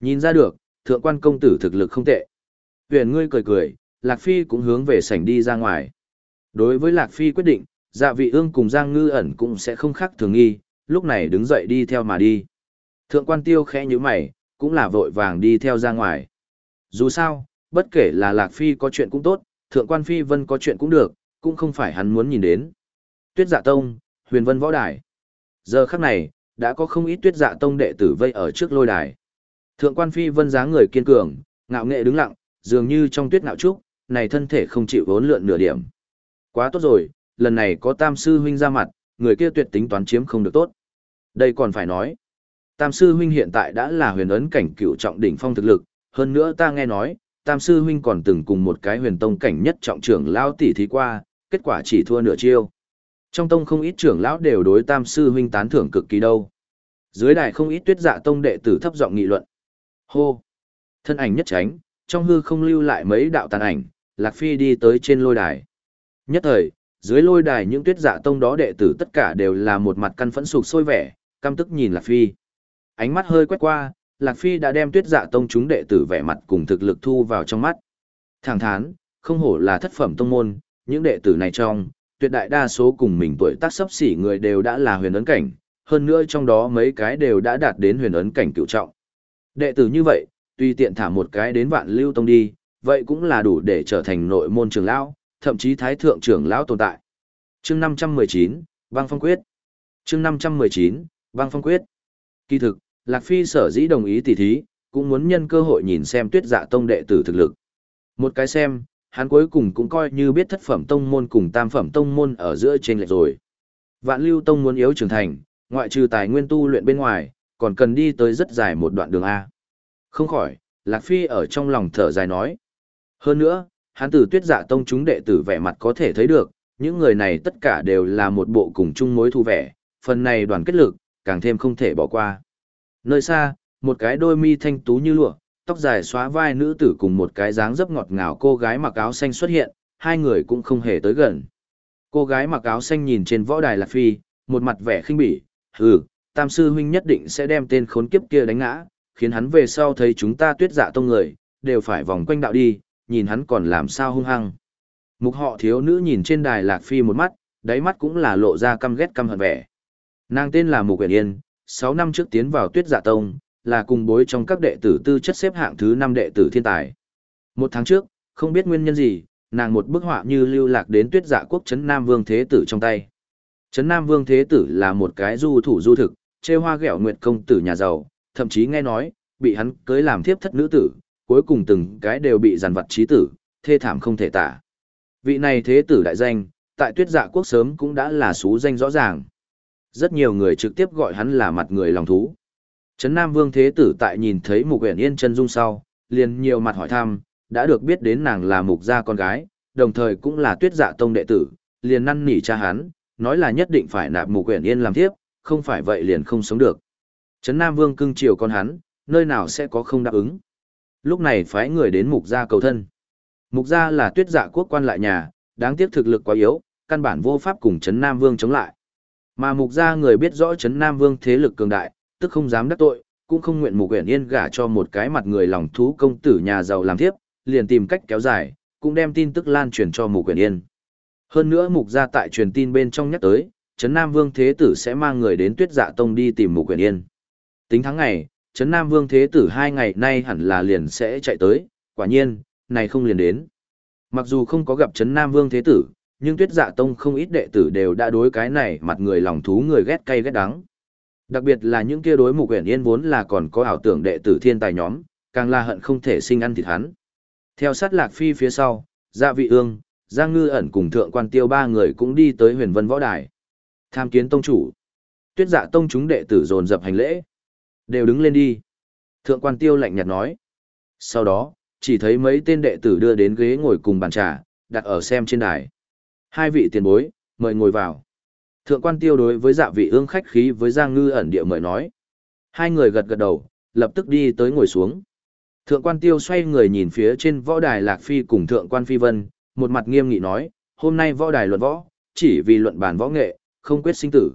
Speaker 1: Nhìn ra được, thượng quan công tử thực lực không tệ. Huyền ngươi cười cười, Lạc Phi cũng hướng về sảnh đi ra ngoài. Đối với Lạc Phi quyết định, Dạ vị ương cùng Giang Ngư ẩn cũng sẽ không khác thường nghi, lúc này đứng dậy đi theo mà đi. Thượng quan tiêu khẽ như mày, cũng là vội vàng đi theo ra ngoài. Dù sao, bất kể là Lạc Phi có chuyện cũng tốt, Thượng quan Phi Vân có chuyện cũng được, cũng không phải hắn muốn nhìn đến. Tuyết dạ tông, huyền vân võ đài. Giờ khắc này, đã có không ít tuyết dạ tông đệ tử vây ở trước lôi đài. Thượng quan Phi Vân dáng người kiên cường, ngạo nghệ đứng lặng, dường như trong tuyết ngạo trúc, này thân thể không chịu vốn lượn nửa điểm. Quá tốt rồi, lần này có tam sư huynh ra mặt, người kia tuyệt tính toán chiếm không được tốt. Đây còn phải nói. Tam sư huynh hiện tại đã là huyền ấn cảnh cựu trọng đỉnh phong thực lực, hơn nữa ta nghe nói, tam sư huynh còn từng cùng một cái huyền tông cảnh nhất trọng trưởng lão tỷ thí qua, kết quả chỉ thua nửa chiêu. Trong tông không ít trưởng lão đều đối tam sư huynh tán thưởng cực kỳ đâu. Dưới đài không ít tuyết dạ tông đệ tử thấp giọng nghị luận. Hô! Thân ảnh nhất tránh, trong hư không lưu lại mấy đạo tàn ảnh, Lạc Phi đi tới trên lôi đài. Nhất thời, dưới lôi đài những tuyết dạ tông đó đệ tử tất cả đều là một mặt căn phẫn sụp sôi vẻ, căm tức nhìn Lạc Phi. Ánh mắt hơi quét qua, Lạc Phi đã đem tuyết dạ tông chúng đệ tử vẻ mặt cùng thực lực thu vào trong mắt. Thẳng thán, không hổ là thất phẩm tông môn, những đệ tử này trong, tuyệt đại đa số cùng mình tuổi tác sấp xỉ người đều đã là huyền ấn cảnh, hơn nữa trong đó mấy cái đều đã đạt đến huyền ấn cảnh cựu trọng. Đệ tử như vậy, tuy tiện thả một cái đến vạn lưu tông đi, vậy cũng là đủ để trở thành nội môn trưởng lão, thậm chí thái thượng trưởng lão tồn tại. Chương 519, Băng Phong Quyết. Chương 519, Băng Phong Quyết. Kỳ thực, Lạc Phi sở dĩ đồng ý tỉ thí, cũng muốn nhân cơ hội nhìn xem tuyết dạ tông đệ tử thực lực. Một cái xem, hắn cuối cùng cũng coi như biết thất phẩm tông môn cùng tam phẩm tông môn ở giữa trên lệch rồi. Vạn lưu tông muốn yếu trưởng thành, ngoại trừ tài nguyên tu luyện bên ngoài, còn cần đi tới rất dài một đoạn đường A. Không khỏi, Lạc Phi ở trong lòng thở dài nói. Hơn nữa, hắn từ tuyết dạ tông chúng đệ tử vẻ mặt có thể thấy được, những người này tất cả đều là một bộ cùng chung mối thu vẻ, phần này đoàn kết lực, càng thêm không thể bỏ qua. Nơi xa, một cái đôi mi thanh tú như lụa, tóc dài xóa vai nữ tử cùng một cái dáng dấp ngọt ngào cô gái mặc áo xanh xuất hiện, hai người cũng không hề tới gần. Cô gái mặc áo xanh nhìn trên võ đài Lạc Phi, một mặt vẻ khinh bỉ, hừ, tam sư huynh nhất định sẽ đem tên khốn kiếp kia đánh ngã, khiến hắn về sau thấy chúng ta tuyết dạ tông người, đều phải vòng quanh đạo đi, nhìn hắn còn làm sao hung hăng. Mục họ thiếu nữ nhìn trên đài Lạc Phi một mắt, đáy mắt cũng là lộ ra căm ghét căm hận vẻ. Nàng tên là Mục Uyển Yên, 6 năm trước tiến vào tuyết dạ tông, là cùng bối trong các đệ tử tư chất xếp hạng thứ 5 đệ tử thiên tài. Một tháng trước, không biết nguyên nhân gì, nàng một bức họa như lưu lạc đến tuyết dạ quốc Trấn Nam Vương Thế Tử trong tay. Trấn Nam Vương Thế Tử là một cái du thủ du thực, chê hoa ghẹo nguyệt công tử nhà giàu, thậm chí nghe nói, bị hắn cưới làm thiếp thất nữ tử, cuối cùng từng cái đều bị giàn vật trí tử, thê thảm không thể tả. Vị này Thế Tử đại danh, tại tuyết dạ quốc sớm cũng đã là xú danh rõ ràng. Rất nhiều người trực tiếp gọi hắn là mặt người lòng thú. Trấn Nam Vương Thế Tử tại nhìn thấy Mục Uyển Yên chân dung sau, liền nhiều mặt hỏi thăm, đã được biết đến nàng là Mục gia con gái, đồng thời cũng là Tuyết Dạ tông đệ tử, liền năn nỉ cha hắn, nói là nhất định phải nạp Mục Uyển Yên làm thiếp, không phải vậy liền không sống được. Trấn Nam Vương cưng chiều con hắn, nơi nào sẽ có không đáp ứng. Lúc này phái người đến Mục gia cầu thân. Mục gia là Tuyết Dạ quốc quan lại nhà, đáng tiếc thực lực quá yếu, căn bản vô pháp cùng Trấn Nam Vương chống lại. Mà Mục gia người biết rõ Trấn Nam Vương thế lực cường đại, tức không dám đắc tội, cũng không nguyện mục quyển yên gả cho một cái mặt người lòng thú công tử nhà giàu làm thiếp, liền tìm cách kéo dài, cũng đem tin tức lan truyền cho mục quyển yên. Hơn nữa mục gia tại truyền tin bên trong nhắc tới, Trấn Nam Vương Thế Tử sẽ mang người đến tuyết dạ tông đi tìm mục quyền yên. Tính tháng ngày, Trấn Nam Vương Thế Tử hai ngày nay hẳn là liền sẽ chạy tới, quả nhiên, này không liền đến. Mặc dù không có gặp Trấn Nam Vương Thế Tử, nhưng tuyết dạ tông không ít đệ tử đều đã đối cái này mặt người lòng thú người ghét cay ghét đắng. Đặc biệt là những kia đối mục quyển yên vốn là còn có ảo tưởng đệ tử thiên tài nhóm, càng là hận không thể sinh ăn thịt hắn. Theo sát lạc phi phía sau, dạ vị ương, giang ngư ẩn cùng thượng quan tiêu ba người cũng đi tới huyền vân võ đài. Tham kiến tông chủ. Tuyết dạ tông chúng đệ tử dồn dập hành lễ. Đều đứng lên đi. Thượng quan tiêu lạnh nhạt nói. Sau đó, chỉ thấy mấy tên đệ tử đưa đến ghế ngồi cùng bàn trà, đặt ở xem trên đài. Hai vị tiền bối, mời ngồi vào. Thượng quan tiêu đối với dạ vị ương khách khí với Giang Ngư ẩn địa mời nói. Hai người gật gật đầu, lập tức đi tới ngồi xuống. Thượng quan tiêu xoay người nhìn phía trên võ đài Lạc Phi cùng thượng quan Phi Vân, một mặt nghiêm nghị nói, hôm nay võ đài luận võ, chỉ vì luận bàn võ nghệ, không quyết sinh tử.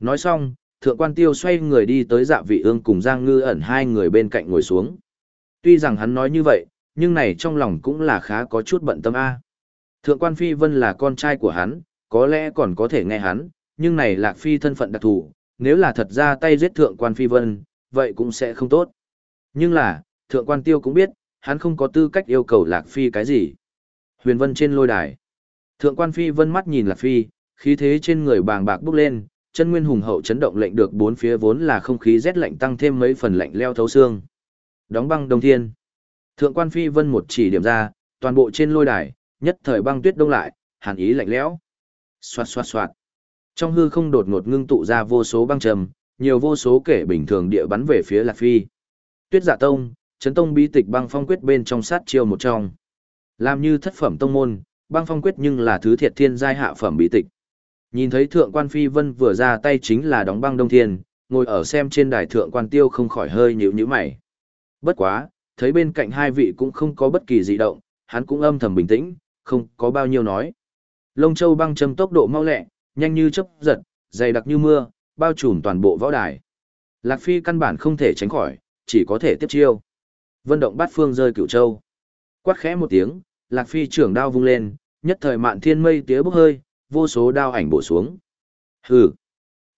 Speaker 1: Nói xong, thượng quan tiêu xoay người đi tới dạ vị ương cùng Giang Ngư ẩn hai người bên cạnh ngồi xuống. Tuy rằng hắn nói như vậy, nhưng này trong lòng cũng là khá có chút bận tâm A. Thượng quan Phi Vân là con trai của hắn, có lẽ còn có thể nghe hắn, nhưng này Lạc Phi thân phận đặc thù, nếu là thật ra tay giết thượng quan Phi Vân, vậy cũng sẽ không tốt. Nhưng là, thượng quan tiêu cũng biết, hắn không có tư cách yêu cầu Lạc Phi cái gì. Huyền Vân trên lôi đài. Thượng quan Phi Vân mắt nhìn Lạc Phi, khí thế trên người bàng bạc bốc lên, chân nguyên hùng hậu chấn động lệnh được bốn phía vốn là không khí rét lạnh tăng thêm mấy phần lạnh leo thấu xương. Đóng băng đông thiên. Thượng quan Phi Vân một chỉ điểm ra, toàn bộ trên lôi đài, nhất thời băng tuyết đông lại, hàn ý lạnh lẽo. Xoạt xoạt xoạt. Trong hư không đột ngột ngưng tụ ra vô số băng trầm, nhiều vô số kể bình thường địa bắn về phía Lạc Phi. Tuyết Giả Tông, chấn tông bí tịch băng phong quyết bên trong sát chiêu một trong. Làm như thất phẩm tông môn, băng phong quyết nhưng là thứ thiệt thiên giai hạ phẩm bí tịch. Nhìn thấy thượng quan phi vân vừa ra tay chính là đóng băng đông thiên, ngồi ở xem trên đài thượng quan tiêu không khỏi hơi nhíu nhíu mày. Bất quá, thấy bên cạnh hai vị cũng không có bất kỳ dị động, hắn cũng âm thầm bình tĩnh, không có bao nhiêu nói. Lông châu băng châm tốc độ mau lẹ, nhanh như chớp giật, dày đặc như mưa, bao trùm toàn bộ võ đài. Lạc Phi căn bản không thể tránh khỏi, chỉ có thể tiếp chiêu. Vân động bát phương rơi cửu châu. Quát khẽ một tiếng, Lạc Phi trưởng đao vung lên, nhất thời mạn thiên mây tía bốc hơi, vô số đao ảnh bổ xuống. Hừ,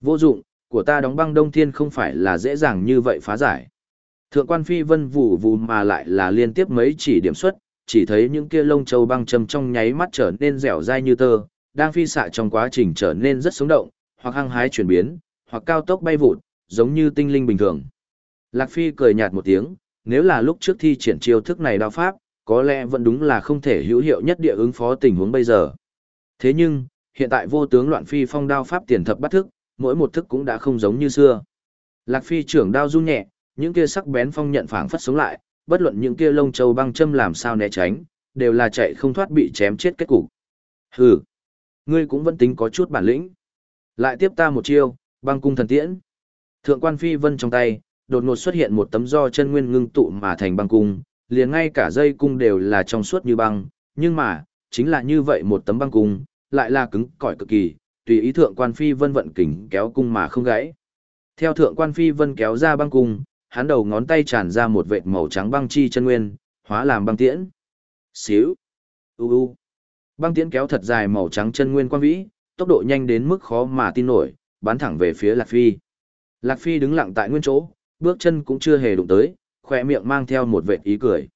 Speaker 1: vô dụng, của ta đóng băng đông thiên không phải là dễ dàng như vậy phá giải. Thượng quan phi vân vù vù mà lại là liên tiếp mấy chỉ điểm xuất, chỉ thấy những kia lông châu băng châm trong nháy mắt trở nên dẻo dai như tơ, đang phi xạ trong quá trình trở nên rất sống động, hoặc hăng hái chuyển biến, hoặc cao tốc bay vụt, giống như tinh linh bình thường. Lạc Phi cười nhạt một tiếng, nếu là lúc trước thi triển chiêu thức này đao pháp, có lẽ vẫn đúng là không thể hữu hiệu nhất địa ứng phó tình huống bây giờ. Thế nhưng, hiện tại vô tướng loạn phi phong đao pháp tiền thập bắt thức, mỗi một thức cũng đã không giống như xưa. Lạc Phi trưởng đao run nhẹ, những kia sắc bén phong nhận phảng phất sống lại, bất luận những kia lông châu băng châm làm sao né tránh, đều là chạy không thoát bị chém chết kết cục. Hừ, ngươi cũng vẫn tính có chút bản lĩnh. Lại tiếp ta một chiêu, băng cung thần tiễn. Thượng quan phi vân trong tay, đột ngột xuất hiện một tấm do chân nguyên ngưng tụ mà thành băng cung, liền ngay cả dây cung đều là trong suốt như băng, nhưng mà, chính là như vậy một tấm băng cung, lại là cứng cỏi cực kỳ, tùy ý thượng quan phi vân vận kình kéo cung mà không gãy. Theo thượng quan phi vân kéo ra băng cung, hắn đầu ngón tay tràn ra một vệt màu trắng băng chi chân nguyên, hóa làm băng tiễn. Xíu. U u. Băng tiễn kéo thật dài màu trắng chân nguyên quan vĩ, tốc độ nhanh đến mức khó mà tin nổi, bắn thẳng về phía Lạc Phi. Lạc Phi đứng lặng tại nguyên chỗ, bước chân cũng chưa hề đụng tới, khỏe miệng mang theo một vệt ý cười.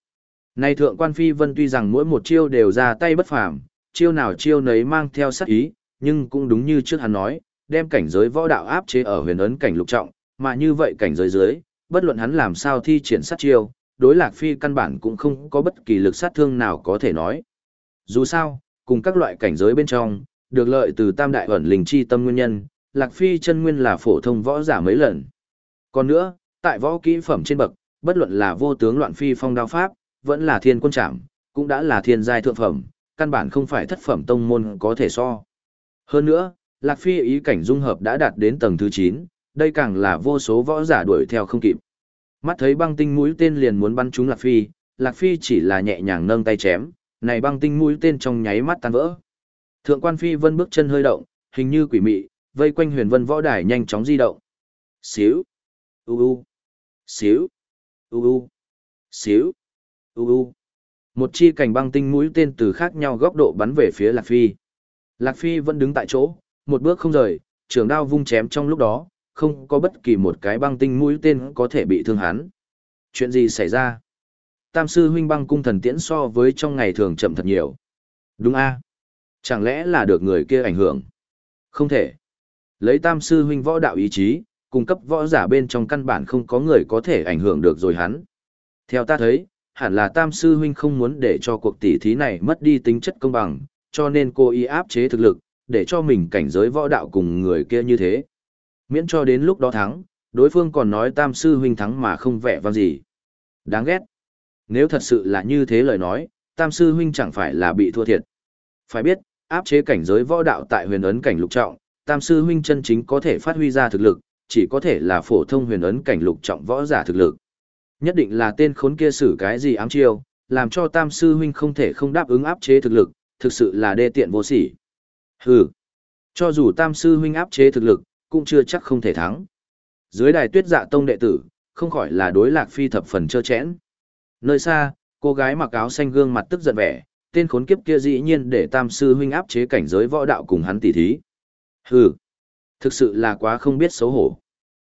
Speaker 1: Này thượng quan phi vân tuy rằng mỗi một chiêu đều ra tay bất phàm, chiêu nào chiêu nấy mang theo sát ý, nhưng cũng đúng như trước hắn nói, đem cảnh giới võ đạo áp chế ở huyền ấn cảnh lục trọng, mà như vậy cảnh giới dưới, bất luận hắn làm sao thi triển sát chiêu, đối lạc phi căn bản cũng không có bất kỳ lực sát thương nào có thể nói. Dù sao, cùng các loại cảnh giới bên trong, được lợi từ tam đại ẩn linh chi tâm nguyên nhân, lạc phi chân nguyên là phổ thông võ giả mấy lần. Còn nữa, tại võ kỹ phẩm trên bậc, bất luận là vô tướng loạn phi phong đao pháp, vẫn là thiên quân trảm, cũng đã là thiên giai thượng phẩm, căn bản không phải thất phẩm tông môn có thể so. Hơn nữa, Lạc Phi ý cảnh dung hợp đã đạt đến tầng thứ 9, đây càng là vô số võ giả đuổi theo không kịp. Mắt thấy băng tinh mũi tên liền muốn bắn trúng Lạc Phi, Lạc Phi chỉ là nhẹ nhàng nâng tay chém, này băng tinh mũi tên trong nháy mắt tan vỡ. Thượng quan Phi vân bước chân hơi động, hình như quỷ mị, vây quanh huyền vân võ đài nhanh chóng di động. Xíu, u u, xíu, u u, xíu, u u. Một chi cảnh băng tinh mũi tên từ khác nhau góc độ bắn về phía Lạc Phi. Lạc Phi vẫn đứng tại chỗ, một bước không rời, trường đao vung chém trong lúc đó, không có bất kỳ một cái băng tinh mũi tên có thể bị thương hắn. Chuyện gì xảy ra? Tam sư huynh băng cung thần tiễn so với trong ngày thường chậm thật nhiều. Đúng a Chẳng lẽ là được người kia ảnh hưởng? Không thể. Lấy tam sư huynh võ đạo ý chí, cung cấp võ giả bên trong căn bản không có người có thể ảnh hưởng được rồi hắn. Theo ta thấy, hẳn là tam sư huynh không muốn để cho cuộc tỷ thí này mất đi tính chất công bằng, cho nên cô ý áp chế thực lực, để cho mình cảnh giới võ đạo cùng người kia như thế. Miễn cho đến lúc đó thắng, đối phương còn nói tam sư huynh thắng mà không vẻ vang gì. Đáng ghét. Nếu thật sự là như thế lời nói, tam sư huynh chẳng phải là bị thua thiệt. Phải biết, áp chế cảnh giới võ đạo tại huyền ấn cảnh lục trọng, tam sư huynh chân chính có thể phát huy ra thực lực, chỉ có thể là phổ thông huyền ấn cảnh lục trọng võ giả thực lực. Nhất định là tên khốn kia xử cái gì ám chiêu, làm cho tam sư huynh không thể không đáp ứng áp chế thực lực, thực sự là đê tiện vô sỉ. Hừ, cho dù tam sư huynh áp chế thực lực, cũng chưa chắc không thể thắng. Dưới đài tuyết dạ tông đệ tử, không khỏi là đối lạc phi thập phần trơ chẽn. Nơi xa, cô gái mặc áo xanh gương mặt tức giận vẻ, tên khốn kiếp kia dĩ nhiên để tam sư huynh áp chế cảnh giới võ đạo cùng hắn tỉ thí. Hừ, thực sự là quá không biết xấu hổ.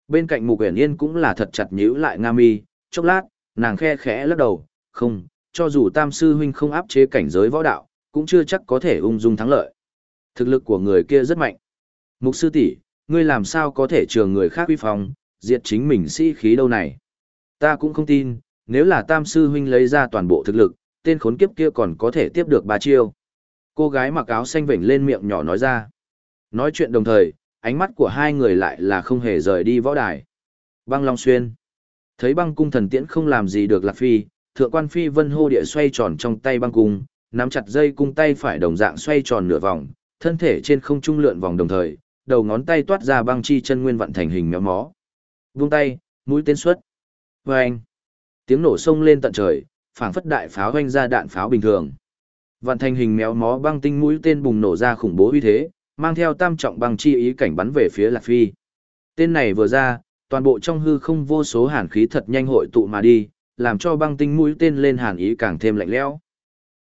Speaker 1: Bên cạnh mục uyển yên cũng là thật chặt nhíu lại nga mi, chốc lát, nàng khe khẽ lắc đầu, không, cho dù tam sư huynh không áp chế cảnh giới võ đạo, cũng chưa chắc có thể ung dung thắng lợi. Thực lực của người kia rất mạnh. Mục sư tỷ, ngươi làm sao có thể trường người khác uy phong, diệt chính mình sĩ khí đâu này? Ta cũng không tin, nếu là tam sư huynh lấy ra toàn bộ thực lực, tên khốn kiếp kia còn có thể tiếp được ba chiêu. Cô gái mặc áo xanh vểnh lên miệng nhỏ nói ra. Nói chuyện đồng thời, ánh mắt của hai người lại là không hề rời đi võ đài. Băng Long Xuyên. Thấy băng cung thần tiễn không làm gì được Lạc Phi, thượng quan Phi vân hô địa xoay tròn trong tay băng cung, nắm chặt dây cung tay phải đồng dạng xoay tròn nửa vòng, thân thể trên không trung lượn vòng đồng thời, đầu ngón tay toát ra băng chi chân nguyên vận thành hình méo mó. Vung tay, mũi tên xuất. Vâng Oeng. Tiếng nổ sông lên tận trời, phảng phất đại pháo hoanh ra đạn pháo bình thường. Vận thành hình méo mó băng tinh mũi tên bùng nổ ra khủng bố uy thế, mang theo tam trọng băng chi ý cảnh bắn về phía Lạc Phi. Tên này vừa ra, toàn bộ trong hư không vô số hàn khí thật nhanh hội tụ mà đi, làm cho băng tinh mũi tên lên hàn ý càng thêm lạnh lẽo.